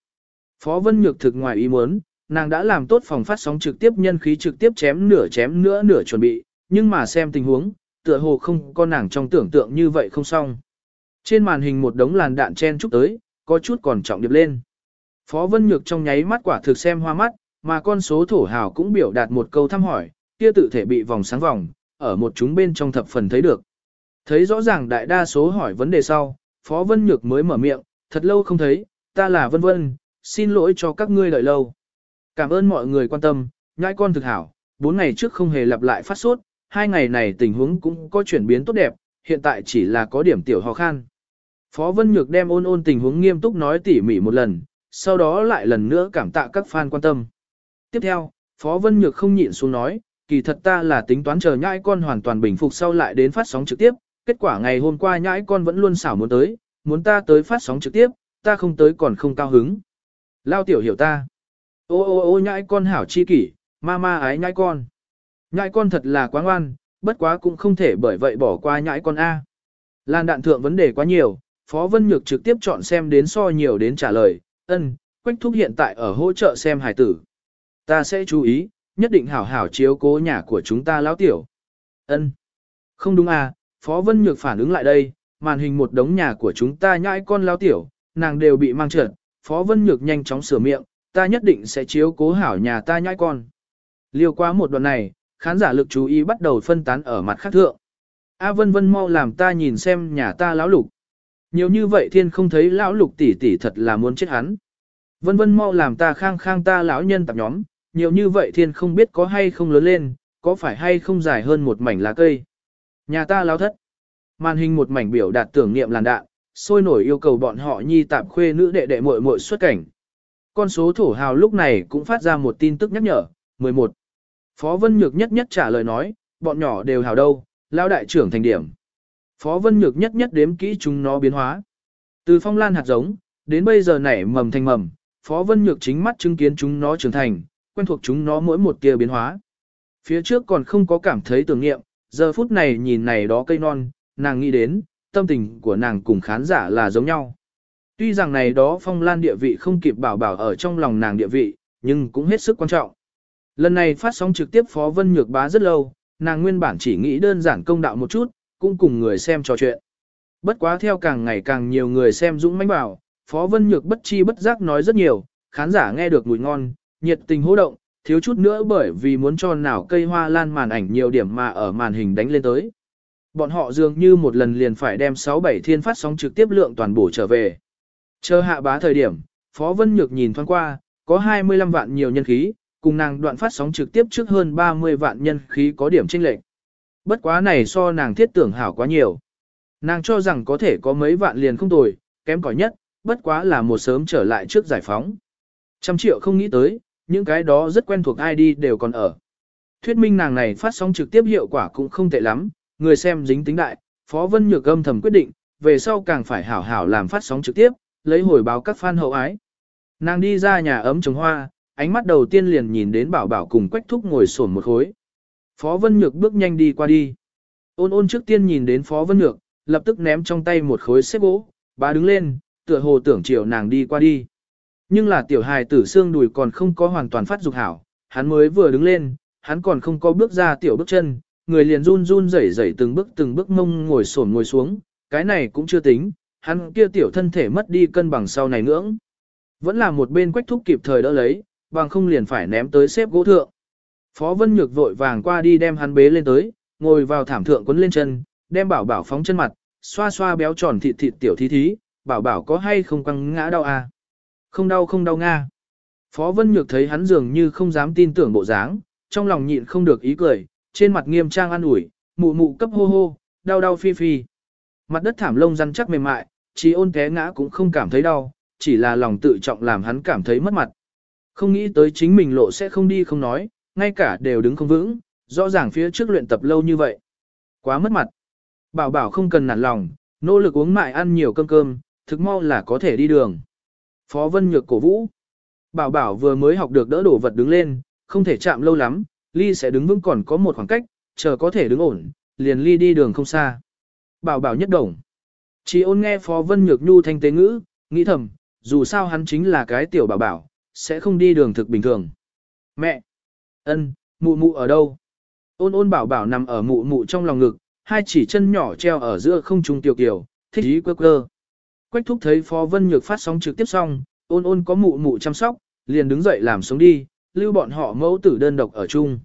Phó Vân Nhược thực ngoài ý muốn, nàng đã làm tốt phòng phát sóng trực tiếp nhân khí trực tiếp chém nửa chém nữa nửa chuẩn bị, nhưng mà xem tình huống, tựa hồ không có nàng trong tưởng tượng như vậy không xong. Trên màn hình một đống làn đạn chen chúc tới, có chút còn trọng điệp lên. Phó Vân Nhược trong nháy mắt quả thực xem hoa mắt, mà con số thổ hào cũng biểu đạt một câu thăm hỏi, kia tự thể bị vòng sáng vòng, ở một chúng bên trong thập phần thấy được. Thấy rõ ràng đại đa số hỏi vấn đề sau, Phó Vân Nhược mới mở miệng, thật lâu không thấy, ta là Vân Vân, xin lỗi cho các ngươi đợi lâu. Cảm ơn mọi người quan tâm, nhãi con thực hảo, bốn ngày trước không hề lặp lại phát sốt, hai ngày này tình huống cũng có chuyển biến tốt đẹp, hiện tại chỉ là có điểm tiểu ho khan. Phó Vân Nhược đem ôn ôn tình huống nghiêm túc nói tỉ mỉ một lần, sau đó lại lần nữa cảm tạ các fan quan tâm. Tiếp theo, Phó Vân Nhược không nhịn xuống nói, kỳ thật ta là tính toán chờ nhãi con hoàn toàn bình phục sau lại đến phát sóng trực tiếp, kết quả ngày hôm qua nhãi con vẫn luôn xảo muốn tới, muốn ta tới phát sóng trực tiếp, ta không tới còn không cao hứng. Lao tiểu hiểu ta. Ô ô ô nhãi con hảo chi kỷ, ma ma ái nhãi con. Nhãi con thật là quá ngoan, bất quá cũng không thể bởi vậy bỏ qua nhãi con A. Lan đạn thượng vấn đề quá nhiều, Phó Vân Nhược trực tiếp chọn xem đến so nhiều đến trả lời, ân, Quách Thúc hiện tại ở hỗ trợ xem hải tử. Ta sẽ chú ý, nhất định hảo hảo chiếu cố nhà của chúng ta lão tiểu. Ân, Không đúng à, Phó Vân Nhược phản ứng lại đây, màn hình một đống nhà của chúng ta nhãi con lão tiểu, nàng đều bị mang trượt, Phó Vân Nhược nhanh chóng sửa miệng, ta nhất định sẽ chiếu cố hảo nhà ta nhãi con. Liêu qua một đoạn này, khán giả lực chú ý bắt đầu phân tán ở mặt khác thượng. A Vân Vân mau làm ta nhìn xem nhà ta lão lục. Nhiều như vậy thiên không thấy lão lục tỷ tỷ thật là muốn chết hắn. Vân Vân mau làm ta khang khang ta lão nhân tập nhóm, nhiều như vậy thiên không biết có hay không lớn lên, có phải hay không dài hơn một mảnh lá cây. Nhà ta lao thất. Màn hình một mảnh biểu đạt tưởng niệm làn đạn, sôi nổi yêu cầu bọn họ nhi tạp khuê nữ đệ đệ muội muội xuất cảnh. Con số thổ hào lúc này cũng phát ra một tin tức nhắc nhở, 11. Phó Vân Nhược nhất nhất trả lời nói, bọn nhỏ đều hào đâu, lao đại trưởng thành điểm. Phó Vân Nhược nhất nhất đếm kỹ chúng nó biến hóa. Từ phong lan hạt giống, đến bây giờ nảy mầm thành mầm, Phó Vân Nhược chính mắt chứng kiến chúng nó trưởng thành, quen thuộc chúng nó mỗi một tia biến hóa. Phía trước còn không có cảm thấy tưởng nghiệm, giờ phút này nhìn này đó cây non, nàng nghĩ đến, tâm tình của nàng cùng khán giả là giống nhau. Tuy rằng này đó phong lan địa vị không kịp bảo bảo ở trong lòng nàng địa vị, nhưng cũng hết sức quan trọng. Lần này phát sóng trực tiếp Phó Vân Nhược bá rất lâu, nàng nguyên bản chỉ nghĩ đơn giản công đạo một chút, cũng cùng người xem trò chuyện. Bất quá theo càng ngày càng nhiều người xem dũng mãnh bảo, Phó Vân Nhược bất chi bất giác nói rất nhiều, khán giả nghe được mùi ngon, nhiệt tình hô động, thiếu chút nữa bởi vì muốn cho nào cây hoa lan màn ảnh nhiều điểm mà ở màn hình đánh lên tới. Bọn họ dường như một lần liền phải đem 6-7 thiên phát sóng trực tiếp lượng toàn bổ trở về. Chờ hạ bá thời điểm, Phó Vân Nhược nhìn thoáng qua, có 25 vạn nhiều nhân khí, cùng nàng đoạn phát sóng trực tiếp trước hơn 30 vạn nhân khí có điểm chênh lệch. Bất quá này so nàng thiết tưởng hảo quá nhiều. Nàng cho rằng có thể có mấy vạn liền không tồi, kém cỏi nhất, bất quá là một sớm trở lại trước giải phóng. Trăm triệu không nghĩ tới, những cái đó rất quen thuộc ID đều còn ở. Thuyết minh nàng này phát sóng trực tiếp hiệu quả cũng không tệ lắm, người xem dính tính đại, Phó Vân Nhược âm thầm quyết định, về sau càng phải hảo hảo làm phát sóng trực tiếp, lấy hồi báo các fan hậu ái. Nàng đi ra nhà ấm trồng hoa, ánh mắt đầu tiên liền nhìn đến bảo bảo cùng quách thúc ngồi sổn một khối. Phó Vân Nhược bước nhanh đi qua đi. Ôn ôn trước tiên nhìn đến Phó Vân Nhược, lập tức ném trong tay một khối xếp gỗ, bà đứng lên, tựa hồ tưởng chiều nàng đi qua đi. Nhưng là tiểu hài tử xương đùi còn không có hoàn toàn phát dục hảo, hắn mới vừa đứng lên, hắn còn không có bước ra tiểu bước chân, người liền run run rẩy rẩy từng bước từng bước mông ngồi xổm ngồi xuống, cái này cũng chưa tính, hắn kia tiểu thân thể mất đi cân bằng sau này ngưỡng. Vẫn là một bên quách thúc kịp thời đỡ lấy, bằng không liền phải ném tới xếp gỗ thượng. Phó Vân Nhược vội vàng qua đi đem hắn bế lên tới, ngồi vào thảm thượng quấn lên chân, đem bảo bảo phóng chân mặt, xoa xoa béo tròn thịt thịt tiểu thí thí, bảo bảo có hay không quăng ngã đau à? Không đau không đau nga. Phó Vân Nhược thấy hắn dường như không dám tin tưởng bộ dáng, trong lòng nhịn không được ý cười, trên mặt nghiêm trang an ủi, mụ mụ cấp hô hô, đau đau phi phi. Mặt đất thảm lông rắn chắc mềm mại, chỉ ôn té ngã cũng không cảm thấy đau, chỉ là lòng tự trọng làm hắn cảm thấy mất mặt. Không nghĩ tới chính mình lộ sẽ không đi không nói, ngay cả đều đứng không vững, rõ ràng phía trước luyện tập lâu như vậy. Quá mất mặt. Bảo bảo không cần nản lòng, nỗ lực uống mại ăn nhiều cơm cơm, thực mau là có thể đi đường. Phó Vân Nhược cổ vũ. Bảo bảo vừa mới học được đỡ đổ vật đứng lên, không thể chạm lâu lắm, ly sẽ đứng vững còn có một khoảng cách, chờ có thể đứng ổn, liền ly đi đường không xa. Bảo bảo nhất đồng. Chỉ ôn nghe Phó Vân Nhược nhu thanh tế ngữ, nghĩ thầm, dù sao hắn chính là cái tiểu bảo bảo, sẽ không đi đường thực bình thường. Mẹ! ân, mụ mụ ở đâu? Ôn ôn bảo bảo nằm ở mụ mụ trong lòng ngực, hai chỉ chân nhỏ treo ở giữa không trung tiểu kiều, thích ý quơ quơ. Quách thúc thấy Phó Vân Nhược phát sóng trực tiếp xong, ôn ôn có mụ mụ chăm sóc, liền đứng dậy làm sống đi, lưu bọn họ mẫu tử đơn độc ở chung.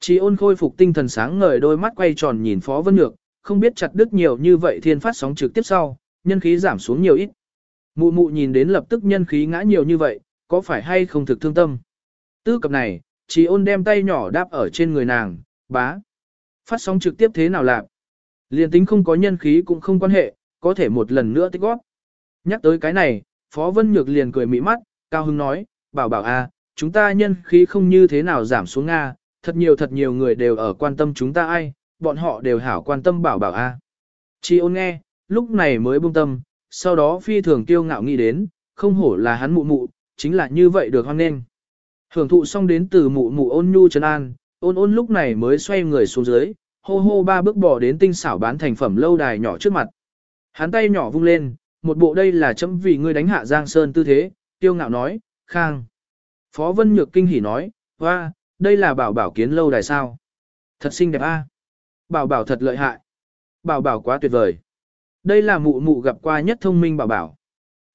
Chỉ ôn khôi phục tinh thần sáng ngời đôi mắt quay tròn nhìn Phó Vân Nhược, không biết chặt đứt nhiều như vậy thiên phát sóng trực tiếp sau, nhân khí giảm xuống nhiều ít. Mụ mụ nhìn đến lập tức nhân khí ngã nhiều như vậy, có phải hay không thực thương tâm. Tư cập này, chỉ ôn đem tay nhỏ đáp ở trên người nàng, bá. Phát sóng trực tiếp thế nào làm? Liên tính không có nhân khí cũng không quan hệ, có thể một lần nữa tích góp. Nhắc tới cái này, Phó Vân Nhược liền cười mỹ mắt, Cao Hưng nói, bảo bảo a, chúng ta nhân khí không như thế nào giảm xuống Nga, thật nhiều thật nhiều người đều ở quan tâm chúng ta ai, bọn họ đều hảo quan tâm bảo bảo a. Chi ôn nghe, lúc này mới buông tâm, sau đó phi thường tiêu ngạo nghĩ đến, không hổ là hắn mụ mụ, chính là như vậy được hoan nên. Hưởng thụ xong đến từ mụ mụ ôn nhu trấn an, ôn ôn lúc này mới xoay người xuống dưới, hô hô ba bước bỏ đến tinh xảo bán thành phẩm lâu đài nhỏ trước mặt. Hắn tay nhỏ vung lên, một bộ đây là chấm vì ngươi đánh hạ Giang Sơn tư thế, tiêu ngạo nói, khang. Phó Vân Nhược kinh hỉ nói, hoa, đây là bảo bảo kiến lâu đài sao. Thật xinh đẹp a. Bảo bảo thật lợi hại. Bảo bảo quá tuyệt vời. Đây là mụ mụ gặp qua nhất thông minh bảo bảo.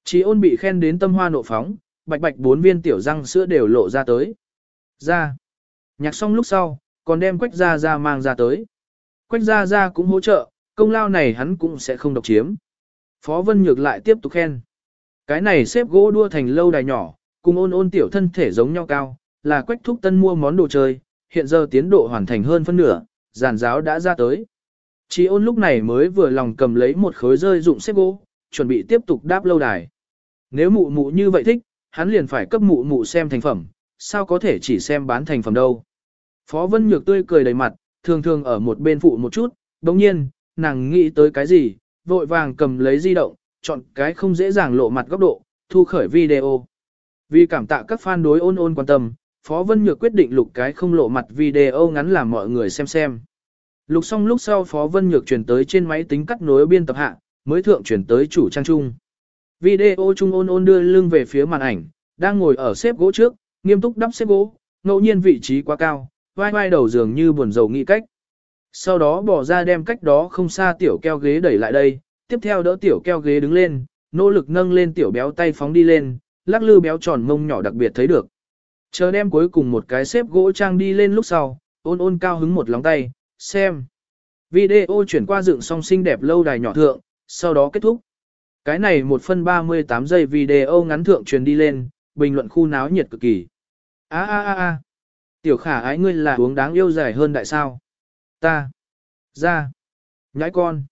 Chí ôn bị khen đến tâm hoa nộ phóng, bạch bạch bốn viên tiểu răng sữa đều lộ ra tới. Ra. Nhạc xong lúc sau, còn đem quách ra ra mang ra tới. Quách ra ra cũng hỗ trợ, công lao này hắn cũng sẽ không độc chiếm. Phó Vân Nhược lại tiếp tục khen. Cái này xếp gỗ đua thành lâu đài nhỏ, cùng ôn ôn tiểu thân thể giống nhau cao, là quách thúc tân mua món đồ chơi, hiện giờ tiến độ hoàn thành hơn phân nửa, giàn giáo đã ra tới. Chỉ ôn lúc này mới vừa lòng cầm lấy một khối rơi dụng xếp gỗ, chuẩn bị tiếp tục đáp lâu đài. Nếu mụ mụ như vậy thích, hắn liền phải cấp mụ mụ xem thành phẩm, sao có thể chỉ xem bán thành phẩm đâu. Phó Vân Nhược tươi cười đầy mặt, thường thường ở một bên phụ một chút, đồng nhiên, nàng nghĩ tới cái gì, vội vàng cầm lấy di động, chọn cái không dễ dàng lộ mặt góc độ, thu khởi video. Vì cảm tạ các fan đối ôn ôn quan tâm, Phó Vân Nhược quyết định lục cái không lộ mặt video ngắn làm mọi người xem xem. Lục xong lúc sau Phó Vân Nhược chuyển tới trên máy tính cắt nối biên tập hạ, mới thượng chuyển tới chủ trang trung. Video trung ôn ôn đưa lưng về phía màn ảnh, đang ngồi ở xếp gỗ trước, nghiêm túc đắp xếp gỗ, ngẫu nhiên vị trí quá cao, vai vai đầu dường như buồn rầu nghĩ cách. Sau đó bỏ ra đem cách đó không xa tiểu keo ghế đẩy lại đây, tiếp theo đỡ tiểu keo ghế đứng lên, nỗ lực nâng lên tiểu béo tay phóng đi lên, lắc lư béo tròn mông nhỏ đặc biệt thấy được. Chờ đem cuối cùng một cái xếp gỗ trang đi lên lúc sau, ôn ôn cao hứng một lòng tay, xem. Video chuyển qua dựng song xinh đẹp lâu đài nhỏ thượng, sau đó kết thúc. Cái này một phân 38 giây video ngắn thượng truyền đi lên, bình luận khu náo nhiệt cực kỳ. A a a a. Tiểu khả ái ngươi là uống đáng yêu dài hơn đại sao. Ta. Ra. Nhãi con.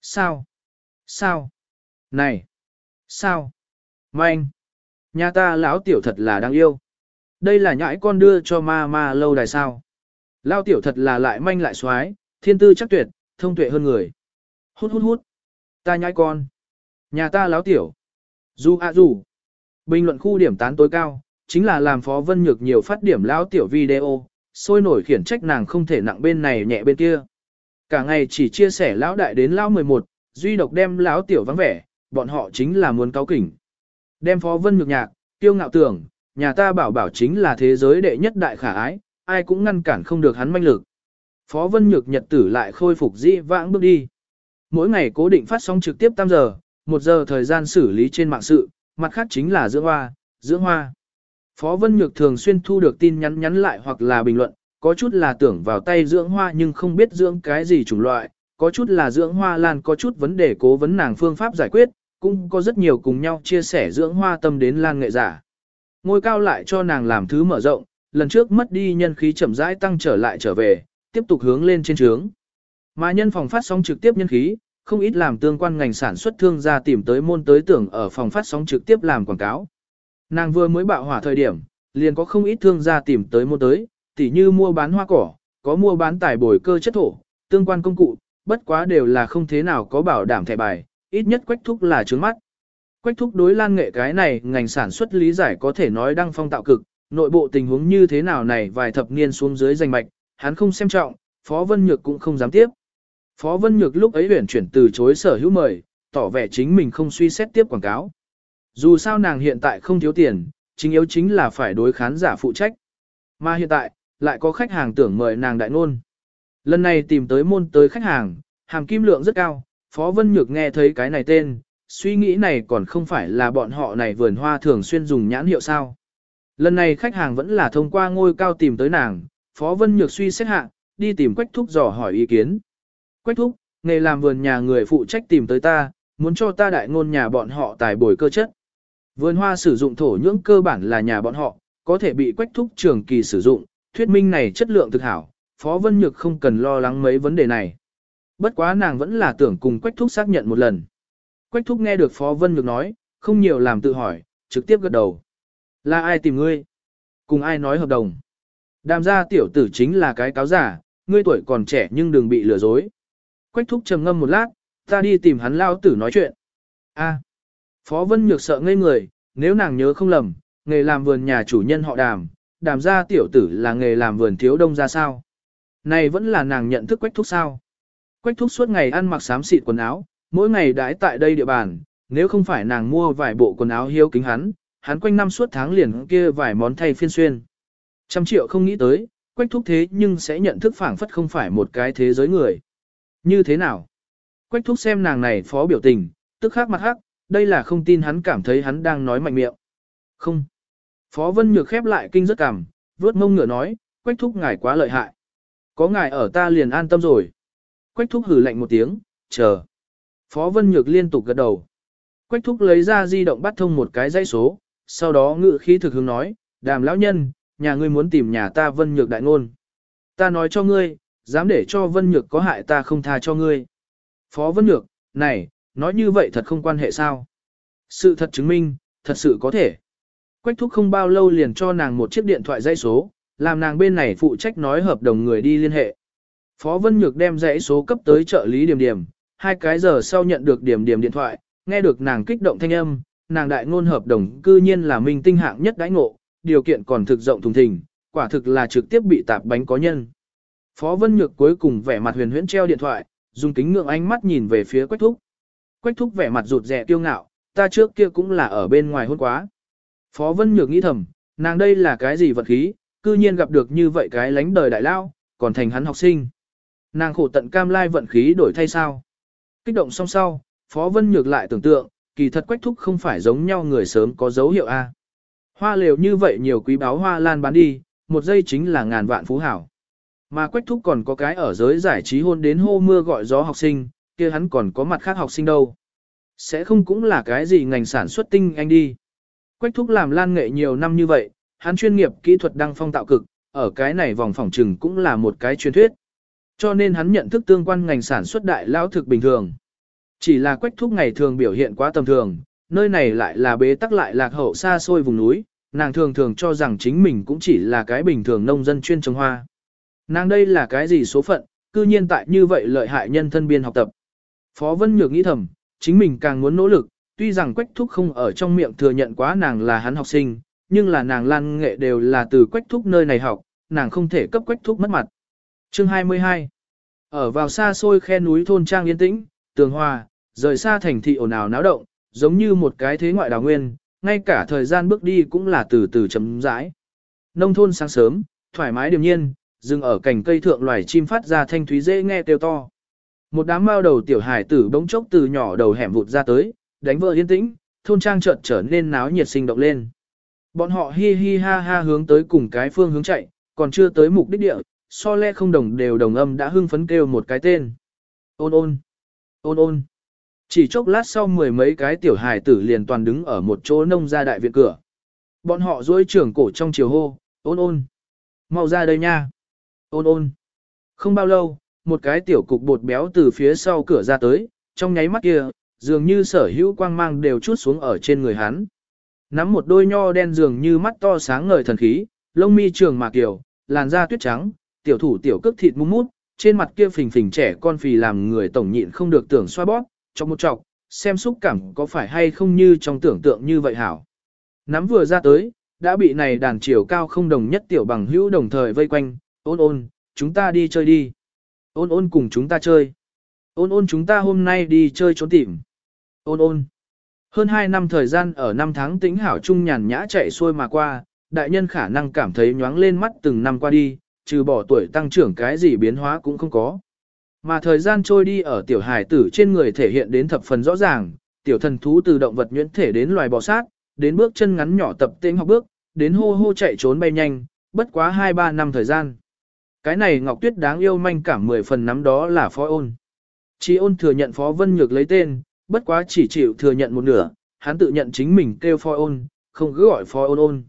Sao. Sao. Này. Sao. Manh. Nhà ta lão tiểu thật là đáng yêu. Đây là nhãi con đưa cho ma ma lâu đài sao. Lao tiểu thật là lại manh lại xoái, thiên tư chắc tuyệt, thông tuệ hơn người. Hút hút hút. Ta nhãi con. Nhà ta lão tiểu. Du a du. Bình luận khu điểm tán tối cao, chính là làm Phó Vân Nhược nhiều phát điểm lão tiểu video, sôi nổi khiển trách nàng không thể nặng bên này nhẹ bên kia. Cả ngày chỉ chia sẻ lão đại đến lão 11, duy độc đem lão tiểu vắng vẻ, bọn họ chính là muốn cáo kỉnh. Đem Phó Vân Nhược nhạc, tiêu ngạo tưởng, nhà ta bảo bảo chính là thế giới đệ nhất đại khả ái, ai cũng ngăn cản không được hắn manh lực. Phó Vân Nhược nhật tử lại khôi phục dĩ vãng bước đi. Mỗi ngày cố định phát sóng trực tiếp 8 giờ, một giờ thời gian xử lý trên mạng sự, mặt khác chính là dưỡng hoa, dưỡng hoa. Phó Vân Nhược thường xuyên thu được tin nhắn nhắn lại hoặc là bình luận, có chút là tưởng vào tay dưỡng hoa nhưng không biết dưỡng cái gì chủng loại, có chút là dưỡng hoa lan có chút vấn đề cố vấn nàng phương pháp giải quyết, cũng có rất nhiều cùng nhau chia sẻ dưỡng hoa tâm đến lan nghệ giả. Ngôi cao lại cho nàng làm thứ mở rộng, lần trước mất đi nhân khí chậm rãi tăng trở lại trở về, tiếp tục hướng lên trên trướng. Mà nhân phòng phát sóng trực tiếp nhân khí, không ít làm tương quan ngành sản xuất thương gia tìm tới môn tới tưởng ở phòng phát sóng trực tiếp làm quảng cáo. Nàng vừa mới bạo hỏa thời điểm, liền có không ít thương gia tìm tới mua tới, tỉ như mua bán hoa cỏ, có mua bán tài bồi cơ chất thổ, tương quan công cụ, bất quá đều là không thế nào có bảo đảm thẻ bài, ít nhất quách thúc là trướng mắt. Quách thúc đối lan nghệ cái này ngành sản xuất lý giải có thể nói đang phong tạo cực, nội bộ tình huống như thế nào này vài thập niên xuống dưới danh mạch, hắn không xem trọng, Phó Vân Nhược cũng không dám tiếp. Phó Vân Nhược lúc ấy huyển chuyển từ chối sở hữu mời, tỏ vẻ chính mình không suy xét tiếp quảng cáo. Dù sao nàng hiện tại không thiếu tiền, chính yếu chính là phải đối khán giả phụ trách. Mà hiện tại, lại có khách hàng tưởng mời nàng đại nôn. Lần này tìm tới môn tới khách hàng, hàm kim lượng rất cao, Phó Vân Nhược nghe thấy cái này tên, suy nghĩ này còn không phải là bọn họ này vườn hoa thường xuyên dùng nhãn hiệu sao. Lần này khách hàng vẫn là thông qua ngôi cao tìm tới nàng, Phó Vân Nhược suy xét hạ, đi tìm Quách Thúc dò hỏi ý kiến. Quách Thúc, nghề làm vườn nhà người phụ trách tìm tới ta, muốn cho ta đại ngôn nhà bọn họ tài bồi cơ chất. Vườn hoa sử dụng thổ nhưỡng cơ bản là nhà bọn họ, có thể bị quách thúc trường kỳ sử dụng, thuyết minh này chất lượng thực hảo, Phó Vân Nhược không cần lo lắng mấy vấn đề này. Bất quá nàng vẫn là tưởng cùng quách thúc xác nhận một lần. Quách thúc nghe được Phó Vân Nhược nói, không nhiều làm tự hỏi, trực tiếp gật đầu. Là ai tìm ngươi? Cùng ai nói hợp đồng? Đàm gia tiểu tử chính là cái cáo giả, ngươi tuổi còn trẻ nhưng đừng bị lừa dối. Quách thúc trầm ngâm một lát, ta đi tìm hắn lao tử nói chuyện. A. Phó Vân Nhược sợ ngây người, nếu nàng nhớ không lầm, nghề làm vườn nhà chủ nhân họ đàm, đàm gia tiểu tử là nghề làm vườn thiếu đông ra sao. Này vẫn là nàng nhận thức quách thúc sao. Quách thúc suốt ngày ăn mặc xám xịt quần áo, mỗi ngày đãi tại đây địa bàn, nếu không phải nàng mua vài bộ quần áo hiếu kính hắn, hắn quanh năm suốt tháng liền kia vài món thay phiên xuyên. Trăm triệu không nghĩ tới, quách thúc thế nhưng sẽ nhận thức phảng phất không phải một cái thế giới người. Như thế nào? Quách thúc xem nàng này phó biểu tình, tức khắc mặt hắc, đây là không tin hắn cảm thấy hắn đang nói mạnh miệng. Không. Phó Vân Nhược khép lại kinh rất cảm, vuốt mông ngựa nói, quách thúc ngài quá lợi hại. Có ngài ở ta liền an tâm rồi. Quách thúc hử lạnh một tiếng, chờ. Phó Vân Nhược liên tục gật đầu. Quách thúc lấy ra di động bắt thông một cái dãy số, sau đó ngự khí thực hướng nói, đàm lão nhân, nhà ngươi muốn tìm nhà ta Vân Nhược đại ngôn. Ta nói cho ngươi, dám để cho Vân Nhược có hại ta không tha cho ngươi. Phó Vân Nhược, này, nói như vậy thật không quan hệ sao? Sự thật chứng minh, thật sự có thể. Quách thúc không bao lâu liền cho nàng một chiếc điện thoại dây số, làm nàng bên này phụ trách nói hợp đồng người đi liên hệ. Phó Vân Nhược đem dãy số cấp tới trợ lý điểm điểm, hai cái giờ sau nhận được điểm điểm điện thoại, nghe được nàng kích động thanh âm, nàng đại ngôn hợp đồng cư nhiên là minh tinh hạng nhất đãi ngộ, điều kiện còn thực rộng thùng thình, quả thực là trực tiếp bị tạp bánh có nhân. Phó Vân Nhược cuối cùng vẻ mặt huyền huyễn treo điện thoại, dùng kính ngưỡng ánh mắt nhìn về phía Quách Thúc. Quách Thúc vẻ mặt rụt rè kiêu ngạo, ta trước kia cũng là ở bên ngoài hôn quá. Phó Vân Nhược nghĩ thầm, nàng đây là cái gì vật khí, cư nhiên gặp được như vậy cái lánh đời đại lao, còn thành hắn học sinh. Nàng khổ tận cam lai vận khí đổi thay sao. Kích động song sau, Phó Vân Nhược lại tưởng tượng, kỳ thật Quách Thúc không phải giống nhau người sớm có dấu hiệu A. Hoa lều như vậy nhiều quý báo hoa lan bán đi, một giây chính là ngàn vạn phú hảo. Mà Quách Thúc còn có cái ở giới giải trí hôn đến hô mưa gọi gió học sinh, kia hắn còn có mặt khác học sinh đâu. Sẽ không cũng là cái gì ngành sản xuất tinh anh đi. Quách Thúc làm lan nghệ nhiều năm như vậy, hắn chuyên nghiệp kỹ thuật đăng phong tạo cực, ở cái này vòng phòng trừng cũng là một cái truyền thuyết. Cho nên hắn nhận thức tương quan ngành sản xuất đại lao thực bình thường. Chỉ là Quách Thúc ngày thường biểu hiện quá tầm thường, nơi này lại là bế tắc lại lạc hậu xa xôi vùng núi, nàng thường thường cho rằng chính mình cũng chỉ là cái bình thường nông dân chuyên trồng hoa. Nàng đây là cái gì số phận, cư nhiên tại như vậy lợi hại nhân thân biên học tập. Phó Vân Nhược nghĩ thầm, chính mình càng muốn nỗ lực, tuy rằng Quách Thúc không ở trong miệng thừa nhận quá nàng là hắn học sinh, nhưng là nàng lan nghệ đều là từ Quách Thúc nơi này học, nàng không thể cấp Quách Thúc mất mặt. Chương 22 Ở vào xa xôi khe núi thôn trang yên tĩnh, tường hòa, rời xa thành thị ồn ào náo động, giống như một cái thế ngoại đào nguyên, ngay cả thời gian bước đi cũng là từ từ chấm rãi. Nông thôn sáng sớm, thoải mái điềm nhiên, dừng ở cành cây thượng loài chim phát ra thanh thúy dễ nghe kêu to. Một đám mao đầu tiểu hải tử bỗng chốc từ nhỏ đầu hẻm vụt ra tới, đánh vỡ yên tĩnh, thôn trang chợt trở nên náo nhiệt sinh động lên. Bọn họ hi hi ha ha hướng tới cùng cái phương hướng chạy, còn chưa tới mục đích địa, so le không đồng đều đồng âm đã hưng phấn kêu một cái tên. Ôn ôn, ôn ôn. Chỉ chốc lát sau mười mấy cái tiểu hài tử liền toàn đứng ở một chỗ nông gia đại viện cửa. Bọn họ duỗi trưởng cổ trong chiều hô, ôn ôn. Mau ra đây nha. Ôn ôn. Không bao lâu, một cái tiểu cục bột béo từ phía sau cửa ra tới, trong nháy mắt kia, dường như sở hữu quang mang đều chút xuống ở trên người hắn. Nắm một đôi nho đen dường như mắt to sáng ngời thần khí, lông mi trường mạc kiểu, làn da tuyết trắng, tiểu thủ tiểu cước thịt mút mút, trên mặt kia phình phình trẻ con phì làm người tổng nhịn không được tưởng xoa bóp, trong một trọc, xem xúc cảm có phải hay không như trong tưởng tượng như vậy hảo. Nắm vừa ra tới, đã bị này đàn chiều cao không đồng nhất tiểu bằng hữu đồng thời vây quanh, ôn ôn, chúng ta đi chơi đi. Ôn ôn cùng chúng ta chơi. Ôn ôn chúng ta hôm nay đi chơi trốn tìm. Ôn ôn. Hơn 2 năm thời gian ở năm tháng tĩnh hảo trung nhàn nhã chạy xuôi mà qua, đại nhân khả năng cảm thấy nhoáng lên mắt từng năm qua đi, trừ bỏ tuổi tăng trưởng cái gì biến hóa cũng không có. Mà thời gian trôi đi ở tiểu hài tử trên người thể hiện đến thập phần rõ ràng, tiểu thần thú từ động vật nhuyễn thể đến loài bò sát, đến bước chân ngắn nhỏ tập tên học bước, đến hô hô chạy trốn bay nhanh, bất quá 2-3 năm thời gian. Cái này Ngọc Tuyết đáng yêu manh cảm 10 phần nắm đó là phó ôn. Chỉ ôn thừa nhận Phó Vân Nhược lấy tên, bất quá chỉ chịu thừa nhận một nửa, hắn tự nhận chính mình kêu Phó ôn, không cứ gọi Phó ôn ôn.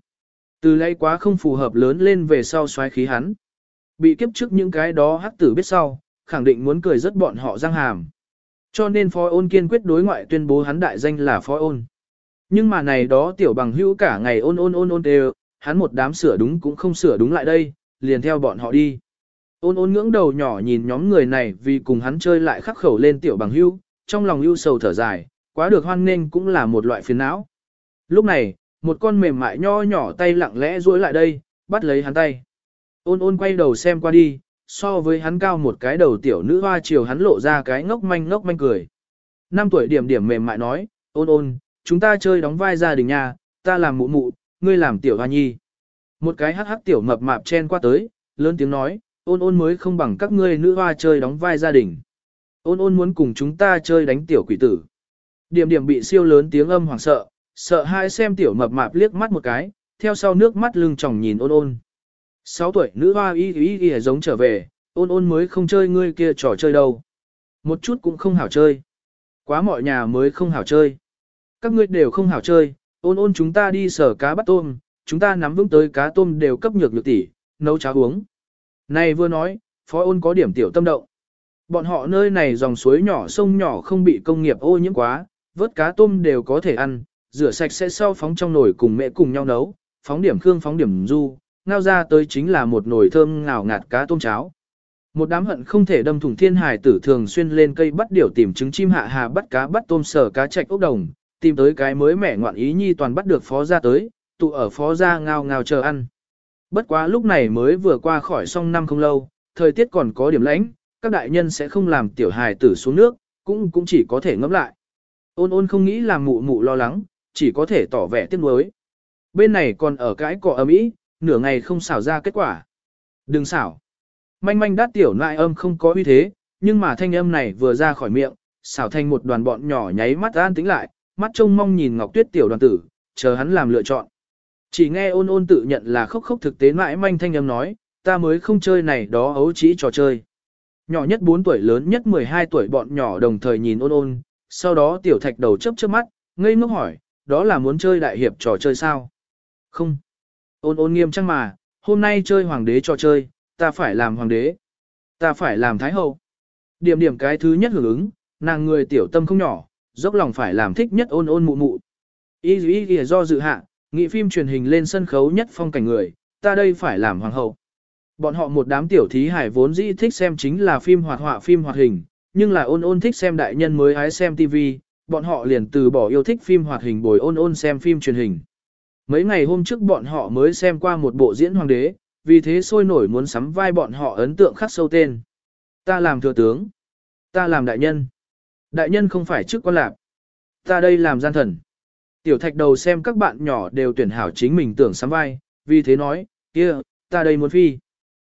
Từ lấy quá không phù hợp lớn lên về sau xoáy khí hắn. Bị kiếp trước những cái đó hắc tử biết sau, khẳng định muốn cười rất bọn họ răng hàm. Cho nên Phó ôn kiên quyết đối ngoại tuyên bố hắn đại danh là Phó ôn. Nhưng mà này đó tiểu bằng hữu cả ngày ôn ôn ôn ôn đều, hắn một đám sửa đúng cũng không sửa đúng lại đây, liền theo bọn họ đi. Ôn ôn ngưỡng đầu nhỏ nhìn nhóm người này vì cùng hắn chơi lại khắc khẩu lên tiểu bằng hưu trong lòng ưu sầu thở dài, quá được hoan nghênh cũng là một loại phiền não. Lúc này, một con mềm mại nho nhỏ tay lặng lẽ duỗi lại đây, bắt lấy hắn tay. Ôn ôn quay đầu xem qua đi, so với hắn cao một cái đầu tiểu nữ hoa chiều hắn lộ ra cái ngốc manh ngốc manh cười. Năm tuổi điểm điểm mềm mại nói, ôn ôn, chúng ta chơi đóng vai gia đình nhà, ta làm mụ mụ, ngươi làm tiểu hoa nhi. Một cái hắc hắc tiểu mập mạp chen qua tới, lớn tiếng nói, ôn ôn mới không bằng các ngươi nữ hoa chơi đóng vai gia đình. Ôn ôn muốn cùng chúng ta chơi đánh tiểu quỷ tử. Điểm điểm bị siêu lớn tiếng âm hoảng sợ, sợ hai xem tiểu mập mạp liếc mắt một cái, theo sau nước mắt lưng tròng nhìn ôn ôn. Sáu tuổi nữ hoa y y y giống trở về, ôn ôn mới không chơi ngươi kia trò chơi đâu. Một chút cũng không hảo chơi. Quá mọi nhà mới không hảo chơi. Các ngươi đều không hảo chơi, ôn ôn chúng ta đi sở cá bắt tôm, chúng ta nắm vững tới cá tôm đều cấp nhược nhược tỷ, nấu cháo uống. Này vừa nói, phó ôn có điểm tiểu tâm động. Bọn họ nơi này dòng suối nhỏ sông nhỏ không bị công nghiệp ô nhiễm quá, vớt cá tôm đều có thể ăn, rửa sạch sẽ sau phóng trong nồi cùng mẹ cùng nhau nấu, phóng điểm khương phóng điểm du, ngao ra tới chính là một nồi thơm ngào ngạt cá tôm cháo. Một đám hận không thể đâm thủng thiên hải tử thường xuyên lên cây bắt điểu tìm trứng chim hạ hà bắt cá bắt tôm sở cá chạch ốc đồng, tìm tới cái mới mẻ ngoạn ý nhi toàn bắt được phó ra tới, tụ ở phó ra ngao ngao chờ ăn. Bất quá lúc này mới vừa qua khỏi xong năm không lâu, thời tiết còn có điểm lạnh, các đại nhân sẽ không làm tiểu hài tử xuống nước, cũng cũng chỉ có thể ngẫm lại. Ôn ôn không nghĩ làm mụ mụ lo lắng, chỉ có thể tỏ vẻ tiếc nuối. Bên này còn ở cãi cọ ấm ý, nửa ngày không xảo ra kết quả. Đừng xảo. Manh manh đát tiểu nại âm không có uy thế, nhưng mà thanh âm này vừa ra khỏi miệng, xảo thành một đoàn bọn nhỏ nháy mắt an tĩnh lại, mắt trông mong nhìn Ngọc Tuyết tiểu đoàn tử, chờ hắn làm lựa chọn. Chỉ nghe ôn ôn tự nhận là khốc khốc thực tế mãi manh thanh âm nói, ta mới không chơi này đó ấu chỉ trò chơi. Nhỏ nhất 4 tuổi lớn nhất 12 tuổi bọn nhỏ đồng thời nhìn ôn ôn, sau đó tiểu thạch đầu chớp chớp mắt, ngây ngốc hỏi, đó là muốn chơi đại hiệp trò chơi sao? Không. Ôn ôn nghiêm trang mà, hôm nay chơi hoàng đế trò chơi, ta phải làm hoàng đế. Ta phải làm thái hậu. Điểm điểm cái thứ nhất hưởng ứng, nàng người tiểu tâm không nhỏ, dốc lòng phải làm thích nhất ôn ôn mụ mụ. Ý dù ý do dự hạ, nghị phim truyền hình lên sân khấu nhất phong cảnh người, ta đây phải làm hoàng hậu. Bọn họ một đám tiểu thí hải vốn dĩ thích xem chính là phim hoạt họa phim hoạt hình, nhưng là ôn ôn thích xem đại nhân mới hái xem TV, bọn họ liền từ bỏ yêu thích phim hoạt hình bồi ôn ôn xem phim truyền hình. Mấy ngày hôm trước bọn họ mới xem qua một bộ diễn hoàng đế, vì thế sôi nổi muốn sắm vai bọn họ ấn tượng khắc sâu tên. Ta làm thừa tướng. Ta làm đại nhân. Đại nhân không phải chức quan lạc. Ta đây làm gian thần. Tiểu thạch đầu xem các bạn nhỏ đều tuyển hảo chính mình tưởng sắm vai, vì thế nói, kia, ta đây muốn phi.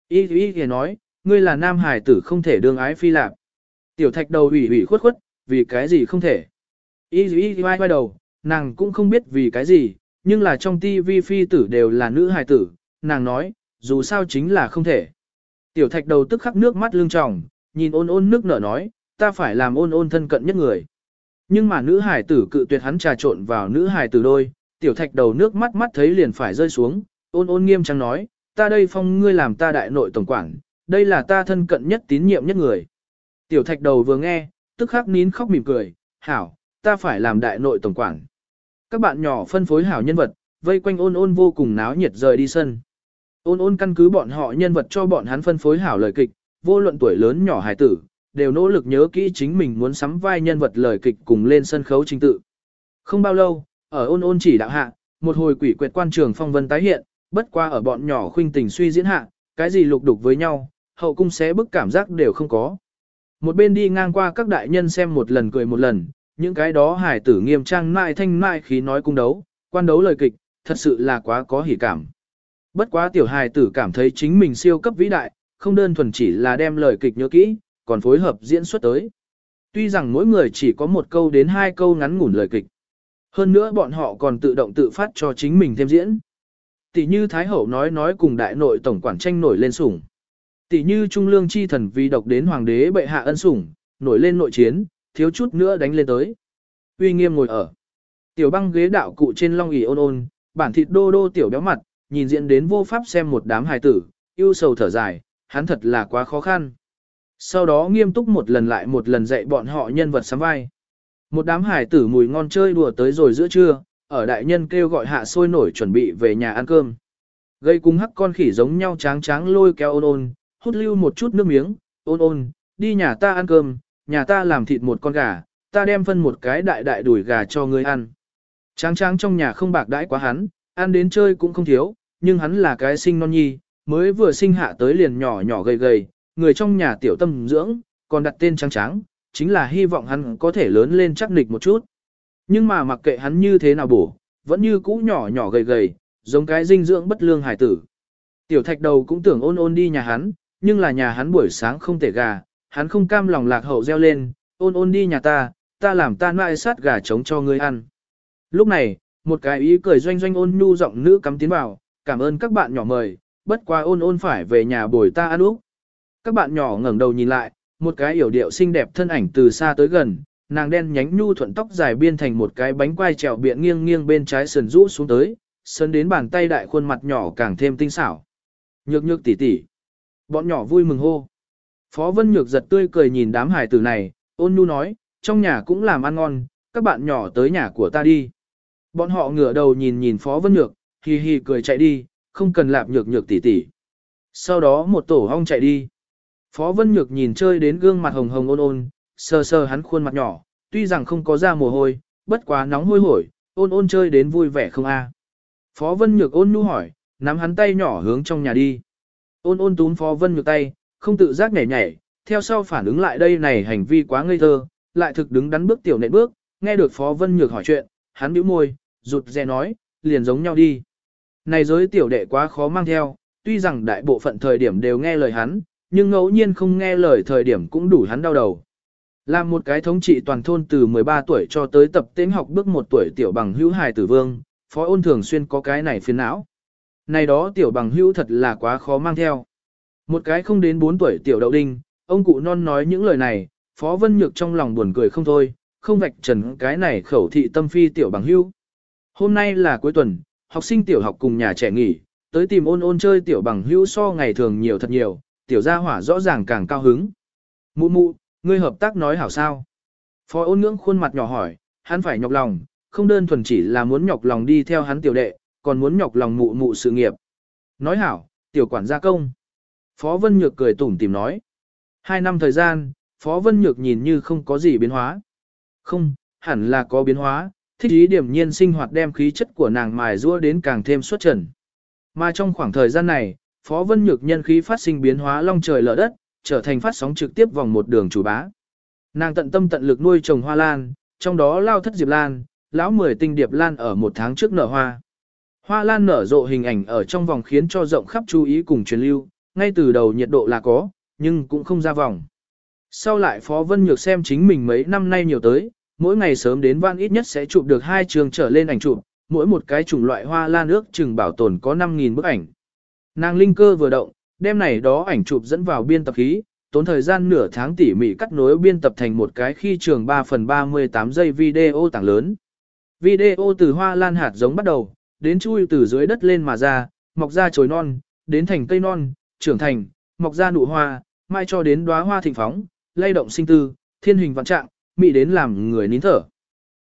Y Y kìa nói, ngươi là nam hải tử không thể đương ái phi lạc. Tiểu thạch đầu ủy ủy khuất khuất, vì cái gì không thể. Y Y Y quay đầu, nàng cũng không biết vì cái gì, nhưng là trong TV phi tử đều là nữ hải tử, nàng nói, dù sao chính là không thể. Tiểu thạch đầu tức khắc nước mắt lưng tròng, nhìn ôn ôn nước nở nói, ta phải làm ôn ôn thân cận nhất người. Nhưng mà nữ hải tử cự tuyệt hắn trà trộn vào nữ hải tử đôi, tiểu thạch đầu nước mắt mắt thấy liền phải rơi xuống, ôn ôn nghiêm trang nói, ta đây phong ngươi làm ta đại nội tổng quản, đây là ta thân cận nhất tín nhiệm nhất người. Tiểu thạch đầu vừa nghe, tức khắc nín khóc mỉm cười, hảo, ta phải làm đại nội tổng quản. Các bạn nhỏ phân phối hảo nhân vật, vây quanh ôn ôn vô cùng náo nhiệt rời đi sân. Ôn ôn căn cứ bọn họ nhân vật cho bọn hắn phân phối hảo lời kịch, vô luận tuổi lớn nhỏ hài tử, đều nỗ lực nhớ kỹ chính mình muốn sắm vai nhân vật lời kịch cùng lên sân khấu trình tự. Không bao lâu, ở ôn ôn chỉ đạo hạ, một hồi quỷ quyệt quan trường phong vân tái hiện, bất qua ở bọn nhỏ khuynh tình suy diễn hạ, cái gì lục đục với nhau, hậu cung xé bức cảm giác đều không có. Một bên đi ngang qua các đại nhân xem một lần cười một lần, những cái đó hải tử nghiêm trang nại thanh nại khí nói cung đấu, quan đấu lời kịch, thật sự là quá có hỉ cảm. Bất quá tiểu hài tử cảm thấy chính mình siêu cấp vĩ đại, không đơn thuần chỉ là đem lời kịch nhớ kỹ, còn phối hợp diễn xuất tới. Tuy rằng mỗi người chỉ có một câu đến hai câu ngắn ngủn lời kịch. Hơn nữa bọn họ còn tự động tự phát cho chính mình thêm diễn. Tỷ như Thái Hậu nói nói cùng đại nội tổng quản tranh nổi lên sủng. Tỷ như Trung Lương chi thần vì độc đến hoàng đế bệ hạ ân sủng, nổi lên nội chiến, thiếu chút nữa đánh lên tới. Uy nghiêm ngồi ở. Tiểu băng ghế đạo cụ trên long ỷ ôn ôn, bản thịt đô đô tiểu béo mặt, nhìn diễn đến vô pháp xem một đám hài tử, yêu sầu thở dài, hắn thật là quá khó khăn. Sau đó nghiêm túc một lần lại một lần dạy bọn họ nhân vật sắm vai. Một đám hải tử mùi ngon chơi đùa tới rồi giữa trưa, ở đại nhân kêu gọi hạ sôi nổi chuẩn bị về nhà ăn cơm. Gây cung hắc con khỉ giống nhau tráng tráng lôi kéo ôn ôn, hút lưu một chút nước miếng, ôn ôn, đi nhà ta ăn cơm, nhà ta làm thịt một con gà, ta đem phân một cái đại đại đùi gà cho ngươi ăn. Tráng tráng trong nhà không bạc đãi quá hắn, ăn đến chơi cũng không thiếu, nhưng hắn là cái sinh non nhi, mới vừa sinh hạ tới liền nhỏ nhỏ gầy gầy, người trong nhà tiểu tâm dưỡng, còn đặt tên trắng trắng, chính là hy vọng hắn có thể lớn lên chắc nịch một chút. Nhưng mà mặc kệ hắn như thế nào bổ, vẫn như cũ nhỏ nhỏ gầy gầy, giống cái dinh dưỡng bất lương hải tử. Tiểu thạch đầu cũng tưởng ôn ôn đi nhà hắn, nhưng là nhà hắn buổi sáng không thể gà, hắn không cam lòng lạc hậu reo lên, ôn ôn đi nhà ta, ta làm ta mãi sát gà trống cho ngươi ăn. Lúc này, một cái ý cười doanh doanh ôn nhu giọng nữ cắm tiến vào, cảm ơn các bạn nhỏ mời, bất qua ôn ôn phải về nhà bồi ta ăn uống. Các bạn nhỏ ngẩng đầu nhìn lại, một cái yểu điệu xinh đẹp thân ảnh từ xa tới gần, nàng đen nhánh nhu thuận tóc dài biên thành một cái bánh quai trèo biện nghiêng nghiêng bên trái sườn rũ xuống tới, sơn đến bàn tay đại khuôn mặt nhỏ càng thêm tinh xảo. Nhược nhược tỉ tỉ. Bọn nhỏ vui mừng hô. Phó Vân Nhược giật tươi cười nhìn đám hài tử này, ôn nhu nói, trong nhà cũng làm ăn ngon, các bạn nhỏ tới nhà của ta đi. Bọn họ ngửa đầu nhìn nhìn Phó Vân Nhược, hì hì cười chạy đi, không cần lạp nhược nhược tỉ tỉ. Sau đó một tổ hong chạy đi. Phó Vân Nhược nhìn chơi đến gương mặt hồng hồng ôn ôn, sờ sờ hắn khuôn mặt nhỏ, tuy rằng không có ra mồ hôi, bất quá nóng hôi hổi, ôn ôn chơi đến vui vẻ không a. À. Phó Vân Nhược ôn nhu hỏi, nắm hắn tay nhỏ hướng trong nhà đi. Ôn ôn túm Phó Vân Nhược tay, không tự giác nhảy nhảy, theo sau phản ứng lại đây này hành vi quá ngây thơ, lại thực đứng đắn bước tiểu nệ bước, nghe được Phó Vân Nhược hỏi chuyện, hắn bĩu môi, rụt rè nói, liền giống nhau đi. Này giới tiểu đệ quá khó mang theo, tuy rằng đại bộ phận thời điểm đều nghe lời hắn, nhưng ngẫu nhiên không nghe lời thời điểm cũng đủ hắn đau đầu. Làm một cái thống trị toàn thôn từ 13 tuổi cho tới tập tên học bước một tuổi tiểu bằng hữu hài tử vương, phó ôn thường xuyên có cái này phiền não. Này đó tiểu bằng hữu thật là quá khó mang theo. Một cái không đến 4 tuổi tiểu đậu đinh, ông cụ non nói những lời này, phó vân nhược trong lòng buồn cười không thôi, không vạch trần cái này khẩu thị tâm phi tiểu bằng hữu. Hôm nay là cuối tuần, học sinh tiểu học cùng nhà trẻ nghỉ, tới tìm ôn ôn chơi tiểu bằng hữu so ngày thường nhiều thật nhiều, tiểu gia hỏa rõ ràng càng cao hứng. Mụ mụ, ngươi hợp tác nói hảo sao? Phó ôn ngưỡng khuôn mặt nhỏ hỏi, hắn phải nhọc lòng, không đơn thuần chỉ là muốn nhọc lòng đi theo hắn tiểu đệ, còn muốn nhọc lòng mụ mụ sự nghiệp. Nói hảo, tiểu quản gia công. Phó Vân Nhược cười tủm tìm nói. Hai năm thời gian, Phó Vân Nhược nhìn như không có gì biến hóa. Không, hẳn là có biến hóa, thích ý điểm nhiên sinh hoạt đem khí chất của nàng mài rua đến càng thêm xuất trần. Mà trong khoảng thời gian này, Phó Vân Nhược nhân khí phát sinh biến hóa long trời lở đất, trở thành phát sóng trực tiếp vòng một đường chủ bá. Nàng tận tâm tận lực nuôi trồng hoa lan, trong đó lao thất diệp lan, lão mười tinh điệp lan ở một tháng trước nở hoa. Hoa lan nở rộ hình ảnh ở trong vòng khiến cho rộng khắp chú ý cùng truyền lưu, ngay từ đầu nhiệt độ là có, nhưng cũng không ra vòng. Sau lại Phó Vân Nhược xem chính mình mấy năm nay nhiều tới, mỗi ngày sớm đến van ít nhất sẽ chụp được hai trường trở lên ảnh chụp, mỗi một cái chủng loại hoa lan ước chừng bảo tồn có 5.000 bức ảnh. Nàng linh cơ vừa động, đem này đó ảnh chụp dẫn vào biên tập khí, tốn thời gian nửa tháng tỉ mỉ cắt nối biên tập thành một cái khi trường 3 phần 38 giây video tảng lớn. Video từ hoa lan hạt giống bắt đầu, đến chui từ dưới đất lên mà ra, mọc ra chồi non, đến thành cây non, trưởng thành, mọc ra nụ hoa, mai cho đến đóa hoa thịnh phóng, lay động sinh tư, thiên hình vạn trạng, mỹ đến làm người nín thở.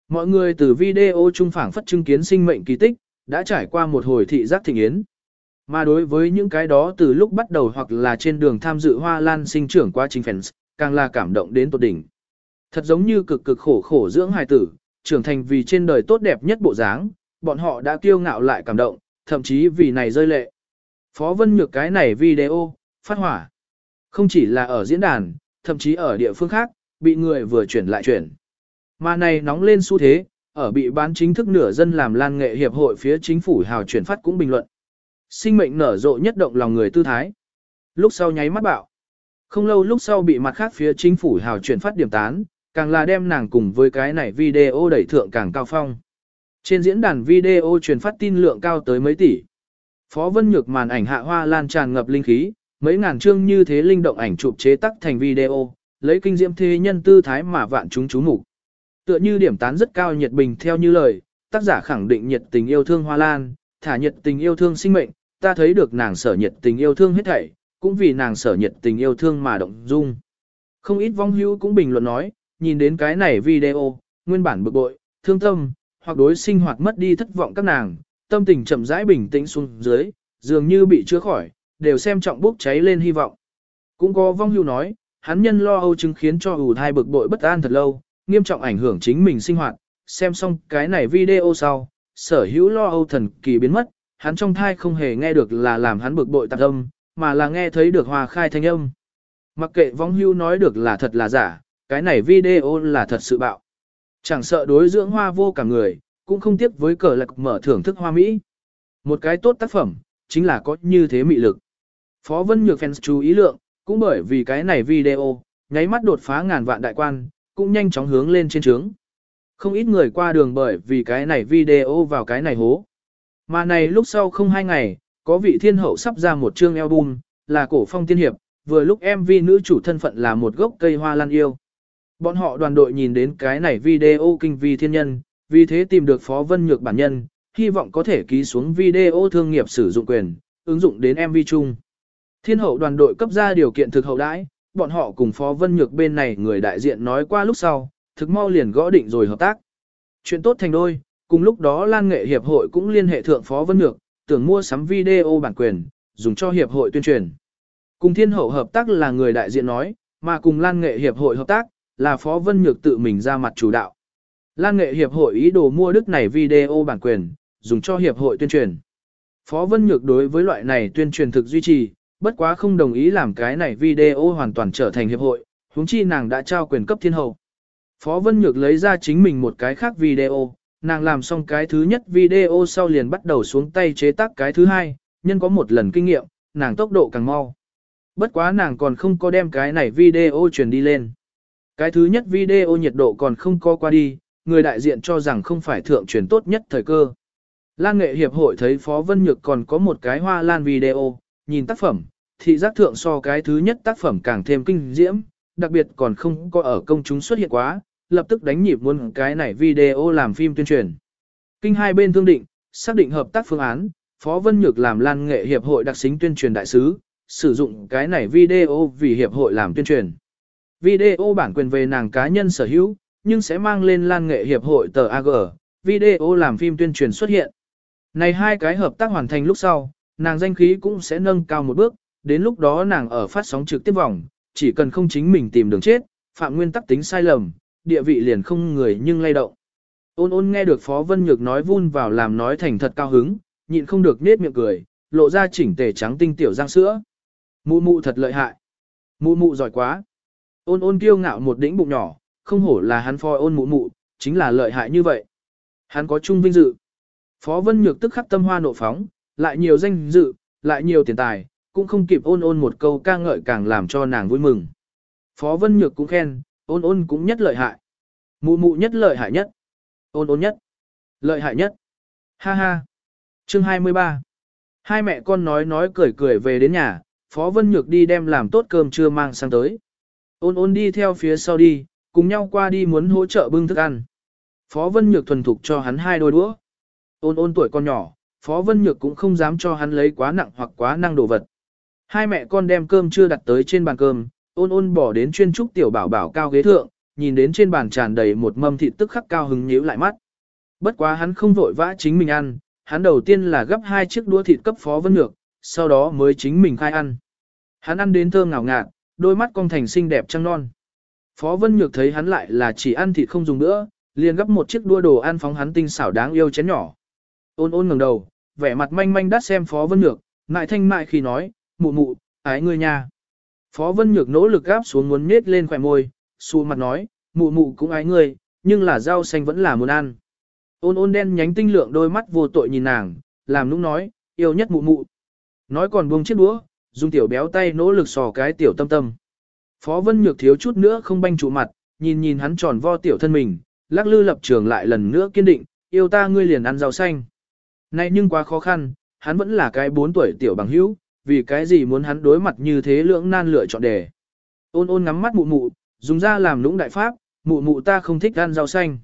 Mọi người từ video trung phảng phất chứng kiến sinh mệnh kỳ tích, đã trải qua một hồi thị giác thịnh yến. Mà đối với những cái đó từ lúc bắt đầu hoặc là trên đường tham dự hoa lan sinh trưởng quá trình fans, càng là cảm động đến tột đỉnh. Thật giống như cực cực khổ khổ dưỡng hài tử, trưởng thành vì trên đời tốt đẹp nhất bộ dáng, bọn họ đã kiêu ngạo lại cảm động, thậm chí vì này rơi lệ. Phó Vân Nhược cái này video, phát hỏa. Không chỉ là ở diễn đàn, thậm chí ở địa phương khác, bị người vừa chuyển lại chuyển. Mà này nóng lên xu thế, ở bị bán chính thức nửa dân làm lan nghệ hiệp hội phía chính phủ hào chuyển phát cũng bình luận. Sinh mệnh nở rộ nhất động lòng người tư thái. Lúc sau nháy mắt bạo. Không lâu lúc sau bị mặt khác phía chính phủ hào chuyển phát điểm tán, càng là đem nàng cùng với cái này video đẩy thượng càng cao phong. Trên diễn đàn video truyền phát tin lượng cao tới mấy tỷ. Phó Vân Nhược màn ảnh hạ hoa lan tràn ngập linh khí, mấy ngàn chương như thế linh động ảnh chụp chế tác thành video, lấy kinh diễm thế nhân tư thái mà vạn chúng chú mục. Tựa như điểm tán rất cao nhiệt bình theo như lời, tác giả khẳng định nhiệt tình yêu thương Hoa Lan, thả nhiệt tình yêu thương sinh mệnh, ta thấy được nàng sở nhiệt tình yêu thương hết thảy, cũng vì nàng sở nhiệt tình yêu thương mà động dung. Không ít vong hữu cũng bình luận nói, nhìn đến cái này video, nguyên bản bực bội, thương tâm, hoặc đối sinh hoạt mất đi thất vọng các nàng, tâm tình chậm rãi bình tĩnh xuống dưới, dường như bị chữa khỏi, đều xem trọng bốc cháy lên hy vọng. Cũng có vong hưu nói, hắn nhân lo âu chứng khiến cho ủ thai bực bội bất an thật lâu, nghiêm trọng ảnh hưởng chính mình sinh hoạt, xem xong cái này video sau, sở hữu lo âu thần kỳ biến mất, hắn trong thai không hề nghe được là làm hắn bực bội tạc âm, mà là nghe thấy được hòa khai thanh âm. Mặc kệ vong hưu nói được là thật là giả, cái này video là thật sự bạo. Chẳng sợ đối dưỡng hoa vô cả người, cũng không tiếc với cờ lạc mở thưởng thức hoa Mỹ. Một cái tốt tác phẩm, chính là có như thế mị lực. Phó Vân Nhược fans chú ý lượng, cũng bởi vì cái này video, nháy mắt đột phá ngàn vạn đại quan, cũng nhanh chóng hướng lên trên trướng. Không ít người qua đường bởi vì cái này video vào cái này hố. Mà này lúc sau không hai ngày, có vị thiên hậu sắp ra một chương album, là cổ phong tiên hiệp, vừa lúc MV nữ chủ thân phận là một gốc cây hoa lan yêu. Bọn họ đoàn đội nhìn đến cái này video kinh vi thiên nhân, vì thế tìm được Phó Vân Nhược bản nhân, hy vọng có thể ký xuống video thương nghiệp sử dụng quyền, ứng dụng đến MV chung. Thiên hậu đoàn đội cấp ra điều kiện thực hậu đãi, bọn họ cùng Phó Vân Nhược bên này người đại diện nói qua lúc sau, thực mau liền gõ định rồi hợp tác. Chuyện tốt thành đôi, cùng lúc đó Lan Nghệ Hiệp hội cũng liên hệ thượng Phó Vân Nhược, tưởng mua sắm video bản quyền, dùng cho Hiệp hội tuyên truyền. Cùng Thiên Hậu hợp tác là người đại diện nói, mà cùng Lan Nghệ Hiệp hội hợp tác, là Phó Vân Nhược tự mình ra mặt chủ đạo. Lan Nghệ Hiệp hội ý đồ mua đức này video bản quyền, dùng cho Hiệp hội tuyên truyền. Phó Vân Nhược đối với loại này tuyên truyền thực duy trì, bất quá không đồng ý làm cái này video hoàn toàn trở thành hiệp hội, huống chi nàng đã trao quyền cấp thiên hậu. Phó Vân Nhược lấy ra chính mình một cái khác video, nàng làm xong cái thứ nhất video sau liền bắt đầu xuống tay chế tác cái thứ hai, nhân có một lần kinh nghiệm, nàng tốc độ càng mau. Bất quá nàng còn không có đem cái này video truyền đi lên. Cái thứ nhất video nhiệt độ còn không có qua đi, người đại diện cho rằng không phải thượng truyền tốt nhất thời cơ. Lan nghệ hiệp hội thấy Phó Vân Nhược còn có một cái hoa lan video, nhìn tác phẩm, thị giác thượng so cái thứ nhất tác phẩm càng thêm kinh diễm, đặc biệt còn không có ở công chúng xuất hiện quá, lập tức đánh nhịp muốn cái này video làm phim tuyên truyền. Kinh hai bên thương định, xác định hợp tác phương án, Phó Vân Nhược làm lan nghệ hiệp hội đặc xính tuyên truyền đại sứ, sử dụng cái này video vì hiệp hội làm tuyên truyền. Video bản quyền về nàng cá nhân sở hữu, nhưng sẽ mang lên lan nghệ hiệp hội tờ AG, video làm phim tuyên truyền xuất hiện. Này hai cái hợp tác hoàn thành lúc sau, nàng danh khí cũng sẽ nâng cao một bước, đến lúc đó nàng ở phát sóng trực tiếp vòng, chỉ cần không chính mình tìm đường chết, phạm nguyên tắc tính sai lầm, địa vị liền không người nhưng lay động. Ôn ôn nghe được Phó Vân Nhược nói vun vào làm nói thành thật cao hứng, nhịn không được nết miệng cười, lộ ra chỉnh tề trắng tinh tiểu răng sữa. Mụ mụ thật lợi hại. Mụ mụ giỏi quá. Ôn ôn kiêu ngạo một đỉnh bụng nhỏ, không hổ là hắn phò ôn mụ mụ, chính là lợi hại như vậy. Hắn có chung vinh dự. Phó Vân Nhược tức khắc tâm hoa nộ phóng, lại nhiều danh dự, lại nhiều tiền tài, cũng không kịp ôn ôn một câu ca ngợi càng làm cho nàng vui mừng. Phó Vân Nhược cũng khen, ôn ôn cũng nhất lợi hại. Mụ mụ nhất lợi hại nhất. Ôn ôn nhất. Lợi hại nhất. Ha ha. Chương 23. Hai mẹ con nói nói cười cười về đến nhà, Phó Vân Nhược đi đem làm tốt cơm trưa mang sang tới. Ôn ôn đi theo phía sau đi, cùng nhau qua đi muốn hỗ trợ bưng thức ăn. Phó Vân Nhược thuần thục cho hắn hai đôi đũa. Ôn ôn tuổi con nhỏ, Phó Vân Nhược cũng không dám cho hắn lấy quá nặng hoặc quá năng đồ vật. Hai mẹ con đem cơm chưa đặt tới trên bàn cơm, ôn ôn bỏ đến chuyên trúc tiểu bảo bảo cao ghế thượng, nhìn đến trên bàn tràn đầy một mâm thịt tức khắc cao hứng nhíu lại mắt. Bất quá hắn không vội vã chính mình ăn, hắn đầu tiên là gấp hai chiếc đũa thịt cấp Phó Vân ngược, sau đó mới chính mình khai ăn. Hắn ăn đến thơm ngào ngạt, đôi mắt cong thành xinh đẹp trăng non. Phó Vân Nhược thấy hắn lại là chỉ ăn thịt không dùng nữa, liền gấp một chiếc đua đồ ăn phóng hắn tinh xảo đáng yêu chén nhỏ. Ôn ôn ngẩng đầu, vẻ mặt manh manh đắt xem Phó Vân Nhược, ngại thanh mại khi nói, mụ mụ, ái ngươi nha. Phó Vân Nhược nỗ lực gáp xuống muốn nết lên khỏe môi, xù mặt nói, mụ mụ cũng ái ngươi, nhưng là rau xanh vẫn là muốn ăn. Ôn ôn đen nhánh tinh lượng đôi mắt vô tội nhìn nàng, làm nũng nói, yêu nhất mụ mụ. Nói còn buông chiếc đũa, dùng tiểu béo tay nỗ lực sò cái tiểu tâm tâm. Phó Vân Nhược thiếu chút nữa không banh trụ mặt, nhìn nhìn hắn tròn vo tiểu thân mình, lắc lư lập trường lại lần nữa kiên định, yêu ta ngươi liền ăn rau xanh. Này nhưng quá khó khăn, hắn vẫn là cái 4 tuổi tiểu bằng hữu, vì cái gì muốn hắn đối mặt như thế lưỡng nan lựa chọn đề. Ôn ôn ngắm mắt mụ mụ, Dùng ra làm lũng đại pháp, mụ mụ ta không thích ăn rau xanh.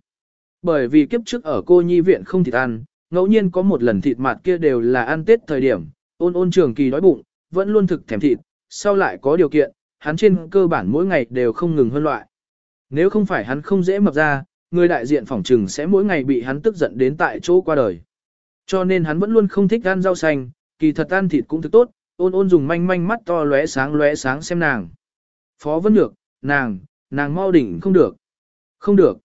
Bởi vì kiếp trước ở cô nhi viện không thịt ăn, ngẫu nhiên có một lần thịt mặt kia đều là ăn tết thời điểm, ôn ôn trường kỳ đói bụng, vẫn luôn thực thèm thịt, sau lại có điều kiện, hắn trên cơ bản mỗi ngày đều không ngừng hơn loại. Nếu không phải hắn không dễ mập ra, người đại diện phỏng trừng sẽ mỗi ngày bị hắn tức giận đến tại chỗ qua đời. Cho nên hắn vẫn luôn không thích ăn rau xanh, kỳ thật ăn thịt cũng thực tốt, ôn ôn dùng manh manh mắt to lóe sáng lóe sáng xem nàng. Phó Vân Nhược, nàng, nàng mau đỉnh không được. Không được.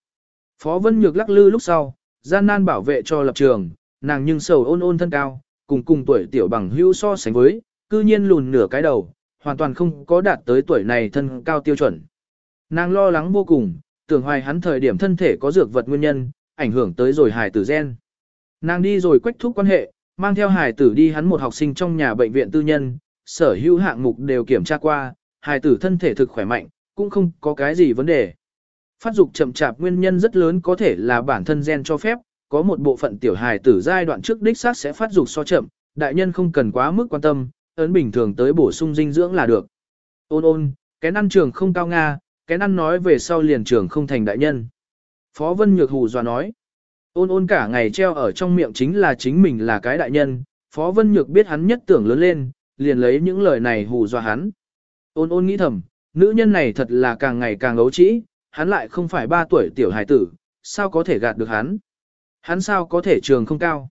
Phó Vân Nhược lắc lư lúc sau, gian nan bảo vệ cho lập trường, nàng nhưng sầu ôn ôn thân cao, cùng cùng tuổi tiểu bằng hữu so sánh với, cư nhiên lùn nửa cái đầu, hoàn toàn không có đạt tới tuổi này thân cao tiêu chuẩn. Nàng lo lắng vô cùng, tưởng hoài hắn thời điểm thân thể có dược vật nguyên nhân, ảnh hưởng tới rồi hài tử gen. Nàng đi rồi quách thúc quan hệ, mang theo hài tử đi hắn một học sinh trong nhà bệnh viện tư nhân, sở hữu hạng mục đều kiểm tra qua, hài tử thân thể thực khỏe mạnh, cũng không có cái gì vấn đề. Phát dục chậm chạp nguyên nhân rất lớn có thể là bản thân gen cho phép, có một bộ phận tiểu hài tử giai đoạn trước đích xác sẽ phát dục so chậm, đại nhân không cần quá mức quan tâm, ấn bình thường tới bổ sung dinh dưỡng là được. Ôn ôn, cái ăn trường không cao Nga, cái ăn nói về sau liền trường không thành đại nhân. Phó Vân Nhược hù dọa nói. Ôn ôn cả ngày treo ở trong miệng chính là chính mình là cái đại nhân, Phó Vân Nhược biết hắn nhất tưởng lớn lên, liền lấy những lời này hù dọa hắn. Ôn ôn nghĩ thầm, nữ nhân này thật là càng ngày càng ấu trĩ, hắn lại không phải ba tuổi tiểu hài tử, sao có thể gạt được hắn? Hắn sao có thể trường không cao?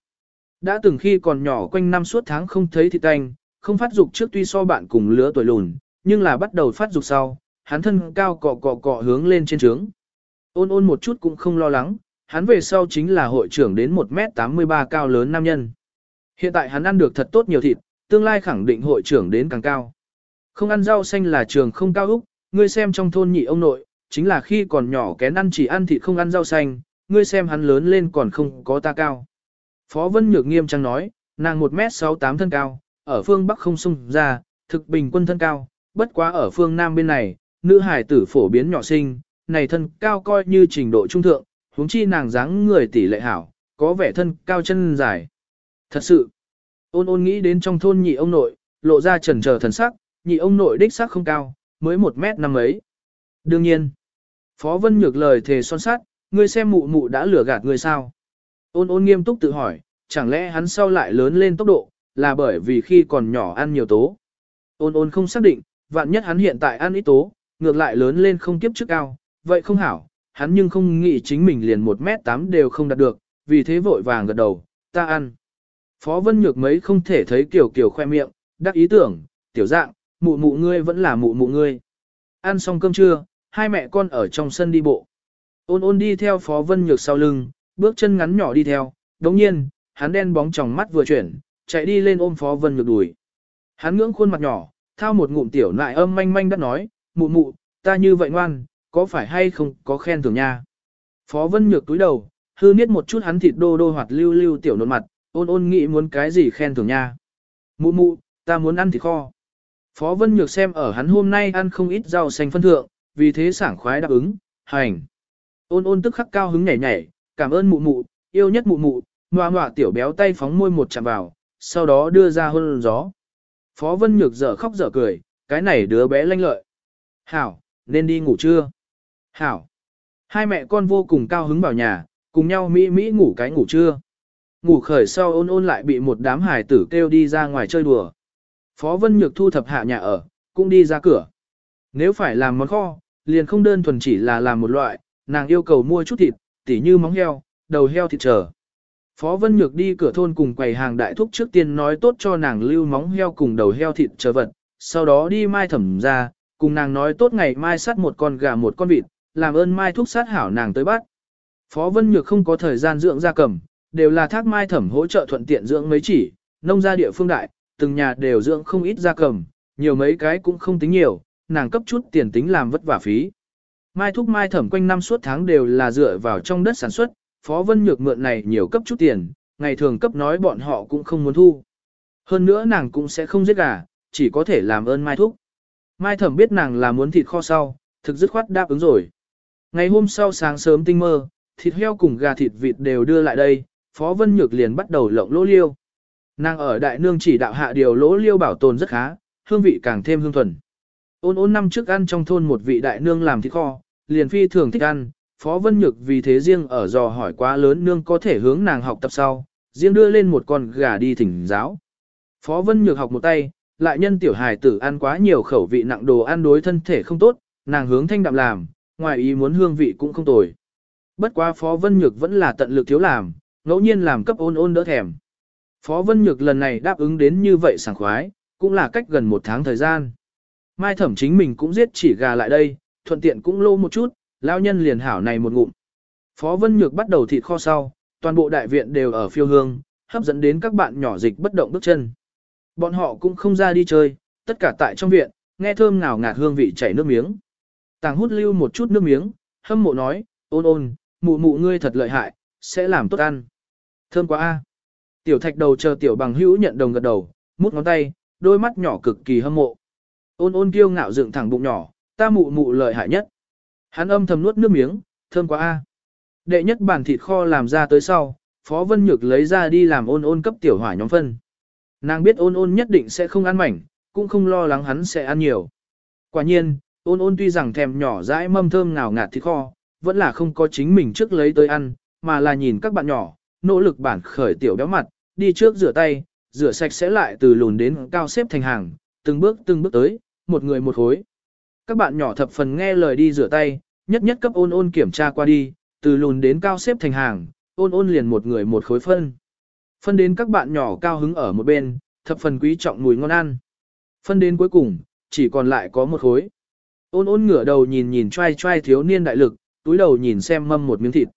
Đã từng khi còn nhỏ quanh năm suốt tháng không thấy thịt tanh, không phát dục trước tuy so bạn cùng lứa tuổi lùn, nhưng là bắt đầu phát dục sau, hắn thân cao cọ cọ cọ hướng lên trên trướng. Ôn ôn một chút cũng không lo lắng, hắn về sau chính là hội trưởng đến 1m83 cao lớn nam nhân. Hiện tại hắn ăn được thật tốt nhiều thịt, tương lai khẳng định hội trưởng đến càng cao. Không ăn rau xanh là trường không cao úc, ngươi xem trong thôn nhị ông nội, chính là khi còn nhỏ kén ăn chỉ ăn thịt không ăn rau xanh, ngươi xem hắn lớn lên còn không có ta cao. Phó Vân Nhược nghiêm trang nói, nàng 1m68 thân cao, ở phương Bắc không sung ra, thực bình quân thân cao, bất quá ở phương Nam bên này, nữ hải tử phổ biến nhỏ sinh, này thân cao coi như trình độ trung thượng, huống chi nàng dáng người tỷ lệ hảo, có vẻ thân cao chân dài. Thật sự, ôn ôn nghĩ đến trong thôn nhị ông nội, lộ ra trần chờ thần sắc, nhị ông nội đích sắc không cao, mới một mét năm ấy. Đương nhiên, Phó Vân Nhược lời thề son sát, ngươi xem mụ mụ đã lừa gạt ngươi sao. Ôn ôn nghiêm túc tự hỏi, chẳng lẽ hắn sau lại lớn lên tốc độ, là bởi vì khi còn nhỏ ăn nhiều tố. Ôn ôn không xác định, vạn nhất hắn hiện tại ăn ít tố, ngược lại lớn lên không kiếp trước cao, vậy không hảo, hắn nhưng không nghĩ chính mình liền 1m8 đều không đạt được, vì thế vội vàng gật đầu, ta ăn. Phó Vân Nhược mấy không thể thấy kiểu kiểu khoe miệng, đắc ý tưởng, tiểu dạng, mụ mụ ngươi vẫn là mụ mụ ngươi. Ăn xong cơm trưa, hai mẹ con ở trong sân đi bộ. Ôn ôn đi theo Phó Vân Nhược sau lưng, bước chân ngắn nhỏ đi theo, đồng nhiên, hắn đen bóng tròng mắt vừa chuyển, chạy đi lên ôm Phó Vân Nhược đùi. Hắn ngưỡng khuôn mặt nhỏ, thao một ngụm tiểu nại âm manh manh đã nói, mụ mụ, ta như vậy ngoan, có phải hay không có khen thưởng nha. Phó Vân Nhược túi đầu, hư niết một chút hắn thịt đô đô hoạt lưu lưu tiểu nôn mặt, ôn ôn nghĩ muốn cái gì khen thưởng nha. Mụ mụ, ta muốn ăn thịt kho. Phó Vân Nhược xem ở hắn hôm nay ăn không ít rau xanh phân thượng, vì thế sảng khoái đáp ứng, hành. Ôn ôn tức khắc cao hứng nhảy nhảy, cảm ơn mụ mụ, yêu nhất mụ mụ, ngoà ngoà tiểu béo tay phóng môi một chạm vào, sau đó đưa ra hôn gió. Phó Vân Nhược dở khóc dở cười, cái này đứa bé lanh lợi. Hảo, nên đi ngủ chưa? Hảo. Hai mẹ con vô cùng cao hứng vào nhà, cùng nhau mỹ mỹ ngủ cái ngủ trưa. Ngủ khởi sau ôn ôn lại bị một đám hải tử kêu đi ra ngoài chơi đùa. Phó Vân Nhược thu thập hạ nhà ở, cũng đi ra cửa. Nếu phải làm món kho, liền không đơn thuần chỉ là làm một loại, nàng yêu cầu mua chút thịt, tỉ như móng heo, đầu heo thịt chờ. Phó Vân Nhược đi cửa thôn cùng quầy hàng đại thúc trước tiên nói tốt cho nàng lưu móng heo cùng đầu heo thịt chờ vật, sau đó đi mai thẩm ra, cùng nàng nói tốt ngày mai sát một con gà một con vịt, làm ơn mai thúc sát hảo nàng tới bắt. Phó Vân Nhược không có thời gian dưỡng gia cầm, đều là thác mai thẩm hỗ trợ thuận tiện dưỡng mấy chỉ, nông gia địa phương đại, từng nhà đều dưỡng không ít gia cầm, nhiều mấy cái cũng không tính nhiều, nàng cấp chút tiền tính làm vất vả phí. Mai thúc mai thẩm quanh năm suốt tháng đều là dựa vào trong đất sản xuất, Phó Vân Nhược mượn này nhiều cấp chút tiền, ngày thường cấp nói bọn họ cũng không muốn thu. Hơn nữa nàng cũng sẽ không giết gà, chỉ có thể làm ơn Mai thúc. Mai thẩm biết nàng là muốn thịt kho sau, thực dứt khoát đáp ứng rồi. Ngày hôm sau sáng sớm tinh mơ, thịt heo cùng gà thịt vịt đều đưa lại đây, Phó Vân Nhược liền bắt đầu lộng lỗ liêu. Nàng ở đại nương chỉ đạo hạ điều lỗ liêu bảo tồn rất khá, hương vị càng thêm hương thuần. Ôn ôn năm trước ăn trong thôn một vị đại nương làm thịt kho, liền phi thường thích ăn, Phó Vân Nhược vì thế riêng ở dò hỏi quá lớn nương có thể hướng nàng học tập sau, riêng đưa lên một con gà đi thỉnh giáo. Phó Vân Nhược học một tay, lại nhân tiểu hài tử ăn quá nhiều khẩu vị nặng đồ ăn đối thân thể không tốt, nàng hướng thanh đạm làm, ngoài ý muốn hương vị cũng không tồi. Bất quá Phó Vân Nhược vẫn là tận lực thiếu làm, ngẫu nhiên làm cấp ôn ôn đỡ thèm. Phó Vân Nhược lần này đáp ứng đến như vậy sảng khoái, cũng là cách gần một tháng thời gian. Mai thẩm chính mình cũng giết chỉ gà lại đây, thuận tiện cũng lô một chút, lao nhân liền hảo này một ngụm. Phó Vân Nhược bắt đầu thịt kho sau, toàn bộ đại viện đều ở phiêu hương, hấp dẫn đến các bạn nhỏ dịch bất động bước chân. Bọn họ cũng không ra đi chơi, tất cả tại trong viện, nghe thơm ngào ngạt hương vị chảy nước miếng. Tàng hút lưu một chút nước miếng, hâm mộ nói, ôn ôn, mụ mụ ngươi thật lợi hại, sẽ làm tốt ăn. Thơm quá a. Tiểu thạch đầu chờ tiểu bằng hữu nhận đồng gật đầu, mút ngón tay, đôi mắt nhỏ cực kỳ hâm mộ. Ôn ôn kiêu ngạo dựng thẳng bụng nhỏ, ta mụ mụ lợi hại nhất. Hắn âm thầm nuốt nước miếng, thơm quá a. Đệ nhất bản thịt kho làm ra tới sau, Phó Vân Nhược lấy ra đi làm ôn ôn cấp tiểu hỏa nhóm phân. Nàng biết ôn ôn nhất định sẽ không ăn mảnh, cũng không lo lắng hắn sẽ ăn nhiều. Quả nhiên, ôn ôn tuy rằng thèm nhỏ dãi mâm thơm ngào ngạt thịt kho, vẫn là không có chính mình trước lấy tới ăn, mà là nhìn các bạn nhỏ, nỗ lực bản khởi tiểu béo mặt, đi trước rửa tay, rửa sạch sẽ lại từ lùn đến cao xếp thành hàng, từng bước từng bước tới, một người một khối. Các bạn nhỏ thập phần nghe lời đi rửa tay, nhất nhất cấp ôn ôn kiểm tra qua đi, từ lùn đến cao xếp thành hàng, ôn ôn liền một người một khối phân. Phân đến các bạn nhỏ cao hứng ở một bên, thập phần quý trọng mùi ngon ăn. Phân đến cuối cùng, chỉ còn lại có một khối. Ôn ôn ngửa đầu nhìn nhìn trai trai thiếu niên đại lực, túi đầu nhìn xem mâm một miếng thịt.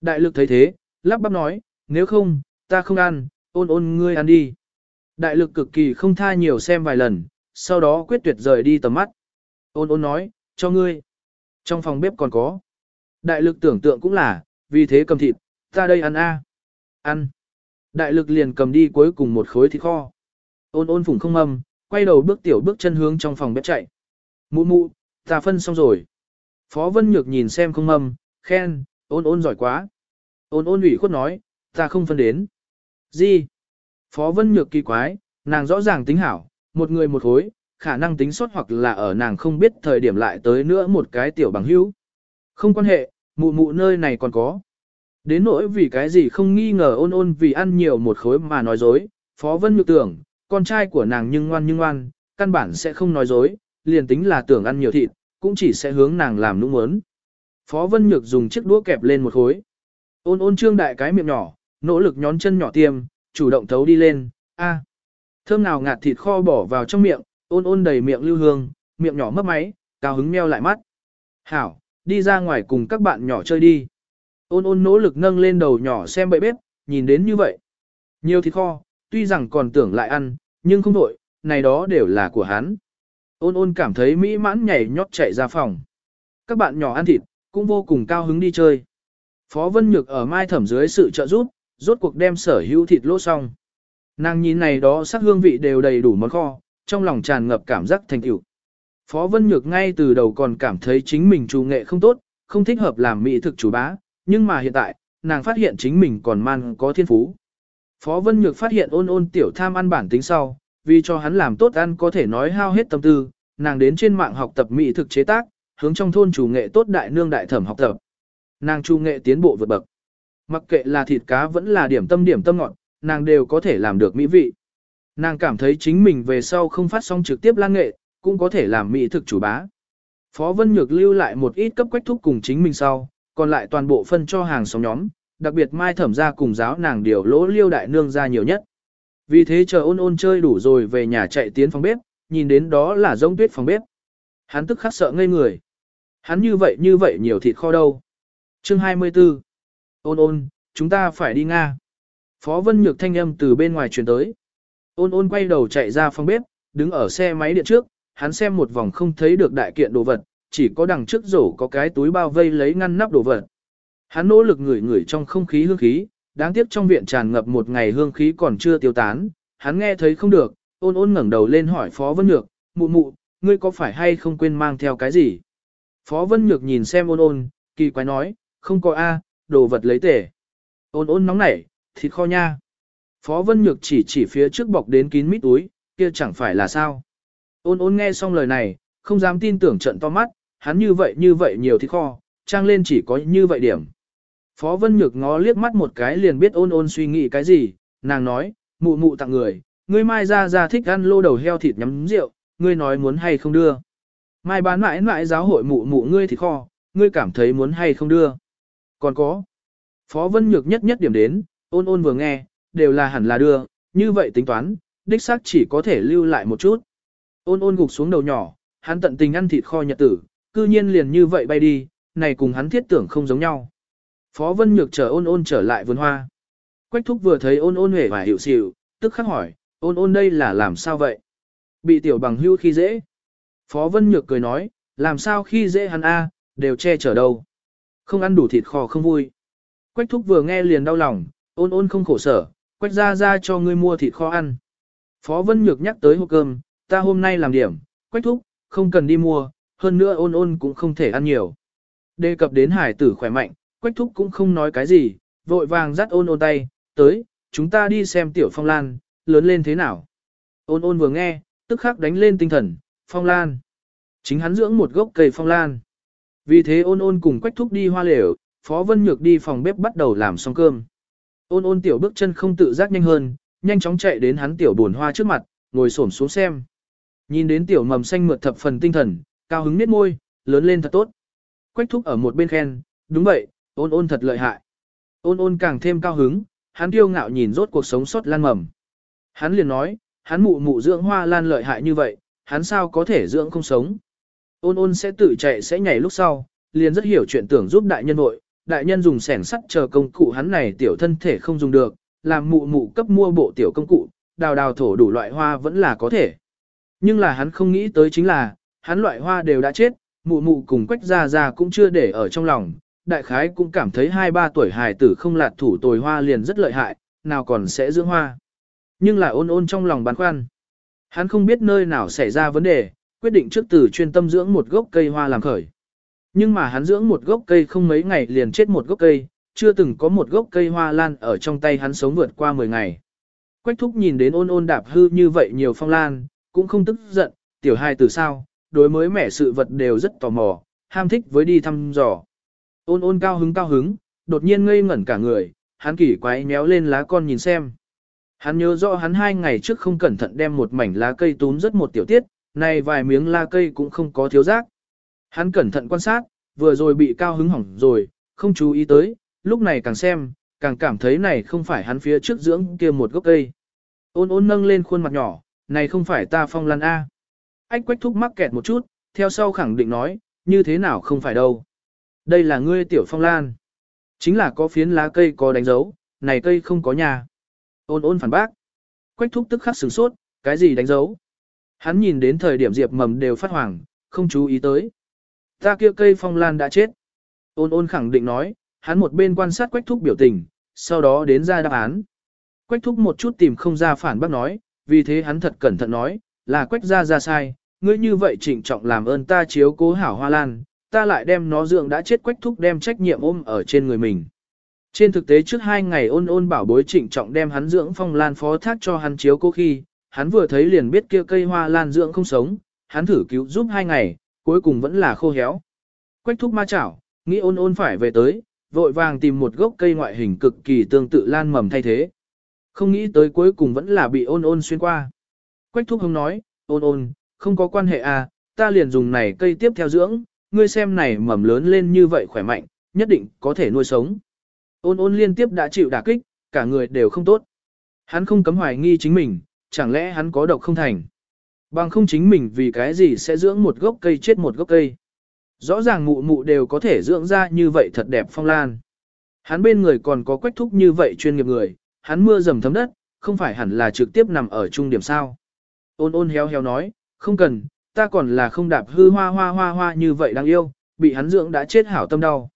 Đại lực thấy thế, lắp bắp nói, nếu không, ta không ăn, ôn ôn ngươi ăn đi. Đại lực cực kỳ không tha nhiều xem vài lần, sau đó quyết tuyệt rời đi tầm mắt. Ôn ôn nói, cho ngươi. Trong phòng bếp còn có. Đại lực tưởng tượng cũng là, vì thế cầm thịt, ta đây ăn a. Ăn. Đại lực liền cầm đi cuối cùng một khối thịt kho. Ôn ôn phủng không âm, quay đầu bước tiểu bước chân hướng trong phòng bếp chạy. Mụ mụ, ta phân xong rồi. Phó Vân Nhược nhìn xem không âm, khen, ôn ôn giỏi quá. Ôn ôn ủy khuất nói, ta không phân đến. Gì? Phó Vân Nhược kỳ quái, nàng rõ ràng tính hảo, một người một khối, khả năng tính sót hoặc là ở nàng không biết thời điểm lại tới nữa một cái tiểu bằng hữu. Không quan hệ, mụ mụ nơi này còn có. Đến nỗi vì cái gì không nghi ngờ ôn ôn vì ăn nhiều một khối mà nói dối, Phó Vân Nhược tưởng, con trai của nàng nhưng ngoan nhưng ngoan, căn bản sẽ không nói dối, liền tính là tưởng ăn nhiều thịt, cũng chỉ sẽ hướng nàng làm nũng muốn. Phó Vân Nhược dùng chiếc đũa kẹp lên một khối. Ôn ôn trương đại cái miệng nhỏ, nỗ lực nhón chân nhỏ tiêm, chủ động thấu đi lên, a. Thơm nào ngạt thịt kho bỏ vào trong miệng, ôn ôn đầy miệng lưu hương, miệng nhỏ mấp máy, cao hứng meo lại mắt. Hảo, đi ra ngoài cùng các bạn nhỏ chơi đi. Ôn ôn nỗ lực nâng lên đầu nhỏ xem bậy bếp, nhìn đến như vậy. Nhiều thịt kho, tuy rằng còn tưởng lại ăn, nhưng không đổi, này đó đều là của hắn. Ôn ôn cảm thấy mỹ mãn nhảy nhót chạy ra phòng. Các bạn nhỏ ăn thịt, cũng vô cùng cao hứng đi chơi. Phó Vân Nhược ở mai thẩm dưới sự trợ giúp, rốt cuộc đem sở hữu thịt lỗ xong. Nàng nhìn này đó sắc hương vị đều đầy đủ món kho, trong lòng tràn ngập cảm giác thành tựu. Phó Vân Nhược ngay từ đầu còn cảm thấy chính mình chủ nghệ không tốt, không thích hợp làm mỹ thực chủ bá, nhưng mà hiện tại, nàng phát hiện chính mình còn man có thiên phú. Phó Vân Nhược phát hiện ôn ôn tiểu tham ăn bản tính sau, vì cho hắn làm tốt ăn có thể nói hao hết tâm tư, nàng đến trên mạng học tập mỹ thực chế tác, hướng trong thôn chủ nghệ tốt đại nương đại thẩm học tập. Nàng chủ nghệ tiến bộ vượt bậc. Mặc kệ là thịt cá vẫn là điểm tâm điểm tâm ngọt, nàng đều có thể làm được mỹ vị. Nàng cảm thấy chính mình về sau không phát sóng trực tiếp lan nghệ, cũng có thể làm mỹ thực chủ bá. Phó Vân Nhược lưu lại một ít cấp quách thúc cùng chính mình sau, còn lại toàn bộ phân cho hàng xóm nhóm, đặc biệt mai thẩm gia cùng giáo nàng điều lỗ liêu đại nương ra nhiều nhất. Vì thế chờ ôn ôn chơi đủ rồi về nhà chạy tiến phòng bếp, nhìn đến đó là giống tuyết phòng bếp. Hắn tức khắc sợ ngây người. Hắn như vậy như vậy nhiều thịt kho đâu. Chương 24 Ôn ôn, chúng ta phải đi Nga. Phó Vân Nhược thanh âm từ bên ngoài truyền tới. Ôn ôn quay đầu chạy ra phòng bếp, đứng ở xe máy điện trước, hắn xem một vòng không thấy được đại kiện đồ vật, chỉ có đằng trước rổ có cái túi bao vây lấy ngăn nắp đồ vật. Hắn nỗ lực ngửi ngửi trong không khí hương khí, đáng tiếc trong viện tràn ngập một ngày hương khí còn chưa tiêu tán, hắn nghe thấy không được, ôn ôn ngẩng đầu lên hỏi Phó Vân Nhược, mụ mụ, ngươi có phải hay không quên mang theo cái gì? Phó Vân Nhược nhìn xem ôn ôn, kỳ quái nói, không có A, đồ vật lấy tể. Ôn ôn nóng nảy, thịt kho nha. Phó Vân Nhược chỉ chỉ phía trước bọc đến kín mít túi, kia chẳng phải là sao. Ôn ôn nghe xong lời này, không dám tin tưởng trận to mắt, hắn như vậy như vậy nhiều thịt kho, trang lên chỉ có như vậy điểm. Phó Vân Nhược ngó liếc mắt một cái liền biết ôn ôn suy nghĩ cái gì, nàng nói, mụ mụ tặng người, ngươi mai ra ra thích ăn lô đầu heo thịt nhắm rượu, ngươi nói muốn hay không đưa. Mai bán mãi mãi giáo hội mụ mụ ngươi thì kho, ngươi cảm thấy muốn hay không đưa. Còn có, Phó Vân Nhược nhất nhất điểm đến, ôn ôn vừa nghe, đều là hẳn là đưa, như vậy tính toán, đích xác chỉ có thể lưu lại một chút. Ôn ôn gục xuống đầu nhỏ, hắn tận tình ăn thịt kho nhật tử, cư nhiên liền như vậy bay đi, này cùng hắn thiết tưởng không giống nhau. Phó Vân Nhược chờ ôn ôn trở lại vườn hoa. Quách thúc vừa thấy ôn ôn hề và hiểu xỉu, tức khắc hỏi, ôn ôn đây là làm sao vậy? Bị tiểu bằng hưu khi dễ. Phó Vân Nhược cười nói, làm sao khi dễ hắn a, đều che chở đâu. Không ăn đủ thịt kho không vui. Quách thúc vừa nghe liền đau lòng, ôn ôn không khổ sở, quách ra ra cho ngươi mua thịt kho ăn. Phó Vân Nhược nhắc tới hộp cơm, ta hôm nay làm điểm, quách thúc, không cần đi mua, hơn nữa ôn ôn cũng không thể ăn nhiều. Đề cập đến hải tử khỏe mạnh, quách thúc cũng không nói cái gì, vội vàng dắt ôn ôn tay, tới, chúng ta đi xem tiểu phong lan, lớn lên thế nào. Ôn ôn vừa nghe, tức khắc đánh lên tinh thần, phong lan. Chính hắn dưỡng một gốc cây phong lan. Vì thế ôn ôn cùng quách thúc đi hoa lều, Phó Vân Nhược đi phòng bếp bắt đầu làm xong cơm. Ôn ôn tiểu bước chân không tự giác nhanh hơn, nhanh chóng chạy đến hắn tiểu buồn hoa trước mặt, ngồi xổm xuống xem. Nhìn đến tiểu mầm xanh mượt thập phần tinh thần, cao hứng nết môi, lớn lên thật tốt. Quách thúc ở một bên khen, đúng vậy, ôn ôn thật lợi hại. Ôn ôn càng thêm cao hứng, hắn kiêu ngạo nhìn rốt cuộc sống sót lan mầm. Hắn liền nói, hắn mụ mụ dưỡng hoa lan lợi hại như vậy, hắn sao có thể dưỡng không sống. Ôn ôn sẽ tự chạy sẽ nhảy lúc sau, liền rất hiểu chuyện tưởng giúp đại nhân vội, đại nhân dùng sẻng sắt chờ công cụ hắn này tiểu thân thể không dùng được, làm mụ mụ cấp mua bộ tiểu công cụ, đào đào thổ đủ loại hoa vẫn là có thể. Nhưng là hắn không nghĩ tới chính là, hắn loại hoa đều đã chết, mụ mụ cùng quách ra ra cũng chưa để ở trong lòng, đại khái cũng cảm thấy hai ba tuổi hài tử không lạt thủ tồi hoa liền rất lợi hại, nào còn sẽ dưỡng hoa. Nhưng lại ôn ôn trong lòng băn khoăn. Hắn không biết nơi nào xảy ra vấn đề, quyết định trước từ chuyên tâm dưỡng một gốc cây hoa làm khởi. Nhưng mà hắn dưỡng một gốc cây không mấy ngày liền chết một gốc cây, chưa từng có một gốc cây hoa lan ở trong tay hắn sống vượt qua 10 ngày. Quách thúc nhìn đến ôn ôn đạp hư như vậy nhiều phong lan, cũng không tức giận, tiểu hai từ sao, đối mới mẻ sự vật đều rất tò mò, ham thích với đi thăm dò. Ôn ôn cao hứng cao hứng, đột nhiên ngây ngẩn cả người, hắn kỳ quái méo lên lá con nhìn xem. Hắn nhớ rõ hắn hai ngày trước không cẩn thận đem một mảnh lá cây túm rất một tiểu tiết, này vài miếng lá cây cũng không có thiếu rác. Hắn cẩn thận quan sát, vừa rồi bị cao hứng hỏng rồi, không chú ý tới, lúc này càng xem, càng cảm thấy này không phải hắn phía trước dưỡng kia một gốc cây. Ôn ôn nâng lên khuôn mặt nhỏ, này không phải ta phong lan A. Ách quách thúc mắc kẹt một chút, theo sau khẳng định nói, như thế nào không phải đâu. Đây là ngươi tiểu phong lan. Chính là có phiến lá cây có đánh dấu, này cây không có nhà. Ôn ôn phản bác. Quách thúc tức khắc sửng sốt, cái gì đánh dấu. Hắn nhìn đến thời điểm diệp mầm đều phát hoảng không chú ý tới. Ta kia cây phong lan đã chết. Ôn ôn khẳng định nói, hắn một bên quan sát quách thúc biểu tình, sau đó đến ra đáp án. Quách thúc một chút tìm không ra phản bác nói, vì thế hắn thật cẩn thận nói, là quách ra ra sai, ngươi như vậy trịnh trọng làm ơn ta chiếu cố hảo hoa lan, ta lại đem nó dưỡng đã chết quách thúc đem trách nhiệm ôm ở trên người mình. Trên thực tế trước hai ngày ôn ôn bảo bối trịnh trọng đem hắn dưỡng phong lan phó thác cho hắn chiếu cố khi, hắn vừa thấy liền biết kia cây hoa lan dưỡng không sống, hắn thử cứu giúp hai ngày, cuối cùng vẫn là khô héo. Quách thúc ma chảo, nghĩ ôn ôn phải về tới, vội vàng tìm một gốc cây ngoại hình cực kỳ tương tự lan mầm thay thế. Không nghĩ tới cuối cùng vẫn là bị ôn ôn xuyên qua. Quách thúc hông nói, ôn ôn, không có quan hệ à, ta liền dùng này cây tiếp theo dưỡng, ngươi xem này mầm lớn lên như vậy khỏe mạnh, nhất định có thể nuôi sống. Ôn ôn liên tiếp đã chịu đả kích, cả người đều không tốt. Hắn không cấm hoài nghi chính mình, chẳng lẽ hắn có độc không thành. Bằng không chính mình vì cái gì sẽ dưỡng một gốc cây chết một gốc cây. Rõ ràng mụ mụ đều có thể dưỡng ra như vậy thật đẹp phong lan. Hắn bên người còn có quách thúc như vậy chuyên nghiệp người, hắn mưa dầm thấm đất, không phải hẳn là trực tiếp nằm ở trung điểm sao. Ôn ôn héo héo nói, không cần, ta còn là không đạp hư hoa hoa hoa hoa như vậy đáng yêu, bị hắn dưỡng đã chết hảo tâm đau.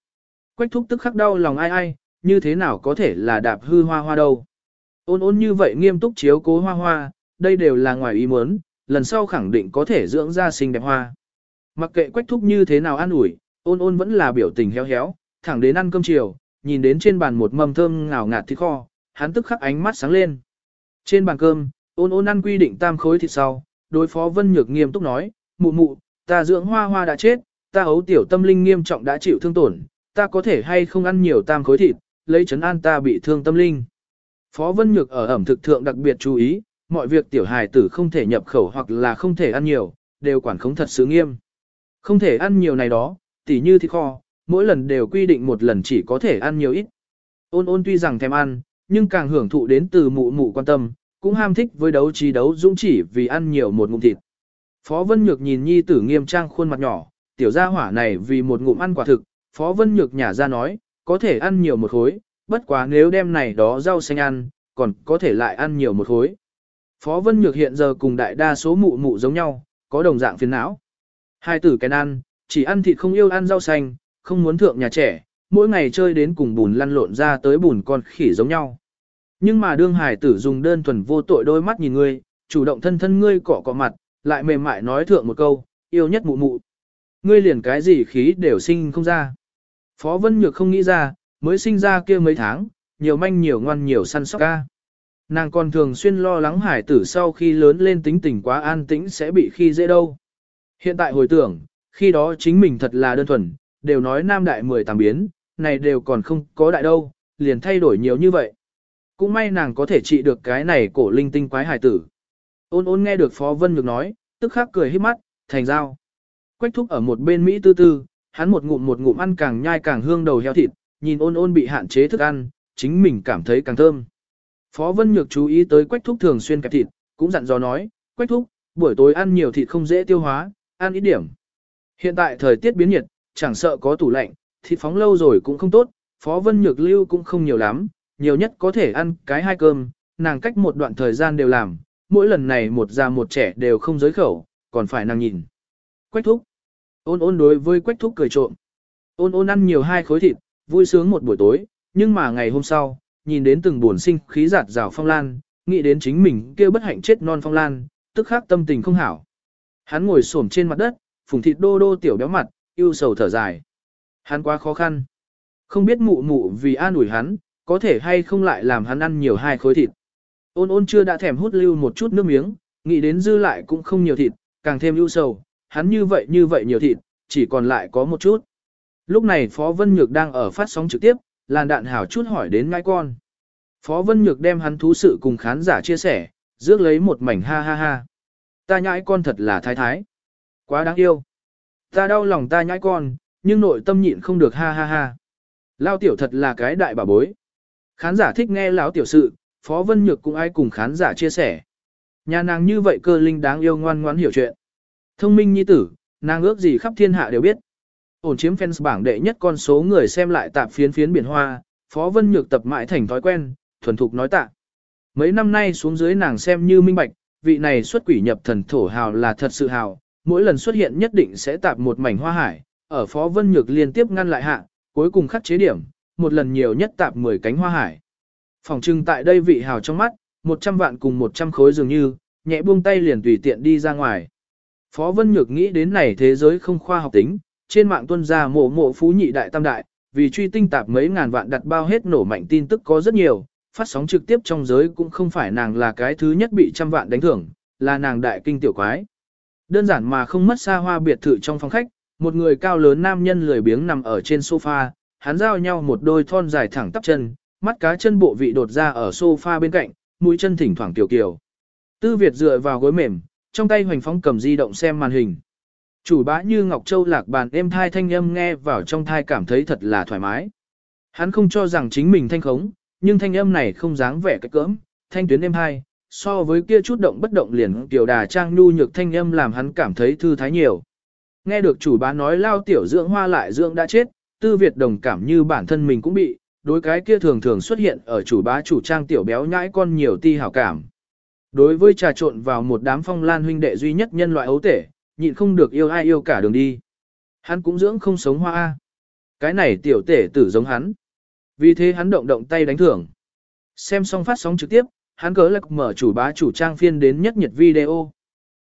Quách thúc tức khắc đau lòng ai ai, như thế nào có thể là đạp hư hoa hoa đâu. Ôn ôn như vậy nghiêm túc chiếu cố hoa hoa, đây đều là ngoài ý muốn, lần sau khẳng định có thể dưỡng ra xinh đẹp hoa. Mặc kệ quách thúc như thế nào ăn ủi, ôn ôn vẫn là biểu tình héo héo, thẳng đến ăn cơm chiều, nhìn đến trên bàn một mâm thơm ngào ngạt thịt kho, hắn tức khắc ánh mắt sáng lên. Trên bàn cơm, ôn ôn ăn quy định tam khối thịt sau, đối phó Vân Nhược nghiêm túc nói, mụ mụ, ta dưỡng hoa hoa đã chết, ta ấu tiểu tâm linh nghiêm trọng đã chịu thương tổn, ta có thể hay không ăn nhiều tam khối thịt, lấy chấn an ta bị thương tâm linh. Phó Vân Nhược ở ẩm thực thượng đặc biệt chú ý, mọi việc tiểu hài tử không thể nhập khẩu hoặc là không thể ăn nhiều, đều quản khống thật sự nghiêm. Không thể ăn nhiều này đó, tỉ như thịt kho, mỗi lần đều quy định một lần chỉ có thể ăn nhiều ít. Ôn ôn tuy rằng thèm ăn, nhưng càng hưởng thụ đến từ mụ mụ quan tâm, cũng ham thích với đấu trí đấu dũng chỉ vì ăn nhiều một ngụm thịt. Phó Vân Nhược nhìn nhi tử nghiêm trang khuôn mặt nhỏ, tiểu gia hỏa này vì một ngụm ăn quả thực, Phó Vân Nhược nhả ra nói, có thể ăn nhiều một khối, bất quá nếu đem này đó rau xanh ăn, còn có thể lại ăn nhiều một khối. Phó Vân Nhược hiện giờ cùng đại đa số mụ mụ giống nhau, có đồng dạng phiền não. Hai tử cái ăn, chỉ ăn thịt không yêu ăn rau xanh, không muốn thượng nhà trẻ, mỗi ngày chơi đến cùng bùn lăn lộn ra tới bùn con khỉ giống nhau. Nhưng mà đương hải tử dùng đơn thuần vô tội đôi mắt nhìn ngươi, chủ động thân thân ngươi cọ cọ mặt, lại mềm mại nói thượng một câu, yêu nhất mụ mụ. Ngươi liền cái gì khí đều sinh không ra. Phó Vân Nhược không nghĩ ra, mới sinh ra kia mấy tháng, nhiều manh nhiều ngoan nhiều săn sóc ca. Nàng còn thường xuyên lo lắng hải tử sau khi lớn lên tính tình quá an tĩnh sẽ bị khi dễ đâu. Hiện tại hồi tưởng, khi đó chính mình thật là đơn thuần, đều nói nam đại mười tàng biến, này đều còn không có đại đâu, liền thay đổi nhiều như vậy. Cũng may nàng có thể trị được cái này cổ linh tinh quái hải tử. Ôn ôn nghe được Phó Vân Nhược nói, tức khắc cười hết mắt, thành giao. Quách thúc ở một bên Mỹ tư tư, hắn một ngụm một ngụm ăn càng nhai càng hương đầu heo thịt, nhìn ôn ôn bị hạn chế thức ăn, chính mình cảm thấy càng thơm. Phó Vân Nhược chú ý tới Quách thúc thường xuyên kẹp thịt, cũng dặn dò nói, Quách thúc, buổi tối ăn nhiều thịt không dễ tiêu hóa, ăn ít điểm. Hiện tại thời tiết biến nhiệt, chẳng sợ có tủ lạnh, thịt phóng lâu rồi cũng không tốt, Phó Vân Nhược lưu cũng không nhiều lắm, nhiều nhất có thể ăn cái hai cơm, nàng cách một đoạn thời gian đều làm, mỗi lần này một già một trẻ đều không giới khẩu, còn phải nàng nhìn. Quách thúc. Ôn ôn đối với quách thúc cười trộm. Ôn ôn ăn nhiều hai khối thịt, vui sướng một buổi tối, nhưng mà ngày hôm sau, nhìn đến từng buồn sinh khí giạt rào phong lan, nghĩ đến chính mình kia bất hạnh chết non phong lan, tức khắc tâm tình không hảo. Hắn ngồi xổm trên mặt đất, phùng thịt đô đô tiểu béo mặt, yêu sầu thở dài. Hắn quá khó khăn. Không biết mụ mụ vì an ủi hắn, có thể hay không lại làm hắn ăn nhiều hai khối thịt. Ôn ôn chưa đã thèm hút lưu một chút nước miếng, nghĩ đến dư lại cũng không nhiều thịt, càng thêm ưu sầu, hắn như vậy như vậy nhiều thịt, chỉ còn lại có một chút. Lúc này Phó Vân Nhược đang ở phát sóng trực tiếp, làn đạn hảo chút hỏi đến ngai con. Phó Vân Nhược đem hắn thú sự cùng khán giả chia sẻ, rước lấy một mảnh ha ha ha. Ta nhãi con thật là thái thái. Quá đáng yêu. Ta đau lòng ta nhãi con, nhưng nội tâm nhịn không được ha ha ha. Lao tiểu thật là cái đại bà bối. Khán giả thích nghe lão tiểu sự, Phó Vân Nhược cũng ai cùng khán giả chia sẻ. Nhà nàng như vậy cơ linh đáng yêu ngoan ngoãn hiểu chuyện. Thông minh nhi tử, nàng ước gì khắp thiên hạ đều biết. Ổn chiếm fans bảng đệ nhất con số người xem lại tạp phiến phiến biển hoa, Phó Vân Nhược tập mãi thành thói quen, thuần thục nói tạ. Mấy năm nay xuống dưới nàng xem như minh bạch, vị này xuất quỷ nhập thần thổ hào là thật sự hào, mỗi lần xuất hiện nhất định sẽ tạp một mảnh hoa hải, ở Phó Vân Nhược liên tiếp ngăn lại hạ, cuối cùng khắc chế điểm, một lần nhiều nhất tạp 10 cánh hoa hải. Phòng trưng tại đây vị hào trong mắt, 100 vạn cùng 100 khối dường như, nhẹ buông tay liền tùy tiện đi ra ngoài. Phó Vân Nhược nghĩ đến này thế giới không khoa học tính, trên mạng tuân ra mộ mộ phú nhị đại tam đại, vì truy tinh tạp mấy ngàn vạn đặt bao hết nổ mạnh tin tức có rất nhiều, phát sóng trực tiếp trong giới cũng không phải nàng là cái thứ nhất bị trăm vạn đánh thưởng, là nàng đại kinh tiểu quái. Đơn giản mà không mất xa hoa biệt thự trong phòng khách, một người cao lớn nam nhân lười biếng nằm ở trên sofa, hắn giao nhau một đôi thon dài thẳng tắp chân, mắt cá chân bộ vị đột ra ở sofa bên cạnh, mũi chân thỉnh thoảng tiểu kiều. Tư Việt dựa vào gối mềm, trong tay hoành phong cầm di động xem màn hình. Chủ bá như Ngọc Châu lạc bàn êm thai thanh âm nghe vào trong thai cảm thấy thật là thoải mái. Hắn không cho rằng chính mình thanh khống, nhưng thanh âm này không dáng vẻ cái cỡm, thanh tuyến êm thai, so với kia chút động bất động liền tiểu đà trang nhu nhược thanh âm làm hắn cảm thấy thư thái nhiều. Nghe được chủ bá nói lao tiểu dưỡng hoa lại dưỡng đã chết, tư Việt đồng cảm như bản thân mình cũng bị, đối cái kia thường thường xuất hiện ở chủ bá chủ trang tiểu béo nhãi con nhiều ti hảo cảm. Đối với trà trộn vào một đám phong lan huynh đệ duy nhất nhân loại ấu tể, nhịn không được yêu ai yêu cả đường đi. Hắn cũng dưỡng không sống hoa. Cái này tiểu tể tử giống hắn. Vì thế hắn động động tay đánh thưởng. Xem xong phát sóng trực tiếp, hắn cớ lạc mở chủ bá chủ trang phiên đến nhất nhật video.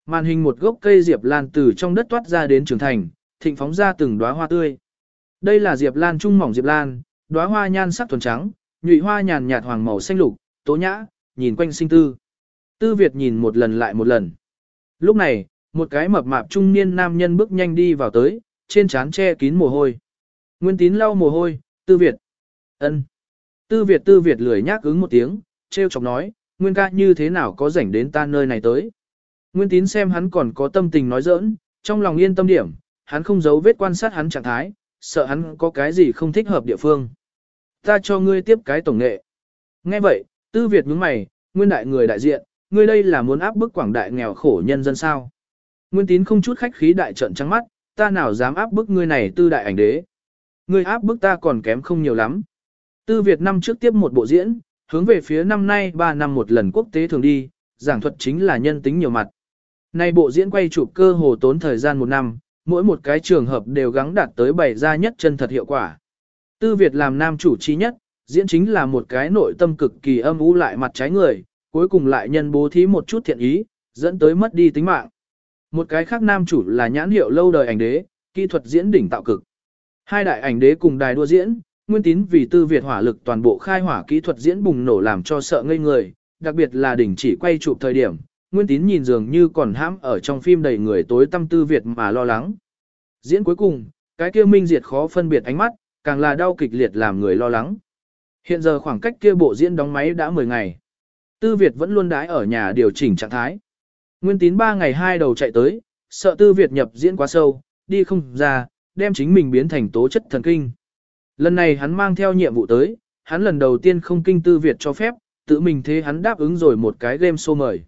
Màn hình một gốc cây diệp lan từ trong đất toát ra đến trưởng thành, thịnh phóng ra từng đóa hoa tươi. Đây là diệp lan trung mỏng diệp lan, đóa hoa nhan sắc thuần trắng, nhụy hoa nhàn nhạt hoàng màu xanh lục, tố nhã, nhìn quanh sinh tư. Tư Việt nhìn một lần lại một lần. Lúc này, một cái mập mạp trung niên nam nhân bước nhanh đi vào tới, trên trán che kín mồ hôi. Nguyên tín lau mồ hôi, tư Việt. ân. Tư Việt tư Việt lười nhác ứng một tiếng, treo chọc nói, Nguyên ca như thế nào có rảnh đến ta nơi này tới. Nguyên tín xem hắn còn có tâm tình nói giỡn, trong lòng yên tâm điểm, hắn không giấu vết quan sát hắn trạng thái, sợ hắn có cái gì không thích hợp địa phương. Ta cho ngươi tiếp cái tổng nghệ. Nghe vậy, tư Việt nhướng mày, nguyên đại người đại diện, ngươi đây là muốn áp bức quảng đại nghèo khổ nhân dân sao. Nguyên tín không chút khách khí đại trận trắng mắt, ta nào dám áp bức ngươi này tư đại ảnh đế. Ngươi áp bức ta còn kém không nhiều lắm. Tư Việt năm trước tiếp một bộ diễn, hướng về phía năm nay 3 năm một lần quốc tế thường đi, giảng thuật chính là nhân tính nhiều mặt. Nay bộ diễn quay chụp cơ hồ tốn thời gian một năm, mỗi một cái trường hợp đều gắng đạt tới bảy ra nhất chân thật hiệu quả. Tư Việt làm nam chủ trí nhất, diễn chính là một cái nội tâm cực kỳ âm u lại mặt trái người, cuối cùng lại nhân bố thí một chút thiện ý, dẫn tới mất đi tính mạng. Một cái khác nam chủ là nhãn hiệu lâu đời ảnh đế, kỹ thuật diễn đỉnh tạo cực. Hai đại ảnh đế cùng đài đua diễn, nguyên tín vì tư Việt hỏa lực toàn bộ khai hỏa kỹ thuật diễn bùng nổ làm cho sợ ngây người, đặc biệt là đỉnh chỉ quay chụp thời điểm, nguyên tín nhìn dường như còn hãm ở trong phim đầy người tối tâm tư Việt mà lo lắng. Diễn cuối cùng, cái kia minh diệt khó phân biệt ánh mắt, càng là đau kịch liệt làm người lo lắng. Hiện giờ khoảng cách kia bộ diễn đóng máy đã 10 ngày. Tư Việt vẫn luôn đái ở nhà điều chỉnh trạng thái. Nguyên tín 3 ngày hai đầu chạy tới, sợ Tư Việt nhập diễn quá sâu, đi không ra, đem chính mình biến thành tố chất thần kinh. Lần này hắn mang theo nhiệm vụ tới, hắn lần đầu tiên không kinh Tư Việt cho phép, tự mình thế hắn đáp ứng rồi một cái game show mời.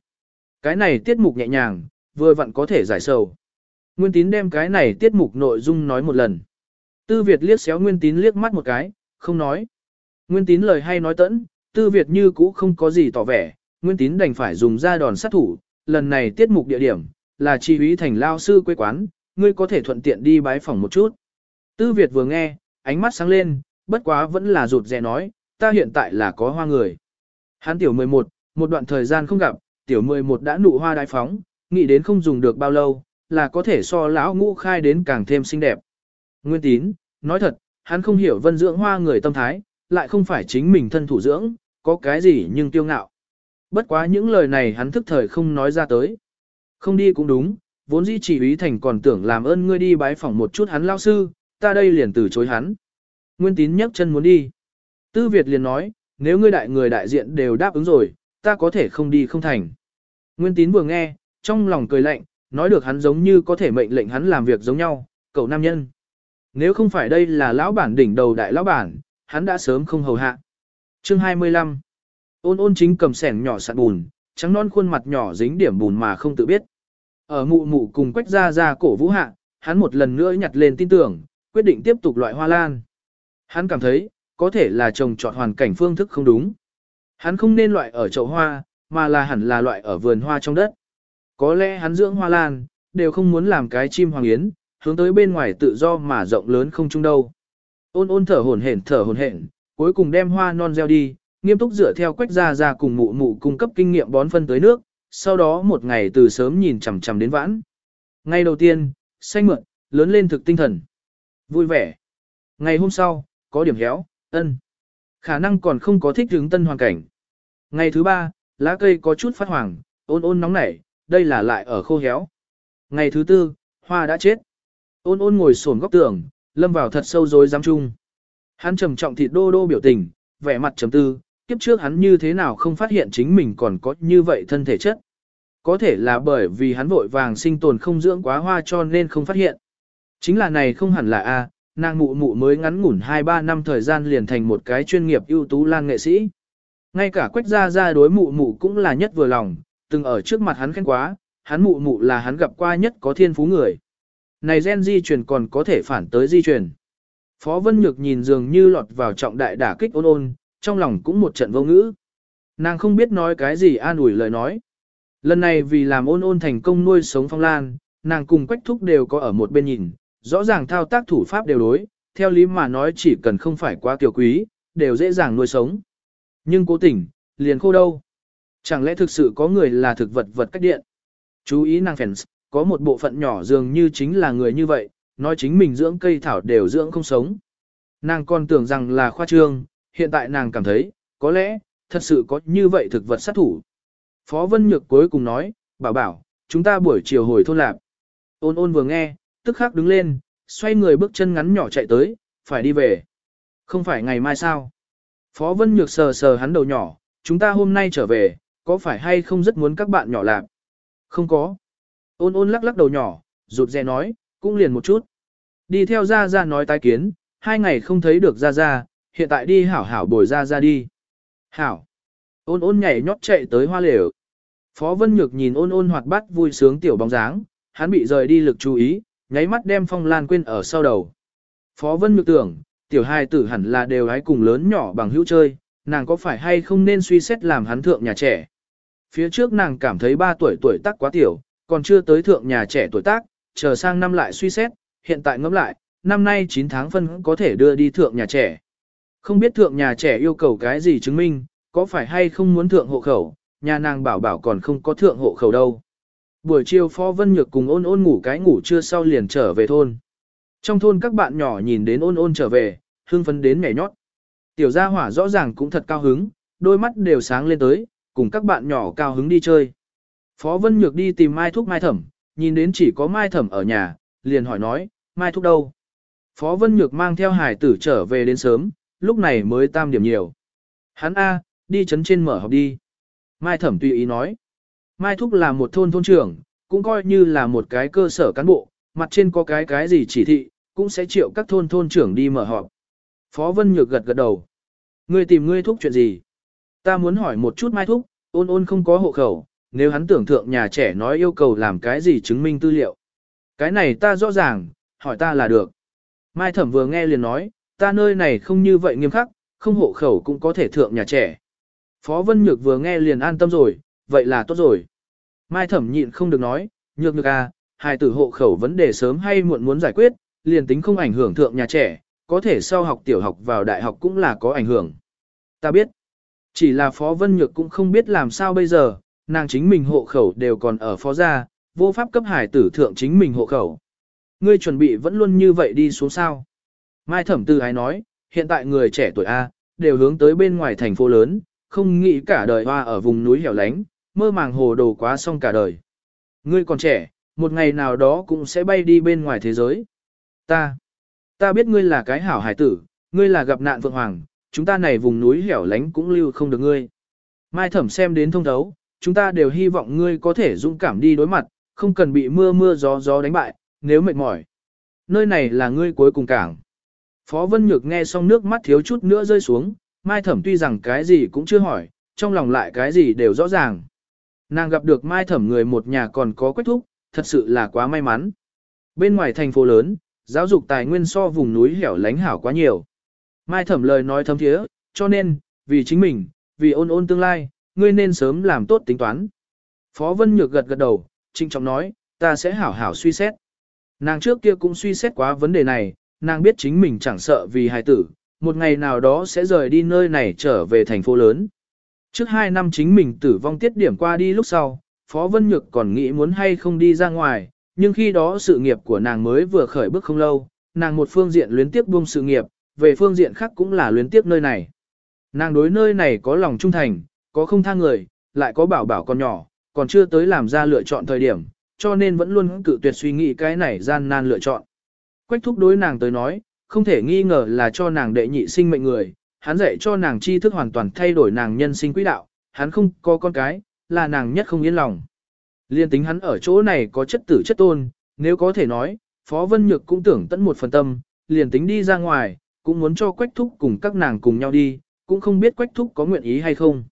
Cái này tiết mục nhẹ nhàng, vừa vặn có thể giải sầu. Nguyên tín đem cái này tiết mục nội dung nói một lần. Tư Việt liếc xéo Nguyên tín liếc mắt một cái, không nói. Nguyên tín lời hay nói tẫn, Tư Việt như cũ không có gì tỏ vẻ, Nguyên tín đành phải dùng ra đòn sát thủ, lần này tiết mục địa điểm, là chi úy thành lao sư quê quán, ngươi có thể thuận tiện đi bái phòng một chút. Tư Việt vừa nghe, ánh mắt sáng lên, bất quá vẫn là rụt rè nói, ta hiện tại là có hoa người. hán tiểu 11, một đoạn thời gian không gặp, tiểu 11 đã nụ hoa đại phóng, nghĩ đến không dùng được bao lâu, là có thể so lão ngũ khai đến càng thêm xinh đẹp. Nguyên tín, nói thật, hắn không hiểu vân dưỡng hoa người tâm thái, lại không phải chính mình thân thủ dưỡng, có cái gì nhưng tiêu ngạo. Bất quá những lời này hắn thức thời không nói ra tới. Không đi cũng đúng, vốn dĩ chỉ ý thành còn tưởng làm ơn ngươi đi bái phỏng một chút hắn lao sư, ta đây liền từ chối hắn. Nguyên tín nhấc chân muốn đi. Tư Việt liền nói, nếu ngươi đại người đại diện đều đáp ứng rồi, ta có thể không đi không thành. Nguyên tín vừa nghe, trong lòng cười lạnh, nói được hắn giống như có thể mệnh lệnh hắn làm việc giống nhau, cậu nam nhân. Nếu không phải đây là lão bản đỉnh đầu đại lão bản, hắn đã sớm không hầu hạ. Chương 25 Ôn ôn chính cầm sẻn nhỏ sạn bùn, trắng non khuôn mặt nhỏ dính điểm bùn mà không tự biết. Ở mụ mụ cùng quách ra ra cổ vũ hạ, hắn một lần nữa nhặt lên tin tưởng, quyết định tiếp tục loại hoa lan. Hắn cảm thấy, có thể là trồng trọt hoàn cảnh phương thức không đúng. Hắn không nên loại ở chậu hoa, mà là hẳn là loại ở vườn hoa trong đất. Có lẽ hắn dưỡng hoa lan, đều không muốn làm cái chim hoàng yến, hướng tới bên ngoài tự do mà rộng lớn không chung đâu. Ôn ôn thở hổn hển thở hổn hển, cuối cùng đem hoa non gieo đi, nghiêm túc dựa theo quách gia ra cùng mụ mụ cung cấp kinh nghiệm bón phân tới nước, sau đó một ngày từ sớm nhìn chằm chằm đến vãn. Ngày đầu tiên, xanh mượn, lớn lên thực tinh thần. Vui vẻ. Ngày hôm sau, có điểm héo, ân. Khả năng còn không có thích hướng tân hoàn cảnh. Ngày thứ ba, lá cây có chút phát hoàng, ôn ôn nóng nảy, đây là lại ở khô héo. Ngày thứ tư, hoa đã chết. Ôn ôn ngồi sồn góc tường, lâm vào thật sâu rồi giam chung. Hắn trầm trọng thịt đô đô biểu tình, vẻ mặt trầm tư, kiếp trước hắn như thế nào không phát hiện chính mình còn có như vậy thân thể chất. Có thể là bởi vì hắn vội vàng sinh tồn không dưỡng quá hoa cho nên không phát hiện. Chính là này không hẳn là A, nàng mụ mụ mới ngắn ngủn 2-3 năm thời gian liền thành một cái chuyên nghiệp ưu tú lan nghệ sĩ. Ngay cả quách gia gia đối mụ mụ cũng là nhất vừa lòng, từng ở trước mặt hắn khen quá, hắn mụ mụ là hắn gặp qua nhất có thiên phú người. Này gen di truyền còn có thể phản tới di truyền. Phó Vân Nhược nhìn dường như lọt vào trọng đại đả kích ôn ôn, trong lòng cũng một trận vô ngữ. Nàng không biết nói cái gì an ủi lời nói. Lần này vì làm ôn ôn thành công nuôi sống phong lan, nàng cùng quách thúc đều có ở một bên nhìn, rõ ràng thao tác thủ pháp đều đối, theo lý mà nói chỉ cần không phải quá tiểu quý, đều dễ dàng nuôi sống. Nhưng cố tình, liền khô đâu. Chẳng lẽ thực sự có người là thực vật vật cách điện? Chú ý nàng fans, có một bộ phận nhỏ dường như chính là người như vậy, nói chính mình dưỡng cây thảo đều dưỡng không sống. Nàng còn tưởng rằng là khoa trương, hiện tại nàng cảm thấy, có lẽ, thật sự có như vậy thực vật sát thủ. Phó Vân Nhược cuối cùng nói, bảo bảo, chúng ta buổi chiều hồi thôn lạp. Ôn ôn vừa nghe, tức khắc đứng lên, xoay người bước chân ngắn nhỏ chạy tới, phải đi về. Không phải ngày mai sao? Phó Vân Nhược sờ sờ hắn đầu nhỏ, chúng ta hôm nay trở về, có phải hay không rất muốn các bạn nhỏ làm? Không có. Ôn ôn lắc lắc đầu nhỏ, rụt rè nói, cũng liền một chút. Đi theo Gia Gia nói tái kiến, hai ngày không thấy được Gia Gia, hiện tại đi hảo hảo bồi Gia Gia đi. Hảo. Ôn ôn nhảy nhót chạy tới hoa lều. Phó Vân Nhược nhìn ôn ôn hoạt bát vui sướng tiểu bóng dáng, hắn bị rời đi lực chú ý, nháy mắt đem phong lan quên ở sau đầu. Phó Vân Nhược tưởng, tiểu hai tử hẳn là đều hái cùng lớn nhỏ bằng hữu chơi, nàng có phải hay không nên suy xét làm hắn thượng nhà trẻ. Phía trước nàng cảm thấy 3 tuổi tuổi tác quá tiểu, còn chưa tới thượng nhà trẻ tuổi tác, chờ sang năm lại suy xét, hiện tại ngẫm lại, năm nay 9 tháng phân có thể đưa đi thượng nhà trẻ. Không biết thượng nhà trẻ yêu cầu cái gì chứng minh, có phải hay không muốn thượng hộ khẩu, nhà nàng bảo bảo còn không có thượng hộ khẩu đâu. Buổi chiều Phó Vân Nhược cùng ôn ôn ngủ cái ngủ trưa sau liền trở về thôn. Trong thôn các bạn nhỏ nhìn đến ôn ôn trở về, hưng phấn đến nhảy nhót. Tiểu gia hỏa rõ ràng cũng thật cao hứng, đôi mắt đều sáng lên tới, cùng các bạn nhỏ cao hứng đi chơi. Phó Vân Nhược đi tìm Mai Thúc Mai Thẩm, nhìn đến chỉ có Mai Thẩm ở nhà, liền hỏi nói, Mai Thúc đâu? Phó Vân Nhược mang theo hải tử trở về đến sớm, lúc này mới tam điểm nhiều. Hắn A, đi chấn trên mở học đi. Mai Thẩm tùy ý nói. Mai Thúc là một thôn thôn trưởng, cũng coi như là một cái cơ sở cán bộ, mặt trên có cái cái gì chỉ thị, cũng sẽ triệu các thôn thôn trưởng đi mở họp. Phó Vân Nhược gật gật đầu. Ngươi tìm ngươi thúc chuyện gì? Ta muốn hỏi một chút Mai Thúc, ôn ôn không có hộ khẩu, nếu hắn tưởng thượng nhà trẻ nói yêu cầu làm cái gì chứng minh tư liệu. Cái này ta rõ ràng, hỏi ta là được. Mai Thẩm vừa nghe liền nói, ta nơi này không như vậy nghiêm khắc, không hộ khẩu cũng có thể thượng nhà trẻ. Phó Vân Nhược vừa nghe liền an tâm rồi, vậy là tốt rồi. Mai Thẩm nhịn không được nói, nhược nhược à, hài tử hộ khẩu vấn đề sớm hay muộn muốn giải quyết, liền tính không ảnh hưởng thượng nhà trẻ, có thể sau học tiểu học vào đại học cũng là có ảnh hưởng. Ta biết, chỉ là Phó Vân Nhược cũng không biết làm sao bây giờ, nàng chính mình hộ khẩu đều còn ở phó gia, vô pháp cấp hải tử thượng chính mình hộ khẩu. Ngươi chuẩn bị vẫn luôn như vậy đi xuống sao. Mai Thẩm Tư Ái nói, hiện tại người trẻ tuổi A, đều hướng tới bên ngoài thành phố lớn, không nghĩ cả đời hoa ở vùng núi hẻo lánh, mơ màng hồ đồ quá xong cả đời. Ngươi còn trẻ, một ngày nào đó cũng sẽ bay đi bên ngoài thế giới. Ta, ta biết ngươi là cái hảo hải tử, ngươi là gặp nạn vượng hoàng, chúng ta này vùng núi hẻo lánh cũng lưu không được ngươi. Mai thẩm xem đến thông thấu, chúng ta đều hy vọng ngươi có thể dũng cảm đi đối mặt, không cần bị mưa mưa gió gió đánh bại, nếu mệt mỏi. Nơi này là ngươi cuối cùng cảng. Phó Vân Nhược nghe xong nước mắt thiếu chút nữa rơi xuống, Mai Thẩm tuy rằng cái gì cũng chưa hỏi, trong lòng lại cái gì đều rõ ràng. Nàng gặp được Mai Thẩm người một nhà còn có quách thúc, thật sự là quá may mắn. Bên ngoài thành phố lớn, giáo dục tài nguyên so vùng núi hẻo lánh hảo quá nhiều. Mai Thẩm lời nói thấm thiế, cho nên, vì chính mình, vì ôn ôn tương lai, ngươi nên sớm làm tốt tính toán. Phó Vân Nhược gật gật đầu, trinh trọng nói, ta sẽ hảo hảo suy xét. Nàng trước kia cũng suy xét quá vấn đề này, nàng biết chính mình chẳng sợ vì hài tử, một ngày nào đó sẽ rời đi nơi này trở về thành phố lớn. Trước hai năm chính mình tử vong tiết điểm qua đi lúc sau, Phó Vân Nhược còn nghĩ muốn hay không đi ra ngoài, nhưng khi đó sự nghiệp của nàng mới vừa khởi bước không lâu, nàng một phương diện luyến tiếp buông sự nghiệp, về phương diện khác cũng là luyến tiếp nơi này. Nàng đối nơi này có lòng trung thành, có không tha người, lại có bảo bảo con nhỏ, còn chưa tới làm ra lựa chọn thời điểm, cho nên vẫn luôn cự tuyệt suy nghĩ cái này gian nan lựa chọn. Quách thúc đối nàng tới nói, không thể nghi ngờ là cho nàng đệ nhị sinh mệnh người, hắn dạy cho nàng tri thức hoàn toàn thay đổi nàng nhân sinh quỹ đạo, hắn không có con cái, là nàng nhất không yên lòng. Liên tính hắn ở chỗ này có chất tử chất tôn, nếu có thể nói, Phó Vân Nhược cũng tưởng tận một phần tâm, liền tính đi ra ngoài, cũng muốn cho Quách Thúc cùng các nàng cùng nhau đi, cũng không biết Quách Thúc có nguyện ý hay không.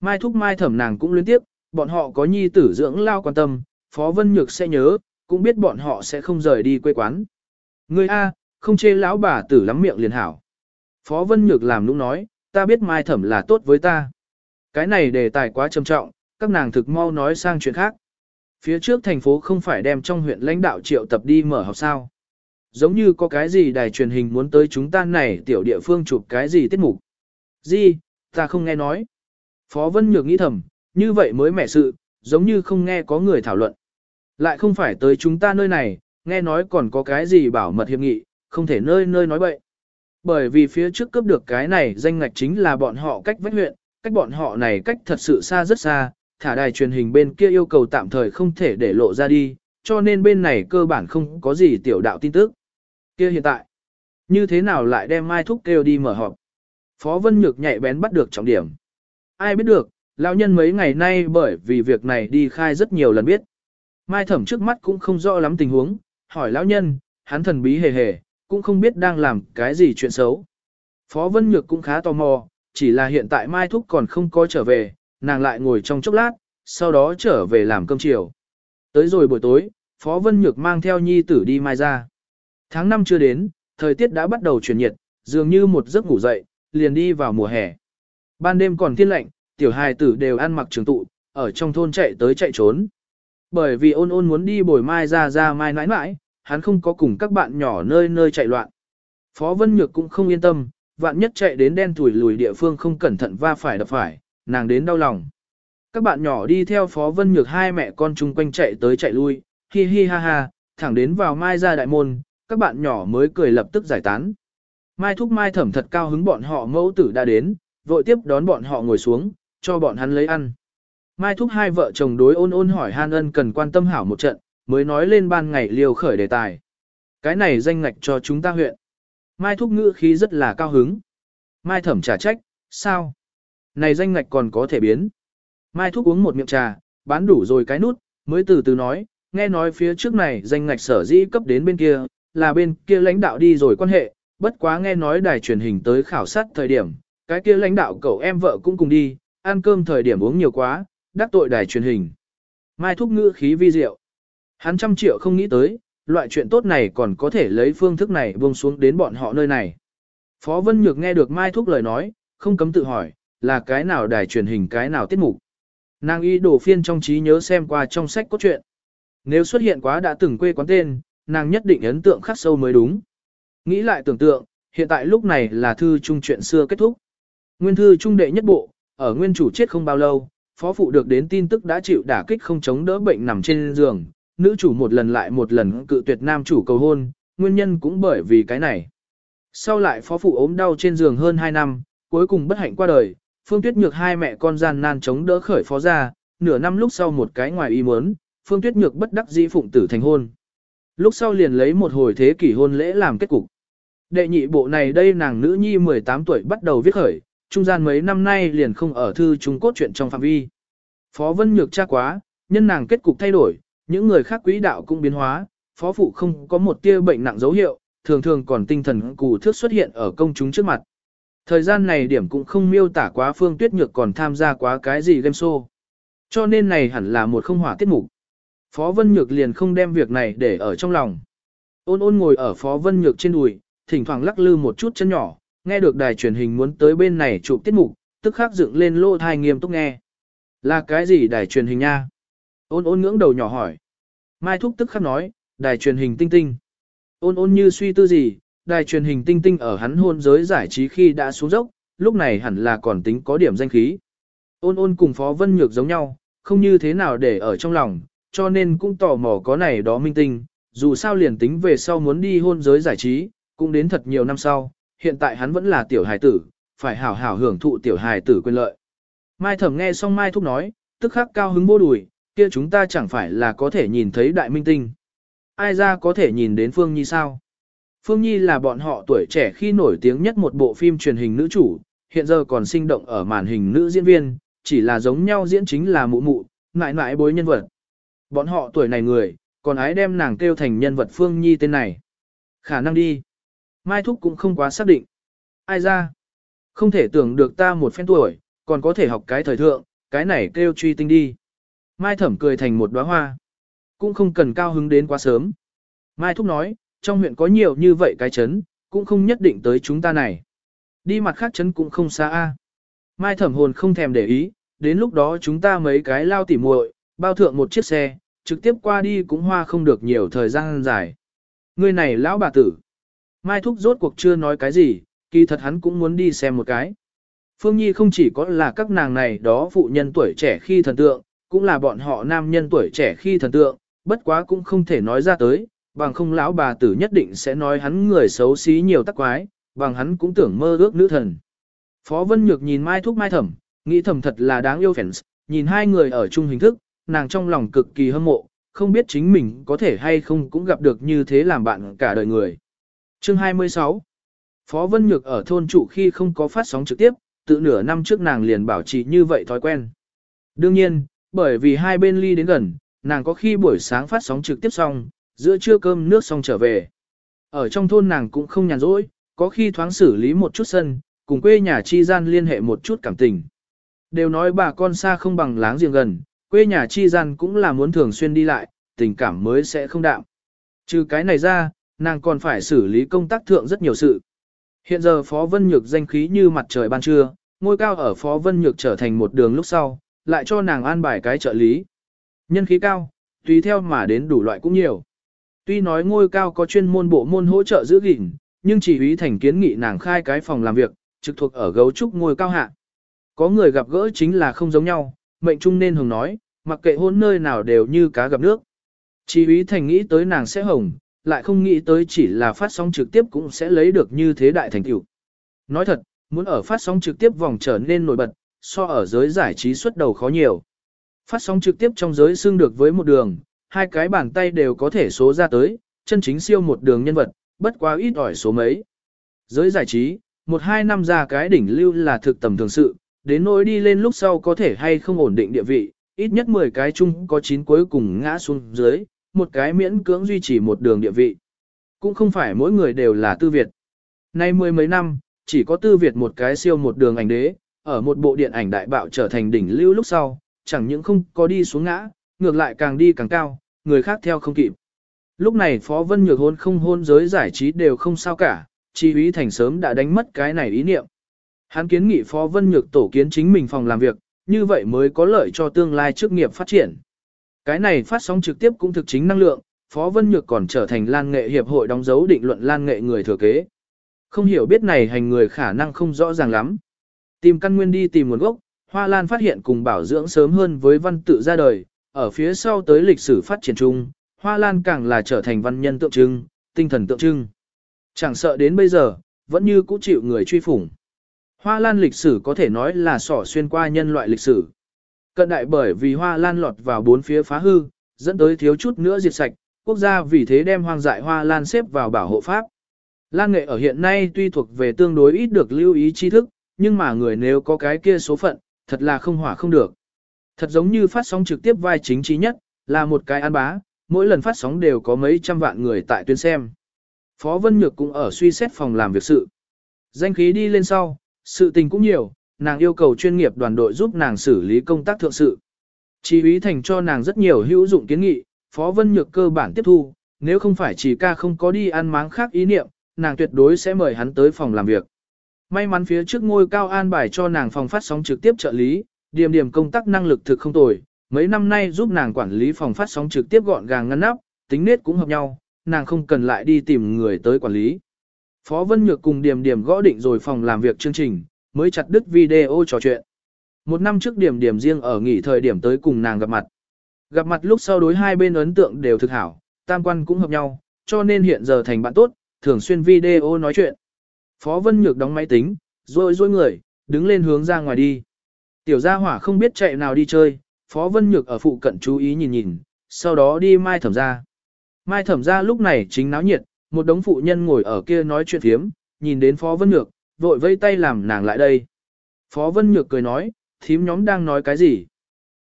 Mai Thúc Mai Thẩm nàng cũng liên tiếp, bọn họ có nhi tử dưỡng lao quan tâm, Phó Vân Nhược sẽ nhớ, cũng biết bọn họ sẽ không rời đi quê quán. Người A, không chê lão bà tử lắm miệng liền hảo. Phó Vân Nhược làm nũng nói, ta biết Mai Thẩm là tốt với ta. Cái này đề tài quá trầm trọng, các nàng thực mau nói sang chuyện khác. Phía trước thành phố không phải đem trong huyện lãnh đạo triệu tập đi mở học sao. Giống như có cái gì đài truyền hình muốn tới chúng ta này tiểu địa phương chụp cái gì tiết mục. Gì, ta không nghe nói. Phó Vân Nhược nghĩ thầm, như vậy mới mẻ sự, giống như không nghe có người thảo luận. Lại không phải tới chúng ta nơi này, nghe nói còn có cái gì bảo mật hiệp nghị, không thể nơi nơi nói bậy. Bởi vì phía trước cướp được cái này danh ngạch chính là bọn họ cách vách huyện, cách bọn họ này cách thật sự xa rất xa, thả đài truyền hình bên kia yêu cầu tạm thời không thể để lộ ra đi, cho nên bên này cơ bản không có gì tiểu đạo tin tức. Kia hiện tại, như thế nào lại đem Mai Thúc kêu đi mở họp? Phó Vân Nhược nhạy bén bắt được trọng điểm. Ai biết được, lão nhân mấy ngày nay bởi vì việc này đi khai rất nhiều lần biết. Mai Thẩm trước mắt cũng không rõ lắm tình huống, hỏi lão nhân, hắn thần bí hề hề, cũng không biết đang làm cái gì chuyện xấu. Phó Vân Nhược cũng khá tò mò, chỉ là hiện tại Mai Thúc còn không có trở về, nàng lại ngồi trong chốc lát, sau đó trở về làm cơm chiều. Tới rồi buổi tối, Phó Vân Nhược mang theo nhi tử đi mai ra. Tháng năm chưa đến, thời tiết đã bắt đầu chuyển nhiệt, dường như một giấc ngủ dậy, liền đi vào mùa hè. Ban đêm còn thiên lạnh, tiểu hài tử đều ăn mặc trường tụ, ở trong thôn chạy tới chạy trốn. Bởi vì ôn ôn muốn đi bồi mai ra ra mai nãi nãi, hắn không có cùng các bạn nhỏ nơi nơi chạy loạn. Phó Vân Nhược cũng không yên tâm, vạn nhất chạy đến đen tuổi lùi địa phương không cẩn thận va phải đập phải, nàng đến đau lòng. Các bạn nhỏ đi theo Phó Vân Nhược hai mẹ con chung quanh chạy tới chạy lui, hi hi ha ha, thẳng đến vào mai ra đại môn, các bạn nhỏ mới cười lập tức giải tán. Mai thúc mai thẩm thật cao hứng bọn họ mẫu tử đã đến, vội tiếp đón bọn họ ngồi xuống, cho bọn hắn lấy ăn. Mai thúc hai vợ chồng đối ôn ôn hỏi han ân cần quan tâm hảo một trận, mới nói lên ban ngày liều khởi đề tài. Cái này danh ngạch cho chúng ta huyện. Mai thúc ngữ khí rất là cao hứng. Mai thẩm trả trách, sao? Này danh ngạch còn có thể biến. Mai thúc uống một miệng trà, bán đủ rồi cái nút, mới từ từ nói, nghe nói phía trước này danh ngạch sở dĩ cấp đến bên kia, là bên kia lãnh đạo đi rồi quan hệ, bất quá nghe nói đài truyền hình tới khảo sát thời điểm, cái kia lãnh đạo cậu em vợ cũng cùng đi, ăn cơm thời điểm uống nhiều quá, đắc tội đài truyền hình. Mai thúc ngữ khí vi diệu. Hắn trăm triệu không nghĩ tới, loại chuyện tốt này còn có thể lấy phương thức này buông xuống đến bọn họ nơi này. Phó Vân Nhược nghe được Mai thúc lời nói, không cấm tự hỏi, là cái nào đài truyền hình cái nào tiết mục. Nàng y đổ phiên trong trí nhớ xem qua trong sách có chuyện. Nếu xuất hiện quá đã từng quê quán tên, nàng nhất định ấn tượng khắc sâu mới đúng. Nghĩ lại tưởng tượng, hiện tại lúc này là thư trung chuyện xưa kết thúc. Nguyên thư trung đệ nhất bộ, ở nguyên chủ chết không bao lâu, phó phụ được đến tin tức đã chịu đả kích không chống đỡ bệnh nằm trên giường, nữ chủ một lần lại một lần cự tuyệt nam chủ cầu hôn, nguyên nhân cũng bởi vì cái này. Sau lại phó phụ ốm đau trên giường hơn 2 năm, cuối cùng bất hạnh qua đời, Phương Tuyết Nhược hai mẹ con gian nan chống đỡ khởi phó ra, nửa năm lúc sau một cái ngoài ý muốn, Phương Tuyết Nhược bất đắc dĩ phụng tử thành hôn. Lúc sau liền lấy một hồi thế kỷ hôn lễ làm kết cục. Đệ nhị bộ này đây nàng nữ nhi 18 tuổi bắt đầu viết khởi, trung gian mấy năm nay liền không ở thư trung cốt truyện trong phạm vi. Phó Vân Nhược cha quá, nhân nàng kết cục thay đổi, những người khác quỹ đạo cũng biến hóa, phó phụ không có một tia bệnh nặng dấu hiệu, thường thường còn tinh thần cù thước xuất hiện ở công chúng trước mặt. Thời gian này điểm cũng không miêu tả quá Phương Tuyết Nhược còn tham gia quá cái gì game show. Cho nên này hẳn là một không hỏa tiết mục. Phó Vân Nhược liền không đem việc này để ở trong lòng. Ôn ôn ngồi ở Phó Vân Nhược trên đùi, thỉnh thoảng lắc lư một chút chân nhỏ, nghe được đài truyền hình muốn tới bên này chụp tiết mục, tức khắc dựng lên lô thai nghiêm túc nghe. Là cái gì đài truyền hình nha? Ôn ôn ngưỡng đầu nhỏ hỏi. Mai Thúc tức khắc nói, đài truyền hình tinh tinh. Ôn ôn như suy tư gì, đài truyền hình tinh tinh ở hắn hôn giới giải trí khi đã xuống dốc, lúc này hẳn là còn tính có điểm danh khí. Ôn ôn cùng Phó Vân Nhược giống nhau, không như thế nào để ở trong lòng, cho nên cũng tò mò có này đó minh tinh, dù sao liền tính về sau muốn đi hôn giới giải trí, cũng đến thật nhiều năm sau, hiện tại hắn vẫn là tiểu hài tử, phải hảo hảo hưởng thụ tiểu hài tử quyền lợi. Mai thẩm nghe xong Mai Thúc nói, tức khắc cao hứng bô đùi, kia chúng ta chẳng phải là có thể nhìn thấy đại minh tinh. Ai ra có thể nhìn đến Phương Nhi sao? Phương Nhi là bọn họ tuổi trẻ khi nổi tiếng nhất một bộ phim truyền hình nữ chủ, hiện giờ còn sinh động ở màn hình nữ diễn viên, chỉ là giống nhau diễn chính là mụ mụ, ngại ngại bối nhân vật. Bọn họ tuổi này người, còn ái đem nàng kêu thành nhân vật Phương Nhi tên này. Khả năng đi. Mai Thúc cũng không quá xác định. Ai ra? Không thể tưởng được ta một phen tuổi, còn có thể học cái thời thượng, cái này kêu truy tinh đi. Mai Thẩm cười thành một đóa hoa. Cũng không cần cao hứng đến quá sớm. Mai Thúc nói, trong huyện có nhiều như vậy cái chấn, cũng không nhất định tới chúng ta này. Đi mặt khác chấn cũng không xa a. Mai Thẩm hồn không thèm để ý, đến lúc đó chúng ta mấy cái lao tỉ muội, bao thượng một chiếc xe, trực tiếp qua đi cũng hoa không được nhiều thời gian dài. Người này lão bà tử. Mai Thúc rốt cuộc chưa nói cái gì, kỳ thật hắn cũng muốn đi xem một cái. Phương Nhi không chỉ có là các nàng này đó phụ nhân tuổi trẻ khi thần tượng, cũng là bọn họ nam nhân tuổi trẻ khi thần tượng, bất quá cũng không thể nói ra tới, bằng không lão bà tử nhất định sẽ nói hắn người xấu xí nhiều tắc quái, bằng hắn cũng tưởng mơ ước nữ thần. Phó Vân Nhược nhìn Mai Thúc Mai Thẩm, nghĩ thầm thật là đáng yêu fans, nhìn hai người ở chung hình thức, nàng trong lòng cực kỳ hâm mộ, không biết chính mình có thể hay không cũng gặp được như thế làm bạn cả đời người. Chương 26 Phó Vân Nhược ở thôn trụ khi không có phát sóng trực tiếp, tự nửa năm trước nàng liền bảo trì như vậy thói quen. Đương nhiên, bởi vì hai bên ly đến gần, nàng có khi buổi sáng phát sóng trực tiếp xong, giữa trưa cơm nước xong trở về. Ở trong thôn nàng cũng không nhàn rỗi, có khi thoáng xử lý một chút sân, cùng quê nhà chi gian liên hệ một chút cảm tình. Đều nói bà con xa không bằng láng giềng gần, quê nhà chi gian cũng là muốn thường xuyên đi lại, tình cảm mới sẽ không đạm. Trừ cái này ra, nàng còn phải xử lý công tác thượng rất nhiều sự. Hiện giờ Phó Vân Nhược danh khí như mặt trời ban trưa, ngôi cao ở Phó Vân Nhược trở thành một đường lúc sau, lại cho nàng an bài cái trợ lý. Nhân khí cao, tùy theo mà đến đủ loại cũng nhiều. Tuy nói ngôi cao có chuyên môn bộ môn hỗ trợ giữ gìn, nhưng chỉ huy thành kiến nghị nàng khai cái phòng làm việc, trực thuộc ở gấu trúc ngôi cao hạ. Có người gặp gỡ chính là không giống nhau, mệnh trung nên hồng nói, mặc kệ hôn nơi nào đều như cá gặp nước. Chỉ huy thành nghĩ tới nàng sẽ hồng, lại không nghĩ tới chỉ là phát sóng trực tiếp cũng sẽ lấy được như thế đại thành tựu. Nói thật, muốn ở phát sóng trực tiếp vòng trở nên nổi bật, so ở giới giải trí xuất đầu khó nhiều. Phát sóng trực tiếp trong giới xương được với một đường, hai cái bàn tay đều có thể số ra tới, chân chính siêu một đường nhân vật, bất quá ít ỏi số mấy. Giới giải trí, một hai năm ra cái đỉnh lưu là thực tầm thường sự, đến nỗi đi lên lúc sau có thể hay không ổn định địa vị, ít nhất 10 cái chung có 9 cuối cùng ngã xuống dưới, một cái miễn cưỡng duy trì một đường địa vị. Cũng không phải mỗi người đều là tư Việt. Nay mười mấy năm, chỉ có tư Việt một cái siêu một đường ảnh đế, ở một bộ điện ảnh đại bạo trở thành đỉnh lưu lúc sau, chẳng những không có đi xuống ngã, ngược lại càng đi càng cao, người khác theo không kịp. Lúc này Phó Vân Nhược hôn không hôn giới giải trí đều không sao cả, chi úy thành sớm đã đánh mất cái này ý niệm. Hắn kiến nghị Phó Vân Nhược tổ kiến chính mình phòng làm việc, như vậy mới có lợi cho tương lai chức nghiệp phát triển. Cái này phát sóng trực tiếp cũng thực chính năng lượng, Phó Vân Nhược còn trở thành Lan Nghệ Hiệp hội đóng dấu định luận Lan Nghệ người thừa kế. Không hiểu biết này hành người khả năng không rõ ràng lắm. Tìm căn nguyên đi tìm nguồn gốc, Hoa Lan phát hiện cùng bảo dưỡng sớm hơn với văn tự ra đời, ở phía sau tới lịch sử phát triển chung, Hoa Lan càng là trở thành văn nhân tượng trưng, tinh thần tượng trưng. Chẳng sợ đến bây giờ, vẫn như cũ chịu người truy phủng. Hoa Lan lịch sử có thể nói là sỏ xuyên qua nhân loại lịch sử. Cận đại bởi vì Hoa Lan lọt vào bốn phía phá hư, dẫn tới thiếu chút nữa diệt sạch, quốc gia vì thế đem hoang dại Hoa Lan xếp vào bảo hộ pháp. Lan nghệ ở hiện nay tuy thuộc về tương đối ít được lưu ý tri thức, nhưng mà người nếu có cái kia số phận, thật là không hỏa không được. Thật giống như phát sóng trực tiếp vai chính trí nhất, là một cái ăn bá, mỗi lần phát sóng đều có mấy trăm vạn người tại tuyến xem. Phó Vân Nhược cũng ở suy xét phòng làm việc sự. Danh khí đi lên sau, sự tình cũng nhiều, nàng yêu cầu chuyên nghiệp đoàn đội giúp nàng xử lý công tác thượng sự. Chỉ ý thành cho nàng rất nhiều hữu dụng kiến nghị, Phó Vân Nhược cơ bản tiếp thu, nếu không phải chỉ ca không có đi ăn máng khác ý niệm, nàng tuyệt đối sẽ mời hắn tới phòng làm việc. May mắn phía trước ngôi cao an bài cho nàng phòng phát sóng trực tiếp trợ lý, điểm điểm công tác năng lực thực không tồi, mấy năm nay giúp nàng quản lý phòng phát sóng trực tiếp gọn gàng ngăn nắp, tính nết cũng hợp nhau, nàng không cần lại đi tìm người tới quản lý. Phó Vân Nhược cùng Điểm Điểm gõ định rồi phòng làm việc chương trình, mới chặt đứt video trò chuyện. Một năm trước Điểm Điểm riêng ở nghỉ thời điểm tới cùng nàng gặp mặt. Gặp mặt lúc sau đối hai bên ấn tượng đều thực hảo, tam quan cũng hợp nhau, cho nên hiện giờ thành bạn tốt, thường xuyên video nói chuyện. Phó Vân Nhược đóng máy tính, rồi rôi người, đứng lên hướng ra ngoài đi. Tiểu gia hỏa không biết chạy nào đi chơi, Phó Vân Nhược ở phụ cận chú ý nhìn nhìn, sau đó đi mai thẩm ra. Mai thẩm ra lúc này chính náo nhiệt, một đống phụ nhân ngồi ở kia nói chuyện thiếm, nhìn đến Phó Vân Nhược, vội vây tay làm nàng lại đây. Phó Vân Nhược cười nói, thím nhóm đang nói cái gì?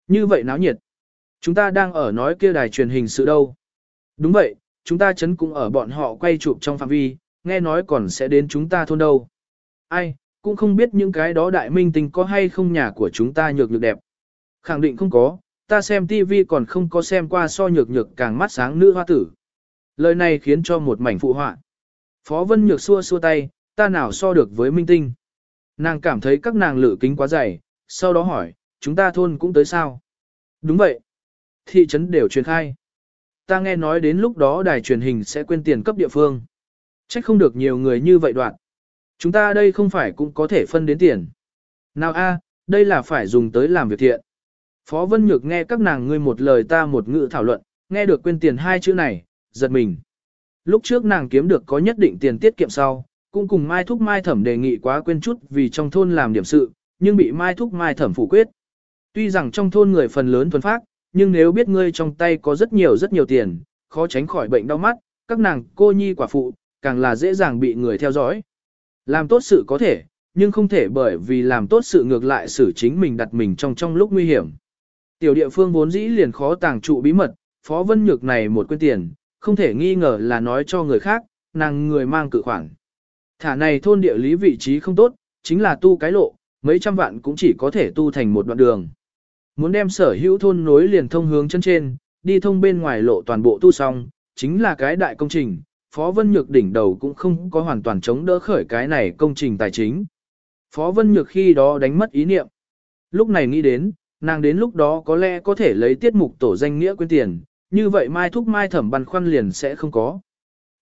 Như vậy náo nhiệt. Chúng ta đang ở nói kia đài truyền hình sự đâu. Đúng vậy, chúng ta chấn cũng ở bọn họ quay chụp trong phạm vi, nghe nói còn sẽ đến chúng ta thôn đâu. Ai, cũng không biết những cái đó đại minh tinh có hay không nhà của chúng ta nhược nhược đẹp. Khẳng định không có, ta xem TV còn không có xem qua so nhược nhược càng mắt sáng nữ hoa tử. Lời này khiến cho một mảnh phụ họa. Phó Vân Nhược xua xua tay, ta nào so được với minh tinh. Nàng cảm thấy các nàng lự kính quá dày, sau đó hỏi, chúng ta thôn cũng tới sao? Đúng vậy. Thị trấn đều truyền khai. Ta nghe nói đến lúc đó đài truyền hình sẽ quên tiền cấp địa phương. Trách không được nhiều người như vậy đoạn. Chúng ta đây không phải cũng có thể phân đến tiền. Nào a, đây là phải dùng tới làm việc thiện. Phó Vân Nhược nghe các nàng ngươi một lời ta một ngữ thảo luận, nghe được quên tiền hai chữ này, giật mình. Lúc trước nàng kiếm được có nhất định tiền tiết kiệm sau, cũng cùng Mai Thúc Mai Thẩm đề nghị quá quên chút vì trong thôn làm điểm sự, nhưng bị Mai Thúc Mai Thẩm phủ quyết. Tuy rằng trong thôn người phần lớn thuần phát, nhưng nếu biết ngươi trong tay có rất nhiều rất nhiều tiền, khó tránh khỏi bệnh đau mắt, các nàng cô nhi quả phụ, càng là dễ dàng bị người theo dõi. Làm tốt sự có thể, nhưng không thể bởi vì làm tốt sự ngược lại xử chính mình đặt mình trong trong lúc nguy hiểm. Tiểu địa phương vốn dĩ liền khó tàng trụ bí mật, Phó Vân Nhược này một quên tiền, không thể nghi ngờ là nói cho người khác, nàng người mang cự khoản. Thả này thôn địa lý vị trí không tốt, chính là tu cái lộ, mấy trăm vạn cũng chỉ có thể tu thành một đoạn đường. Muốn đem sở hữu thôn nối liền thông hướng chân trên, đi thông bên ngoài lộ toàn bộ tu xong, chính là cái đại công trình, Phó Vân Nhược đỉnh đầu cũng không có hoàn toàn chống đỡ khởi cái này công trình tài chính. Phó Vân Nhược khi đó đánh mất ý niệm. Lúc này nghĩ đến, nàng đến lúc đó có lẽ có thể lấy tiết mục tổ danh nghĩa quyên tiền, như vậy mai thúc mai thẩm băn khoăn liền sẽ không có.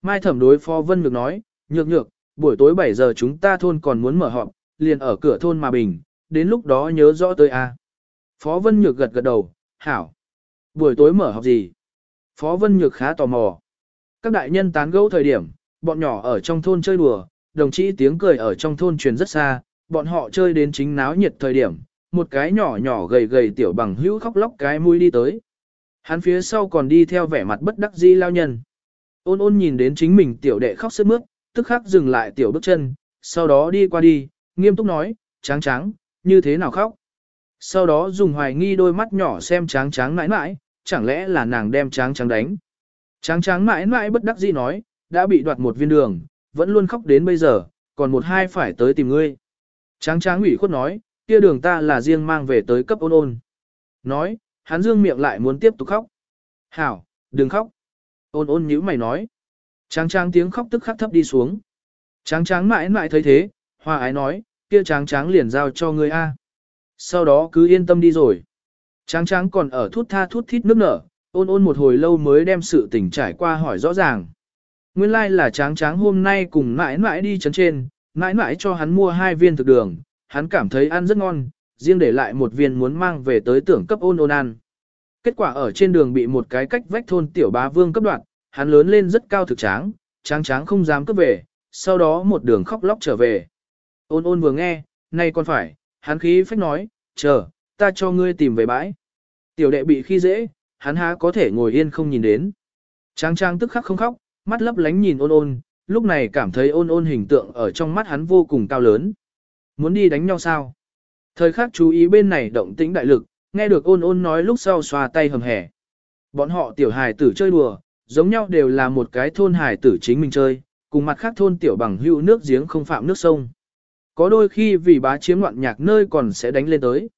Mai thẩm đối Phó Vân Nhược nói, nhược nhược, buổi tối 7 giờ chúng ta thôn còn muốn mở họp, liền ở cửa thôn mà bình, đến lúc đó nhớ rõ tới a. Phó Vân Nhược gật gật đầu, hảo. Buổi tối mở họp gì? Phó Vân Nhược khá tò mò. Các đại nhân tán gẫu thời điểm, bọn nhỏ ở trong thôn chơi đùa, đồng chí tiếng cười ở trong thôn truyền rất xa, bọn họ chơi đến chính náo nhiệt thời điểm, một cái nhỏ nhỏ gầy gầy tiểu bằng hữu khóc lóc cái mũi đi tới. Hắn phía sau còn đi theo vẻ mặt bất đắc dĩ lao nhân. Ôn ôn nhìn đến chính mình tiểu đệ khóc sướt mướt, tức khắc dừng lại tiểu bước chân, sau đó đi qua đi, nghiêm túc nói, tráng tráng, như thế nào khóc. Sau đó dùng hoài nghi đôi mắt nhỏ xem tráng tráng mãi mãi, chẳng lẽ là nàng đem tráng tráng đánh. Tráng tráng mãi mãi bất đắc dĩ nói, đã bị đoạt một viên đường, vẫn luôn khóc đến bây giờ, còn một hai phải tới tìm ngươi. Tráng tráng ủy khuất nói, kia đường ta là riêng mang về tới cấp ôn ôn. Nói, hắn dương miệng lại muốn tiếp tục khóc. Hảo, đừng khóc. Ôn ôn nhíu mày nói. Tráng tráng tiếng khóc tức khắc thấp đi xuống. Tráng tráng mãi mãi thấy thế, hoa ái nói, kia tráng tráng liền giao cho ngươi a. Sau đó cứ yên tâm đi rồi. Tráng tráng còn ở thút tha thút thít nước nở, ôn ôn một hồi lâu mới đem sự tình trải qua hỏi rõ ràng. Nguyên lai like là tráng tráng hôm nay cùng mãi mãi đi chấn trên, mãi mãi cho hắn mua hai viên thực đường, hắn cảm thấy ăn rất ngon, riêng để lại một viên muốn mang về tới tưởng cấp ôn ôn ăn. Kết quả ở trên đường bị một cái cách vách thôn tiểu bá vương cấp đoạn, hắn lớn lên rất cao thực tráng, tráng tráng không dám cấp về, sau đó một đường khóc lóc trở về. Ôn ôn vừa nghe, nay còn phải, hắn khí phách nói, chờ, ta cho ngươi tìm về bãi. Tiểu đệ bị khi dễ, hắn há có thể ngồi yên không nhìn đến. Tráng tráng tức khắc không khóc, mắt lấp lánh nhìn ôn ôn, lúc này cảm thấy ôn ôn hình tượng ở trong mắt hắn vô cùng cao lớn. Muốn đi đánh nhau sao? Thời khắc chú ý bên này động tĩnh đại lực, nghe được ôn ôn nói lúc sau xoa tay hầm hẻ. Bọn họ tiểu hài tử chơi đùa, giống nhau đều là một cái thôn hài tử chính mình chơi, cùng mặt khác thôn tiểu bằng hữu nước giếng không phạm nước sông. Có đôi khi vì bá chiếm loạn nhạc nơi còn sẽ đánh lên tới.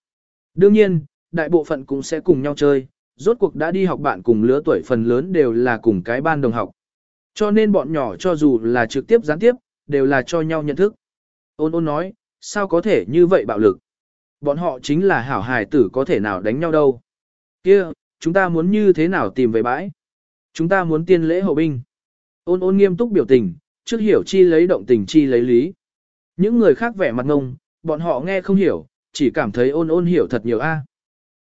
Đương nhiên, đại bộ phận cũng sẽ cùng nhau chơi, rốt cuộc đã đi học bạn cùng lứa tuổi phần lớn đều là cùng cái ban đồng học. Cho nên bọn nhỏ cho dù là trực tiếp gián tiếp, đều là cho nhau nhận thức. Ôn ôn nói, sao có thể như vậy bạo lực? Bọn họ chính là hảo hài tử có thể nào đánh nhau đâu. kia chúng ta muốn như thế nào tìm về bãi? Chúng ta muốn tiên lễ hậu binh. Ôn ôn nghiêm túc biểu tình, trước hiểu chi lấy động tình chi lấy lý. Những người khác vẻ mặt ngông, bọn họ nghe không hiểu, chỉ cảm thấy ôn ôn hiểu thật nhiều a.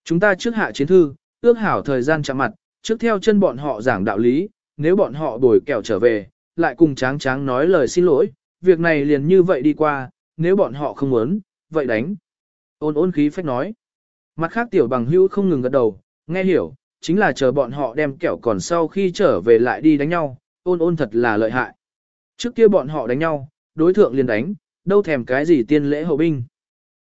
Chúng ta trước hạ chiến thư, ước hảo thời gian chạm mặt, trước theo chân bọn họ giảng đạo lý, nếu bọn họ đổi kẹo trở về, lại cùng tráng tráng nói lời xin lỗi, việc này liền như vậy đi qua, nếu bọn họ không muốn, vậy đánh. Ôn ôn khí phách nói. Mặt khác tiểu bằng hữu không ngừng gật đầu, nghe hiểu, chính là chờ bọn họ đem kẹo còn sau khi trở về lại đi đánh nhau, ôn ôn thật là lợi hại. Trước kia bọn họ đánh nhau, đối thượng liền đánh, đâu thèm cái gì tiên lễ hậu binh.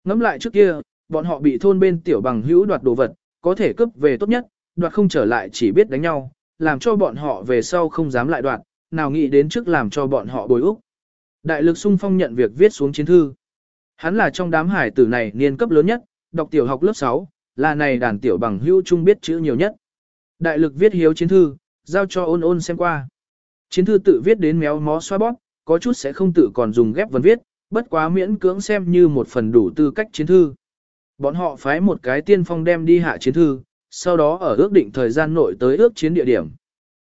Ngắm lại trước kia, bọn họ bị thôn bên tiểu bằng hữu đoạt đồ vật, có thể cướp về tốt nhất, đoạt không trở lại chỉ biết đánh nhau, làm cho bọn họ về sau không dám lại đoạt, nào nghĩ đến trước làm cho bọn họ bồi úc. Đại lực sung phong nhận việc viết xuống chiến thư. Hắn là trong đám hải tử này niên cấp lớn nhất, đọc tiểu học lớp 6, là này đàn tiểu bằng hữu chung biết chữ nhiều nhất. Đại lực viết hiếu chiến thư, giao cho ôn ôn xem qua. Chiến thư tự viết đến méo mó xoa bóp, có chút sẽ không tự còn dùng ghép vần viết, bất quá miễn cưỡng xem như một phần đủ tư cách chiến thư. Bọn họ phái một cái tiên phong đem đi hạ chiến thư, sau đó ở ước định thời gian nội tới ước chiến địa điểm.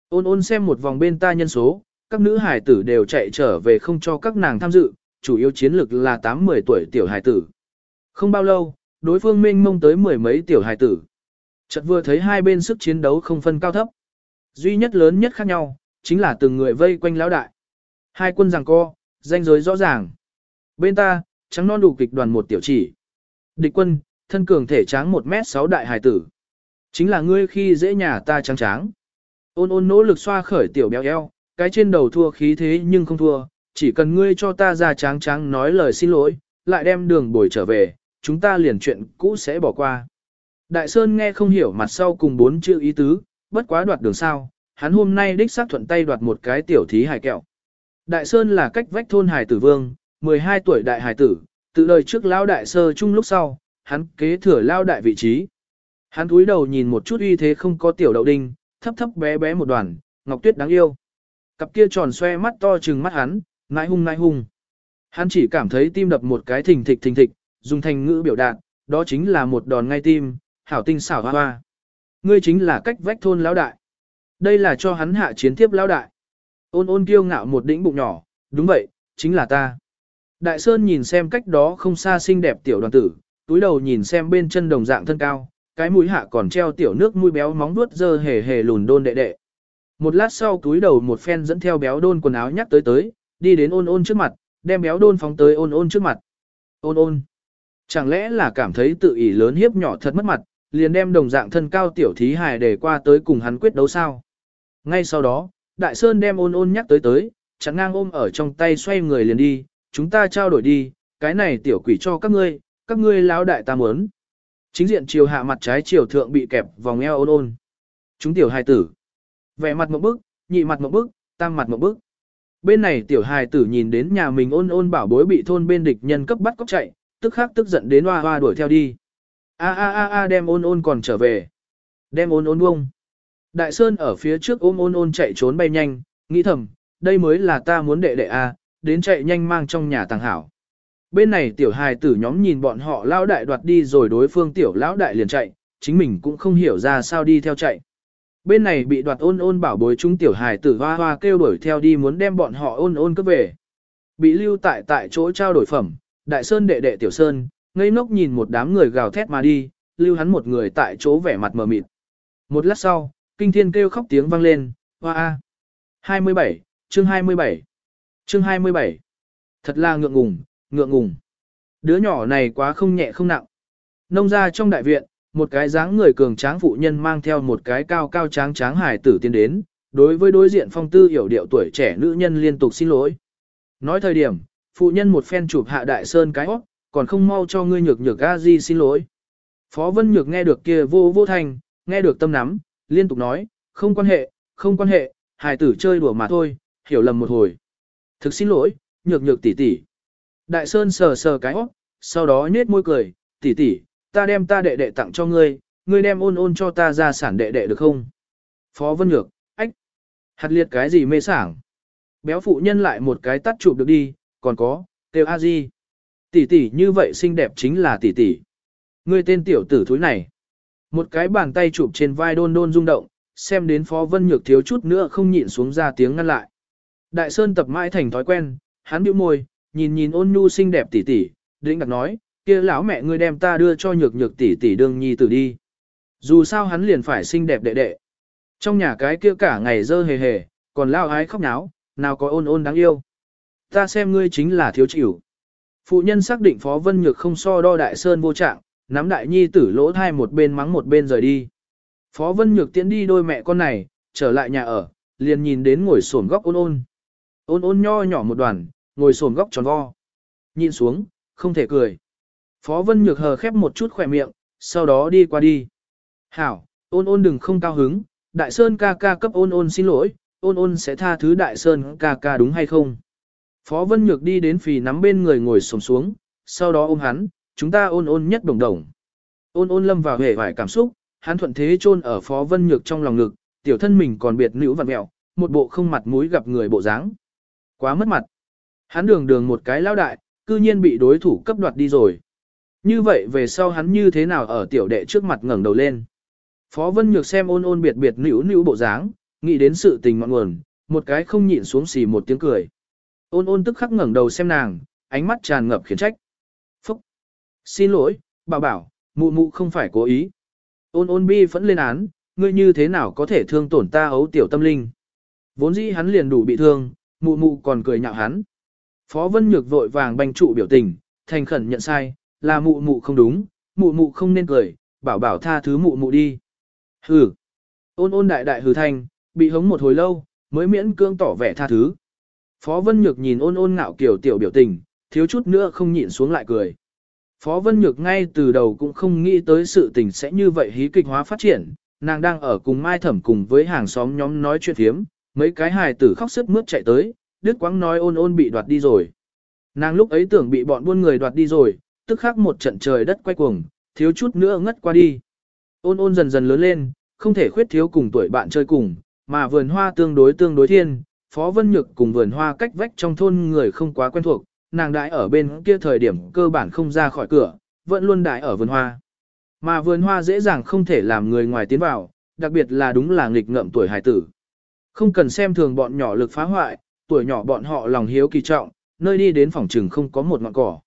Ôn ôn xem một vòng bên ta nhân số, các nữ hải tử đều chạy trở về không cho các nàng tham dự, chủ yếu chiến lực là 8-10 tuổi tiểu hải tử. Không bao lâu, đối phương mênh mông tới mười mấy tiểu hải tử. Chợt vừa thấy hai bên sức chiến đấu không phân cao thấp. Duy nhất lớn nhất khác nhau, chính là từng người vây quanh lão đại. Hai quân giằng co, danh giới rõ ràng. Bên ta, trắng non đủ kịch đoàn một tiểu chỉ. Địch quân, thân cường thể tráng 1m6 đại hài tử. Chính là ngươi khi dễ nhà ta trắng tráng. Ôn ôn nỗ lực xoa khởi tiểu béo eo, cái trên đầu thua khí thế nhưng không thua, chỉ cần ngươi cho ta ra tráng tráng nói lời xin lỗi, lại đem đường bồi trở về, chúng ta liền chuyện cũ sẽ bỏ qua. Đại Sơn nghe không hiểu mặt sau cùng bốn chữ ý tứ, bất quá đoạt đường sao, hắn hôm nay đích xác thuận tay đoạt một cái tiểu thí hài kẹo. Đại Sơn là cách vách thôn hài tử vương, 12 tuổi đại hài tử, tự đời trước lao đại sơ chung lúc sau, hắn kế thừa lao đại vị trí. Hắn cúi đầu nhìn một chút uy thế không có tiểu đậu đinh, thấp thấp bé bé một đoàn, ngọc tuyết đáng yêu. Cặp kia tròn xoe mắt to trừng mắt hắn, nãi hung nãi hung. Hắn chỉ cảm thấy tim đập một cái thình thịch thình thịch, dùng thành ngữ biểu đạt, đó chính là một đòn ngay tim, hảo tinh xảo hoa hoa. Ngươi chính là cách vách thôn lão đại. Đây là cho hắn hạ chiến tiếp lão đại. Ôn ôn kiêu ngạo một đỉnh bụng nhỏ, đúng vậy, chính là ta. Đại Sơn nhìn xem cách đó không xa xinh đẹp tiểu đoàn tử, túi đầu nhìn xem bên chân đồng dạng thân cao, cái mũi hạ còn treo tiểu nước mũi béo móng vuốt dơ hề hề lùn đôn đệ đệ. Một lát sau túi đầu một phen dẫn theo béo đôn quần áo nhắc tới tới, đi đến ôn ôn trước mặt, đem béo đôn phóng tới ôn ôn trước mặt. Ôn ôn. Chẳng lẽ là cảm thấy tự ỷ lớn hiếp nhỏ thật mất mặt, liền đem đồng dạng thân cao tiểu thí hài để qua tới cùng hắn quyết đấu sao. Ngay sau đó, Đại Sơn đem ôn ôn nhắc tới tới, chẳng ngang ôm ở trong tay xoay người liền đi, chúng ta trao đổi đi, cái này tiểu quỷ cho các ngươi, các ngươi lão đại ta muốn. Chính diện chiều hạ mặt trái chiều thượng bị kẹp vòng eo ôn ôn. Chúng tiểu hài tử. Vẻ mặt một bức, nhị mặt một bức, tam mặt một bức. Bên này tiểu hài tử nhìn đến nhà mình ôn ôn bảo bối bị thôn bên địch nhân cấp bắt cóc chạy, tức khắc tức giận đến hoa hoa đuổi theo đi. A a a a đem ôn ôn còn trở về. Đem ôn ôn bông. Đại Sơn ở phía trước ôm ôn ôn chạy trốn bay nhanh, nghĩ thầm, đây mới là ta muốn đệ đệ a, đến chạy nhanh mang trong nhà tàng hảo. Bên này tiểu hài tử nhóm nhìn bọn họ lao đại đoạt đi rồi đối phương tiểu lão đại liền chạy, chính mình cũng không hiểu ra sao đi theo chạy. Bên này bị đoạt ôn ôn bảo bối chúng tiểu hài tử hoa hoa kêu đuổi theo đi muốn đem bọn họ ôn ôn cướp về. Bị lưu tại tại chỗ trao đổi phẩm, đại sơn đệ đệ tiểu sơn, ngây ngốc nhìn một đám người gào thét mà đi, lưu hắn một người tại chỗ vẻ mặt mờ mịt. Một lát sau, kinh thiên kêu khóc tiếng vang lên, hoa a. 27, chương 27. Chương 27. Thật là ngượng ngùng, ngượng ngùng. Đứa nhỏ này quá không nhẹ không nặng. Nông ra trong đại viện, một cái dáng người cường tráng phụ nhân mang theo một cái cao cao tráng tráng hải tử tiến đến, đối với đối diện phong tư hiểu điệu tuổi trẻ nữ nhân liên tục xin lỗi. Nói thời điểm, phụ nhân một phen chụp hạ đại sơn cái hót, còn không mau cho ngươi nhược nhược a di xin lỗi. Phó Vân Nhược nghe được kia vô vô thành, nghe được tâm nắm, liên tục nói, không quan hệ, không quan hệ, hài tử chơi đùa mà thôi, hiểu lầm một hồi. Thực xin lỗi, nhược nhược tỷ tỷ. Đại Sơn sờ sờ cái óc, sau đó nhếch môi cười, tỷ tỷ, ta đem ta đệ đệ tặng cho ngươi, ngươi đem ôn ôn cho ta ra sản đệ đệ được không? Phó Vân Nhược, ách, hạt liệt cái gì mê sảng? Béo phụ nhân lại một cái tắt chụp được đi, còn có, kêu a di. Tỷ tỷ như vậy xinh đẹp chính là tỷ tỷ. Ngươi tên tiểu tử thúi này. Một cái bàn tay chụp trên vai đôn đôn rung động, xem đến Phó Vân Nhược thiếu chút nữa không nhịn xuống ra tiếng ngăn lại. Đại Sơn tập mãi thành thói quen, hắn bĩu môi, nhìn nhìn ôn nhu xinh đẹp tỷ tỷ, định đặt nói, kia lão mẹ ngươi đem ta đưa cho nhược nhược tỷ tỷ đương nhi tử đi. Dù sao hắn liền phải xinh đẹp đệ đệ. Trong nhà cái kia cả ngày dơ hề hề, còn lao ái khóc náo, nào có ôn ôn đáng yêu. Ta xem ngươi chính là thiếu chịu. Phụ nhân xác định Phó Vân Nhược không so đo đại sơn vô trạng, nắm đại nhi tử lỗ thai một bên mắng một bên rời đi. Phó Vân Nhược tiến đi đôi mẹ con này, trở lại nhà ở, liền nhìn đến ngồi xổm góc ôn ôn. Ôn ôn nho nhỏ một đoàn, ngồi xổm góc tròn vo. Nhìn xuống, không thể cười. Phó Vân Nhược hờ khép một chút khỏe miệng, sau đó đi qua đi. Hảo, ôn ôn đừng không cao hứng, Đại Sơn ca ca cấp ôn ôn xin lỗi, ôn ôn sẽ tha thứ Đại Sơn ca ca đúng hay không? Phó Vân Nhược đi đến phì nắm bên người ngồi xổm xuống, sau đó ôm hắn, chúng ta ôn ôn nhất đồng đồng. Ôn ôn lâm vào hề vải cảm xúc, hắn thuận thế chôn ở Phó Vân Nhược trong lòng ngực, tiểu thân mình còn biệt nữ vặn mẹo, một bộ không mặt mũi gặp người bộ dáng. Quá mất mặt. Hắn đường đường một cái lao đại, cư nhiên bị đối thủ cấp đoạt đi rồi. Như vậy về sau hắn như thế nào ở tiểu đệ trước mặt ngẩng đầu lên. Phó Vân Nhược xem ôn ôn biệt biệt nữ nữ bộ dáng, nghĩ đến sự tình ngọn nguồn, một cái không nhịn xuống xì một tiếng cười. Ôn ôn tức khắc ngẩng đầu xem nàng, ánh mắt tràn ngập khiển trách. Phúc! Xin lỗi, bảo bảo, mụ mụ không phải cố ý. Ôn ôn bi vẫn lên án, ngươi như thế nào có thể thương tổn ta ấu tiểu tâm linh. Vốn dĩ hắn liền đủ bị thương, mụ mụ còn cười nhạo hắn. Phó Vân Nhược vội vàng banh trụ biểu tình, thành khẩn nhận sai, là mụ mụ không đúng, mụ mụ không nên cười, bảo bảo tha thứ mụ mụ đi. Hừ. Ôn ôn đại đại hừ thanh, bị hống một hồi lâu, mới miễn cương tỏ vẻ tha thứ. Phó Vân Nhược nhìn ôn ôn ngạo kiểu tiểu biểu tình, thiếu chút nữa không nhịn xuống lại cười. Phó Vân Nhược ngay từ đầu cũng không nghĩ tới sự tình sẽ như vậy hí kịch hóa phát triển, nàng đang ở cùng Mai Thẩm cùng với hàng xóm nhóm nói chuyện thiếm, mấy cái hài tử khóc sức mướt chạy tới, đứt quãng nói ôn ôn bị đoạt đi rồi. Nàng lúc ấy tưởng bị bọn buôn người đoạt đi rồi, tức khắc một trận trời đất quay cuồng, thiếu chút nữa ngất qua đi. Ôn ôn dần dần lớn lên, không thể khuyết thiếu cùng tuổi bạn chơi cùng, mà vườn hoa tương đối tương đối thiên, Phó Vân Nhược cùng vườn hoa cách vách trong thôn người không quá quen thuộc, nàng đãi ở bên kia thời điểm cơ bản không ra khỏi cửa, vẫn luôn đãi ở vườn hoa. Mà vườn hoa dễ dàng không thể làm người ngoài tiến vào, đặc biệt là đúng là nghịch ngợm tuổi hài tử. Không cần xem thường bọn nhỏ lực phá hoại, tuổi nhỏ bọn họ lòng hiếu kỳ trọng, nơi đi đến phòng trừng không có một ngọn cỏ.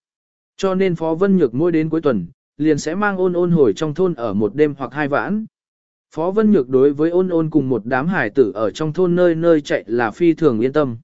Cho nên Phó Vân Nhược mỗi đến cuối tuần, liền sẽ mang ôn ôn hồi trong thôn ở một đêm hoặc hai vãn. Phó Vân Nhược đối với ôn ôn cùng một đám hải tử ở trong thôn nơi nơi chạy là phi thường yên tâm.